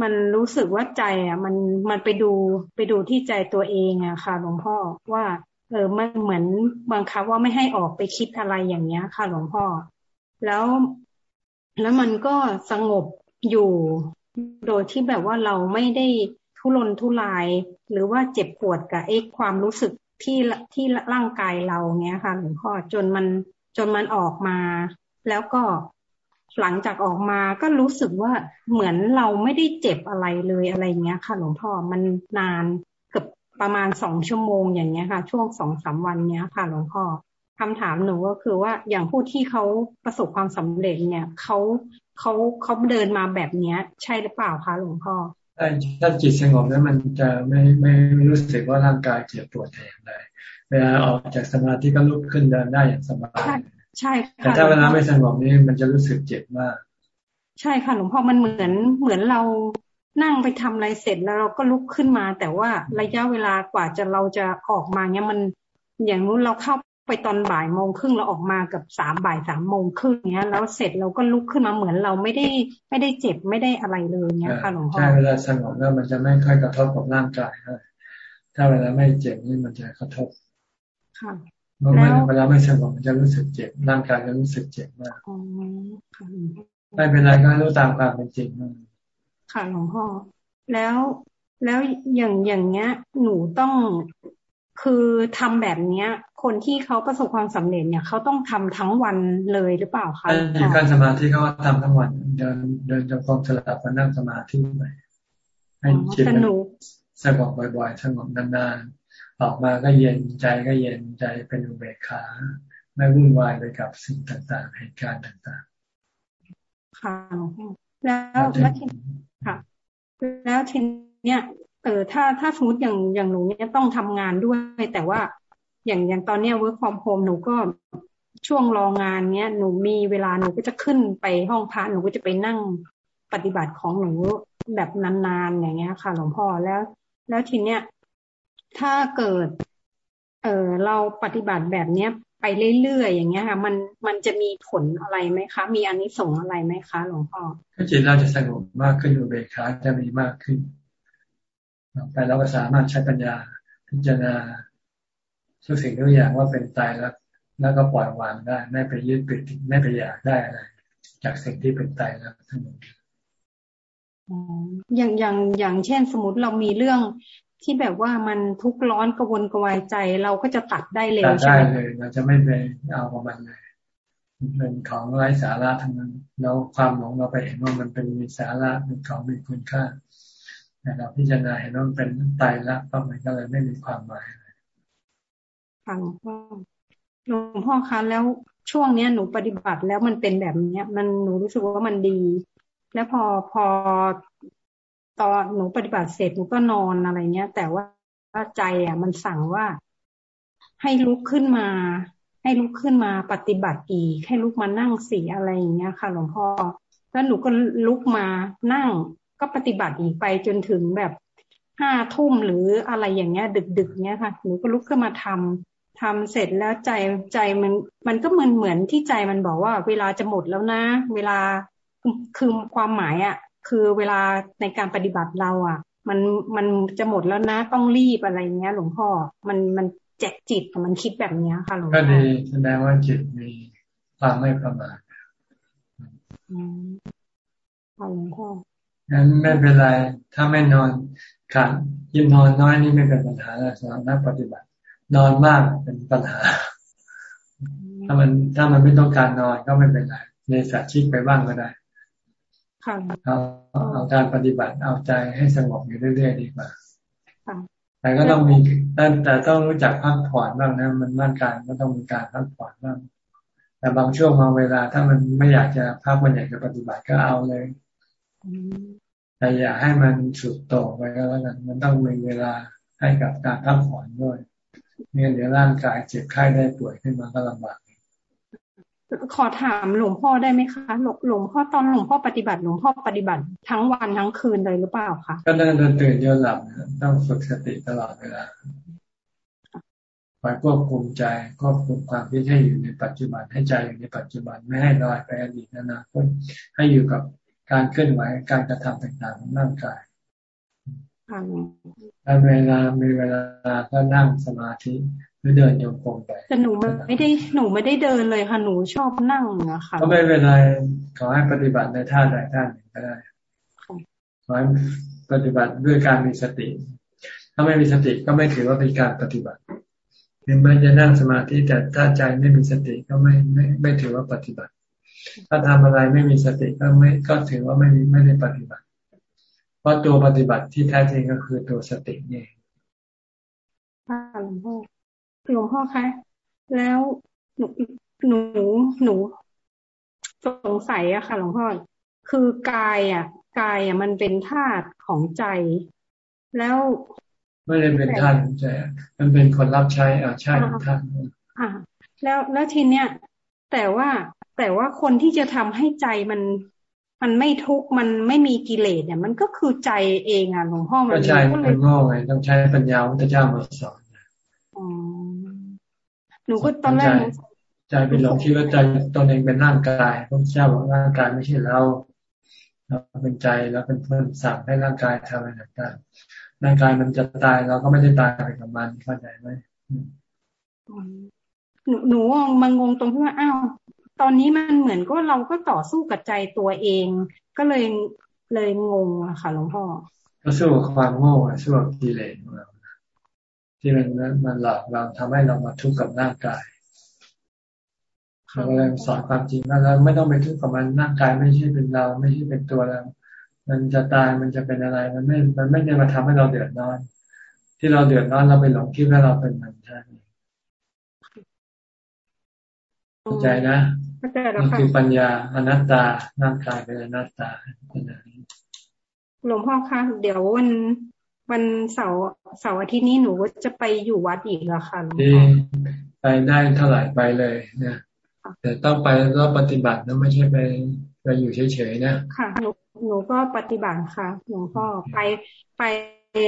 มันรู้สึกว่าใจอะ มันมันไปดูไปดูที่ใจตัวเองอะค่ะหลวงพ่อว่า เออมันเหมือนบังคับว่าไม่ให้ออกไปคิดอะไรอย่างเงี้ยค่ะหลวงพ่อ แล้วแล้วมันก็สงบอยู่โดยที่แบบว่าเราไม่ได้ ทุรนทุราย หรือว่าเจ็บปวดกับเอ็กความรู้สึกที่ที่ร่างกายเราเนี้ยค่ะหลวงพ่อจนมันจนมันออกมา แล้วก็หลังจากออกมาก็รู้สึกว่าเหมือนเราไม่ได้เจ็บอะไรเลยอะไรเงี้ยค่ะ หลวงพ่อมันนานเกือบประมาณสองชั่วโมงอย่างเงี้ยค่ะ ช่วงสองสามวันเนี้ยค่ะ หลวงพ่อคำถามหนูก็คือว่าอย่างผู้ที่เขาประสบความสำเร็จเนี่ยเขาเขาเขาเดินมาแบบเนี้ย ใช่หรือเปล่าคะหลวงพ่อ ถ้าจิตสงบแล้วมันจะไม่ไม่ไม่รู้สึกว่าร่างกายเจ็บปวดแต่อย่างใดเวลาออกจากสมาธิก็ลุกขึ้นเดินได้อย่างสบายใช่แต่ถ้าเวลาไม่สงบนี่มันจะรู้สึกเจ็บมาก ใช่ค่ะหลวงพ่อมันเหมือนเหมือนเรานั่งไปทำอะไรเสร็จแล้วเราก็ลุกขึ้นมา แต่ว่าระยะเวลากว่าจะเราจะออกมาเนี่ยมันอย่างนู้นเราเข้า ไปตอนบ่ายโมงครึ่งเราออกมากับสามบ่ายสามโมงครึ่งเนี้ย แล้วเสร็จเราก็ลุกขึ้นมาเหมือนเราไม่ได้ไม่ได้เจ็บไม่ได้อะไรเลยเนี้ยค่ะหลวงพ่อใช่เวลาสงบแล้วมันจะไม่ค่อยกระทบกับร่างกายถ้าเวลาไม่เจ็บนี่มันจะกระทบค่ะเมื่อเวลาไม่สงบมันจะรู้สึกเจ็บร่างกายจะรู้สึกเจ็บมากไม่เป็นไรก็รู้ตามความเป็นจริงค่ะหลวงพ่อแล้วแล้วอย่างอย่างเงี้ย หนูต้องคือทำแบบเนี้ย คนที่เขาประสบความสำเร็จเนี่ยเขาต้องทำทั้งวันเลยหรือเปล่าคะอยู่การสมาธิเขาทำทั้งวัน เดินเดินจงกรมสลับมานั่งสมาธิไปให้จิตสงบบ่อยๆสงบนานๆออกมาก็เย็นใจก็เย็นใจเป็นอุเบกขาไม่วุ่นวายไปกับสิ่งต่างๆเหตุการณ์ต่างๆ ค่ะ แล้วแล้วทีค่ะ แล้วทีเนี้ยเออถ้าถ้าสมมติอย่างอย่างหนูเนี่ยต้องทำงานด้วย แต่ว่า อย่างอย่างตอนเนี้ย work from home หนูก็ช่วงรองานเนี้ยหนูมีเวลาหนูก็จะขึ้นไปห้องพระหนูก็จะไปนั่งปฏิบัติของหนูแบบนานๆอย่างเงี้ยค่ะ หลวงพ่อแล้ว แล้วทีเนี้ยถ้าเกิด เออเราปฏิบัติแบบเนี้ยไปเรื่อยๆอย่างเงี้ยค่ะ มันมันจะมีผลอะไรไหมคะ มีอันนี้ส่งอะไรไหมคะหลวงพ่อก็จิตเราจะสงบมากขึ้นอยู่เบคาจะมีมากขึ้นไปเราก็สามารถใช้ปัญญาพิจารณา ทุกสิ่งทุกอย่างว่าเป็นตายแล้วแล้วก็ปล่อยวางได้ ไม่ไปยึดติดไม่ไปอยากได้อะไรจากสิ่งที่เป็นตายแล้วทั้งหมดอย่างอย่างอย่างเช่น สมมติเรามีเรื่องที่แบบว่ามันทุกข์ร้อนกระวนกระวายใจ เราก็จะตัดได้เร็วใช่ไหมตัดได้เลยเราจะไม่ไปเอาของมันเลยเป็นของไร้สาระทั้งนั้นแล้วความหลงเราไปเห็นว่ามันเป็นมีสาระเป็นของมีคุณค่าแต่เราพิจารณาเห็นว่าเป็นตายละก็มันก็เลยไม่มีความหมาย ค่ะหลวงพ่อหลวงพ่อคะแล้วช่วงเนี้ยหนูปฏิบัติแล้วมันเป็นแบบเนี้ย มันหนูรู้สึกว่ามันดี แล้วพอพอตอนหนูปฏิบัติเสร็จหนูก็นอนอะไรเงี้ย แต่ว่าใจอะ มันสั่งว่า ให้ลุกขึ้นมา ให้ลุกขึ้นมาปฏิบัติอีกให้ลุกมานั่งสีอะไรอย่างเงี้ยค่ะ หลวงพ่อแล้วหนูก็ลุกมานั่งก็ปฏิบัติอีกไปจนถึงแบบห้าทุ่มหรืออะไรอย่างเงี้ย ดึกๆเนี้ยค่ะ หนูก็ลุกขึ้นมาทำ ทำเสร็จแล้วใจใจมันมันก็เหมือนเหมือนที่ใจมันบอกว่า เวลาจะหมดแล้วนะ เวลาคือความหมายอะ คือเวลาในการปฏิบัติเราอะ มันมันจะหมดแล้วนะ ต้องรีบอะไรเงี้ย หลวงพ่อมันมันแจกจิตมันคิดแบบเนี้ยค่ะหลวงพ่อก็ดีแสดงว่าจิตมีความไม่ประมาทอืมหลวงพ่องั้นไม่เป็นไร ถ้าไม่นอนขาดยิ่งนอนน้อยนี่ไม่เป็นปัญหาสำหรับนักปฏิบัติ นอนมากเป็นปัญหา ถ้ามันถ้ามันไม่ต้องการนอนก็ไม่เป็นไรในสัตว์ชิกไปบ้างก็ได้เอาเอาการปฏิบัติเอาใจให้สงบอยู่เรื่อยๆดีกว่าแต่ก็ต้องมีแต่แต่ต้องรู้จักพักผ่อนบ้างนะ มันร่างกายก็ต้องมีการพักผ่อนบ้างแต่บางช่วงบางเวลาถ้ามันไม่อยากจะพักมันอยากจะปฏิบัติก็เอาเลยแต่อย่าให้มันสุดโต่งไปก็แล้วกันมันต้องมีเวลาให้กับการพักผ่อนด้วย เนี่ยเดี๋ยวร่างกายเจ็บไข้ได้ป่วยขึ้นมาก็ลำบากขอถามหลวงพ่อได้ไหมคะหลวงหลวงพ่อตอนหลวงพ่อปฏิบัติหลวงพ่อปฏิบัติทั้งวันทั้งคืนเลยหรือเปล่าคะก็ต้องเดินตื่นเยอะหลับต้องฝึกสติตลอดเวลาคอยควบคุมใจควบคุมความคิดให้อยู่ในปัจจุบันให้ใจอยู่ในปัจจุบันไม่ให้ลอยไปอดีตอนาคตให้อยู่กับการเคลื่อนไหวการกระทำต่างๆของร่างกาย ถ้าเวลามีเวลาก็นั่งสมาธิหรือเดินโยกมไปแต่หนูไม่ได้หนูไม่ได้เดินเลยค่ะหนูชอบนั่งอะค่ะก็ไม่เป็นไรขอให้ปฏิบัติในท่าใดท่าหนึ่งก็ได้ขอให้ปฏิบัติด้วยการมีสติ ถ้าไม่มีสติก็ไม่ถือว่าเป็นการปฏิบัติถึงแม้จะนั่งสมาธิแต่ถ้าใจไม่มีสติก็ไม่ไม่ไม่ถือว่าปฏิบัติ ถ้าทำอะไรไม่มีสติก็ไม่ก็ถือว่าไม่ไม่ได้ปฏิบัติ เพราะตัวปฏิบัติที่แท้จริงก็คือตัวสตินี่ค่ะหลวงพ่อหลวงพ่อคะแล้วหนูหนูหนูสงสัยอะค่ะหลวงพ่อคือกายอะกายอะมันเป็นธาตุของใจ แล้วไม่ได้เป็นธาตุของใจมันเป็นคนรับใช้อ่าใช่ธาตุอ่าแล้วแล้วทีเนี้ยแต่ว่าแต่ว่าคนที่จะทำให้ใจมัน มันไม่ทุกข์มันไม่มีกิเลสเนี่ย มันก็คือใจเองอะหลวงพ่อมันก็ใช่มันโง่ไงต้องใช้ปัญญาพระเจ้ามาสอนอ๋อหนูก็ตอนแรกใจเป็นหลงคิดว่าใจตนเองเป็นร่างกายพระเจ้าบอกร่างกายไม่ใช่เราเราเป็นใจเราเป็นคนสั่งให้ร่างกายทำอะไรต่างๆร่างกายมันจะตายเราก็ไม่ได้ตายไปกับมันเข้าใจไหมหนูหนูมันงงตรงที่ว่าอ้าว ตอนนี้มันเหมือนก็เราก็ต่อสู้กับใจตัวเอง ก็เลยเลยงงอะค่ะหลวงพ่อก็สู้ความโง่สู้กิเลสของเราที่มันมันหลอกเราทำให้เรามาทุกข์กับร่างกายเราเลยสอนความจริงว่าเราไม่ต้องไปทุกข์กับมันร่างกายไม่ใช่เป็นเรา ไม่ใช่เป็นตัวเรา มันจะตายมันจะเป็นอะไร มันไม่ มันไม่ได้มาทำให้เราเดือดร้อน ที่เราเดือดร้อนเราไปหลงคิดว่าเราเป็นมันใช่เข้าใจนะ นี่คือปัญญาอนัตตาร่างกายเป็นอนัตตาเป็นอย่างนี้หลวงพ่อคะเดี๋ยววันวันเสาร์เสาร์อาทิตย์นี้หนูจะไปอยู่วัดอีกแล้วค่ะหลวงพ่อไปได้เท่าไหร่ไปเลยเนี่ยแต่ต้องไปแล้วปฏิบัตินะไม่ใช่ไปไปอยู่เฉยๆนะ ค่ะหนูหนูก็ปฏิบัติค่ะหลวงพ่อไปไป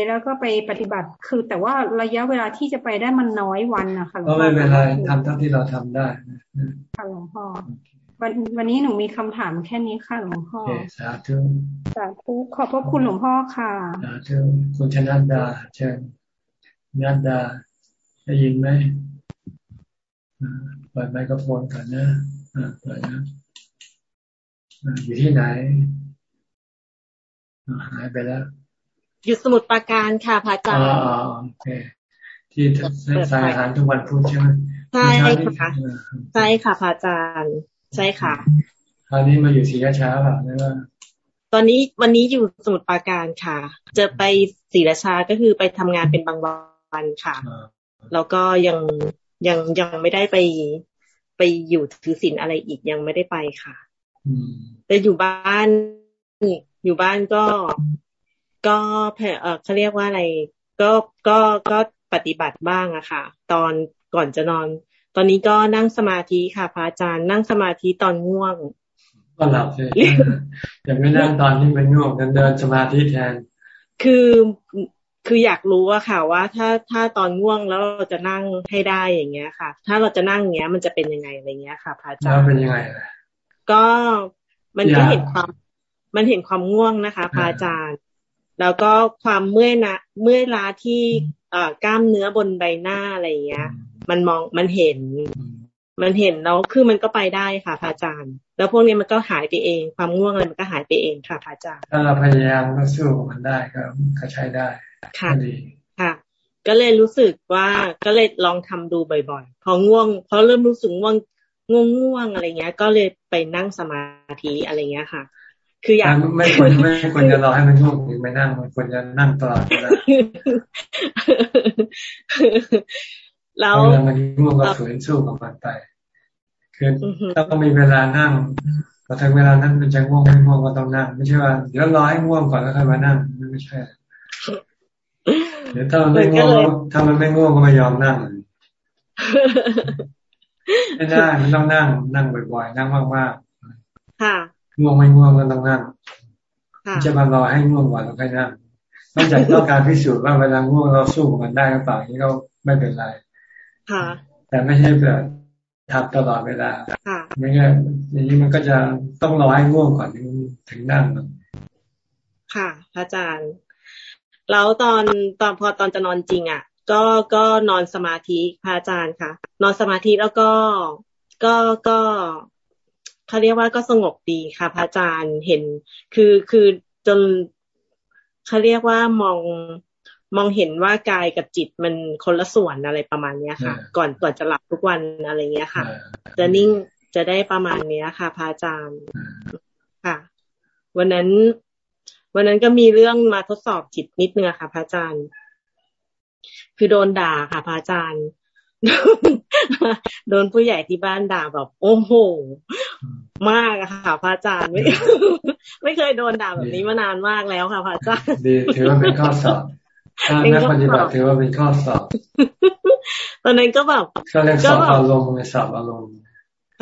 แล้วก็ไปปฏิบัติ คือแต่ว่าระยะเวลาที่จะไปได้มันน้อยวันนะคะก็ไม่เป็นไรทำเท่าที่เราทำได้ค่ะหลวงพ่อวันวันนี้หนูมีคำถามแค่นี้ค่ะหลวงพ่อสาธุสาธุขอบพระคุณหลวงพ่อค่ะสาธุคุณชนัดดาเชิญนัดดาได้ยินไหมเปิดไมโครโฟนก่อนนะเปิดนะอยู่ที่ไหนหายไปแล้ว อยู่สมุดปราการค่ะพระอาจารย์อ๋อโอเคที่สายอาหารทุกวันพุธใช่ไหมใช่ค่ะใช่ค่ะพระอาจารย์ ใช่ค่ะคราวนี้มาอยู่ศรีราชาเปล่าไม่ว่าตอนนี้วันนี้อยู่สมุดปราการค่ะ จะไปศรีราชาก็คือไปทำงานเป็นบางวันค่ะ แล้วก็ยังยังยังไม่ได้ไปไปอยู่ถือศีลอะไรอีกยังไม่ได้ไปค่ะแต่อยู่บ้านอยู่บ้านก็ ก็เออเขาเรียกว่าอะไร ก็ก็ก็ปฏิบัติบ้างอะค่ะ ตอนก่อนจะนอน ตอนนี้ก็นั่งสมาธิค่ะพระอาจารย์นั่งสมาธิตอนง่วงก็หลับเลยอย่างไม่นั่งตอนที่มันง่วงกันเดินสมาธิแทน คือคืออยากรู้อะค่ะว่าถ้าถ้าตอนง่วงแล้วเราจะนั่งให้ได้อย่างเงี้ยค่ะ ถ้าเราจะนั่งเงี้ยมันจะเป็นยังไงอะไรเงี้ยค่ะพระอาจารย์แล้วเป็นยังไงก็มันก็เห็นความ มันเห็นความง่วงนะคะพระอาจารย์ แล้วก็ความเมื่อยนะเมื่อยล้าที่เอ่อกล้ามเนื้อบนใบหน้าอะไรเงี้ย มันมองมันเห็น มันเห็นแล้วคือมันก็ไปได้ค่ะพระอาจารย์ แล้วพวกนี้มันก็หายไปเอง ความง่วงอะไรมันก็หายไปเองค่ะพระอาจารย์ถ้าเราพยายามก็สู้มันได้ก็ก็ใช้ได้ค่ะค่ะ ก็เลยรู้สึกว่าก็เลยลองทำดูบ่อยๆพอง่วงพอเริ่มรู้สึกง่วงง่วงง่วงอะไรเงี้ย ก็เลยไปนั่งสมาธิอะไรเงี้ยค่ะ คืออยากไม่ควรไม่ควรจะรอให้มันง่วงถึงไปนั่งมันควรจะนั่งตลอดเวลาแล้วมันง่วงก็ฝืนสู้กับมันไปคือต้องมีเวลานั่งพอถึงเวลานั้นมันจะง่วงไม่ง่วงก็ต้องนั่ง ไม่ใช่ว่าเดี๋ยวรอให้ง่วงก่อนแล้วค่อยมานั่งไม่ใช่เดี๋ยวถ้ามันไม่ง่วงถ้ามันไม่ง่วงก็ไม่ยอมนั่งไม่ได้มันต้องนั่งนั่งบ่อยๆนั่งมากๆค่ะ ง่วงไม่ง่วงก็ต้องนั่งจะมารอให้ง่วงก่อนแล้วค่อยนั่งนอกจากต้องการพิสูจน์ว่าเวลาง่วงเราสู้มันได้หรือเปล่านี้ก็ไม่เป็นไรค่ะแต่ไม่ใช่แบบทำตลอดเวลาไม่งั้นอย่างนี้มันก็จะต้องรอให้ง่วงก่อนถึงนั่งค่ะพระอาจารย์ แล้วตอนตอนพอตอนจะนอนจริงอะ ก็ก็นอนสมาธิพระอาจารย์ค่ะ นอนสมาธิแล้วก็ก็ก็ เขาเรียกว่าก็สงบดีค่ะ พระอาจารย์เห็น คือคือจนเขาเรียกว่ามองมองเห็นว่ากายกับจิตมันคนละส่วนอะไรประมาณเนี้ยค่ะ ก่อนก่อนจะหลับทุกวันอะไรเงี้ยค่ะ จะนิ่งจะได้ประมาณเนี้ยค่ะพระอาจารย์ค่ะ วันนั้น วันนั้นก็มีเรื่องมาทดสอบจิตนิดนึงค่ะพระอาจารย์ คือโดนด่าค่ะพระอาจารย์ โดนผู้ใหญ่ที่บ้านด่าแบบ โอ้โห มากอะค่ะพระอาจารย์ไม่ไม่เคยโดนด่าแบบนี้มานานมากแล้วค่ะพระอาจารย์ดีถือว่าเป็นข้อสอบนักปฏิบัติถือว่าเป็นข้อสอบ ตอนนั้นก็แบบก็เรียกสอบอารมณ์ในสอบอารมณ์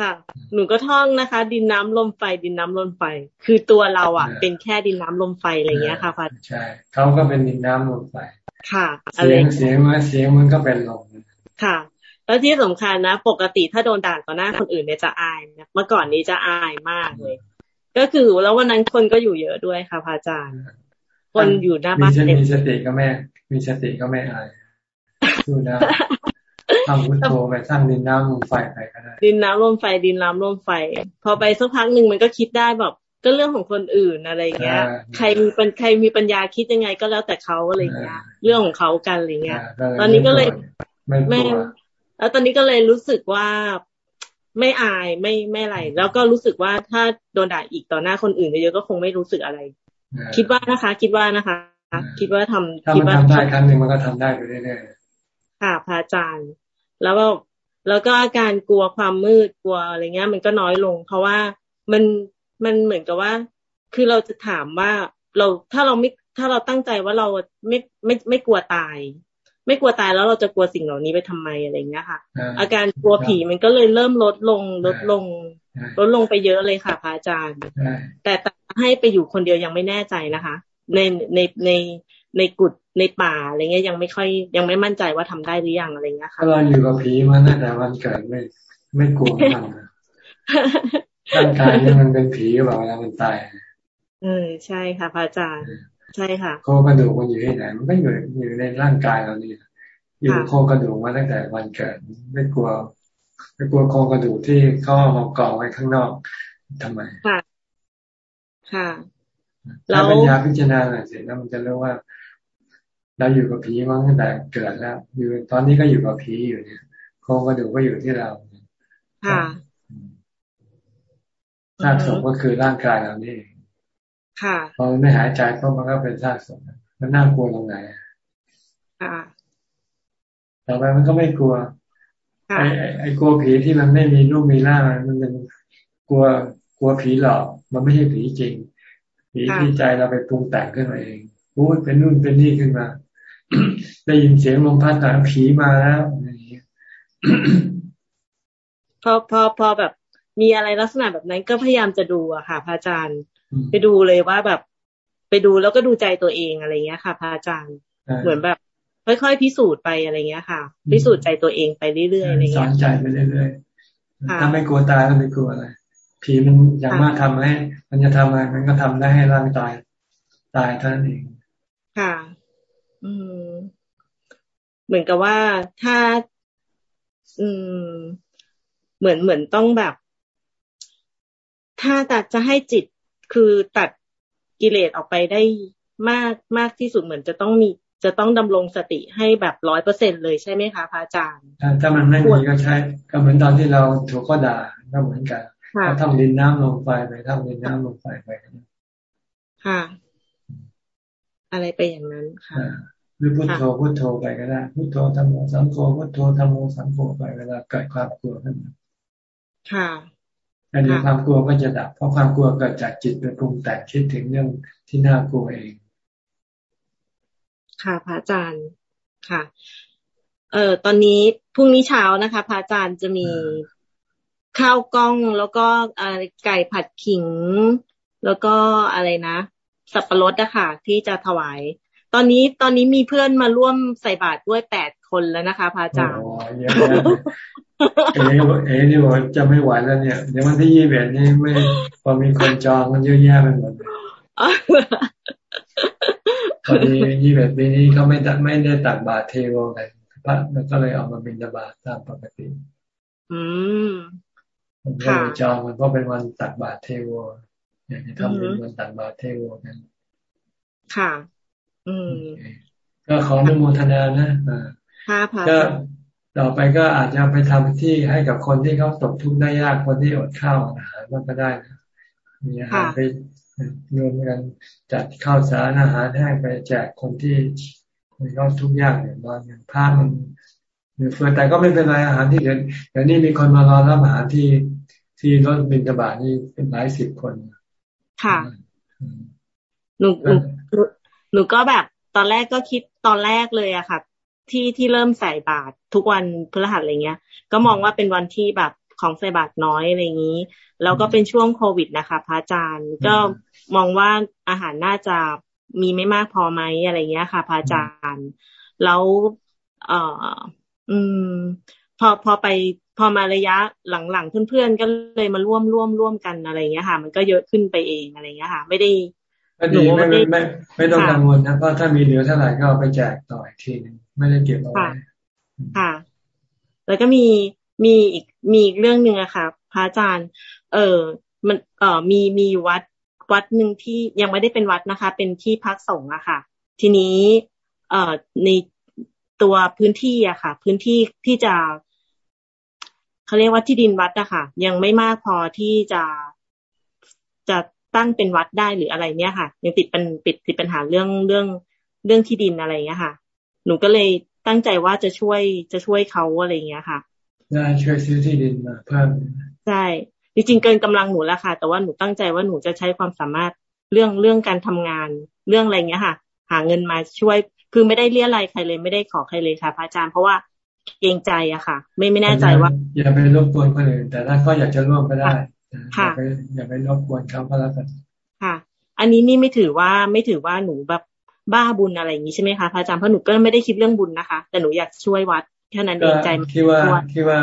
ค่ะ หนูก็ท่องนะคะ ดินน้ำลมไฟ ดินน้ำลมไฟ คือตัวเราอะ เป็นแค่ดินน้ำลมไฟอะไรเงี้ยค่ะพระใช่เขาก็เป็นดินน้ำลมไฟ ค่ะเสียงเสียงมันเสียงมันก็เป็นลมค่ะ แล้วที่สำคัญนะ ปกติถ้าโดนด่าต่อหน้าคนอื่นเนี่ยจะอายนะเมื่อก่อนนี้จะอายมากเลย ก็คือแล้ววันนั้นคนก็อยู่เยอะด้วยค่ะพระอาจารย์ คนอยู่หน้าบ้านเต็มมีสติก็แม่มีสติก็ไม่อายดูนะทำพุทโธไปสร้างดินน้ำลมไฟไปก็ได้ดินน้ำลมไฟดินน้ำลมไฟ พอไปสักพักหนึ่งมันก็คิดได้แบบก็เรื่องของคนอื่นอะไรเงี้ย ใครมีปัญใครมีปัญญาคิดยังไงก็แล้วแต่เขาอะไรเงี้ย เรื่องของเขากันอะไรเงี้ย ตอนนี้ก็เลยไม่ แล้วตอนนี้ก็เลยรู้สึกว่าไม่อายไม่ไม่อะไร แล้วก็รู้สึกว่าถ้าโดนด่าอีกต่อหน้าคนอื่นเยอะก็คงไม่รู้สึกอะไร คิดว่านะคะ คิดว่านะคะ คิดว่าทำคิดว่าทำได้ครั้งหนึ่งมันก็ทำได้ไปเรื่อยๆค่ะพระอาจารย์ แล้วก็แล้วก็อาการกลัวความมืดกลัวอะไรเงี้ย มันก็น้อยลง เพราะว่ามันมันเหมือนกับว่า คือเราจะถามว่าเราถ้าเราไม่ถ้าเราตั้งใจว่าเราไม่ไม่ไม่กลัวตาย ไม่กลัวตายแล้วเราจะกลัวสิ่งเหล่านี้ไปทำไมอะไรเงี้ยค่ะ อาการกลัวผีมันก็เลยเริ่มลดลงลดลง ลดลงไปเยอะเลยค่ะพระอาจารย์ แต่แต่ให้ไปอยู่คนเดียวยังไม่แน่ใจนะคะ ในในในในกุฏในป่าอะไรเงี้ยยังไม่ค่อยยังไม่มั่นใจว่าทำได้หรือยังอะไรเงี้ยค่ะเราอยู่กับผีมาตั้งแต่วันเกิดไม่ไม่กลัวมันร่างกายนี่มันเป็นผีหรือเปล่าเวลามันตายเออใช่ค่ะพระอาจารย์ ใช่ค่ะโครงกระดูกมันอยู่ที่ไหนมันก็อยู่อยู่ในร่างกายเรานี่อยู่โครงกระดูกมาตั้งแต่วันเกิด ไม่กลัวไม่กลัวโครงกระดูกที่เขาเอามากองไว้ข้างนอกทำไมค่ะ ค่ะถ้าปัญญาพิจารณาหน่อยสิแล้วมันจะรู้ว่า เราอยู่กับผีมาตั้งแต่เกิดแล้ว อยู่ตอนนี้ก็อยู่กับผีอยู่เนี่ยโครงกระดูกก็อยู่ที่เราค่ะซากศพก็คือร่างกายเรานี่ ค่ะพอไม่หายใจก็มันก็เป็นซากศพมันน่ากลัวตรงไหนค่ะต่อไปมันก็ไม่กลัวไอ้ไอ้กลัวผีที่มันไม่มีรูปมีร่างมันเป็นกลัวกลัวผีหลอกมันไม่ใช่ผีจริงผีที่ใจเราไปปรุงแต่งขึ้นมาเองพูดเป็นนู่นเป็นนี่ขึ้นมา ได้ยินเสียงลมพัดหนาผีมาแล้วอะไรอย่างเงี้ยพอพอพอแบบมีอะไรลักษณะแบบนั้นก็พยายามจะดูอะค่ะพระอาจารย์ ไปดูเลยว่าแบบ ไปดูแล้วก็ดูใจตัวเองอะไรเงี้ยค่ะพระอาจารย์เหมือนแบบ ค่อยๆพิสูจน์ไปอะไรเงี้ยค่ะ พิสูจน์ใจตัวเองไปเรื่อยๆอะไรเงี้ยสอนใจไปเรื่อยๆถ้าไม่กลัวตายก็ไม่กลัวอะไรผีมันอย่างมากทำให้ มันจะทำอะไรมันก็ทำได้ให้ร่างตายตายเท่านั้นเองค่ะ อืม เหมือนกับว่าถ้า อืม เหมือนเหมือนต้องแบบ ถ้าตัดจะให้จิต คือตัดกิเลสออกไปได้มากมากที่สุดเหมือนจะต้องมีจะต้องดำรงสติให้แบบร้อยเปอร์เซ็นเลยใช่ไหมคะพระอาจารย์ ถ้ามันไม่มีก็ใช้ก็เหมือนตอนที่เราถูกก็ด่าก็เหมือนกันก็ทำดินน้ำลงไฟไปทำดินน้ำลงไฟไปค่ะ อะไรไปอย่างนั้นค่ะหรือพุทโธพุทโธไปก็ได้พุทโธธรรมโมสังโฆพุทโธธรรมโมสังโฆไปเวลาเกิดความกลัวขึ้นค่ะ แล้วเดี๋ยวความกลัวก็จะดับ เพราะความกลัวเกิดจากจิตไปปรุงแต่งคิดถึงเรื่องที่น่ากลัวเอง ค่ะพระอาจารย์ค่ะ เอ่อตอนนี้พรุ่งนี้เช้านะคะพระอาจารย์จะมีข้าวกล้องแล้วก็ไก่ผัดขิง แล้วก็อะไรนะสับปะรดอะค่ะ ที่จะถวาย ตอนนี้ตอนนี้มีเพื่อนมาร่วมใส่บาตรด้วยแปดคนแล้วนะคะพระอาจารย์ เอ๋เอ๋นี่บอกจะไม่ไหวแล้วเนี่ยเดี๋ยววันที่ยี่สิบเอ็ดนี่ไม่พอมีคนจองมันเยอะแยะไปหมดเลยพอดียี่สิบเอ็ดปีนี้เขาไม่ไม่ได้ตักบาตรเทโวกันพระมันก็เลยออกมาบินบาตตามปกติ อืมมันก็เลยจองมันเพราะเป็นวันตักบาตรเทโวอยากจะทำเป็นวันตักบาตรเทโวกันค่ะ อืมก็ขออนุโมทนานะอ่าก็ ต่อไปก็อาจจะไปทำที่ให้กับคนที่เขาตกทุกข์ได้ยากคนที่อดข้าวอาหารมันก็ได้นะมีอาหารไปรวมกันจัดข้าวสารอาหารให้ไปแจกคนที่คนเขาทุกข์ยากอย่างน้อยอย่างผ้ามันหรือเฟือแต่ก็ไม่เป็นไรอาหารที่เดี๋ยวเดี๋ยวนี้มีคนมารอรับอาหารที่ที่รถบินตบาทนี่เป็นหลายสิบคน ค่ะหนูหนูหนูก็แบบตอนแรกก็คิดตอนแรกเลยอะค่ะ ที่ที่เริ่มใส่บาตรทุกวันพฤหัสอะไรเงี้ย ก็มองว่าเป็นวันที่แบบของใส่บาตรน้อยอะไรอย่างนี้ แล้วก็เป็นช่วงโควิดนะคะพระอาจารย์ก็มองว่าอาหารน่าจะมีไม่มากพอไหมอะไรเงี้ยค่ะพระอาจารย์ แล้วเอ่ออืม พอพอไปพอมาระยะหลังๆเพื่อนๆก็เลยมาร่วมร่วมร่วมกันอะไรเงี้ยค่ะ มันก็เยอะขึ้นไปเองอะไรเงี้ยค่ะ ไม่ได้ ก็ดีไม่ไม่ไม่ไม่ต้องกังวลนะเพราะถ้ามีเหลือเท่าไหร่ก็เอาไปแจกต่ออีกทีนึงไม่ได้เก็บเอาไว้ค่ะ แล้วก็มีมีอีกมีอีกเรื่องหนึ่งอะค่ะพระอาจารย์ เออมันเออมีมีวัดวัดหนึ่งที่ยังไม่ได้เป็นวัดนะคะ เป็นที่พักสงฆ์อะค่ะ ทีนี้ เอ่อในตัวพื้นที่อะค่ะ พื้นที่ที่จะเขาเรียกว่าที่ดินวัดอะค่ะ ยังไม่มากพอที่จะจะ ตั้งเป็นวัดได้หรืออะไรเนี้ยค่ะ ยังติดเป็นปิดติดปัญหาเรื่องเรื่องเรื่องที่ดินอะไรเงี้ยค่ะ หนูก็เลยตั้งใจว่าจะช่วยจะช่วยเขาอะไรเงี้ยค่ะได้ช่วยซื้อที่ดินมาเพิ่มใช่จริงๆเกินกำลังหนูแล้วค่ะ แต่ว่าหนูตั้งใจว่าหนูจะใช้ความสามารถเรื่องเรื่องการทำงานเรื่องอะไรเงี้ยค่ะ หาเงินมาช่วยคือไม่ได้เรียอะไรใครเลยไม่ได้ขอใครเลยค่ะพระอาจารย์เพราะว่าเกรงใจอะค่ะ ไม่ไม่แน่ใจว่า อย่าไปรบกวนคนอื่นแต่ถ้าก็อยากจะร่วมก็ได้ ค่ะอย่าไปรบกวนเขาก็แล้วกันค่ะ อันนี้นี่ไม่ถือว่าไม่ถือว่าหนูแบบบ้าบุญอะไรอย่างนี้ใช่ไหมคะพระอาจารย์เพราะหนูก็ไม่ได้คิดเรื่องบุญนะคะ แต่หนูอยากช่วยวัดแค่นั้นเองใจคิดว่าคิดว่า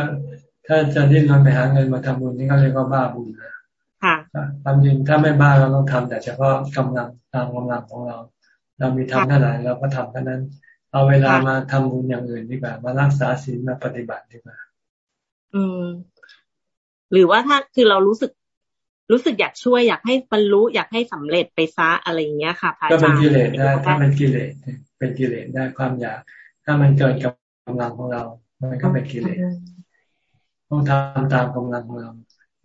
ถ้าจะดิ้นรนไปหาเงินมาทำบุญนี่ก็เรียกว่าบ้าบุญนะค่ะความจริงถ้าไม่บ้าเราต้องทำแต่เฉพาะกำลังตามกำลังของเรา เรามีทำเท่าไหร่เราก็ทำเท่านั้น เอาเวลามาทำบุญอย่างอื่นดีกว่ามารักษาศีลมาปฏิบัติดีกว่าอืม หรือว่าถ้าคือเรารู้สึกรู้สึกอยากช่วยอยากให้บรรลุอยากให้สำเร็จไปซะอะไรอย่างเงี้ยค่ะพระอาจารย์ก็เป็นกิเลสได้ถ้าเป็นกิเลสเป็นกิเลสได้ความอยาก ถ้ามันเกิดกับกำลังของเรา มันก็เป็นกิเลสต้องทำตามกำลังของเรา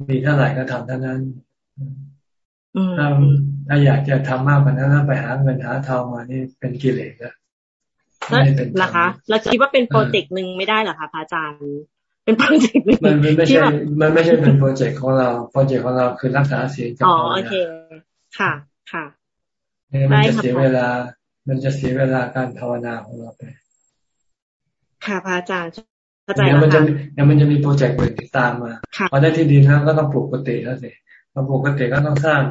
มีเท่าไหร่ก็ทำเท่านั้นถ้าถ้าอยากจะทำมากกว่านั้นแล้วไปหาเงินหาทองมานี่เป็นกิเลสแล้วนะคะเราคิดว่าเป็นโปรเจกต์หนึ่งไม่ได้หรอคะพระอาจารย์ เป็นโปรเจกต์มันไม่ใช่มันไม่ใช่เป็นโปรเจกต์ของเราโปรเจกต์ของเราคือรักษาเสียงอ๋อโอเค ค่ะ ค่ะมันจะเสียเวลา มันจะเสียเวลาการภาวนาของเราไป ค่ะพระอาจารย์เข้าใจแล้วค่ะเดี๋ยวมันจะมีโปรเจกต์อื่นติดตามมาพอได้ที่ดินแล้วก็ต้องปลูกกุฏิแล้วสิพอปลูกกุฏิก็ต้องสร้าง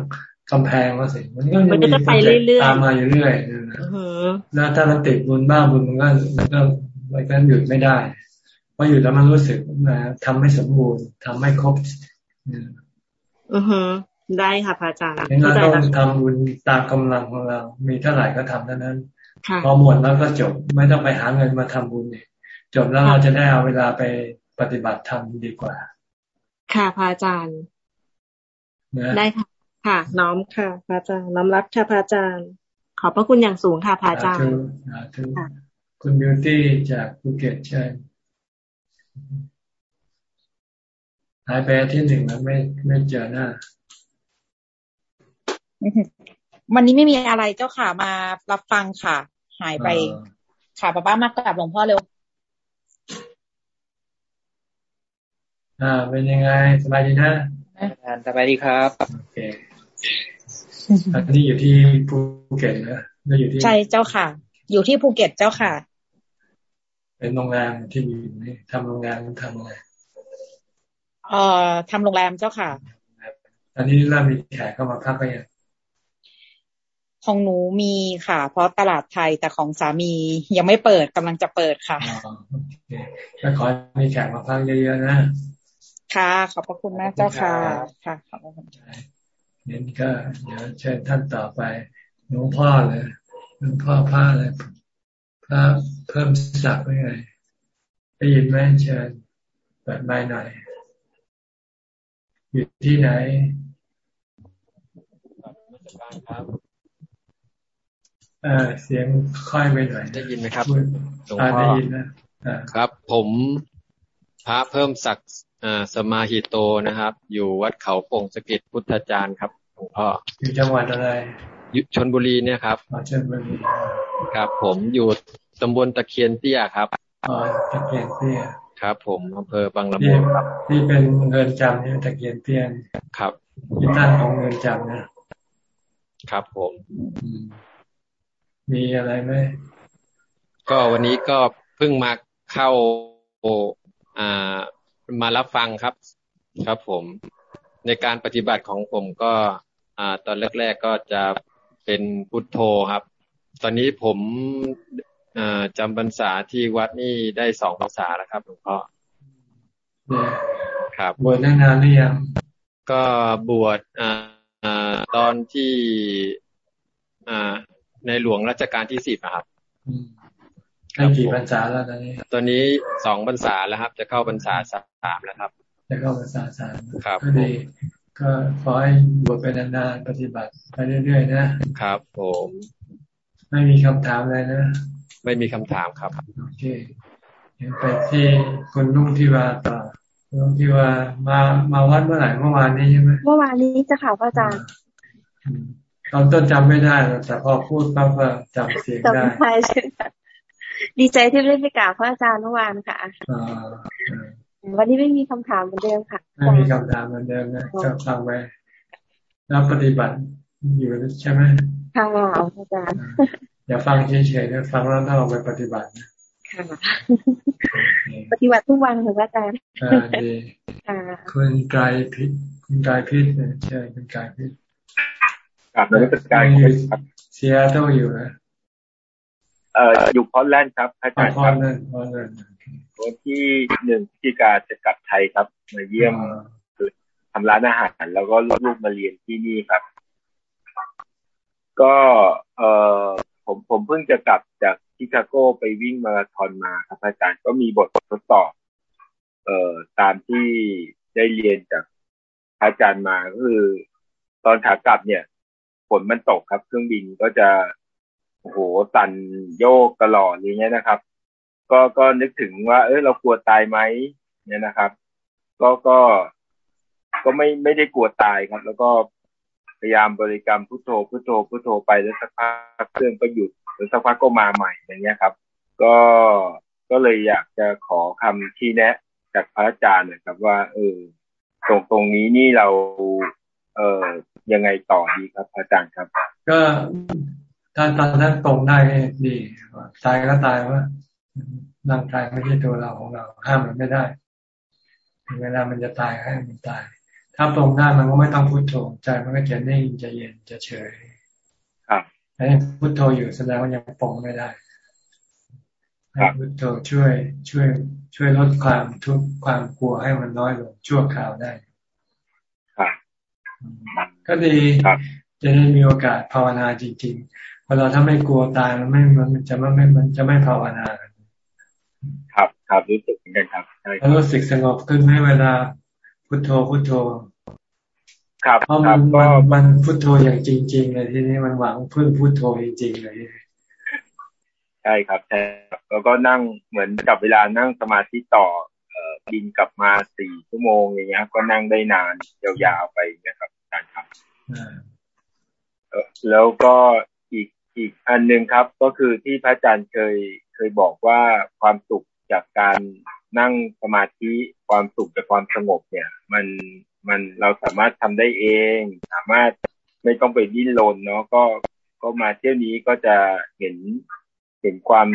กำแพงแล้วสิมันก็จะมีโปรเจกต์ตามมาอยู่เรื่อยๆแล้วถ้ามันติดบุญบ้าบุญมันก็มันก็มันก็หยุดไม่ได้ พออยู่แล้วมันรู้สึกนะทำไม่สมบูรณ์ทำไม่ครบอือฮึได้ค่ะพระอาจารย์เราต้องทำบุญตามกำลังของเรา มีเท่าไหร่ก็ทำเท่านั้น พอหมดแล้วก็จบ ไม่ต้องไปหาเงินมาทำบุญเนี่ยจบแล้วเราจะได้เอาเวลาไปปฏิบัติธรรมดีกว่า ค่ะพระอาจารย์ได้ค่ะ ค่ะ น้อมค่ะพระอาจารย์น้อมรับค่ะพระอาจารย์ ขอบพระคุณอย่างสูงค่ะพระอาจารย์คุณบิวตี้จากภูเก็ตเชิญ หายไปอาทิตย์หนึ่งแล้วไม่ไม่เจอหน้า วันนี้ไม่มีอะไรเจ้าค่ะมารับฟังค่ะ หายไปค่ะป้าป้ามากราบหลวงพ่อเร็ว อ่า เป็นยังไงสบายดีนะสบายดีครับโอเคอันนี้อยู่ที่ภูเก็ตนะไม่อยู่ที่ใช่เจ้าค่ะ อยู่ที่ภูเก็ตเจ้าค่ะ เป็นโรงแรมที่มีนี่ทำโรงแรมทำอะไรเอ่อทำโรงแรมเจ้าค่ะอันนี้เริ่มมีแขกเข้ามาพักไปยังของหนูมีค่ะ เพราะตลาดไทยแต่ของสามียังไม่เปิดกำลังจะเปิดค่ะก็ขอมีแขกมาพักเยอะๆนะ ค่ะ ขอบพระคุณมากเจ้าค่ะ ค่ะขอบพระคุณเนี่ก็เดี๋ยวเชิญท่านต่อไปหลวงพ่อเลยหลวงพ่อพาเลยพระเพิ่มศักดิ์ไว้ไงได้ยินไหมเชิญเปิดไม้หน่อยอยู่ที่ไหนเออเสียงค่อยไปหน่อยได้ยินไหมครับหลวงพ่อได้ยินนะครับ ผมพระเพิ่มศักดิ์สมาหิโตนะครับ อยู่วัดเขาปงสกิจพุทธจารย์ครับหลวงพ่ออยู่จังหวัดอะไรอยู่ชนบุรีเนี่ยครับชนบุรีครับ ผมอยู่ ตำบลตะเคียนเตี้ยครับอ๋อตะเคียนเตี้ยครับผมอำเภอบางละมุงครับที่เป็นเงินจำนี่ตะเคียนเตี้ยครับที่ตั้งของเงินจำนะครับผม มีอะไรไหมก็วันนี้ก็เพิ่งมาเข้าอ่ามารับฟังครับ ครับผม ในการปฏิบัติของผมก็ อ่า ตอนแรก ๆก็จะเป็นพุทโธครับ ตอนนี้ผม จำพรรษาที่วัดนี่ได้สองพรรษาแล้วครับหลวงพ่อครับบวชนานหรือยังก็บวชตอนที่ในหลวงรัชกาลที่สิบครับได้กี่พรรษาแล้วตอนนี้ ตอนนี้สองพรรษาแล้วครับ จะเข้าพรรษาสามแล้วครับ จะเข้าพรรษาสามครับก็ดีก็ขอให้บวชไปนานๆปฏิบัติไปเรื่อยๆนะครับ ผม ไม่มีคำถามอะไรนะ ไม่มีคำถามครับโอเคไปที่คุณลุงที่ว่าต่อลุงที่ว่ามามาวัดเมื่อไหร่เมื่อวานนี้ใช่ไหมเมื่อวานนี้จะข่าวพระอาจารย์ตอนต้นจำไม่ได้แต่พอพูดปั๊บก็จำเสียงได้ใช่ใช่ดีใจที่ได้ไปกราบพระอาจารย์เมื่อวานค่ะวันนี้ไม่มีคำถามเหมือนเดิมค่ะไม่มีคำถามเหมือนเดิมนะจะฟังไปแล้วปฏิบัติอยู่ใช่ไหมค่ะอาจารย์ อย่าฟังเฉยๆนะฟังแล้วต้องเอาไปปฏิบัตินะค่ะปฏิบัติทุกวันค่ะอาจารย์ดีคุณกายพิษคุณกายพิษใช่คุณกายพิษกลับมาเป็นกายครับเซียเต้าอยู่นะเอ่ออยู่พอลแลนด์ครับอาจารย์ครับวันที่หนึ่งพฤศจิกาจะกลับไทยครับ มาเยี่ยมคือทำร้านอาหารแล้วก็ลูกมาเรียนที่นี่ครับ ก็เอ่อ ผมผมเพิ่งจะกลับจากชิคาโกไปวิ่งมาราธอนมาครับอาจารย์ก็มีบททดสอบ เอ่อตามที่ได้เรียนจากอาจารย์มาก็คือ ตอนขากลับเนี่ยฝนมันตกครับ เครื่องบินก็จะโอ้โหสั่นโยกตลอดอย่างเงี้ยนะครับ ก็ก็นึกถึงว่า เออเรากลัวตายไหมเนี่ยนะครับ ก็ก็ก็ไม่ไม่ได้กลัวตายครับ แล้วก็ พยายามบริกรรมพุทโธพุทโธพุทโธไปแล้วสักพักเครื่องก็หยุดแล้วสักพักก็มาใหม่อย่างเงี้ยครับ ก็ก็เลยอยากจะขอคำชี้แนะ จากพระอาจารย์นะครับว่า เออตรงตรงนี้นี่เรา เออยังไงต่อดีครับอาจารย์ครับ ก็ถ้าตอนนั้นตรงได้ดีตายก็ตายว่าร่างกายไม่ใช่ตัวเราของเราห้ามมันไม่ได้เวลามันจะตายให้มันตาย ถ้าตรงได้มันก็ไม่ต้องพุโทโธใจมันก็จะนิ่งจะเย็นจะเฉยครับอันนี้พุโทโธอยู่แสดงว่ายังปรงไม่ได้พุโทโธช่วยช่วย ช่วยลดความทุกข์ความกลัวให้มันน้อยลงชั่วคราวได้ก็ดีจะได้มีโอกาสภาวนาจริงๆพอเราถ้าไม่กลัวตายมันไม่มันจะไม่มันจะไม่ภาวนา ครับครับรู้สึกเหมือนกันครับแล้วรู้สึกสงบขึ้นไหมเวลา พุทโธพุทโธครับเพราะมันมันมันพุทโธอย่างจริง ๆ เลยทีนี้มันหวังพึ่งพุทโธจริงๆเลยใช่ครับใช่แล้วก็นั่งเหมือนกับเวลานั่งสมาธิต่อเอ่อบินกลับมาสี่ชั่วโมงอย่างเงี้ยก็นั่งได้นานยาวๆไปนะครับการครับแล้วก็อีกอีกอันหนึ่งครับ ก็คือที่พระอาจารย์เคยเคยบอกว่าความสุขจากการ นั่งสมาธิความสุขจากความสงบเนี่ย มันมันเราสามารถทำได้เอง สามารถไม่ต้องไปดิ้นรนเนาะก็ก็มาเที่ยวนี้ก็จะเห็นเห็นความ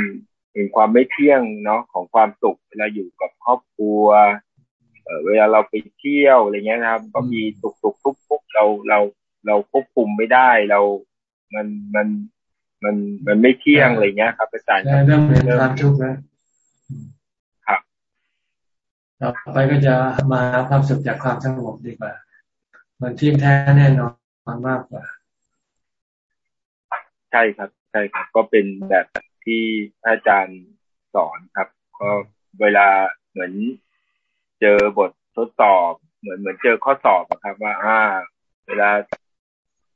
เห็นความไม่เที่ยงเนาะของความสุขเวลาอยู่กับครอบครัวเวลาเราไปเที่ยวอะไรเงี้ยนะครับ ก็มีสุขสุขทุกทุกเราเราเราควบคุมไม่ได้เรา มันมันมันมันไม่เที่ยงอะไรเงี้ยครับอาจารย์เริ่มเป็นความทุกข์แล้ว ต่อไปก็จะมาความสุขจากความสงบดีกว่า มันที่ยงแท้แน่นอนมันมากกว่า ใช่ครับ ใช่ครับ ก็เป็นแบบที่อาจารย์สอนครับ ก็เวลาเหมือนเจอบททดสอบ เหมือนเหมือนเจอข้อสอบครับ ว่า อ่า เวลา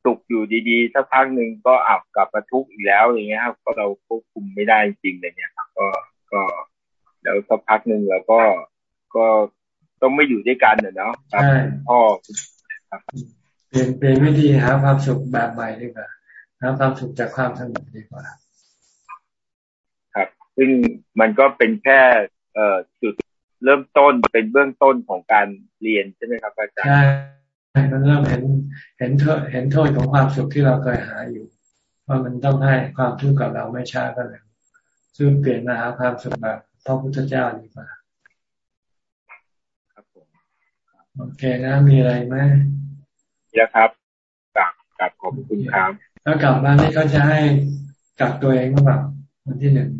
สุขอยู่ดีๆสักพักหนึ่งก็อับกลับมาทุกข์อีกแล้วอย่างเงี้ยครับ ก็เราควบคุมไม่ได้จริงเลยเนี่ยครับก็ก็แล้วสักพักหนึ่งเราก็ ก็ต้องไม่อยู่ด้วยกันเนาะใช่พ่อเปลี่ยนเปลี่ยนวิธีหาความสุขแบบใหม่ดีกว่าหาความสุขจากความสงบดีกว่า ครับ ซึ่งมันก็เป็นแค่เอ่อจุดเริ่มต้นเป็นเบื้องต้นของการเรียนใช่ไหมครับอาจารย์ใช่มันเริ่มเห็นเห็นโทษเห็นโทษของความสุขที่เราเคยหาอยู่ว่ามันต้องให้ความทุกข์กับเราไม่ช้าก็เลยซึ่งเปลี่ยนมาหาความสุขแบบพระพุทธเจ้าดีกว่าครับผม โอเคนะ มีอะไรไหมเยอะครับกลับกลับขอบคุณครับ แล้วกลับมานี่เขาจะให้กักตัวเองหรือเปล่าวันที่หนึ่ง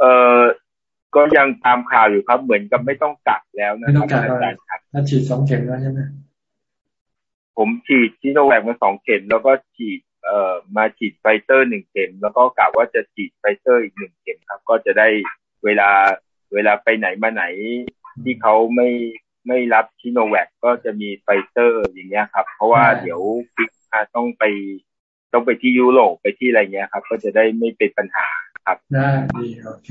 เออก็ยังตามข่าวอยู่ครับ เหมือนกับไม่ต้องกักแล้วนะไม่ต้องกักแล้วถ้าฉีดสองเข็มแล้วใช่ไหมผมฉีดซิโนแวคมาสองเข็มแล้วก็ฉีดเอ่อมาฉีดไฟเซอร์หนึ่งเข็ม แล้วก็กะว่าจะฉีดไฟเซอร์อีกหนึ่งเข็มครับ ก็จะได้เวลาเวลาไปไหนมาไหนที่เขาไม่ ไม่รับซิโนแวคก็จะมีไฟเซอร์อย่างเงี้ยครับ เพราะว่าเดี๋ยวฟิกต้องไปต้องไปที่ยุโรปไปที่อะไรเงี้ยครับ ก็จะได้ไม่เป็นปัญหาครับ ได้ดีโอเค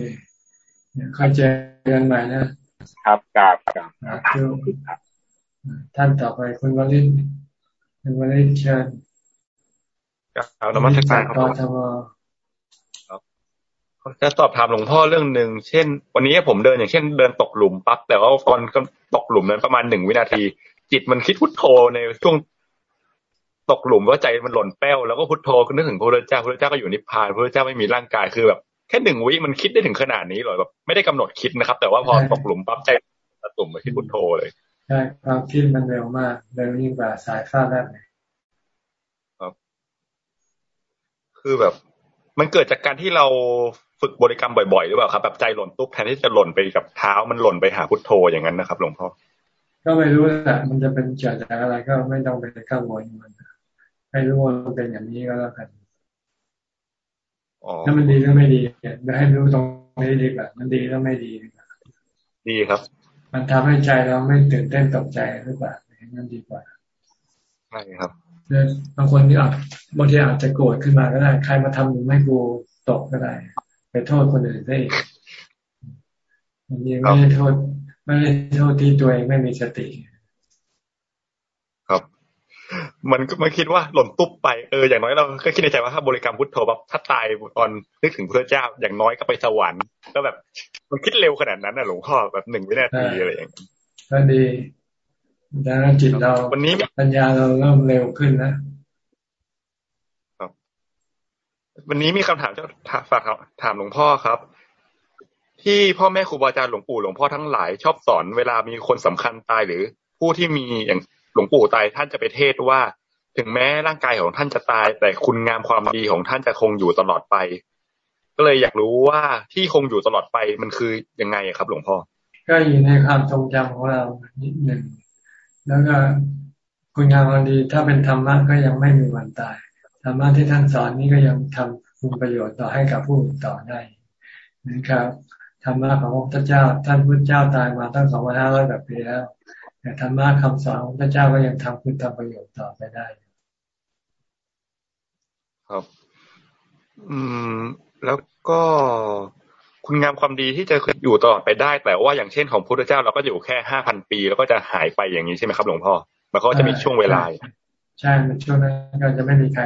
ค่อยเจอกันใหม่นะครับกราบกราบครับ ท่านต่อไปคุณวลินคุณวลินเชิญกราบนมัสการครับ จะสอบถามหลวงพ่อเรื่องหนึ่งเช่น วันนี้ผมเดินอย่างเช่นเดินตกหลุมปั๊บแต่ว่าตอนตกหลุมนั้นประมาณหนึ่งวินาที จิตมันคิดพุทโธในช่วงตกหลุมว่าใจมันหล่นแป้วแล้วก็พุทโธก็นึกถึงพระพุทธเจ้าพระพุทธเจ้าก็อยู่นิพพานพระพุทธเจ้าไม่มีร่างกายคือแบบแค่หนึ่งวิมันคิดได้ถึงขนาดนี้เลยแบบไม่ได้กำหนดคิดนะครับ แต่ว่าพอตกหลุมปั๊บใจตะตุ่มมาที่พุทโธเลยใช่ความคิดมันเร็วมากเร็วยิ่งกว่าสายฟ้าแลบเลยครับ คือแบบ มันเกิดจากการที่เรา ฝึกบริกรรมบ่อยๆหรือเปล่าครับแบบใจหล่นตุ๊บแทนที่จะหล่นไปกับเท้ามันหล่นไปหาพุทโธอย่างนั้นนะครับหลวงพ่อก็ไม่รู้แหละมันจะเป็นเกิดจากอะไรก็ไม่ต้องไปข้างบนมันให้รู้ว่ามันเป็นอย่างนี้ก็แล้วกันถ้ามันดีหรือไม่ดีจะให้รู้ตรงนี้ดีกว่ามันดีแล้วไม่ดีดีครับ มันทำให้ใจเราไม่ตื่นเต้นตกใจหรือเปล่านั่นดีกว่าใช่ครับบางคนที่อาจบางทีอาจจะโกรธขึ้นมาก็ได้ ใครมาทำหนูไม่กูตกก็ได้ ไปโทษคนอื่นได้บางทีไม่ได้โทษไม่ได้โทษที่ตัวเองไม่มีสติมันก็ไม่คิดว่าหล่นตุ๊บไปเอออย่างน้อยเราก็คิดในใจว่าถ้าบริกรรมพุทโธแบบถ้าตายตอนนึกถึงพระเจ้า อย่างน้อยก็ไปสวรรค์ก็แบบ มันคิดเร็วขนาดนั้นนะหลวงพ่อแบบหนึ่งวินาทีอะไรอย่างนี้ก็ดีดังนั้นจิตเราวันนี้ปัญญาเราเริ่มเร็วขึ้นนะ ครับ วันนี้มีคำถามจะฝากถามหลวงพ่อครับ ที่พ่อแม่ครูบาอาจารย์หลวงปู่หลวงพ่อทั้งหลายชอบสอนเวลามีคนสำคัญตายหรือ ผู้ที่มีอย่างหลวงปู่ตายท่านจะไปเทศว่า ถึงแม้ร่างกายของท่านจะตาย แต่คุณงามความดีของท่านจะคงอยู่ตลอดไป ก็เลยอยากรู้ว่าที่คงอยู่ตลอดไปมันคือยังไงครับ หลวงพ่อก็อยู่ในความทรงจำของเรานิดหนึ่งแล้วก็คุณงามความดีถ้าเป็นธรรมะก็ยังไม่มีวันตาย ธรรมะที่ท่านสอนนี้ก็ยังทำคุณประโยชน์ต่อให้กับผู้อื่นต่อได้นะครับธรรมะของพระพุทธเจ้า ท่านพุทธเจ้าตายมาตั้งสองพันห้าร้อยแบบปีแล้วแต่ธรรมะคำสอนของพระเจ้าก็ยังทำคุณทำประโยชน์ต่อไปได้ ครับ อืม แล้วก็คุณงามความดีที่จะอยู่ตลอดไปได้ แต่ว่าอย่างเช่นของพระพุทธเจ้าเราก็อยู่แค่ห้าพันปี แล้วก็จะหายไปอย่างนี้ใช่ไหมครับหลวงพ่อมันก็จะมีช่วงเวลา ใช่มันช่วงนั้นก็จะไม่มีใคร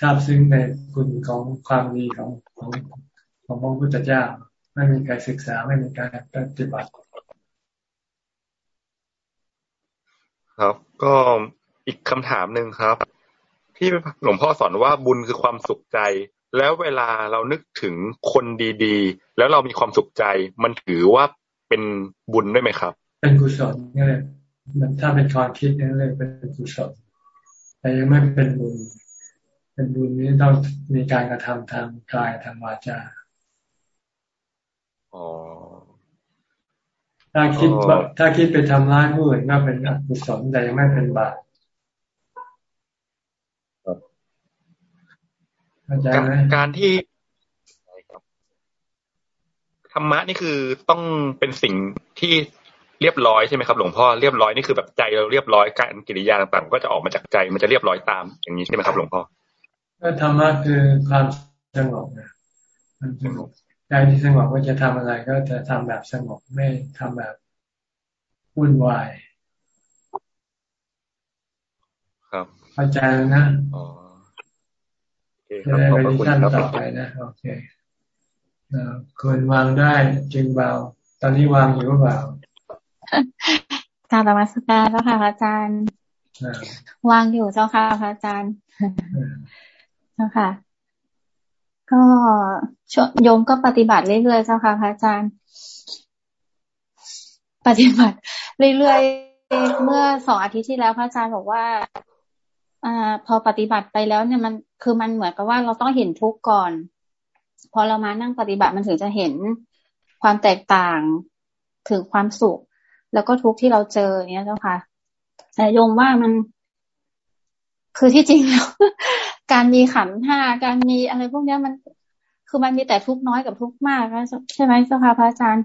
ทราบซึ้งในคุณของความดีของของของพระพุทธเจ้า ไม่มีใครศึกษาไม่มีการปฏิบัติ ครับ ก็อีกคำถามหนึ่งครับ ที่หลวงพ่อสอนว่าบุญคือความสุขใจ แล้วเวลาเรานึกถึงคนดีๆ แล้วเรามีความสุขใจ มันถือว่าเป็นบุญได้ไหมครับ เป็นกุศลนี่แหละมันถ้าเป็นความคิดนี่เลยเป็นกุศล แต่ยังไม่เป็นบุญ เป็นบุญนี้ต้องมีการกระทำทางกายทางวาจาอ๋อถ้าคิดถ้าคิดไปทำร้ายผู้อื่นก็เป็นอกุศลแต่ยังไม่เป็นบาปการที่ธรรมะนี่คือต้องเป็นสิ่งที่ เรียบร้อยใช่ไหมครับหลวงพ่อเรียบร้อยนี่คือแบบใจเราเรียบร้อยการกิริยาต่างๆ ก็จะออกมาจากใจ มันจะเรียบร้อยตามอย่างนี้ใช่ไหมครับหลวงพ่อธรรมะคือความสงบนะมันสงบใจที่สงบก็จะทำอะไรก็จะทำแบบสงบไม่ทำแบบวุ่นวาย ครับเข้าใจแล้วนะอ๋อจะได้ไปที่ขั้นต่อไปนะโอเคควรวางได้จึงเบา ตอนนี้วางอยู่หรือเปล่า การธรรมสการแล้วค่ะพระอาจารย์วางอยู่เจ้าค่ะพระอาจารย์เจ้าค่ะ ก็โยมก็ปฏิบัติเรื่อยๆเจ้าค่ะพระอาจารย์ ปฏิบัติเรื่อยๆเมื่อสองอาทิตย์ที่แล้วพระอาจารย์บอกว่าอ่า พอปฏิบัติไปแล้วเนี่ยมันคือมันเหมือนกับว่าเราต้องเห็นทุกข์ก่อน พอเรามานั่งปฏิบัติมันถึงจะเห็นความแตกต่างถึงความสุข แล้วก็ทุกข์ที่เราเจอเนี่ยเจ้าค่ะแต่โยมว่ามัน คือที่จริงแล้วการมีขันห้าการมีอะไรพวกเนี้ยมัน คือมันมีแต่ทุกน้อยกับทุกมากใช่ไหมเจ้าค่ะพระอาจารย์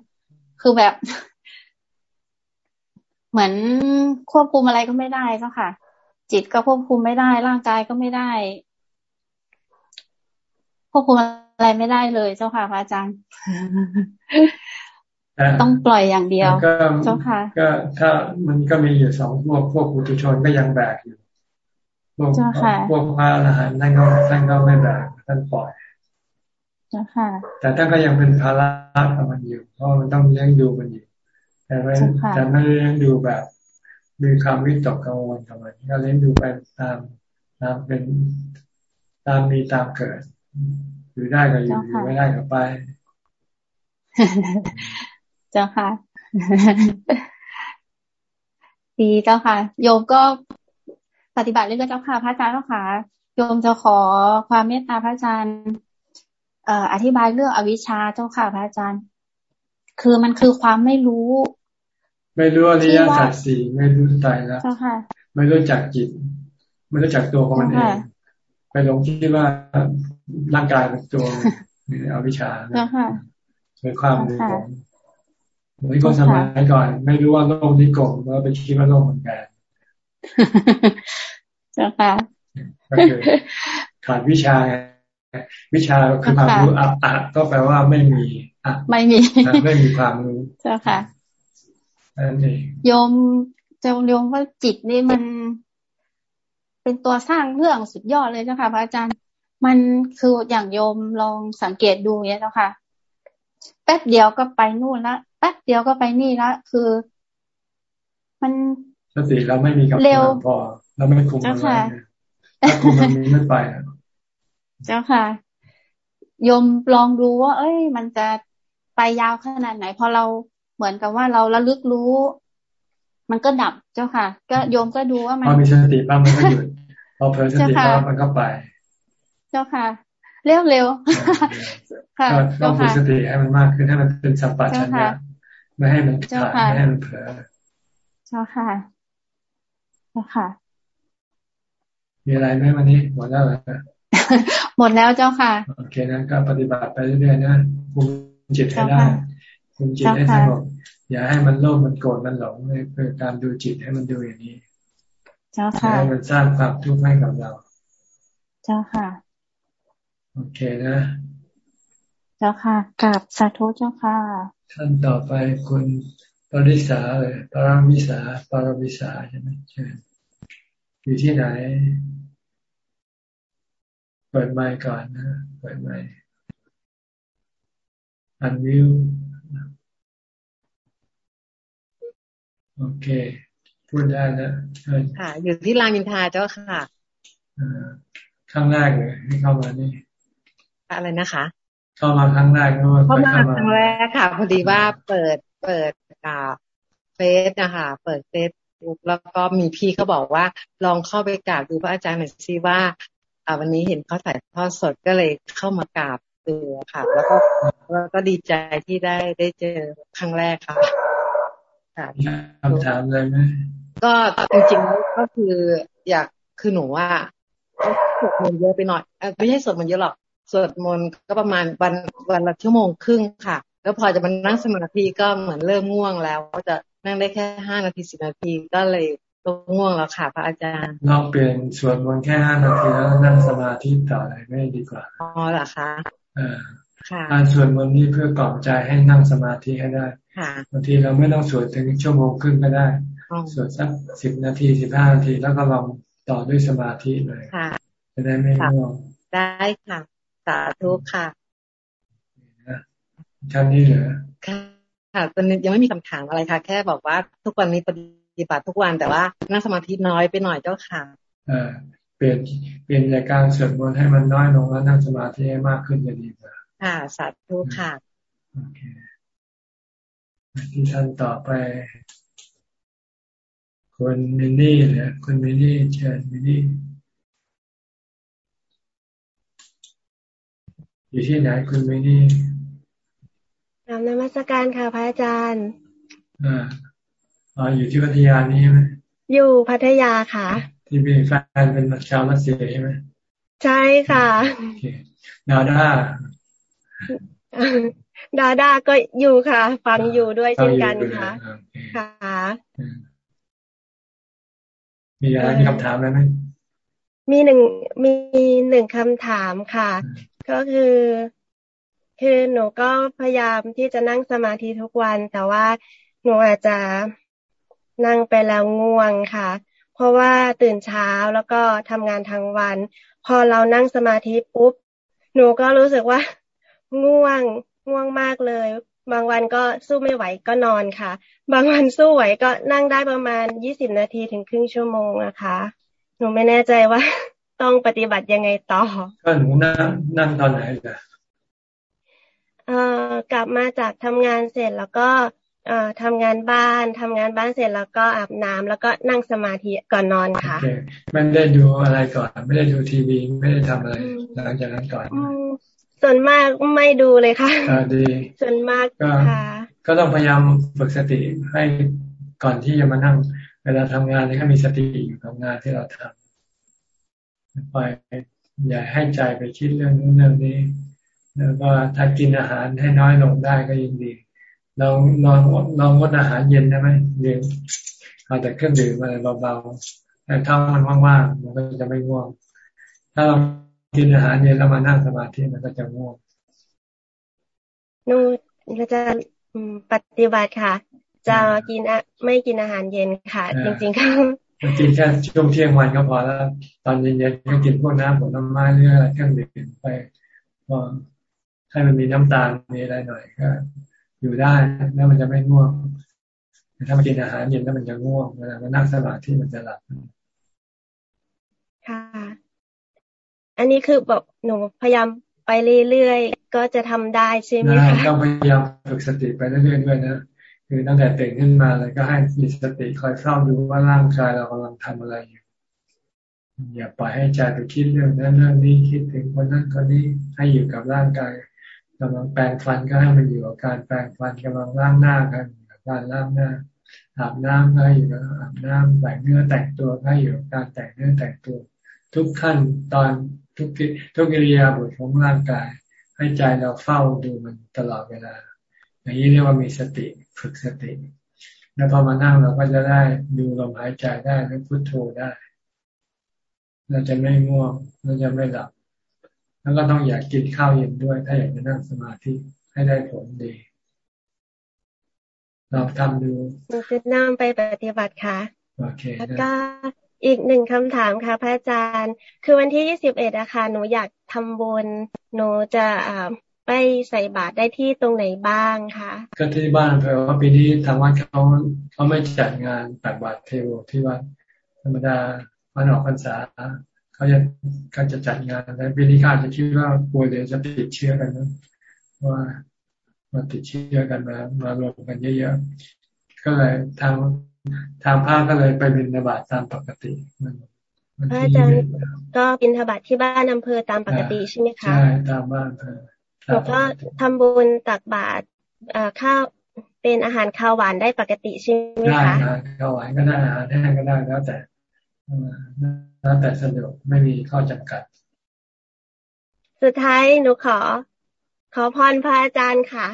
คือแบบ เหมือนควบคุมอะไรก็ไม่ได้เจ้าค่ะ จิตก็ควบคุมไม่ได้ ร่างกายก็ไม่ได้ ควบคุมอะไรไม่ได้เลยเจ้าค่ะพระอาจารย์ ต้องปล่อยอย่างเดียวเจ้าค่ะ ก็ถ้ามันก็มีอยู่สองพวกพวกปุถุชนก็ยังแบกอยู่พวกพวกพระอรหันต์ท่านก็ท่านก็ไม่แบกท่านปล่อยแต่ท่านก็ยังเป็นภาระกับมันอยู่เพราะมันต้องเลี้ยงดูมันอยู่ แต่ไม่แต่ไม่เลี้ยงดูแบบ มีความวิตกกังวลกับมันก็เลี้ยงดูไปตามตามเป็นตามมีตามเกิด อยู่ได้ก็อยู่อยู่ไม่ได้ก็ไป เจ้าค่ะ ดีเจ้าค่ะ โยมก็ปฏิบัติเรื่อยๆเจ้าค่ะ พระอาจารย์เจ้าค่ะ โยมจะขอความเมตตาพระอาจารย์เอ่ออธิบายเรื่องอวิชชาเจ้าค่ะ พระอาจารย์ คือมันคือความไม่รู้ ไม่รู้อริยสัจสี่ไม่รู้ใจแล้วไม่รู้จักจิต ไม่รู้จักตัวของมันเองไปหลงคิดว่าร่างกายเป็นตัวอวิชชาเป็นความรู้ของ เหมือนคนสมัยก่อน ไม่รู้ว่าโลกนี้กลมแล้วไปคิดว่าโลกมันแบนเจ้าค่ะก็คือขาดวิชาวิชาคือความรู้อัอะก็แปลว่าไม่มีอะไม่มีไม่มีความรู้เจ้าค่ะนั่นเองโยมจะโยมว่าจิตนี่มัน เป็นตัวสร้างเรื่องสุดยอดเลยเจ้าค่ะพระอาจารย์ มันคืออย่างโยมลองสังเกตดูเนี่ยเจ้าค่ะแป๊บเดียวก็ไปนู่นละ แป๊บเดียวก็ไปนี่ละคือ มันสติเราไม่มีกำลังพอเราไม่คุมมันไว้ถ้าคุมมันไม่ไปเจ้าค่ะโยมลองดูว่า เอ้ย มันจะไปยาวขนาดไหนพอเราเหมือนกับว่าเราระลึกรู้ มันก็ดับเจ้าค่ะ ก็โยมก็ดูว่ามันพอมีสติบ้างมันก็หยุดพอเพลินสติบ้างมันก็ไป เจ้าค่ะ เร็วเร็วค่ะต้องฝึกสติให้มันมากขึ้นให้มันเป็นสัมปชัญญะ ไม่ให้มันขาดไม่ให้มันเผลอเจ้าค่ะเจ้าค่ะ มีอะไรไหมวันนี้หมดแล้วเหรอหมดแล้วเจ้าค่ะ โอเคนะก็ปฏิบัติไปเรื่อยๆนะคุมจิตให้ได้คุมจิตให้สงบอย่าให้มันโลภมันโกรธมันหลงเลยการดูจิตให้มันดูอย่างนี้ เจ้าค่ะให้มันสร้างความทุกข์ให้กับเรา เจ้าค่ะ โอเคนะ เจ้าค่ะกับสาธุเจ้าค่ะ ท่านต่อไปคุณปริสาเลยปรามิสาปรามิสาใช่ไหมใช่อยู่ที่ไหน เปิดไมค์ก่อนนะเปิดไมค์อันวิวโอเค พูดได้นะค่ะ อยู่ที่รามอินทาเจ้าค่ะครั้งแรกเลยที่เข้ามานี่ อะไรนะคะ เข้ามาครั้งแรกก็เข้ามาครั้งแรกค่ะ พอดีว่าเปิดเปิดอ่าเฟซนะคะเปิดเฟซแล้วก็มีพี่เขาบอกว่า ลองเข้าไปกราบดูพระอาจารย์หน่อยสิว่าอ่าวันนี้เห็นเขาถ่ายทอดสดก็เลยเข้ามากราบดูค่ะ แล้วก็แล้วก็ดีใจที่ได้ได้เจอครั้งแรกค่ะคำถามเลยไหมก็จริงๆก็คืออยากคือหนูว่าสวดมนต์เยอะไปหน่อยไม่ใช่สวดมนต์เยอะหรอก สวดมนต์ก็ประมาณวันวันละชั่วโมงครึ่งค่ะ แล้วพอจะมานั่งสมาธิก็เหมือนเริ่มง่วงแล้ว ก็จะนั่งได้แค่ห้านาทีสิบนาทีก็เลยก็ง่วงแล้วค่ะ พระอาจารย์ลองเปลี่ยนสวดมนต์แค่ห้านาทีแล้วนั่งสมาธิต่อเลยไม่ดีกว่าอ๋อเหรอคะการสวดมนต์นี้เพื่อกล่อมใจให้นั่งสมาธิให้ได้บางทีเราไม่ต้องสวดถึงชั่วโมงครึ่งก็ได้สวดสักสิบนาทีสิบห้านาทีแล้วก็ลองต่อด้วยสมาธิเลยจะได้ไม่ง่วงได้ค่ะ สาธุค่ะท่านนี้เหรอค่ะตอนนี้ยังไม่มีคำถามอะไรค่ะ แค่บอกว่าทุกวันนี้ปฏิบัติทุกวันแต่ว่านั่งสมาธิน้อยไปหน่อยเจ้าค่ะอ่าเปลี่ยนเปลี่ยนจากการสวดมนต์ให้มันน้อยลงแล้วนั่งสมาธิให้มากขึ้นจะดีกว่าค่ะสาธุค่ะโอเคที่ท่านต่อไปคุณมินนี่เนี่ยคุณมินนี่เชิญมินนี่ อยู่ที่ไหนคุณมินนี่นำนมัสการค่ะพระอาจารย์อ่าอ๋ออยู่ที่พัทยานี่ใช่ไหมอยู่พัทยาค่ะ ที่มีแฟนเป็นชาวรัสเซียใช่ไหมใช่ค่ะดาด้าดาด้าก็อยู่ค่ะ ฟังอยู่ด้วยเช่นกันค่ะ ค่ะมีอะไรมีคำถามไหมมีหนึ่งมีหนึ่งคำถามค่ะ ก็คือ คือหนูก็พยายามที่จะนั่งสมาธิทุกวัน แต่ว่าหนูอาจจะนั่งไปแล้วง่วงค่ะ เพราะว่าตื่นเช้าแล้วก็ทำงานทั้งวัน พอเรานั่งสมาธิปุ๊บ หนูก็รู้สึกว่า ง่วงง่วงมากเลย บางวันก็สู้ไม่ไหวก็นอนค่ะ บางวันสู้ไหวก็นั่งได้ประมาณยี่สิบนาทีถึงครึ่งชั่วโมงนะคะ หนูไม่แน่ใจว่า ต้องปฏิบัติยังไงต่อก็หนูนั่งนั่งตอนไหนล่ะเอ่อกลับมาจากทำงานเสร็จแล้วก็เอ่อทำงานบ้านทำงานบ้านเสร็จแล้วก็อาบน้ำแล้วก็นั่งสมาธิก่อนนอนค่ะไม่ได้ดูอะไรก่อน ไม่ได้ดูทีวี ไม่ได้ทำอะไรหลังจากนั้นก่อนส่วนมากไม่ดูเลยค่ะอ่าดีส่วนมากค่ะ ก็ต้องพยายามฝึกสติให้ก่อนที่จะมานั่ง เวลาทำงานนี่ก็มีสติอยู่กับงานที่เราทำ ไปอย่าให้ใจไปคิดเรื่องนู้นเรื่องนี้ แล้วก็ถ้ากินอาหารให้น้อยลงได้ก็ยิ่งดีเราลองลองงดอาหารเย็นได้ไหมเย็นเอาแต่เครื่องดื่มอะไรเบาๆแต่ถ้ามันว่างๆมันก็จะไม่ง่วง ถ้าเรากินอาหารเย็นแล้วมานั่งสมาธิมันก็จะง่วงหนูจะปฏิบัติค่ะ จะกินไม่กินอาหารเย็นค่ะ จริงๆก็ กินแค่ช่วงเที่ยงวันก็พอแล้ว ตอนเย็นๆก็กินพวกน้ำผลไม้เรื่องเครื่องดื่มไปพอให้มันมีน้ำตาลมีอะไรหน่อยก็อยู่ได้แล้วมันจะไม่ง่วงถ้ามากินอาหารเย็นแล้วมันจะง่วงเวลามานั่งสมาธิมันจะหลับค่ะ อันนี้คือแบบหนูพยายามไปเรื่อยๆก็จะทำได้ใช่ไหมคะต้องพยายามฝึกสติไปเรื่อยๆด้วยนะ คือตั้งแต่ตื่นขึ้นมาเลยก็ให้มีสติคอยเฝ้าดูว่าร่างกายเรากำลังทำอะไรอยู่อย่าปล่อยให้ใจไปคิดเรื่องนั้นเรื่องนี้คิดถึงคนนั้นคนนี้ให้อยู่กับร่างกายกำลังแปรงฟันก็ให้มันอยู่กับการแปรงฟันกำลังล้างหน้ากันการล้างหน้าอาบน้ำก็ให้อยู่กับอาบน้ำแต่งเนื้อแต่งตัวก็ให้อยู่กับการแต่งเนื้อแต่งตัว ทุกขั้นตอนทุกทุกกิริยาบทของร่างกาย ให้ใจเราเฝ้าดูมันตลอดเวลาอย่างนี้เรียกว่ามีสติ ฝึกสติ แล้วพอมานั่งเราก็จะได้ดูลมหายใจได้หรือพุโทโธได้ เราจะไม่ง่วงเราจะไม่หลับ แล้วก็ต้องอยากกินข้าวเย็นด้วย ถ้าอยากจะนั่งสมาธิให้ได้ผลดีเราทำดูจะนั่งไปปฏิบัติค่ะ โอเค แล้วก็อีกหนึ่งคำถามค่ะ พระอาจารย์ คือวันที่ยี่สิบเอ็ดอะค่ะ หนูอยากทำบุญ หนูจะ ไปใส่บาตรได้ที่ตรงไหนบ้างคะก็ที่บ้านเพราะว่าปีนี้ทางวัดเขาเขาไม่จัดงานตักบาตรเทวที่วัดธรรมดาวันออกพรรษาเขาจะเขาจะจัดงานแต่ปีนี้อาจจะคิดว่ากลัวเดี๋ยวจะติดเชื้อกันนะว่ามาติดเชื้อกันมามารวมกันเยอะๆก็เลยทางทางภาคก็เลยไปบินทบาทตามปกติมันอาจารย์ก็บินทบาทที่บ้านอำเภอตามปกติใช่ไหมคะใช่ตามบ้านเธอ แล้วก็ทำบุญตักบาตรข้าวเป็นอาหารข้าวหวานได้ปกติใช่ไหมคะได้ข้าวหวานก็ได้อาหารแห้งก็ได้แล้วแต่แล้วแต่สะดวกไม่มีข้อจำกัด สุดท้ายหนูขอ ขอพรพระอาจารย์ค่ะ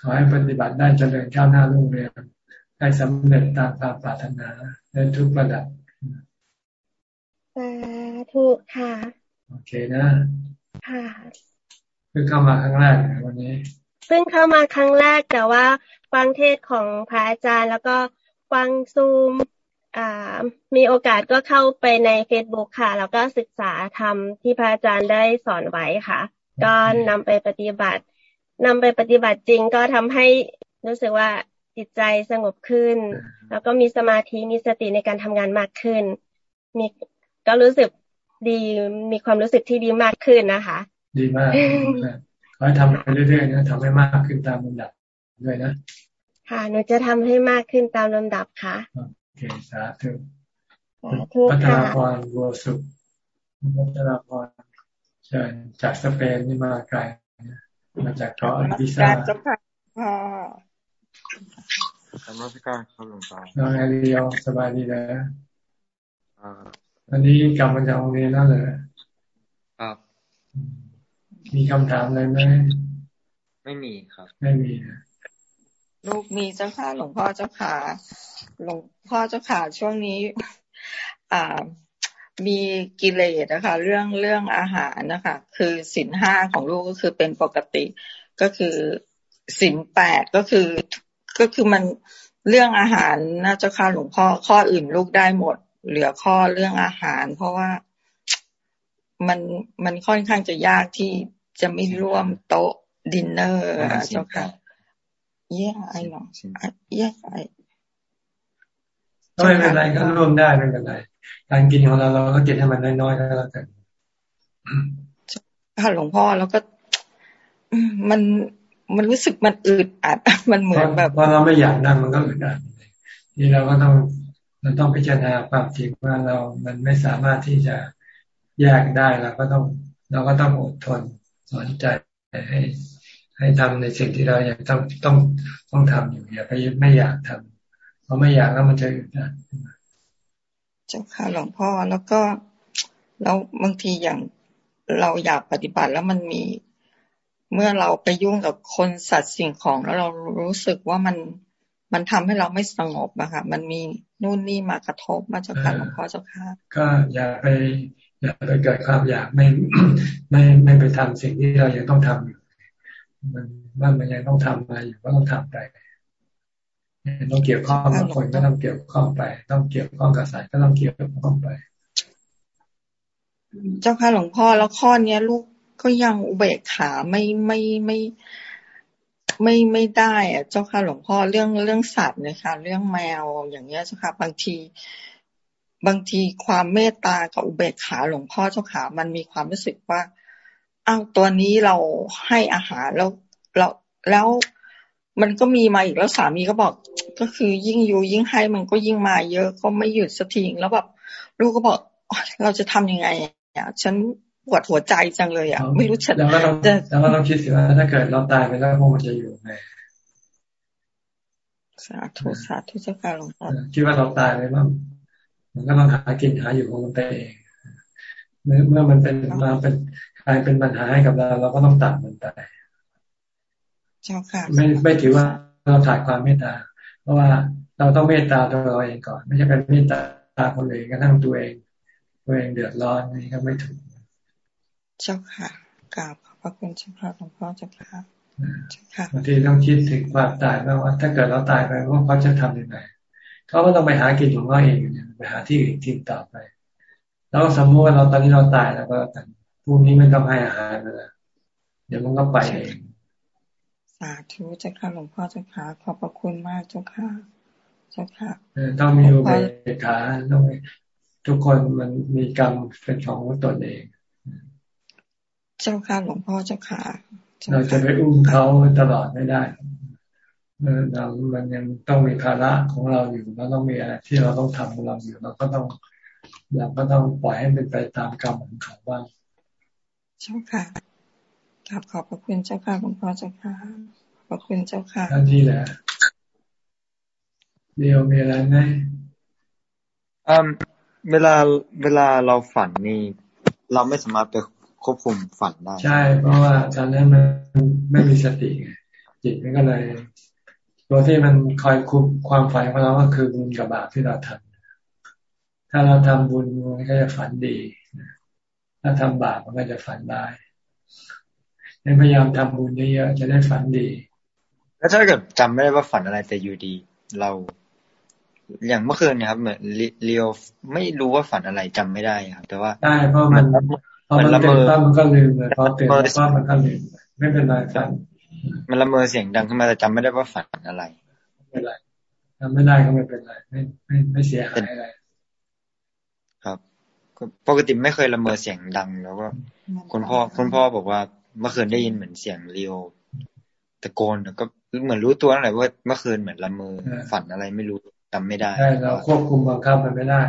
ขอให้ปฏิบัติได้เจริญก้าวหน้ารุ่งเรืองให้สำเร็จตามความปรารถนาในทุกระดับสาธุค่ะ โอเคนะ ค่ะเพิ่งเข้ามาครั้งแรกวันนี้เพิ่งเข้ามาครั้งแรกแต่ว่าฟังเทศของพระอาจารย์ แล้วก็ฟังซูมมีโอกาสก็เข้าไปใน Facebook ค่ะ แล้วก็ศึกษาธรรมที่พระอาจารย์ได้สอนไว้ค่ะ ก็นำไปปฏิบัตินำไปปฏิบัติจริงก็ทำให้รู้สึกว่าจิตใจสงบขึ้น แล้วก็มีสมาธิมีสติในการทำงานมากขึ้น มีก็รู้สึกดีมีความรู้สึกที่ดีมากขึ้นนะคะ ดีมากขอให้ทำไปเรื่อยๆนะทำให้มากขึ้นตามลำดับด้วยนะ ค่ะ หนูจะทำให้มากขึ้นตามลำดับค่ะเค สาธุพัฒนาพรบัวสุขพัฒนาพรเชิญจากสเปนนี่มาไกลมาจากเกาะอันดิซ่าเจ้าค่ะสมัสการครับหลวงตาน้องแอริโอสบายดีแล้วอันนี้กลับมาจากโรงเรียนแล้วเหรอครับ มีคำถามอะไรไหมไม่มีครับ ไม่มีนะลูกมีเจ้าค่ะหลวงพ่อเจ้าค่ะหลวงพ่อเจ้าค่ะช่วงนี้ อ่ามีกิเลสนะคะ เรื่องเรื่องอาหารนะคะ คือสินห้าของลูกก็คือเป็นปกติ ก็คือสินแปดก็คือก็คือมันเรื่องอาหารน่าจะค่าหลวงพ่อข้ออื่นลูกได้หมด เหลือข้อเรื่องอาหาร เพราะว่ามันมันค่อนข้างจะยากที่ จะไม่ร่วมโต๊ะดินเนอร์เจ้าค่ะเย่ไอหรอเย่ไอไม่เป็นไรก็ร่วมได้ไม่เป็นไรการกินของเราเราก็กินให้มันน้อยๆก็แล้วกันค่ะหลวงพ่อแล้วก็มันมันรู้สึกมันอึดอัดมันเหมือนแบบพอเราไม่อยากนั่งมันก็อึดอัดนี่เราก็ต้องเราต้องพิจารณาความจริงว่าเรามันไม่สามารถที่จะแยกได้เราก็ต้อง เราก็ต้องอดทน สอนใจให้ ให้ทำในสิ่งที่เราอยากต้องต้องต้องทำอยู่อย่าไปไม่อยากทำเพราะไม่อยากแล้วมันจะอึดอัดเจ้าค่ะหลวงพ่อแล้วก็แล้วบางทีอย่างเราอยากปฏิบัติแล้วมันมี เมื่อเราไปยุ่งกับคนสัตว์สิ่งของแล้วเรารู้สึกว่ามันมันทำให้เราไม่สงบอะค่ะ มันมีนู่นนี่มากระทบมาเจ้าค่ะหลวงพ่อเจ้าค่ะ ก็อย่าไป อย่าไปเกิดความอยากไม่ไม่ไม่ไปทำสิ่งที่เรายังต้องทำอยู่มันว่ามันยังต้องทำอะไรอยู่ก็ต้องทำไปต้องเกี่ยวข้องกับคนก็ต้องเกี่ยวข้องไป ต้องเกี่ยวข้องกับสายก็ต้องเกี่ยวข้องไป เจ้าค่ะหลวงพ่อแล้วข้อเนี้ย ลูกก็ยังอุเบกขาไม่ไม่ไม่ไม่ไม่ได้อะเจ้าค่ะหลวงพ่อเรื่องเรื่องสัตว์เลยค่ะ เรื่องแมวอย่างเงี้ยเจ้าค่ะบางที บางทีความเมตตากับอุเบกขาหลวงพ่อเจ้าค่ะมันมีความรู้สึกว่าอ้าวตัวนี้เราให้อาหารแล้วเราแล้วมันก็มีมาอีกแล้วสามีก็บอก ก็คือยิ่งอยู่ยิ่งให้มันก็ยิ่งมาเยอะก็ไม่หยุดสักทีแล้วแบบลูกก็บอกเราจะทำยังไงอะฉันปวดหัวใจจังเลยอะไม่รู้จะแล้วก็ต้องแล้วก็ต้องคิดสิว่าถ้าเกิดเราตายไปแล้วพวกมันจะอยู่ไงสาธุสาธุเจ้าค่ะหลวงพ่อคิดว่าเราตายไปบ้าง มันก็ต้องหากินหาอยู่ของมันไปเองเมื่อเมื่อมันเป็นมาเป็นกลายเป็นปัญหาให้กับเรา เราก็ต้องตัดมันไปเจ้าค่ะ ไม่ไม่ถือว่าเราถ่ายความเมตตา เพราะว่าเราต้องเมตตาตัวเราเองก่อน ไม่ใช่เป็นเมตตาคนอื่นก็ทั้งตัวเอง ตัวเองเดือดร้อนนี่ก็ไม่ถูก เจ้าค่ะกราบขอบพระคุณเจ้าค่ะหลวงพ่อเจ้าค่ะเจ้าค่ะบางทีต้องคิดถึงความตายว่าถ้าเกิดเราตายไปว่าเขาจะทํำยังไง เขาก็ต้องไปหากินของเขาเองเนี่ยไปหาที่อื่นที่ต่อไป แล้วสมมติว่าเราตอนนี้เราตายแล้วก็กันพรุ่งนี้ไม่ต้องให้อาหารแล้วเดี๋ยวมันก็ไปเองสาธุเจ้าค่ะหลวงพ่อเจ้าค่ะขอบพระคุณมากเจ้าค่ะเจ้าค่ะต้องมีอุเบกขาต้องทุกคนมันมีกรรมเป็นของตนเอง เจ้าค่ะหลวงพ่อเจ้าค่ะเราจะไปอุ้มเขาตลอดไม่ได้ เรามันยังต้องมีภาระของเราอยู่เราต้องมีอะไรที่เราต้องทำของเราอยู่เราก็ต้องเราก็ต้องปล่อยให้เป็นไปตามกรรมของเขาบ้างเจ้าค่ะขอบขอบพระคุณเจ้าค่ะหลวงพ่อเจ้าค่ะขอบคุณเจ้าค่ะท่านที่แหละเดียวมีอะไรไหมอืมเวลาเวลาเราฝันนี่เราไม่สามารถไปควบคุมฝันได้ ใช่ เพราะว่าตอนนั้นมันไม่มีสติไงจิตมันก็เลย ตัวที่มันคอยคุมความฝันของเราก็คือบุญกับบาปที่เราทำถ้าเราทำบุญมันก็จะฝันดี ถ้าทำบาปมันก็จะฝันได้พยายามทำบุญเยอะๆจะได้ฝันดี แล้วถ้าเกิดจำไม่ได้ว่าฝันอะไรแต่อยู่ดี เรา อย่างเมื่อคืนเนี่ยครับเหมือนเรียวไม่รู้ว่าฝันอะไรจำไม่ได้ครับ แต่ว่าได้เพราะมันพอมันละเมอมันก็ลืมเลยพอตื่นมามันก็ลืมไม่เป็นไรฝัน มันละเมอเสียงดังขึ้นมาแต่จำไม่ได้ว่าฝันอะไรไม่เป็นไรจำไม่ได้ก็ไม่เป็นไรไม่ไม่ไม่เสียหายอะไรครับปกติไม่เคยละเมอเสียงดังแล้วก็คุณพ่อคุณพ่อบอกว่าเมื่อคืนได้ยินเหมือนเสียงเรียวตะโกนก็เหมือนรู้ตัวนั่นแหละว่าเมื่อคืนเหมือนละเมอฝันอะไรไม่รู้จำไม่ได้ใช่เราควบคุมบังคับมันไม่ได้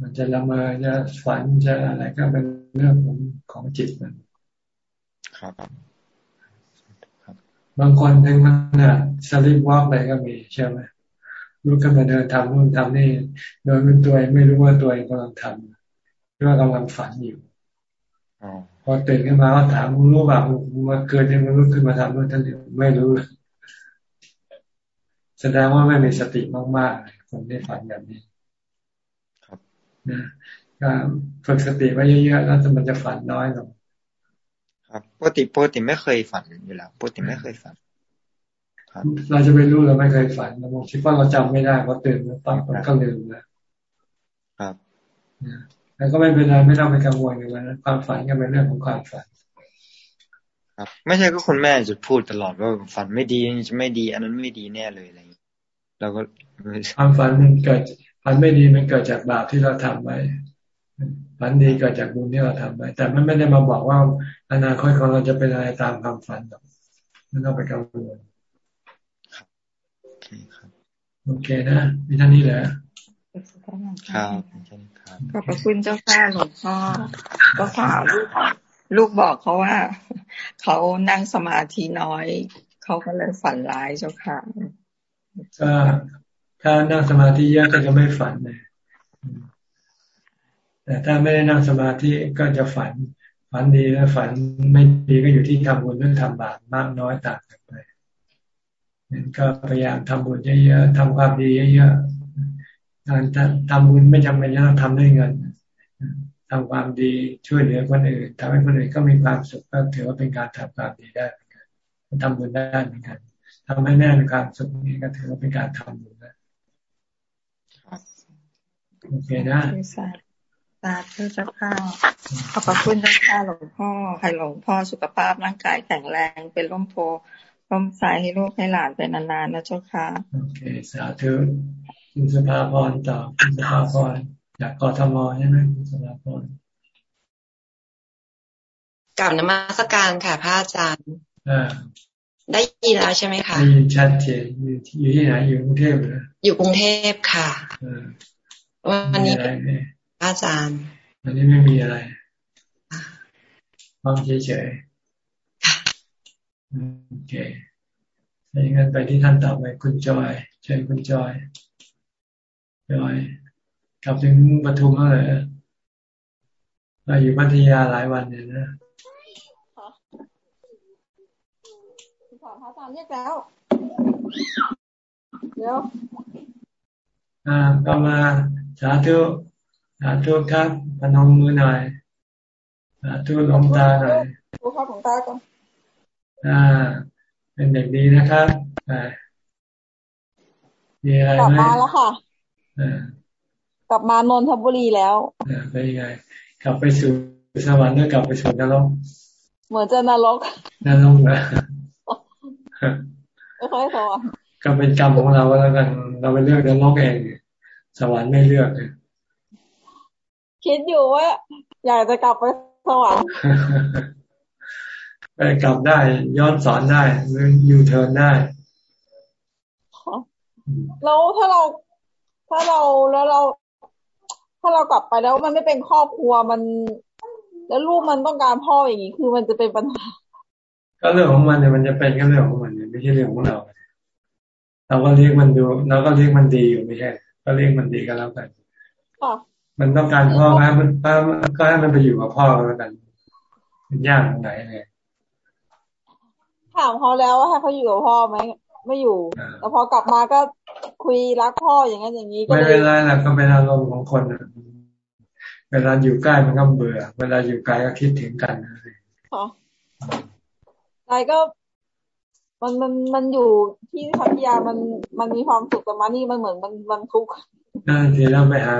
มันจะละเมอจะฝันจะอะไรก็เป็นเรื่องของของจิตมันครับ บางคนถึงมันเนี่ยสลิปวอกไปก็มีใช่ไหมรู้กันมาเดินทำนู่นทำนี่ โดยเป็นตัวเองไม่รู้ว่าตัวเองกำลังทำหรือว่ากำลังฝันอยู่พอตื่นขึ้นมาก็ถามรู้ว่ามาเกิดยังไม่รู้ขึ้นมาทำนู่นท่านไม่รู้แสดงว่าไม่มีสติมากๆคนที่ฝันแบบนี้คนะก็ฝึกสติไว้เยอะๆแล้วมันจะฝันน้อยลง ครับปกติปกติไม่เคยฝันอยู่แล้วปกติไม่เคยฝันครับเราจะไปรู้เราไม่เคยฝันเราคิดว่าเราจำไม่ได้เพราะตื่นมาปั๊บมันก็ลืมนะครับแล้วก็ไม่เป็นไรไม่ต้องไปกังวลกันแล้วความฝันก็เป็นเรื่องของความฝัน ครับ ไม่ใช่ก็คุณแม่จะพูดตลอดว่าฝันไม่ดีจะไม่ดี อันนั้นไม่ดีแน่เลยอะไรอย่างนี้เราก็ความฝันมันเกิดฝันไม่ดีมันเกิดจากบาปที่เราทำไว้ ฝันดีเกิดจากบุญที่เราทำไว้แต่มันไม่ได้มาบอกว่าอนาคตของเราจะเป็นอะไรตามความฝันหรอกไม่ต้องไปกังวลโอเคครับโอเคนะมีท่านี้แหละครับขอบพระคุณเจ้าค่ะหลวงพ่อก็ข่าวลูกลูกบอกเขาว่า เขานั่งสมาธิน้อย เขาก็เลยฝันร้ายเจ้าค่ะก็ถ้านั่งสมาธิเยอะก็จะไม่ฝันเลย แต่ถ้าไม่ได้นั่งสมาธิก็จะฝัน ฝันดีแล้วฝันไม่ดีก็อยู่ที่ทำบุญหรือทำบาปมากน้อยต่างกันไปนั้นก็พยายามทำบุญเยอะๆทำความดีเยอะๆการทำบุญไม่จำเป็นจะต้องทำด้วยเงินทำความดีช่วยเหลือคนอื่นทำให้คนอื่นก็มีความสุขก็ถือว่าเป็นการทำความดีได้เหมือนกันทำบุญได้เหมือนกันทำให้แม่มีความสุขนี่ก็ถือว่าเป็นการทำบุญนะโอเคนะ สาธุเจ้าค่ะขอบพระคุณเจ้าค่ะหลวงพ่อให้หลวงพ่อสุขภาพร่างกายแข็งแรงเป็นร่มโพร่มใสให้ลูกให้หลานไปนานๆนะเจ้าค่ะโอเคสาธุคุณสภาพรต่อคุณสภาพรจากกทมใช่ไหมคุณสภาพรกลับนมัสการค่ะพระอาจารย์อ่าได้ยินแล้วใช่ไหมคะได้ยินชัดเจนอยู่อยู่ที่ไหนอยู่กรุงเทพเหรออยู่กรุงเทพค่ะเออวันนี้มี อะไรไหมพระอาจารย์วันนี้ไม่มีอะไรฟังเฉยๆโอเคถ้าอย่างนั้นไปที่ท่านต่อไปคุณจอยเชิญคุณจอย จอยกลับถึงปทุมแล้วเหรอเราอยู่พัทยาหลายวันเนี่ยนะถามพระอาจารย์เรียกแล้ว เดี๋ยว อ่าก็มาสาธุ สาธุครับพนมมือหน่อยสาธุลมตาหน่อยดูข้าวของตาก่อนอ่า เป็นเด็กดีนะครับอ่ามีอะไรกลับไหมมาแล้วค่ะอ่ากลับมานนทบุรีแล้วอ่าเป็นยังไง กลับไปสู่สวรรค์หรือกลับไปสู่นรก เหมือนจะนรกนรกนะไม่ค่อยสว่างก็เป็นกรรมของเราแล้วกัน เราไปเลือกนรกเอง สวรรค์ไม่เลือก คิดอยู่ว่า อยากจะกลับไปสวรรค์ไปกลับได้ย้อนสอนได้หรือยูเทิร์นได้แล้วถ้าเราถ้าเราแล้วเรา ถ้าเรากลับไปแล้วมันไม่เป็นครอบครัวมัน แล้วลูกมันต้องการพ่ออย่างนี้คือมันจะเป็นปัญหา ก็เรื่องของมันเนี่ยมันจะเป็นก็เรื่องของมันเนี่ยไม่ใช่เรื่องของเราเราก็เลี้ยงมันดูเราก็เลี้ยงมันดีอยู่ไม่ใช่ก็เลี้ยงมันดีก็แล้วกันค่ะ มันต้องการพ่อก็ให้มันก็ให้มันไปอยู่กับพ่อแล้วกันมันยากตรงไหนเนี่ยถามเขาแล้วว่าให้เขาอยู่กับพ่อไหมไม่อยู่แต่พอกลับมาก็คุยรักพ่ออย่างนั้นอย่างนี้ก็ไม่เลเป็นยไรหรอกก็เป็นอารมณ์ของคนน่ะเวลาอยู่ใกล้มันก็เบื่อ เวลาอยู่ไกลก็คิดถึงกันนะค่ะใจก็มันมันมันอยู่ที่พัทยามันมันมีความสุขแต่มานี่มันเหมือนมันมันทุกข์นั่นทีเราไปหา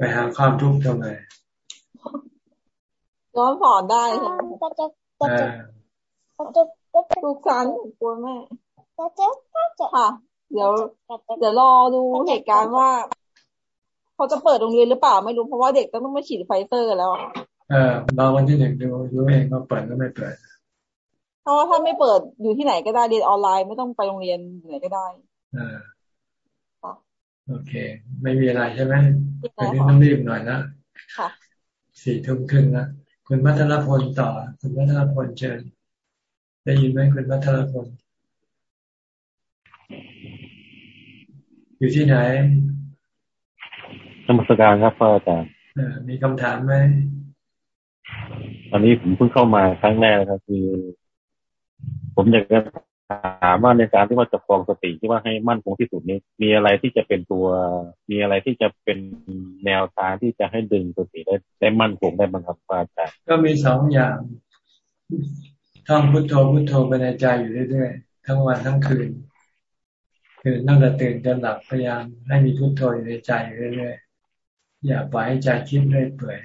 ไปหาความทุกข์ทำไมย้อนสอนได้ใช่ไหมอ่าลูกสารกลัวแม่ค่ะ เดี๋ยวเดี๋ยวรอดูเหตุการณ์ว่าเขาจะเปิดโรงเรียนหรือเปล่าไม่รู้เพราะว่าเด็กต้องมาฉีดไฟเซอร์แล้วอะเออรอวันที่หนึ่งดูรู้เองว่าเปิดหรือไม่เปิดเพราะว่าถ้าไม่เปิดอยู่ที่ไหนก็ได้เรียนออนไลน์ไม่ต้องไปโรงเรียนอยู่ไหนก็ได้อ่าค่ะ โอเค ไม่มีอะไรใช่ไหมไม่วันมีนี้ค่ะต้องรีบหน่อยนะค่ะสี่ทุ่มครึ่งนะคุณพัทรพลต่อ คุณพัทรพลเชิญได้ยินไหมคุณพัทรพลอยู่ที่ไหนนมัสการครับพระอาจารย์เออมีคำถามไหมตอนนี้ผมเพิ่งเข้ามาครั้งแรกนะครับคือ ผมอยากจะ ถามว่าในการที่ว่าจะครองสติที่ว่าให้มั่นคงที่สุดนี้ มีอะไรที่จะเป็นตัว มีอะไรที่จะเป็นแนวทางที่จะให้ดึงสติได้ได้มั่นคงได้บ้างครับอาจารย์ก็มีสองอย่างท่องพุทโธพุทโธไปในใจอยู่เรื่อยๆทั้งวันทั้งคืน คือนั่งแต่ตื่นจนหลับพยายามให้มีพุทโธอยู่ในใจอยู่เรื่อยๆอย่าปล่อยให้ใจคิดเรื่อยเปื่อย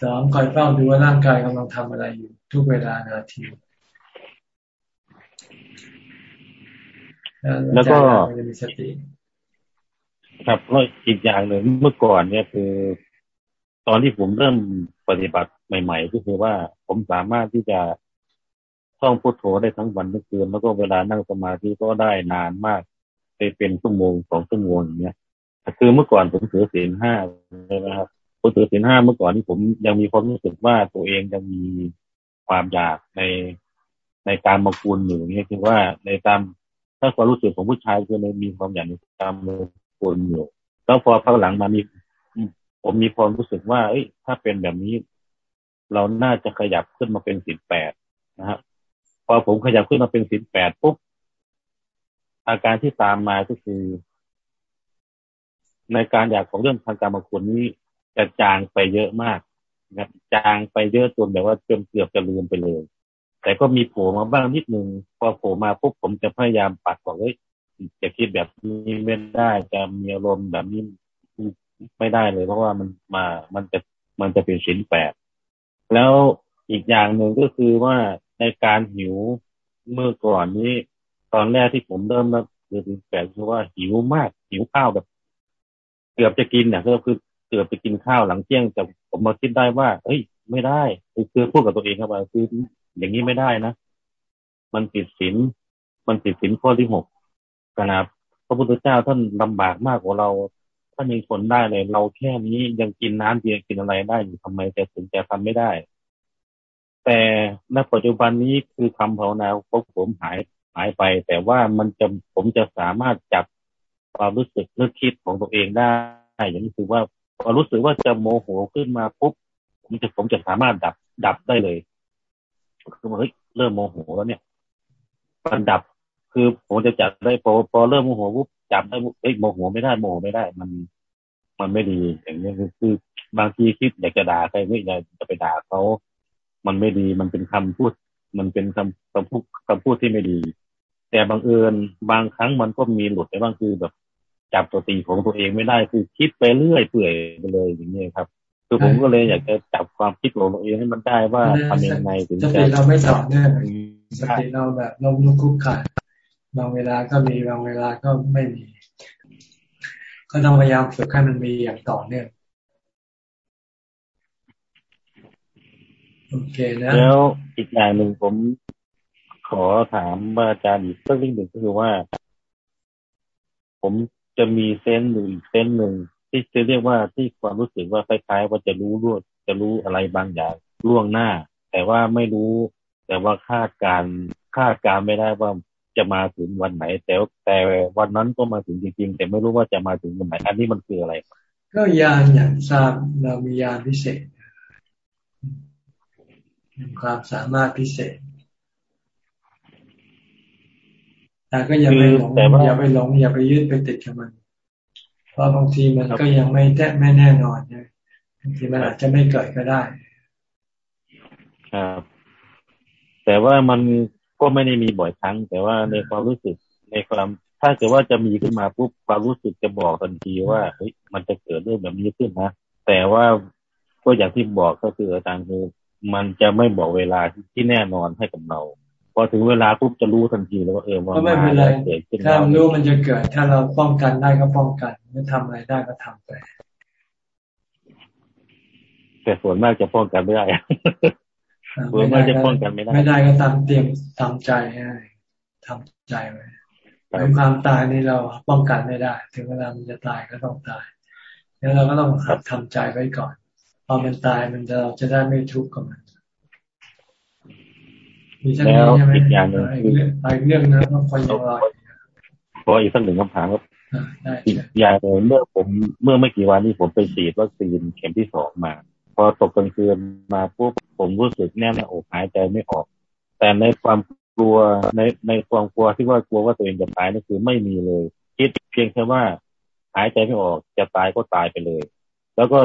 สองคอยเฝ้าดูว่าร่างกายกำลังทำอะไรอยู่ทุกเวลานาที แล้วก็มีสติครับแล้วอีกอย่างหนึ่งเมื่อก่อนเนี่ยคือ ตอนที่ผมเริ่มปฏิบัติใหม่ ๆ ก็คือว่าผมสามารถที่จะท่องพุทโธได้ทั้งวันทั้งคืนแล้วก็เวลานั่งสมาธิก็ได้นานมากไปเป็นชั่วโมงสองชั่วโมงอย่างเงี้ยคือเมื่อก่อนผมถือศีลห้าใช่ไหมครับผมถือศีลห้าเมื่อก่อนนี่ผมยังมีความรู้สึกว่าตัวเองยังมีความอยากในในการมาคุณอยู่นี่คือว่าในตาม ถ้าความรู้สึกของผู้ชายคือในมีความอยากในการมาคุณอยู่แล้วพอพักหลังมามีผมมีความรู้สึกว่า เอ้ย ถ้าเป็นแบบนี้ เราน่าจะขยับขึ้นมาเป็นสิบแปดนะครับพอผมขยับขึ้นมาเป็นสิบแปดปุ๊บอาการที่ตามมาก็คือ ในการอยากของเรื่องทางการมาคุณนี้จะจางไปเยอะมากนะจางไปเยอะจนแบบว่าจนเกือบจะลืมไปเลย แต่ก็มีโผล่มาบ้างนิดนึงพอโผล่มาปุ๊บผมจะพยายามปัดบอกเฮ้ยจะคิดแบบนี้ไม่ได้จะมีอารมณ์แบบนี้ไม่ได้เลย เพราะว่ามันมามันจะมันจะเป็นชิ้นแปดแล้วอีกอย่างหนึ่งก็คือว่าในการหิวเมื่อก่อนนี้ ตอนแรกที่ผมเริ่มแล้วคือแปลคือว่าหิวมากหิวข้าวแบบ เกือบจะกินเนี่ยก็คือเกือบไปกินข้าวหลังเที่ยงแต่ผมมาคิดได้ว่าเฮ้ย ไม่ได้คือพูดกับตัวเองครับว่าคือ อย่างนี้ไม่ได้นะ มันผิดศีลมันผิดศีลข้อที่หกนะครับพระพุทธเจ้าท่านลำบากมากกว่าเราท่านยังทนได้เลย เราแค่นี้ยังกินน้ำเพียงกินอะไรได้อยู่ทำไมแต่ถึงจะทำไม่ได้ แต่ณปัจจุบันนี้คือคำภาวนาของผมหายหายไป แต่ว่ามันจะผมจะสามารถจับความรู้สึกนึกคิดของตัวเองได้ อย่างนี้คือว่าพอรู้สึกว่าจะโมโหขึ้นมาปุ๊บผมจะผมจะสามารถดับดับได้เลย คือเฮ้ยเริ่มโมโหแล้วเนี่ยมันดับ คือผมจะจับได้พอพอเริ่มโมโหปุ๊บจับได้เฮ้ยโมโหไม่ได้โมโหไม่ได้ มัน มันไม่ดีอย่างนี้คือคือบางทีคิดอยากจะด่าใครไม่อยากจะไปด่าเขามันไม่ดีมันเป็นคำพูด มันเป็นคำคำพูดคำพูดที่ไม่ดี แต่บางเอิญบางครั้งมันก็มีหลุดไปบ้างคือแบบจับตัวตีของตัวเองไม่ได้คือคิดไปเรื่อยเปื่อยไปเลยอย่างนี้ครับ คือผมก็เลยอยากจะจับความคิดของตัวเองให้มันได้ว่าทำยังไงถึงจะสติเราไม่ต่อเนื่องสติเราแบบลมลุกคุกขาดบางเวลาก็มีบางเวลาก็ไม่มี ก็ต้องพยายามฝึกให้มันมีอย่างต่อเนื่องโอเคนะแล้วอีกอย่างหนึ่งผมขอถามอาจารย์อีกสักนิดหนึ่งก็คือว่า ผมจะมีเซนต์หนึ่งเซนต์หนึ่ง ที่จะเรียกว่าที่ความรู้สึกว่าคล้ายๆ ว่าจะรู้รวดจะรู้อะไรบางอย่างล่วงหน้า แต่ว่าไม่รู้ แต่ว่าคาดการคาดการไม่ได้ว่าจะมาถึงวันไหน แต่แต่วันนั้นก็มาถึงจริงๆ แต่ไม่รู้ว่าจะมาถึงวันไหนอันนี้มันคืออะไร ก็ยานอย่างทราบเรามียานพิเศษมีความสามารถพิเศษแต่ก็อย่าไปหลงอย่าไปหลงอย่าไปยึดไปติดกับมัน เพราะบางทีมันก็ยังไม่แท้ไม่แน่นอนนี่ยบางทีมันอาจจะไม่เกิดก็ได้ ครับ แต่ว่ามันก็ไม่ได้มีบ่อยครั้ง แต่ว่าในความรู้สึกในความถ้าเกิดว่าจะมีขึ้นมาปุ๊บความรู้สึกจะบอกทันทีว่าเฮ้ยมันจะเกิดเรื่องแบบนี้ขึ้นนะแต่ว่าก็อย่างที่บอกก็คืออาจารย์คือมันจะไม่บอกเวลาที่แน่นอนให้กับเรา พอถึงเวลาปุ๊บจะรู้ทันทีแล้วว่าเออว่าไม่เป็นไรถ้ารู้มันจะเกิด ถ้าเราป้องกันได้ก็ป้องกันไม่ทำอะไรได้ก็ทำไป แต่ส่วนมากจะป้องกันไม่ได้ส่วนมากจะป้องกันไม่ได้ ไม่ได้ก็ทำเตรียมทำใจให้ทำใจไว้ถึงความตายนี่เราป้องกันไม่ได้ ถึงเวลามันจะตายก็ต้องตายแล้วเราก็ต้องทำใจไว้ก่อนพอมันตายมันจะจะได้ไม่ทุกข์กับมัน มีเช่นนี้ใช่ไหมอีกอย่างหนึ่งคืออีกเรื่องนะต้องคอยยังรอขออีกสักหนึ่งคำถามครับอีกอย่างหนึ่งเมื่อผมเมื่อไม่กี่วันนี้ผมไปฉีดวัคซีนเข็มที่สองมา พอตกกลางคืนมาปุ๊บผมรู้สึกแน่นหน้าอกหายใจไม่ออก แต่ในความกลัวในในความกลัวที่ว่ากลัวว่าตัวเองจะตายนั่นคือไม่มีเลย คิดเพียงแค่ว่าหายใจไม่ออกจะตายก็ตายไปเลย แล้วก็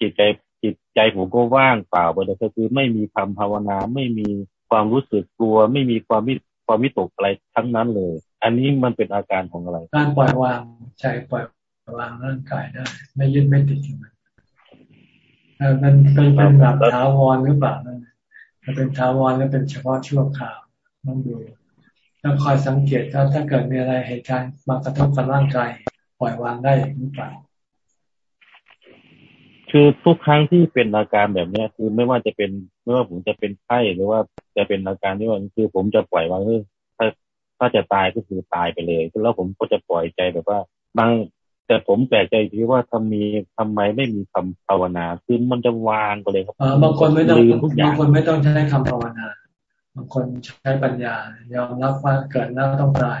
จิตใจจิตใจผมก็ว่างเปล่าไปเลยก็คือไม่มีคำภาวนาไม่มี ความรู้สึกกลัว ไม่มีความวิความวิตกอะไรทั้งนั้นเลย อันนี้มันเป็นอาการของอะไรการปล่อยวางใจปล่อยวางร่างกายได้ไม่ยึดไม่ติดมันมันเป็นเป็นแบบท้าวรหรือเปล่านั่นมันเป็นท้าวรหรือเป็นเฉพาะชั่วคราวต้องดูต้องคอยสังเกตว่าถ้าเกิดมีอะไรเหตุการณ์มากระทบกับร่างกายปล่อยวางได้หรือเปล่าคือทุกครั้งที่เป็นอาการแบบเนี้ยคือไม่ว่าจะเป็น ไม่ว่าผมจะเป็นไข้หรือว่าจะเป็นอาการที่ว่าคือผมจะปล่อยวางคือถ้าถ้าจะตายก็คือตายไปเลยแล้วผมก็จะปล่อยใจแบบว่า บาง แต่ผมแปลกใจที่ว่าทำมีทำไมไม่มีคำภาวนาคือมันจะวางไปเลยครับบางคนไม่ต้องบางคนไม่ต้องใช้คำภาวนาบางคนใช้ปัญญา ยอมรับว่าเกิดแล้วต้องตาย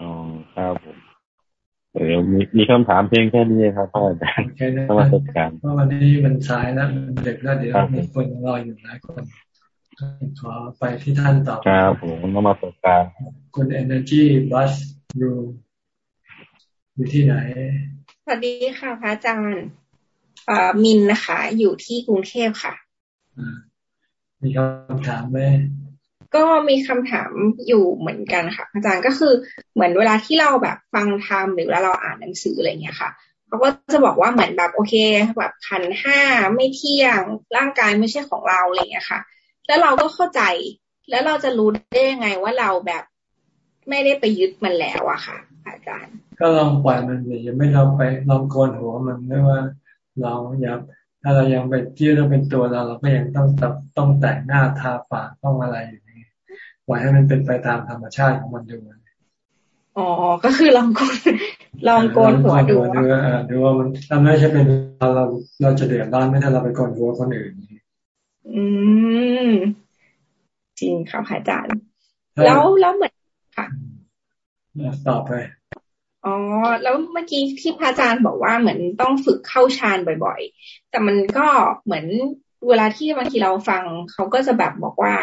อ๋อครับผม เออมีมีคำถามเพียงแค่นี้ครับพ่ออาจารย์สวัสดีครับเพราะวันนี้มันสายแล้วมันเด็กแล้วเดี๋ยวมีคนรออยู่หลายคนขอไปที่ท่านต่อครับผมนมาประการคุณ Energy Bus อยู่อยู่ที่ไหน สวัสดีค่ะพระอาจารย์มินนะคะ อยู่ที่กรุงเทพค่ะมีคำถามไหม ก็มีคำถามอยู่เหมือนกันค่ะ อาจารย์ก็คือเหมือนเวลาที่เราแบบฟังธรรมหรือเวลาเราอ่านหนังสืออะไรเงี้ยค่ะเขาก็จะบอกว่าเหมือนแบบโอเคแบบขันห้าไม่เที่ยงร่างกายไม่ใช่ของเราอะไรเงี้ยค่ะ แล้วเราก็เข้าใจ แล้วเราจะรู้ได้ยังไงว่าเราแบบไม่ได้ไปยึดมันแล้วอะค่ะ อาจารย์ ก็ลองปล่อยมันอย่าไม่เราไปลองโกนหัวมันไม่ว่าเราอย่าถ้าเรายังไปเชื่อเราเป็นตัวเราเราก็ยังต้องต้องแต่งหน้าทาปากต้องอะไรอยู่ ปล่อยให้มันเป็นไปตามธรรมชาติของมันดูอ๋อ ก็คือลองโกนลองโกนหัวดูดูดูว่ามันถ้าไม่ใช่เป็นเราเราเราจะเดือดร้อนไม่ถ้าเราไปโกนหัวคนอื่นอืมจริงค่ะอาจารย์ แล้วแล้วเหมือนค่ะต่อไปอ๋อ แล้วเมื่อกี้ที่พระอาจารย์บอกว่าเหมือนต้องฝึกเข้าฌานบ่อยๆ แต่มันก็เหมือนเวลาที่บางทีเราฟังเขาก็จะแบบบอกว่า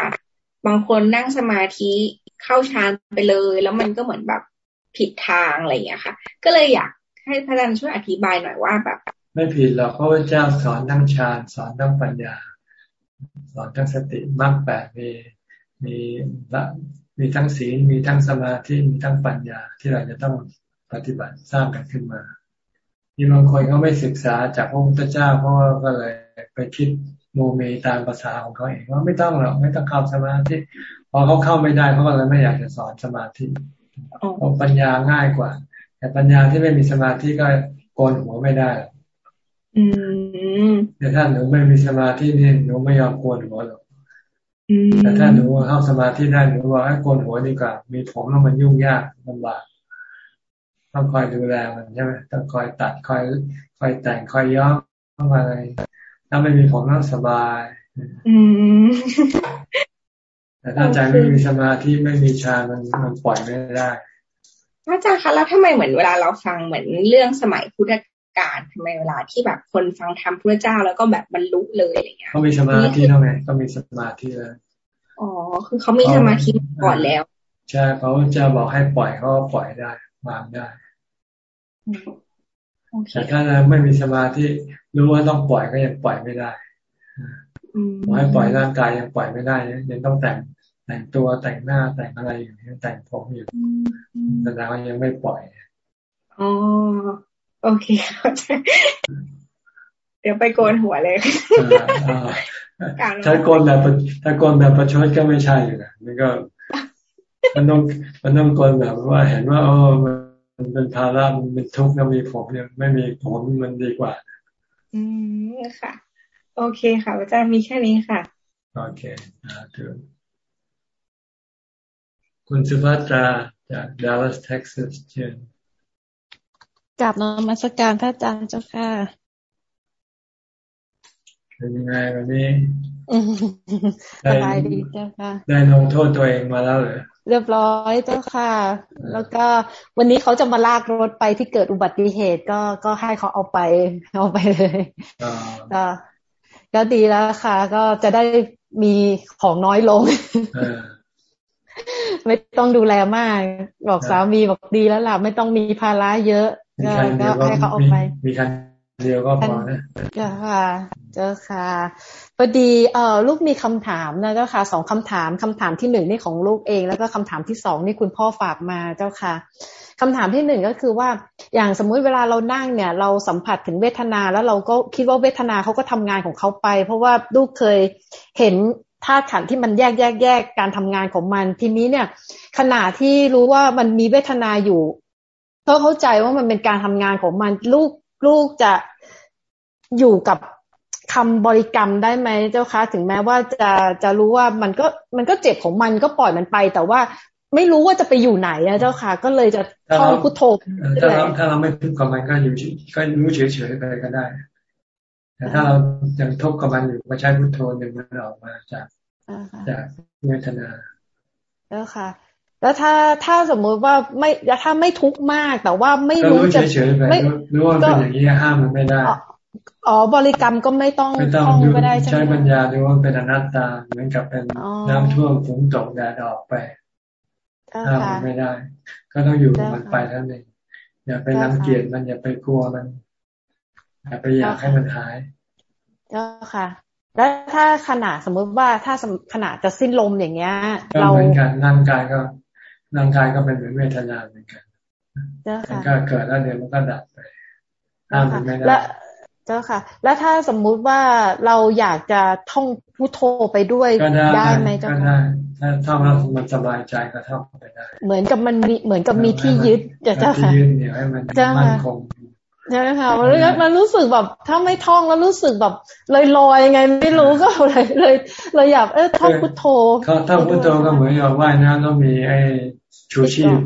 บางคนนั่งสมาธิเข้าฌานไปเลย แล้วมันก็เหมือนแบบผิดทางอะไรอย่างเงี้ค่ะ ก็เลยอยากให้พระอาจารย์ช่วยอธิบายหน่อยว่าแบบ ไม่ผิดหรอกพระพุทธเจ้าสอนทั้งฌานสอนทั้งปัญญา สอนทั้งสติมากแปดมีมีละมีทั้งศีลมีทั้งสมาธิมีทั้งปัญญาที่เราจะต้องปฏิบัติสร้างกันขึ้นมามีบางคนเขาไม่ศึกษาจากพระพุทธเจ้าเพราะว่าก็เลยไปคิด โมเมตามภาษาของเขาเองว่าไม่ต้องหรอกไม่ต้องเข้าสมาธิพอเขาเข้าไม่ได้เขาก็เลยไม่อยากจะสอนสมาธิเพราะปัญญาง่ายกว่า แต่ปัญญาที่ไม่มีสมาธิก็โกนหัวไม่ได้แต่ถ้าหนูไม่มีสมาธินี่หนูไม่ยอมโกนหัวหรอกแต่ถ้าหนูเข้าสมาธิได้หนูว่าให้โกนหัวดีกว่า มีผมแล้วมันยุ่งยากลำบากต้องคอยดูแลมันใช่ไหมต้องคอยตัดคอยคอยแต่งคอยย้อมเข้ามาอะไรถ้าไม่มีผมต้องสบายแต่ถ้าใจไม่มีสมาธิไม่มีฌานมันมันปล่อยไม่ได้อาจารย์คะแล้วทำไมเหมือนเวลาเราฟังเหมือนเรื่องสมัยพุทธกาลทำไมเวลาที่แบบคนฟังธรรมพระเจ้าแล้วก็แบบบรรลุเลยอะไรเงี้ยเขามีสมาธิเท่าไงก็มีสมาธิแล้วอ๋อคือเขามีสมาธิก่อนแล้วใช่เขาจะบอกให้ปล่อยเขาปล่อยได้วางได้ แต่ถ้าเราไม่มีสมาธิรู้ว่าต้องปล่อยก็ยังปล่อยไม่ได้ขอให้ปล่อยร่างกายยังปล่อยไม่ได้ยังต้องแต่งแต่งตัวแต่งหน้าแต่งอะไรอยู่ยังแต่งผมอยู่แต่เรายังไม่ปล่อยอ๋อโอเคเดี๋ยวไปโกนหัวเลยถ้าโกนแบบถ้าโกนแบบประชดก็ไม่ใช่อยู่นะมันก็ มันต้องมันต้องโกนแบบว่าเห็นว่าโอ้ มันเป็นภาระมันเป็นทุกข์นะมีผมเนี่ยไม่มีผมมันดีกว่า อืมค่ะ โอเคค่ะอาจารย์มีแค่นี้ค่ะ โอเคอ่าถึงคุณสุภัตราจากดัลลัสเท็กซัสเชิญกลับนมัสการพระอาจารย์เจ้าค่ะเป็นยังไงวันนี้สบายดีเจ้าค่ะ ได้ลงโทษตัวเองมาแล้วเหรอ เรียบร้อยเจ้าค่ะ แล้วก็วันนี้เขาจะมาลากรถไปที่เกิดอุบัติเหตุก็ก็ให้เขาเอาไปเอาไปเลยก็ก็ดีแล้วค่ะ ก็จะได้มีของน้อยลง ไม่ต้องดูแลมาก บอกสามีบอกดีแล้วล่ะ ไม่ต้องมีภาระเยอะ ก็ให้เขาเอาไป มีคัน เดียวก็พอนะเจ้าค่ะ เจ้าค่ะพอดีเออลูกมีคำถามนะเจ้าค่ะสองคำถามคำถามที่หนึ่งนี่ของลูกเอง แล้วก็คำถามที่สองนี่คุณพ่อฝากมาเจ้าค่ะคำถามที่หนึ่งก็คือว่าอย่างสมมุติเวลาเรานั่งเนี่ย เราสัมผัสถึงเวทนาแล้วเราก็คิดว่าเวทนาเขาก็ทำงานของเขาไป เพราะว่าลูกเคยเห็นธาตุขันที่มันแยกแยกแยกการทำงานของมัน ทีนี้เนี่ย ขณะที่รู้ว่ามันมีเวทนาอยู่ก็เข้าใจว่ามันเป็นการทำงานของมันลูก ลูกจะอยู่กับคำบริกรรมได้ไหมเจ้าคะ ถึงแม้ว่าจะจะรู้ว่ามันก็มันก็เจ็บของมันก็ปล่อยมันไป แต่ว่าไม่รู้ว่าจะไปอยู่ไหนนะเจ้าค่ะ ก็เลยจะท่องพุทโธถ้าเราถ้าเราไม่ทุกข์กับมันก็อยู่ก็รู้เฉยๆไปก็ได้ แต่ถ้าเรายังทุกข์กับมันอยู่ก็ใช้พุทโธหนึ่งมันออกมาจากจากเวทนาแล้วค่ะ แล้วถ้าถ้าสมมุติว่าไม่ถ้าไม่ทุกข์มาก แต่ว่าไม่รู้จะไม่รู้ว่าเป็นอย่างนี้ห้ามมันไม่ได้อ๋อบริกรรมก็ไม่ต้องท่องก็ได้ใช่ไหมใช้ปัญญาดูว่าเป็นอนัตตาเหมือนกับเป็นน้ำท่วมฝนตกแดดออกไปห้ามมันไม่ได้ ก็ต้องอยู่มันไปท่านเองอย่าไปรังเกียจมันอย่าไปกลัวมันอย่าไปอยากให้มันหายเจ้าค่ะ แล้วถ้าขณะสมมติว่าถ้าขณะจะสิ้นลมอย่างเงี้ย เราเหมือนกันร่างกายก็ ร่างกายก็เป็นเหมือนเวทนาเหมือนกันมันก็เกิดแล้วเดี๋ยวมันก็ดับไปห้ามมันไม่ได้เจ้าค่ะ แล้วถ้าสมมุติว่าเราอยากจะท่องพุทโธไปด้วยได้ไหมเจ้าค่ะถ้าท่องแล้วมันสบายใจก็ท่องไปได้ เหมือนกับมันมีเหมือนกับมีที่ยึดเจ้าค่ะที่ยึดเนี่ยให้มันมั่นคง ใช่ค่ะมันรู้สึกแบบถ้าไม่ท่องแล้วรู้สึกแบบลอยลอยยังไงไม่รู้ก็เลยเลยเลยอยากเออท่องพุทโธท่องพุทโธก็เหมือนกับว่ายน้ำต้องมีไอ้ชูชีพ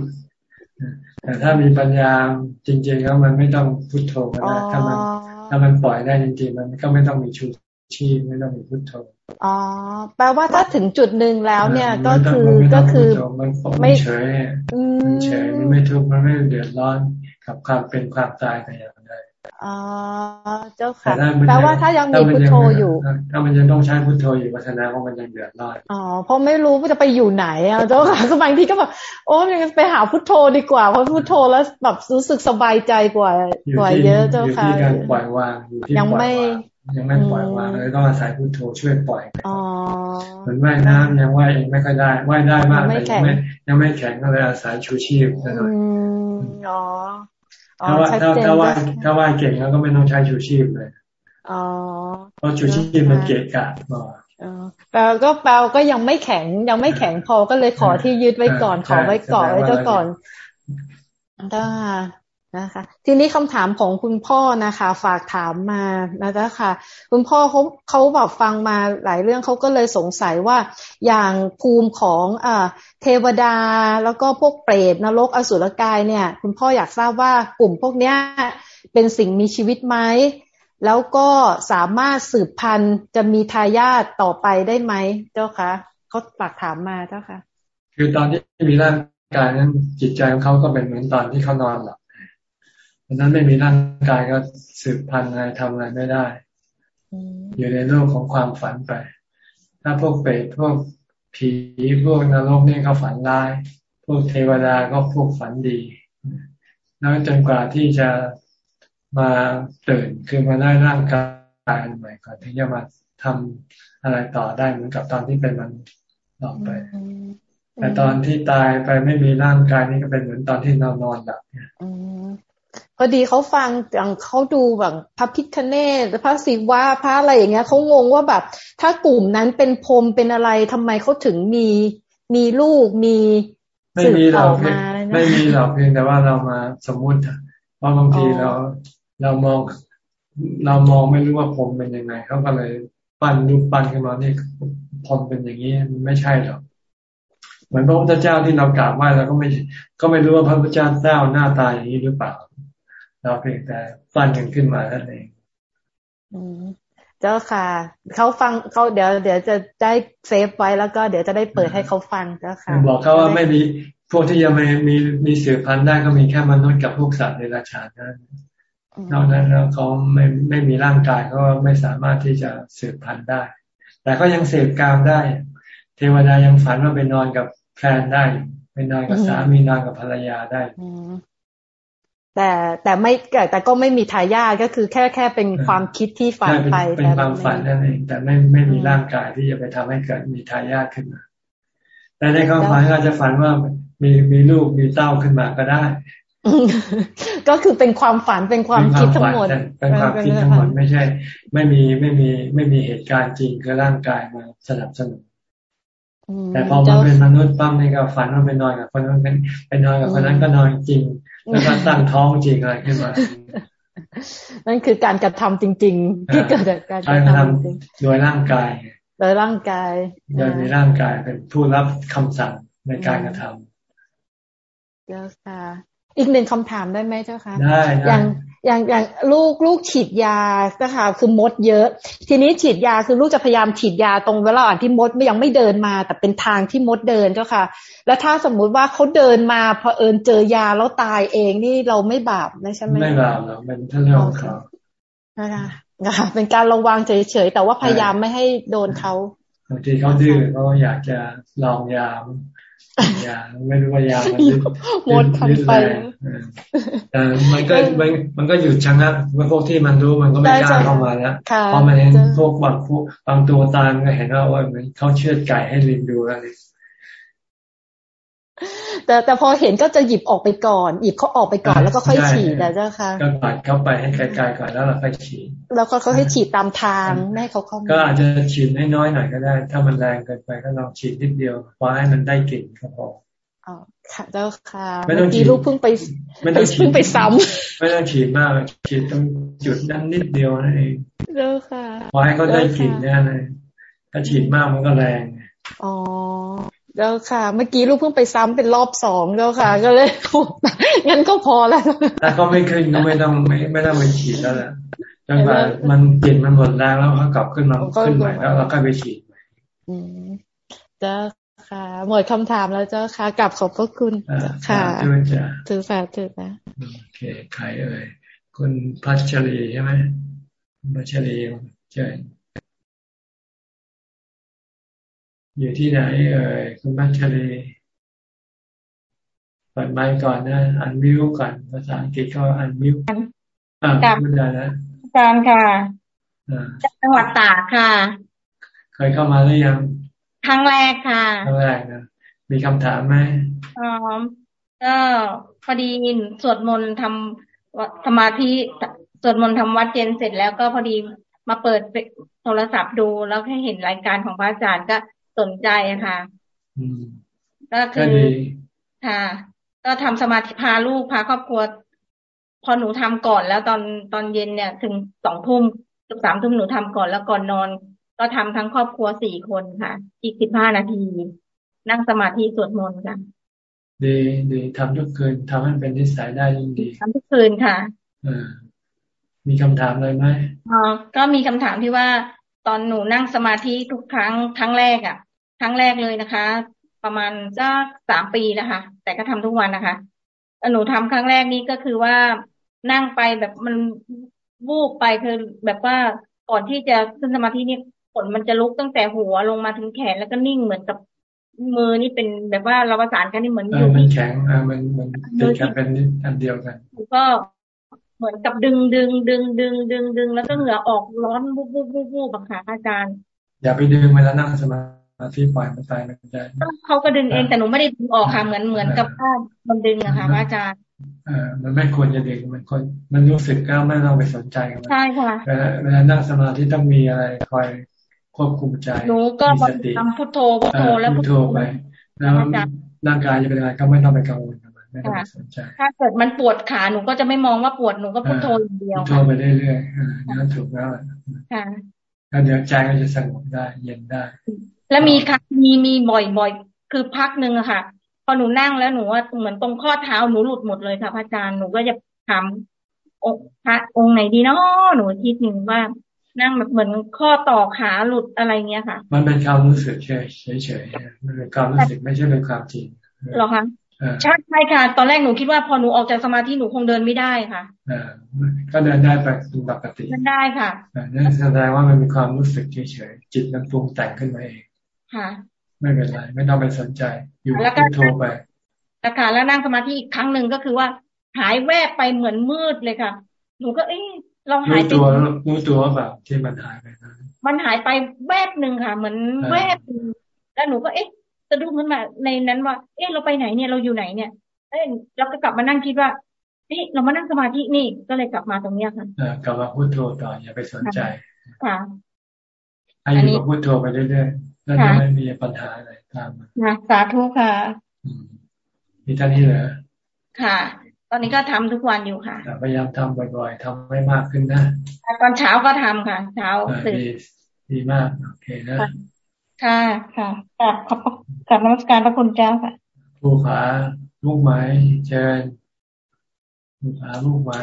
แต่ถ้ามีปัญญาจริงๆแล้วมันไม่ต้องพุทโธก็ได้ถ้ามันถ้ามันปล่อยได้จริงๆ มันก็ไม่ต้องมีชูชีพไม่ต้องมีพุทโธอ๋อแปลว่าถ้าถึงจุดหนึ่งแล้วเนี่ยก็คือก็คือ ไม่เฉยมันเฉยมันไม่ทุกข์มันไม่เดือดร้อน กับความเป็นความตายแต่อย่างใดอ๋อเจ้าค่ะแปลว่าถ้ายังมีพุทโธอยู่ ถ้ามันยังต้องใช้พุทโธอยู่พัฒนาของมันยังเดือดร้อนอ๋อเพราะไม่รู้ว่าจะไปอยู่ไหนอะเจ้าค่ะก็บางทีก็แบบโอ้ยไปหาพุทโธดีกว่าเพราะพุทโธแล้วแบบรู้สึกสบายใจกว่ากว่าเยอะเจ้าค่ะอยู่ที่การปล่อยวางอยู่ที่ยังไม่ยังไม่ปล่อยวางเลยต้องอาศัยพุทโธช่วยปล่อยเหมือนว่ายน้ำยังว่ายเองไม่ค่อยได้ว่ายได้มากแต่ยังไม่ยังไม่แข็งก็เลยอาศัยชูชีพหน่อย ถ้าว่าถ้าถ้าว่ายถ้าว่ายเก่งแล้วก็ไม่ต้องใช้ชูชีพเลยเพราะชูชีพมันเกะกะบ่แปลก็แปลก็ยังไม่แข็งยังไม่แข็งพอก็เลยขอที่ยึดไว้ก่อนขอไว้ก่อนไว้เจ้าก่อนได้ นะคะ ทีนี้คำถามของคุณพ่อนะคะ ฝากถามมานะจ๊ะค่ะ คุณพ่อเขาเขาแบบฟังมาหลายเรื่องเขาก็เลยสงสัยว่าอย่างภูมิของอ่าเทวดาแล้วก็พวกเปรตนรกอสุรกายเนี่ย คุณพ่ออยากทราบว่ากลุ่มพวกเนี้ยเป็นสิ่งมีชีวิตไหมแล้วก็สามารถสืบพันธุ์จะมีทายาทต่อไปได้ไหมเจ้าคะเขาฝากถามมาเจ้าค่ะคือตอนที่มีร่างกายนั้นจิตใจของเขาก็เป็นเหมือนตอนที่เขานอนหลับ ราะนั้นไม่มีร่างกายก็สืบพันธุ์อะไรทำอะไรไม่ได้ อยู่ในโลกของความฝันไป ถ้าพวกเปรตพวกผีพวกนรกนี่เขาฝันร้าย พวกเทวดาก็พวกฝันดีแล้วจนกว่าที่จะมาตื่นคือมาได้ร่างกายอันใหม่ก่อนที่จะมาทำอะไรต่อได้เหมือนกับตอนที่เป็นมันต่อไป แต่ตอนที่ตายไปไม่มีร่างกายนี่ก็เป็นเหมือนตอนที่เรานอนหลับเนี่ย พอดีเขาฟังอย่างเขาดูแบบพระพิคเนตพระศิวะพระอะไรอย่างเงี้ยเขางงว่าแบบ ถ้ากลุ่มนั้นเป็นพรมเป็นอะไรทำไมเขาถึงมีมีลูกมีไม่มีหรอกไม่มีหรอกเพียงแต่ว่าเรามาสมมุติว่าบางทีเราเรามองเรามองไม่รู้ว่าพรมเป็นยังไงเขาก็เลยปั้นรูปปั้นขึ้นมานี่พรมเป็นอย่างนี้ไม่ใช่หรอกเหมือนพระพุทธเจ้าที่เรากราบไหว้เราก็ไม่ก็ไม่รู้ว่าพระพุทธเจ้าหน้าตาอย่างนี้หรือเปล่า เราเพียงแต่ฟันกันขึ้นมาท่านเองเจ้าค่ะเขาฟังเขาเดี๋ยวเดี๋ยวจะได้เซฟไว้แล้วก็เดี๋ยวจะได้เปิดให้เขาฟังเจ้าค่ะบอกเขาว่าไม่มีพวกที่ยังไม่มีมีสืบพันธุ์ได้ก็มีแค่มนุษย์กับพวกสัตว์ในราชานั้นนอกนั้นแล้วเขาไม่ไม่มีร่างกายเขาไม่สามารถที่จะสืบพันธุ์ได้ แต่ก็ยังเสพกามได้ เทวดายังฝันว่าไปนอนกับแฟนได้ไปนอนกับสามีนอนกับภรรยาได้ แต่แต่ไม่แต่ก็ไม่มีทายาทก็คือแค่แค่เป็นความคิดที่ฝันไปเป็นความฝันนั่นเองแต่ไม่ไม่มีร่างกายที่จะไปทำให้เกิดมีทายาทขึ้นมาแต่ในความฝันก็จะฝันว่ามีมีลูกมีเต้าขึ้นมาก็ได้ ก็คือเป็นความฝันเป็นความคิดทั้งหมดเป็นความคิดทั้งหมดไม่ใช่ ไม่มีไม่มีไม่มีเหตุการณ์จริงคือร่างกายมาสนับสนุนแต่พอมาเป็นมนุษย์ปั้มนี่ก็ฝันว่าไปนอนกับคนนั้นเป็นไปนอนกับคนนั้นก็นอนจริง แล้วก็ตั้งท้องจริงอะไรขึ้นมานั่นคือการกระทำจริง ๆ ที่เกิดจากการกระทำจริงโดยร่างกาย โดยร่างกาย โดยมีร่างกายเป็นผู้รับคำสั่งในการกระทำเจ้าค่ะ อีกหนึ่งคำถามได้ไหมเจ้าค่ะได้อย่าง อย่างอย่างลูกลูกฉีดยาก็ค่ะคือมดเยอะ ทีนี้ฉีดยาคือลูกจะพยายามฉีดยาตรงเวลาที่มดยังไม่เดินมา แต่เป็นทางที่มดเดินเจ้าค่ะ แล้วถ้าสมมุติว่าเขาเดินมาพอเอิญเจอยาแล้วตายเองนี่เราไม่บาปใช่ไหมไม่บาปหรอกเป็นท่านเรื่องเขานะคะค่ะเป็นการระวังเฉยๆแต่ว่าพยายามไม่ให้โดนเขาบางทีเขาดื้อเขาอยากจะลองยา ยาไม่รู้ว่ายามันหมดทันไปแต่มันก็มันมันก็หยุดชะงักเมื่อพวกที่มันรู้มันก็ไม่กล้าเข้ามาแล้วพอมันเห็นพวกบางพวกบางตัวตายมันก็เห็นว่าว่ามันเขาเชือดไก่ให้ลิงดูแล้วนี่ แต่แต่พอเห็นก็จะหยิบออกไปก่อน หยิบเขาออกไปก่อนแล้วก็ค่อยฉีดนะเจ้าค่ะก็ปัดเข้าไปให้ไกลๆก่อนแล้วเราค่อยฉีดแล้วก็เขาให้ฉีดตามทางไม่ให้เขาเข้าก็อาจจะฉีดน้อยๆหน่อยก็ได้ ถ้ามันแรงเกินไปก็ลองฉีดนิดเดียวพอให้มันได้กลิ่นก็พออ๋อค่ะเจ้าค่ะไม่ต้องฉีดลูกเพิ่งไปไม่ต้องฉีดไปซ้ำไม่ต้องฉีดมากฉีดตรงจุดนั้นนิดเดียวนั่นเองเจ้าค่ะพอให้เขาได้กลิ่นเนี่ยเลยถ้าฉีดมากมันก็แรงอ๋อ แล้วค่ะ เมื่อกี้ลูกเพิ่งไปซ้ำเป็นรอบสองแล้วค่ะ ก็เลยงั้นก็พอแล้วแต่ก็ไม่ขึ้นก็ไม่ต้องไม่ไม่ต้องไปฉีดแล้วแหละจนกว่ามันกลิ่นมันหมดแรงแล้วเขากลับขึ้นมาขึ้นใหม่แล้วเราก็ไปฉีดอืมเจ้าค่ะ หมดคำถามแล้วเจ้าค่ะกลับขอบพระคุณค่ะถือสาถือนะโอเคใครเอ่ยคุณพัชรีใช่ไหมพัชรีเชิญ อยู่ที่ไหน เอ่ยคุณมัชรีเปิดไมค์ก่อนนะอันมิวก่อนภาษาอังกฤษก็อันมิวอ่าพูดได้นะอาจารย์ค่ะจังหวัดตากค่ะ เคยเข้ามาหรือยังครั้งแรกค่ะครั้งแรกนะมีคำถามไหมอ๋อก็พอดีสวดมนต์ทำสมาธิสวดมนต์ทำวัดเย็นเสร็จแล้วก็พอดีมาเปิดโทรศัพท์ดูแล้วให้เห็นรายการของพระอาจารย์ก็ สนใจค่ะก็คือค่ะ ก็ทำสมาธิพาลูกพาครอบครัว พอหนูทำก่อนแล้วตอนตอนเย็นเนี่ย ถึงสองทุ่มสามทุ่มหนูทำก่อนแล้วก่อนนอน ก็ทำทั้งครอบครัวสี่คนค่ะ อีกสิบห้านาที นั่งสมาธิสวดมนต์ค่ะดีดีทำทุกคืนทำให้เป็นนิสัยได้ยิ่งดีทำทุกคืนค่ะอมีคำถามอะไรไหมอ๋อก็มีคำถามที่ว่า ตอนหนูนั่งสมาธิทุกครั้งครั้งแรกอะ่ะ ครั้งแรกเลยนะคะ ประมาณสักสามปีนะคะ แต่ก็ทำทุกวันนะคะหนูทำครั้งแรกนี้ก็คือว่านั่งไปแบบมันวูบไปคือแบบว่าก่อนที่จะขึ้นสมาธินี่ผลมันจะลุกตั้งแต่หัวลงมาถึงแขนแล้วก็นิ่งเหมือนกับมือนี่เป็นแบบว่าเราประสานกันนี่เหมือนอยู่มันแข็งอ่ามันมันติดกันเป็นอันเดียวกันก็เหมือนกับดึงดึงดึงดึงดึงดึงแล้วก็เหงื่อออกร้อนบุบบุบบุบบุบค่ะอาจารย์ อย่าไปดึงเวลานั่งสมา ธิปล่อยมันตายมันจะเขาก็ดึงเองแต่หนูไม่ได้ดึงออกค่ะเหมือนเหมือนกับว่ามันดึงอะค่ะอาจารย์เออมันไม่ควรจะดึงมันคนมันรู้สึกก็ไม่ต้องไปสนใจมันใช่ค่ะเวลาเวลานั่งสมาธิต้องมีอะไรคอยควบคุมใจหนูก็ทำพุทโธพุทโธแล้วพุทโธไปแล้วร่างกายจะเป็นอะไรก็ไม่ต้องไปกังวลไม่ต้องสนใจถ้าเกิดมันปวดขาหนูก็จะไม่มองว่าปวดหนูก็พุทโธอย่างเดียวพุทโธไปเรื่อยๆนั่นถูกแล้วค่ะแล้วเดี๋ยวใจก็จะสงบได้เย็นได้ แล้วมีค่ะมีมีบ่อยๆคือพักหนึ่งอะค่ะ พอหนูนั่งแล้วหนูว่าเหมือนตรงข้อเท้าหนูหลุดหมดเลยค่ะพระอาจารย์หนูก็จะถามองค์พระองค์ไหนดีเนาะหนูคิดหนึ่งว่านั่งแบบเหมือนข้อต่อขาหลุดอะไรเงี้ยค่ะ มันเป็นความรู้สึกเฉยเฉยๆมันเป็นความรู้สึกไม่ใช่เป็นความจริงหรอคะใช่ใช่ค่ะ ตอนแรกหนูคิดว่าพอหนูออกจากสมาธิหนูคงเดินไม่ได้ค่ะอ่าก็เดินได้ไปเป็นปกติเดินได้ค่ะนั่นแสดงว่ามันมีความรู้สึกเฉยๆจิตมันปรุงแต่งขึ้นมาเอง ค่ะ ไม่เป็นไรไม่ต้องไปสนใจ อยู่พุทโทไปแล้วค่ะแล้วนั่งสมาธิอีกครั้งหนึ่งก็คือว่า หายแวบไปเหมือนมืดเลยค่ะ หนูก็เอ๊ะเราหายไปรู้ตัวรู้ตัวแบบที่มันหายไปนะมันหายไปแวบหนึ่งค่ะ เหมือนแวบแล้วหนูก็เอ๊ะสะดุ้งขึ้นมาในนั้นว่า เอ๊ะเราไปไหนเนี่ยเราอยู่ไหนเนี่ยเอ้เราก็กลับมานั่งคิดว่านี่เรามานั่งสมาธินี่ก็เลยกลับมาตรงเนี้ยค่ะกลับมาพูดโทต่ออย่าไปสนใจค่ะให้อยู่กับพูดโทไปเรื่อยๆ แล้วจะไม่มีปัญหาอะไรตามมาสาธุค่ะมีท่านนี้เหรอค่ะ ตอนนี้ก็ทำทุกวันอยู่ค่ะพยายามทำบ่อยๆทำให้มากขึ้นนะตอนเช้าก็ทำค่ะ เช้าตื่นดีมากโอเคนะค่ะค่ะกลับขอบกลับนมัสการพระคุณเจ้าค่ะผู้ขาลูกไม้เชิญผู้ขาลูกไม้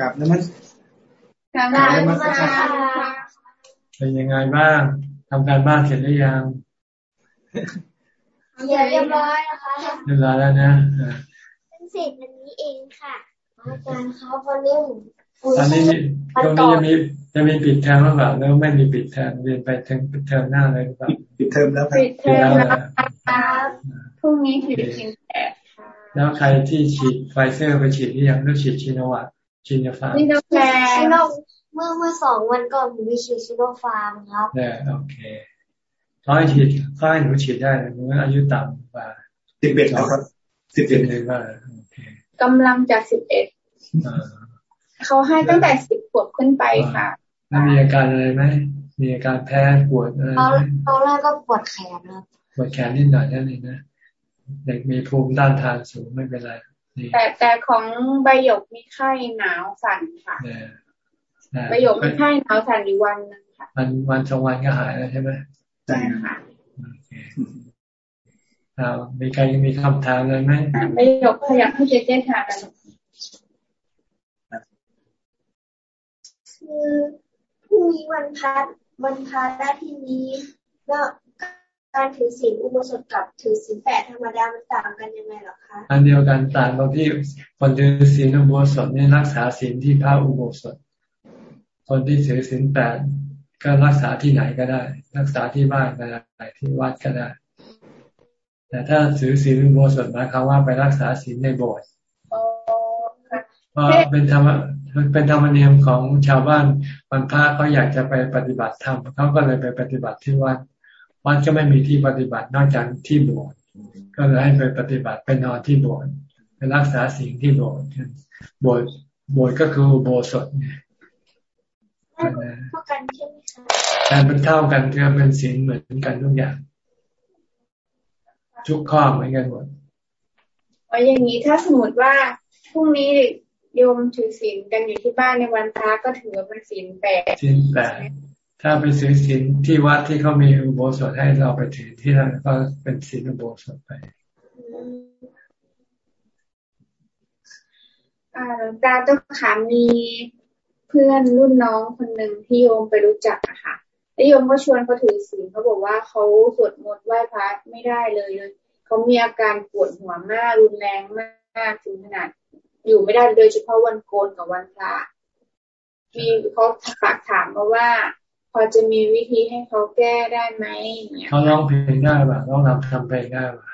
กลับนมัสกลับนมัสการเป็นยังไงบ้าง ทำการบ้านเสร็จหรือยังเรียบร้อยนะคะเรียบร้อยแล้วนะเป็นเสร็จวันนี้เองค่ะอาจารย์เขาพอเรื่องตอนนี้ตรงนี้จะมีจะมีปิดเทอมหรือเปล่าแล้วไม่มีปิดเทอมเรียนไปถึงปิดเทอมหน้าเลยหรือเปล่าปิดเทอมแล้วครับปิดเทอมแล้วครับพรุ่งนี้ถือชินแปดแล้วใครที่ฉีดไฟเซอร์ไปฉีดที่ยังไม่ฉีดชิโนวะซิโนฟาร์มซิโนแฟร์ เมื่อเมื่อสองวันก่อนผมมีฉีดซิโนฟาร์มครับเนี่ยโอเคเขาให้ฉีดเขาให้หนูฉีดได้เมื่ออายุต่ำกว่าสิบเอ็ดครับสิบเอ็ดเลยว่าโอเคกำลังจากสิบเอ็ดเขาให้ตั้งแต่สิบขวบขึ้นไปค่ะแล้วมีอาการอะไรไหมมีอาการแพ้ปวดอะไรตอนแรกก็ปวดแขนครับปวดแขนนิดหน่อยนั่นเองนะเด็กมีภูมิต้านทานสูงไม่เป็นไรแต่แต่ของใบหยกมีไข้หนาวสั่นค่ะ ใบหยกมีไข้หนาวสั่นอยู่วันนึงค่ะวันวันสองวันก็หายแล้วใช่ไหมใช่ค่ะมีใครมีคำถามเลยไหมใบหยกขยับให้เจ๊เจ๊ถามคือพรุ่งนี้วันพัดวันพัดได้ที่นี้ก็การถือศีลอุโบสถกับถือศีลแปดธรรมดามันต่างกันยังไงหรอคะ อันเดียวกันต่างตรงที่คนถือศีลอุโบสถเนี่ยรักษาศีลที่พระอุโบสถ คนที่ถือศีลแปดก็รักษาที่ไหนก็ได้ รักษาที่บ้านก็ได้ที่วัดก็ได้ แต่ถ้าถือศีลโบสถหมายความว่าไปรักษาศีลในโบสถ์เพราะเป็นธรรมเป็นธรรมเนียมของชาวบ้านวันพระเขาอยากจะไปปฏิบัติธรรมเขาก็เลยไปปฏิบัติที่วัดวัดก็ไม่มีที่ปฏิบัตินอกจากที่โบสถ์ก็เลยให้ไปปฏิบัติไปนอนที่โบสถ์ไปรักษาสิ่งที่โบสถ์โบสถ์โบสถ์ก็คือโบสถ์ไง เท่ากันใช่ไหมคะแต่เป็นเท่ากันคือเป็นศีลเหมือนกันทุกอย่าง ทุกข้อเหมือนกันหมดว่าอย่างนี้ถ้าสมมติว่าพรุ่งนี้โยมถือศีลกันอยู่ที่บ้านในวันพระก็ถือว่าเป็นศีลแปดศีลแปดถ้าไปซื้อศีลที่วัดที่เขามีอุโบสถให้เราไปถือที่นั่นก็เป็นศีลอุโบสถไปอ่าตาต้องขามี เพื่อนรุ่นน้องคนหนึ่งที่โยมไปรู้จักอะค่ะแล้วโยมก็ชวนเขาถือศีลเขาบอกว่าเขาสวดมนต์ไหว้พระไม่ได้เลยเลยเขามีอาการปวดหัวมากรุนแรงมากถึงขนาดอยู่ไม่ได้โดยเฉพาะวันโกนกับวันพระมีเขาฝากถามมาว่า พอจะมีวิธีให้เขาแก้ได้ไหมเนี่ยเขาร้องเพลงได้ป่ะร้องรำทำเพลงได้ป่ะ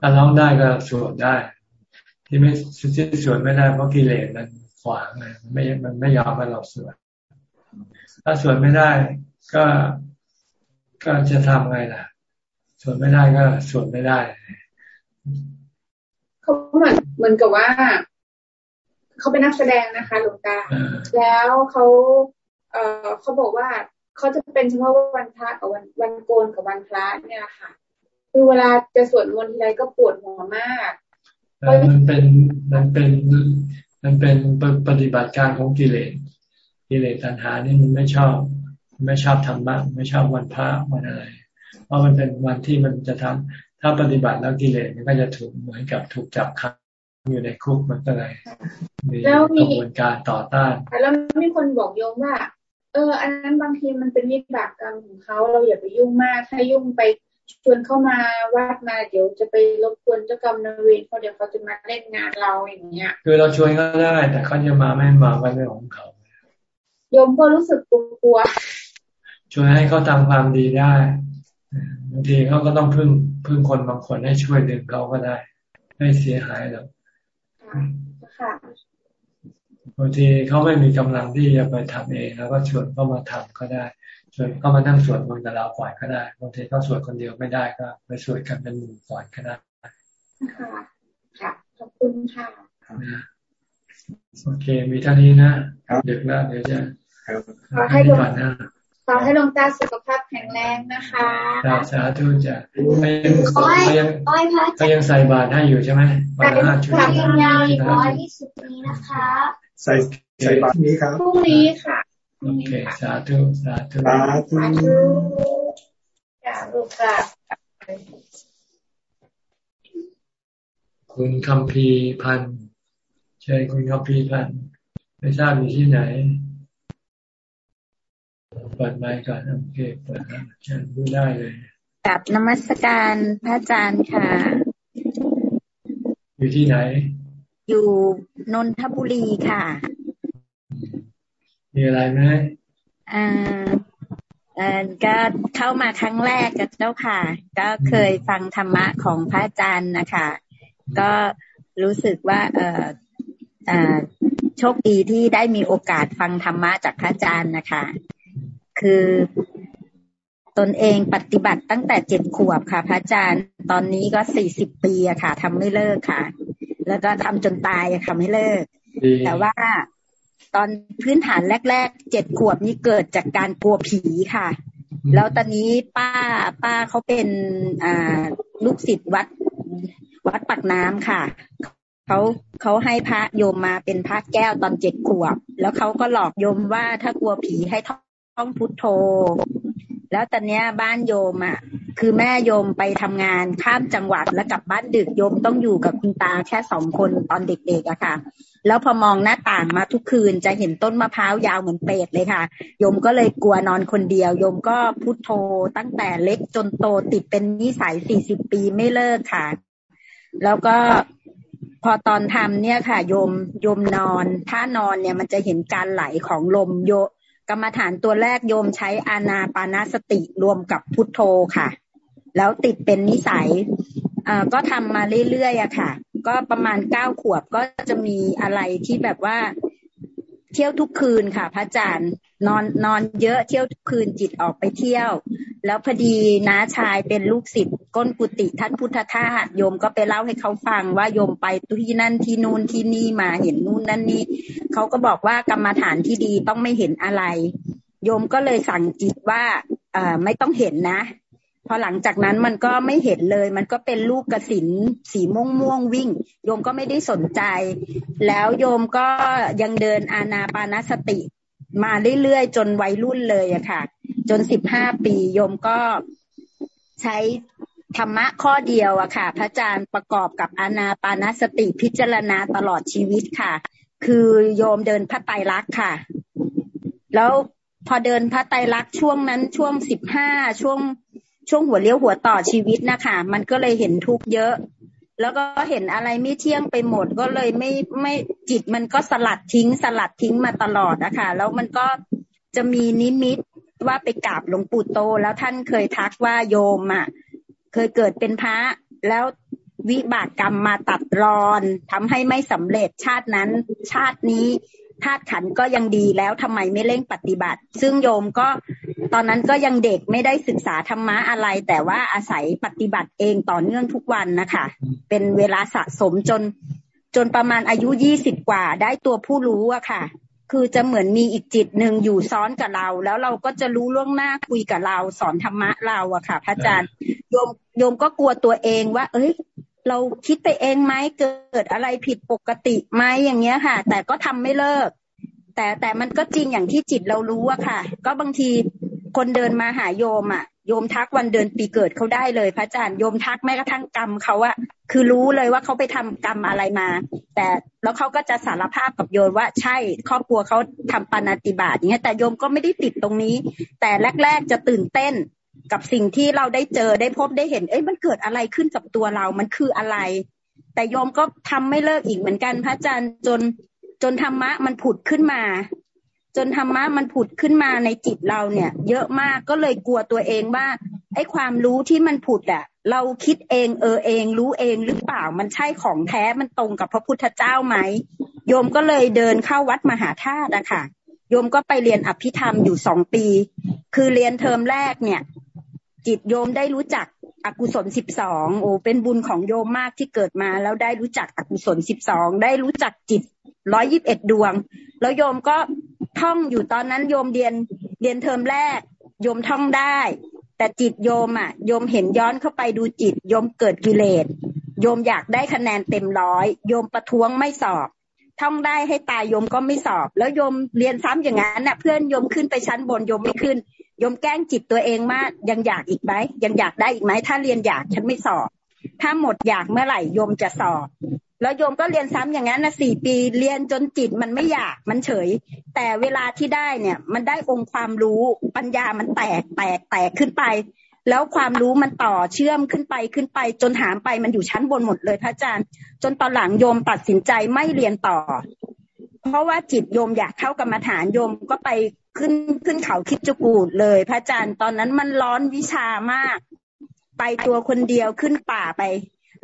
ถ้าร้องได้ก็สวดได้ ที่ไม่ที่สวดไม่ได้เพราะกิเลสมันขวางไงมันไม่มันไม่ยอมให้เราสวดถ้าสวดไม่ได้ก็ก็จะทำไงล่ะสวดไม่ได้ก็สวดไม่ได้เขาเหมือนเหมือนกับว่าเขาเป็นนักแสดงนะคะหลวงตา แล้วเขาเออเขาบอกว่าเขาจะเป็นเฉพาะวันพระกับวันวันโกนกับวันพระเนี่ยค่ะ คือเวลาจะสวดมนต์ทีไรก็ปวดหัวมาก มันเป็นมันเป็นมันเป็นปฏิบัติการของกิเลสกิเลสตัณหานี่มันไม่ชอบ ไม่ชอบทำบ้างไม่ชอบวันพระวันอะไร เพราะมันเป็นวันที่มันจะทำถ้าปฏิบัติแล้วกิเลสมันก็จะถูกเหมือนกับถูกจับขังอยู่ในคุกมันก็เลยมีกระบวนการต่อต้านแล้วมีคนบอกโยมว่า เออ อันนั้นบางทีมันเป็นวิบากกรรมของเขาเราอย่าไปยุ่งมาก ถ้ายุ่งไป ชวนเข้ามาวัดมาเดี๋ยวจะไปรบกวนเจ้ากรรมนายเวรเขาเดี๋ยวเขาจะมาเล่นงานเราอย่างเงี้ย คือเราชวนก็ได้ แต่เขาจะมาไม่มาก็เรื่องของเขาโยมก็รู้สึกกลัวชวนให้เขาทำความดีได้บางทีเขาก็ต้องพึ่งพึ่งคนบางคนให้ช่วยดึงเขาก็ได้ ไม่เสียหายหรอกบางทีเขาไม่มีกำลังที่จะไปทำเองแล้วก็ชวนเขามาทำก็ได้ ชวนเขามานั่งสวดมนต์กับเราก่อนก็ได้บางทีเขาสวดคนเดียวไม่ได้ก็ไปสวดกันเป็นหมู่ก่อนก็ได้ค่ะค่ะขอบคุณค่ะโอเค มีเท่านี้นะเด็กแล้วเดี๋ยวจะขอให้หลวงขอให้หลวงตาสุขภาพแข็งแรงนะคะสาธุจ้ะเขายังเขายังใส่บาตรให้อยู่ใช่ไหมบาตรห้าชุดยาวอีกร้อยยี่สิบนี้นะคะ ใส่ใส่บาตรนี้ครับพรุ่งนี้ค่ะ โอเค สาธุ สาธุ สาธุสาธุค่ะคุณคำพีพันธ์ใช่คุณคำพีพันธ์ไม่ทราบอยู่ที่ไหนเปิดไมค์ก่อนโอเคเปิดแล้วเชิญพูดได้เลยกับนมัสการพระอาจารย์ค่ะ อยู่ที่ไหน อยู่นนทบุรีค่ะ มีอะไรไหมอ่าเออก็เข้ามาครั้งแรกกับเจ้าค่ะ ก็เคยฟังธรรมะของพระอาจารย์นะคะ ก็รู้สึกว่า เออโชคดีที่ได้มีโอกาสฟังธรรมะจากพระอาจารย์นะคะ คือตนเองปฏิบัติตั้งแต่เจ็ดขวบค่ะ พระอาจารย์ ตอนนี้ก็สี่สิบปีอะค่ะทำไม่เลิกค่ะ แล้วก็ทำจนตายอะค่ะไม่เลิก แต่ว่า ตอนพื้นฐานแรกๆเจ็ดขวบนี้เกิดจากการกลัวผีค่ะ แล้วตอนนี้ป้าป้าเขาเป็นอ่าลูกศิษย์วัดวัดปักน้ำค่ะเขาเขาให้พระโยมมาเป็นพระแก้วตอนเจ็ดขวบ แล้วเขาก็หลอกโยมว่าถ้ากลัวผีให้ท่องพุทโธ แล้วตอนนี้บ้านโยมอะคือแม่โยมไปทำงานข้ามจังหวัดแล้วกลับบ้านดึกโยมต้องอยู่กับคุณตาแค่สองคนตอนเด็กๆอะค่ะ แล้วพอมองหน้าต่างมาทุกคืนจะเห็นต้นมะพร้าวยาวเหมือนเปรตเลยค่ะ โยมก็เลยกลัวนอนคนเดียว โยมก็พุทโธตั้งแต่เล็กจนโตติดเป็นนิสัยสี่สิบปีไม่เลิกค่ะ แล้วก็พอตอนทำเนี่ยค่ะ โยมโยมนอน ถ้านอนเนี่ยมันจะเห็นการไหลของลมโย กรรมฐานตัวแรกโยมใช้อานาปานาสติรวมกับพุทโธค่ะ แล้วติดเป็นนิสัยอ่าก็ทำมาเรื่อยๆอะค่ะ ก็ประมาณเก้าขวบก็จะมีอะไรที่แบบว่า เที่ยวทุกคืนค่ะ พระอาจารย์นอนนอนเยอะเที่ยวทุกคืนจิตออกไปเที่ยว แล้วพอดีน้าชายเป็นลูกศิษย์ก้นกุฏิท่านพุทธทาสโยมก็ไปเล่าให้เขาฟังว่าโยมไปที่นั่นที่นู่นที่นี่มาเห็นนู่นนั่นนี่เขาก็บอกว่ากรรมฐานที่ดีต้องไม่เห็นอะไร โยมก็เลยสั่งจิตว่าเอ่อไม่ต้องเห็นนะ พอหลังจากนั้นมันก็ไม่เห็นเลย มันก็เป็นลูกกระสินสีม่วงม่วงวิ่ง โยมก็ไม่ได้สนใจ แล้วโยมก็ยังเดินอาณาปานสติ มาเรื่อยๆจนวัยรุ่นเลยอะค่ะ จนสิบห้าปีโยมก็ใช้ธรรมะข้อเดียวอะค่ะ พระอาจารย์ประกอบกับอานาปานสติพิจารณาตลอดชีวิตค่ะ คือโยมเดินพระไตรลักษณ์ค่ะ แล้วพอเดินพระไตรลักษณ์ช่วงนั้นช่วงสิบห้าช่วง ช่วงหัวเลี้ยวหัวต่อชีวิตนะคะมันก็เลยเห็นทุกเยอะ แล้วก็เห็นอะไรไม่เที่ยงไปหมดก็เลยไม่ไม่จิตมันก็สลัดทิ้ง สลัดทิ้งมาตลอดนะคะแล้วมันก็จะมีนิมิตว่าไปกราบหลวงปู่โต แล้วท่านเคยทักว่าโยมอะเคยเกิดเป็นพระแล้ววิบากกรรมมาตัดรอนทำให้ไม่สำเร็จชาตินั้นชาตินี้ ธาตุขันก็ยังดีแล้วทำไมไม่เร่งปฏิบัติ ซึ่งโยมก็ตอนนั้นก็ยังเด็กไม่ได้ศึกษาธรรมะอะไร แต่ว่าอาศัยปฏิบัติเองต่อเนื่องทุกวันนะคะ เป็นเวลาสะสมจน จนประมาณอายุยี่สิบกว่าได้ตัวผู้รู้อะค่ะ คือจะเหมือนมีอีกจิตหนึ่งอยู่ซ้อนกับเรา แล้วเราก็จะรู้ล่วงหน้าคุยกับเรา สอนธรรมะเราอะค่ะ พระอาจารย์โยมโยมก็กลัวตัวเองว่า เอ้ย เราคิดไปเองไหมเกิดอะไรผิดปกติไหมอย่างเงี้ยค่ะ แต่ก็ทำไม่เลิก แต่แต่มันก็จริงอย่างที่จิตเรารู้อะค่ะ ก็บางทีคนเดินมาหาโยมอะโยมทักวันเดือนปีเกิดเขาได้เลย พระอาจารย์โยมทักแม้กระทั่งกรรมเขาอะคือรู้เลยว่าเขาไปทำกรรมอะไรมา แต่แล้วเขาก็จะสารภาพกับโยมว่าใช่ครอบครัวเขาทำปานาติบาตเงี้ยแต่โยมก็ไม่ได้ติดตรงนี้ แต่แรก ๆจะตื่นเต้น กับสิ่งที่เราได้เจอได้พบได้เห็น เอ้ยมันเกิดอะไรขึ้นกับตัวเรา มันคืออะไร แต่โยมก็ทำไม่เลิกอีกเหมือนกัน พระอาจารย์จนจนธรรมะมันผุดขึ้นมา จนธรรมะมันผุดขึ้นมาในจิตเราเนี่ย เยอะมากก็เลยกลัวตัวเองว่าไอ้ความรู้ที่มันผุดอะเราคิดเองเออเองรู้เองหรือเปล่ามันใช่ของแท้มันตรงกับพระพุทธเจ้าไหมโยมก็เลยเดินเข้าวัดมหาธาตุอะค่ะโยมก็ไปเรียนอภิธรรมอยู่สองปี คือเรียนเทอมแรกเนี่ย จิตโยมได้รู้จักอกุศลสิบสองโอ้เป็นบุญของโยมมากที่เกิดมา แล้วได้รู้จักอกุศลสิบสองได้รู้จักจิตร้อยยิบเอ็ดดวง แล้วโยมก็ท่องอยู่ตอนนั้นโยมเรียนเรียนเทอมแรก โยมท่องได้ แต่จิตโยมอะ โยมเห็นย้อนเข้าไปดูจิต โยมเกิดกิเลสโยมอยากได้คะแนนเต็มร้อย โยมประท้วงไม่สอบ ท่องได้ให้ตายโยมก็ไม่สอบ แล้วโยมเรียนซ้ำอย่างนั้นน่ะ เพื่อนโยมขึ้นไปชั้นบนโยมไม่ขึ้นโยมแกล้งจิตตัวเองมากยังอยากอีกไหมยังอยากได้อีกไหมถ้าเรียนอยากฉันไม่สอบ ถ้าหมดอยากเมื่อไหร่โยมจะสอบ แล้วโยมก็เรียนซ้ำอย่างนั้นนะสี่ปีเรียนจนจิตมันไม่อยากมันเฉย แต่เวลาที่ได้เนี่ย มันได้องค์ความรู้ปัญญามันแตกแตกแตกขึ้นไป แล้วความรู้มันต่อเชื่อมขึ้นไปขึ้นไป จนหามไปมันอยู่ชั้นบนหมดเลยพระอาจารย์ จนตอนหลังโยมตัดสินใจไม่เรียนต่อ เพราะว่าจิตโยมอยากเข้ากรรมฐานโยมก็ไปขึ้นขึ้นเขาคิดจกูดเลย พระอาจารย์ตอนนั้นมันร้อนวิชามาก ไปตัวคนเดียวขึ้นป่าไป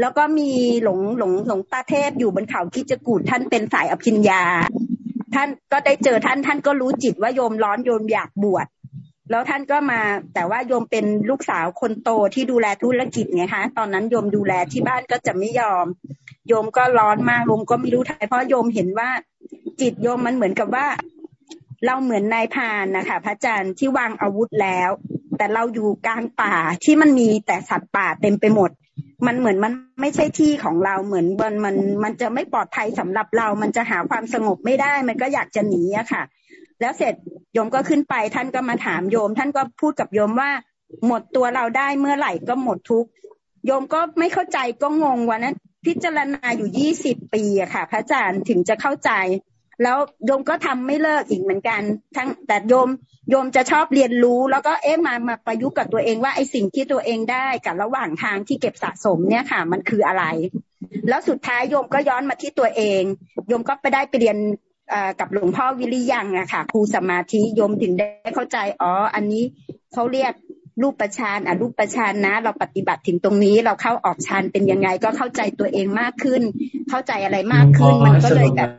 แล้วก็มีหลงหลงหลงตาเทพอยู่บนเขาคิดจกูดท่านเป็นสายอภิญญาท่านก็ได้เจอท่านท่านก็รู้จิตว่าโยมร้อนโยมอยากบวช แล้วท่านก็มาแต่ว่าโยมเป็นลูกสาวคนโตที่ดูแลธุรกิจไงคะ ตอนนั้นโยมดูแลที่บ้านก็จะไม่ยอม โยมก็ร้อนมากโยมก็ไม่รู้ทำเพราะโยมเห็นว่าจิตโยมมันเหมือนกับว่า เราเหมือนนายพานนะคะพระอาจารย์ที่วางอาวุธแล้ว แต่เราอยู่กลางป่าที่มันมีแต่สัตว์ป่าเต็มไปหมด มันเหมือนมันไม่ใช่ที่ของเราเหมือนมันมันมันจะไม่ปลอดภัยสำหรับเรา มันจะหาความสงบไม่ได้มันก็อยากจะหนีอะค่ะ แล้วเสร็จโยมก็ขึ้นไป ท่านก็มาถามโยม ท่านก็พูดกับโยมว่า หมดตัวเราได้เมื่อไหร่ก็หมดทุกโยมก็ไม่เข้าใจก็งงวันนั้น พิจารณาอยู่ยี่สิบปีอะค่ะ พระอาจารย์ถึงจะเข้าใจ แล้วโยมก็ทำไม่เลิกอีกเหมือนกัน ทั้งแต่โยมโยมจะชอบเรียนรู้ แล้วก็เอ๊ะมามาประยุกต์กับตัวเองว่าไอ้สิ่งที่ตัวเองได้กับระหว่างทางที่เก็บสะสมเนี่ยค่ะ มันคืออะไร แล้วสุดท้ายโยมก็ย้อนมาที่ตัวเองโยมก็ไปได้ไปเรียน กับหลวงพ่อวิริยังนะคะครูสมาธิโยมถึงได้เข้าใจอ๋อ อันนี้เขาเรียกรูปประชานอะรูปประชานนะ เราปฏิบัติถึงตรงนี้เราเข้าออกฌานเป็นยังไง ก็เข้าใจตัวเองมากขึ้น เข้าใจอะไรมากขึ้นมันก็เลยแบบ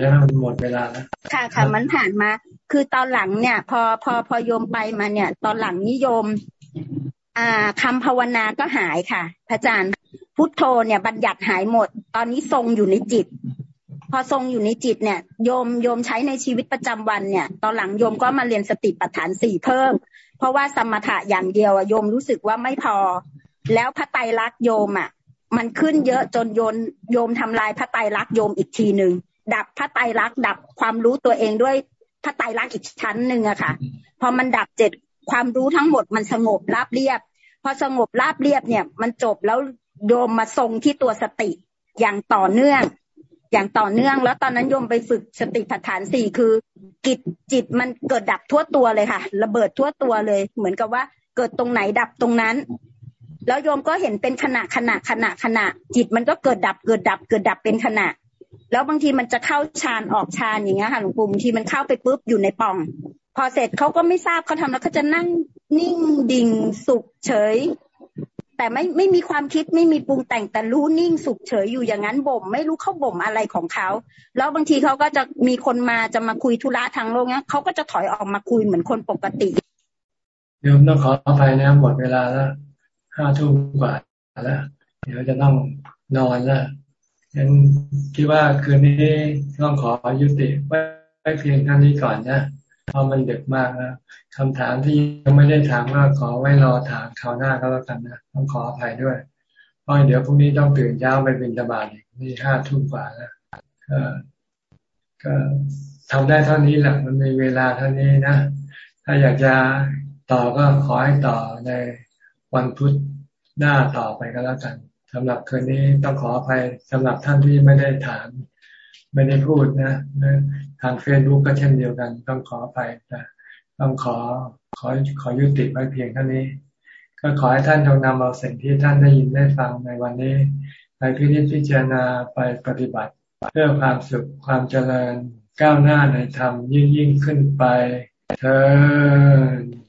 แล้วมันหมดเวลาแล้วค่ะค่ะมันผ่านมา คือตอนหลังเนี่ย พอพอพอโยมไปมาเนี่ย ตอนหลังนิยม อ่าคำภาวนาก็หายค่ะ พระอาจารย์พุทโธเนี่ยบัญญัติหายหมด ตอนนี้ทรงอยู่ในจิต พอทรงอยู่ในจิตเนี่ยโยมโยมใช้ในชีวิตประจำวันเนี่ย ตอนหลังโยมก็มาเรียนสติปัฏฐานสี่เพิ่ม เพราะว่าสมถะอย่างเดียวโยมรู้สึกว่าไม่พอ แล้วพระไตรลักษณ์โยมอะ มันขึ้นเยอะจนโยนโยมทำลายพระไตรลักษณ์โยมอีกทีหนึ่งดับพระไตรลักษณ์ดับความรู้ตัวเองด้วยพระไตรลักษณ์อีกชั้นหนึ่งอะค่ะ พอมันดับเจ็ดความรู้ทั้งหมดมันสงบราบเรียบ พอสงบราบเรียบเนี่ย มันจบแล้วโยมมาทรงที่ตัวสติอย่างต่อเนื่อง อย่างต่อเนื่อง แล้วตอนนั้นโยมไปฝึกสติปัฏฐานสี่คือกิจจิตมันเกิดดับทั่วตัวเลยค่ะ ระเบิดทั่วตัวเลย เหมือนกับว่าเกิดตรงไหนดับตรงนั้น แล้วโยมก็เห็นเป็นขณะขณะขณะขณะ จิตมันก็เกิดดับเกิดดับเกิดดับเป็นขณะ แล้วบางทีมันจะเข้าฌานออกฌานอย่างเงี้ยค่ะหลวงปู่บางทีมันเข้าไปปุ๊บอยู่ในป่อง พอเสร็จเขาก็ไม่ทราบเขาทำแล้วเขาจะนั่งนิ่งดิ่งสุขเฉย แต่ไม่ไม่มีความคิดไม่มีปรุงแต่งแต่รู้นิ่งสุขเฉยอยู่อย่างนั้นบ่ม ไม่รู้เขาบ่มอะไรของเขา แล้วบางทีเขาก็จะมีคนมาจะมาคุยธุระทางโลกเนี้ยเขาก็จะถอยออกมาคุยเหมือนคนปกติเดี๋ยวต้องขออภัยนะหมดเวลาแล้วห้าทุ่มกว่าแล้วเดี๋ยวจะต้องนอนแล้วฉันคิดว่าคืนนี้ต้องขอยุติไว้เพียงเท่านี้ก่อนนะ เพราะมันดึกมากแล้วคำถามที่ยังไม่ได้ถามก็ขอไว้รอถามคราวหน้าก็แล้วกันนะต้องขออภัยด้วยเพราะเดี๋ยวพรุ่งนี้ต้องตื่นเช้าไปบินตบาทอีกนี่ห้าทุ่มกว่าแล้วก็ทำได้เท่านี้แหละมันมีเวลาเท่านี้นะถ้าอยากจะต่อก็ขอให้ต่อในวันพุธหน้าต่อไปก็แล้วกันสำหรับคืนนี้ต้องขออภัยสำหรับท่านที่ไม่ได้ถาม ไม่ได้พูดนะ ทางเฟซบุ๊กก็เช่นเดียวกัน ต้องขอไปนะต้องขอขอขอยุติไว้เพียงเท่านี้ ก็ขอให้ท่านจงนำเอาสิ่งที่ท่านได้ยินได้ฟังในวันนี้ ไปพิจิตพิจารณาไปปฏิบัติ เพื่อความสุขความเจริญก้าวหน้าในธรรมยิ่งยิ่งขึ้นไปเธอ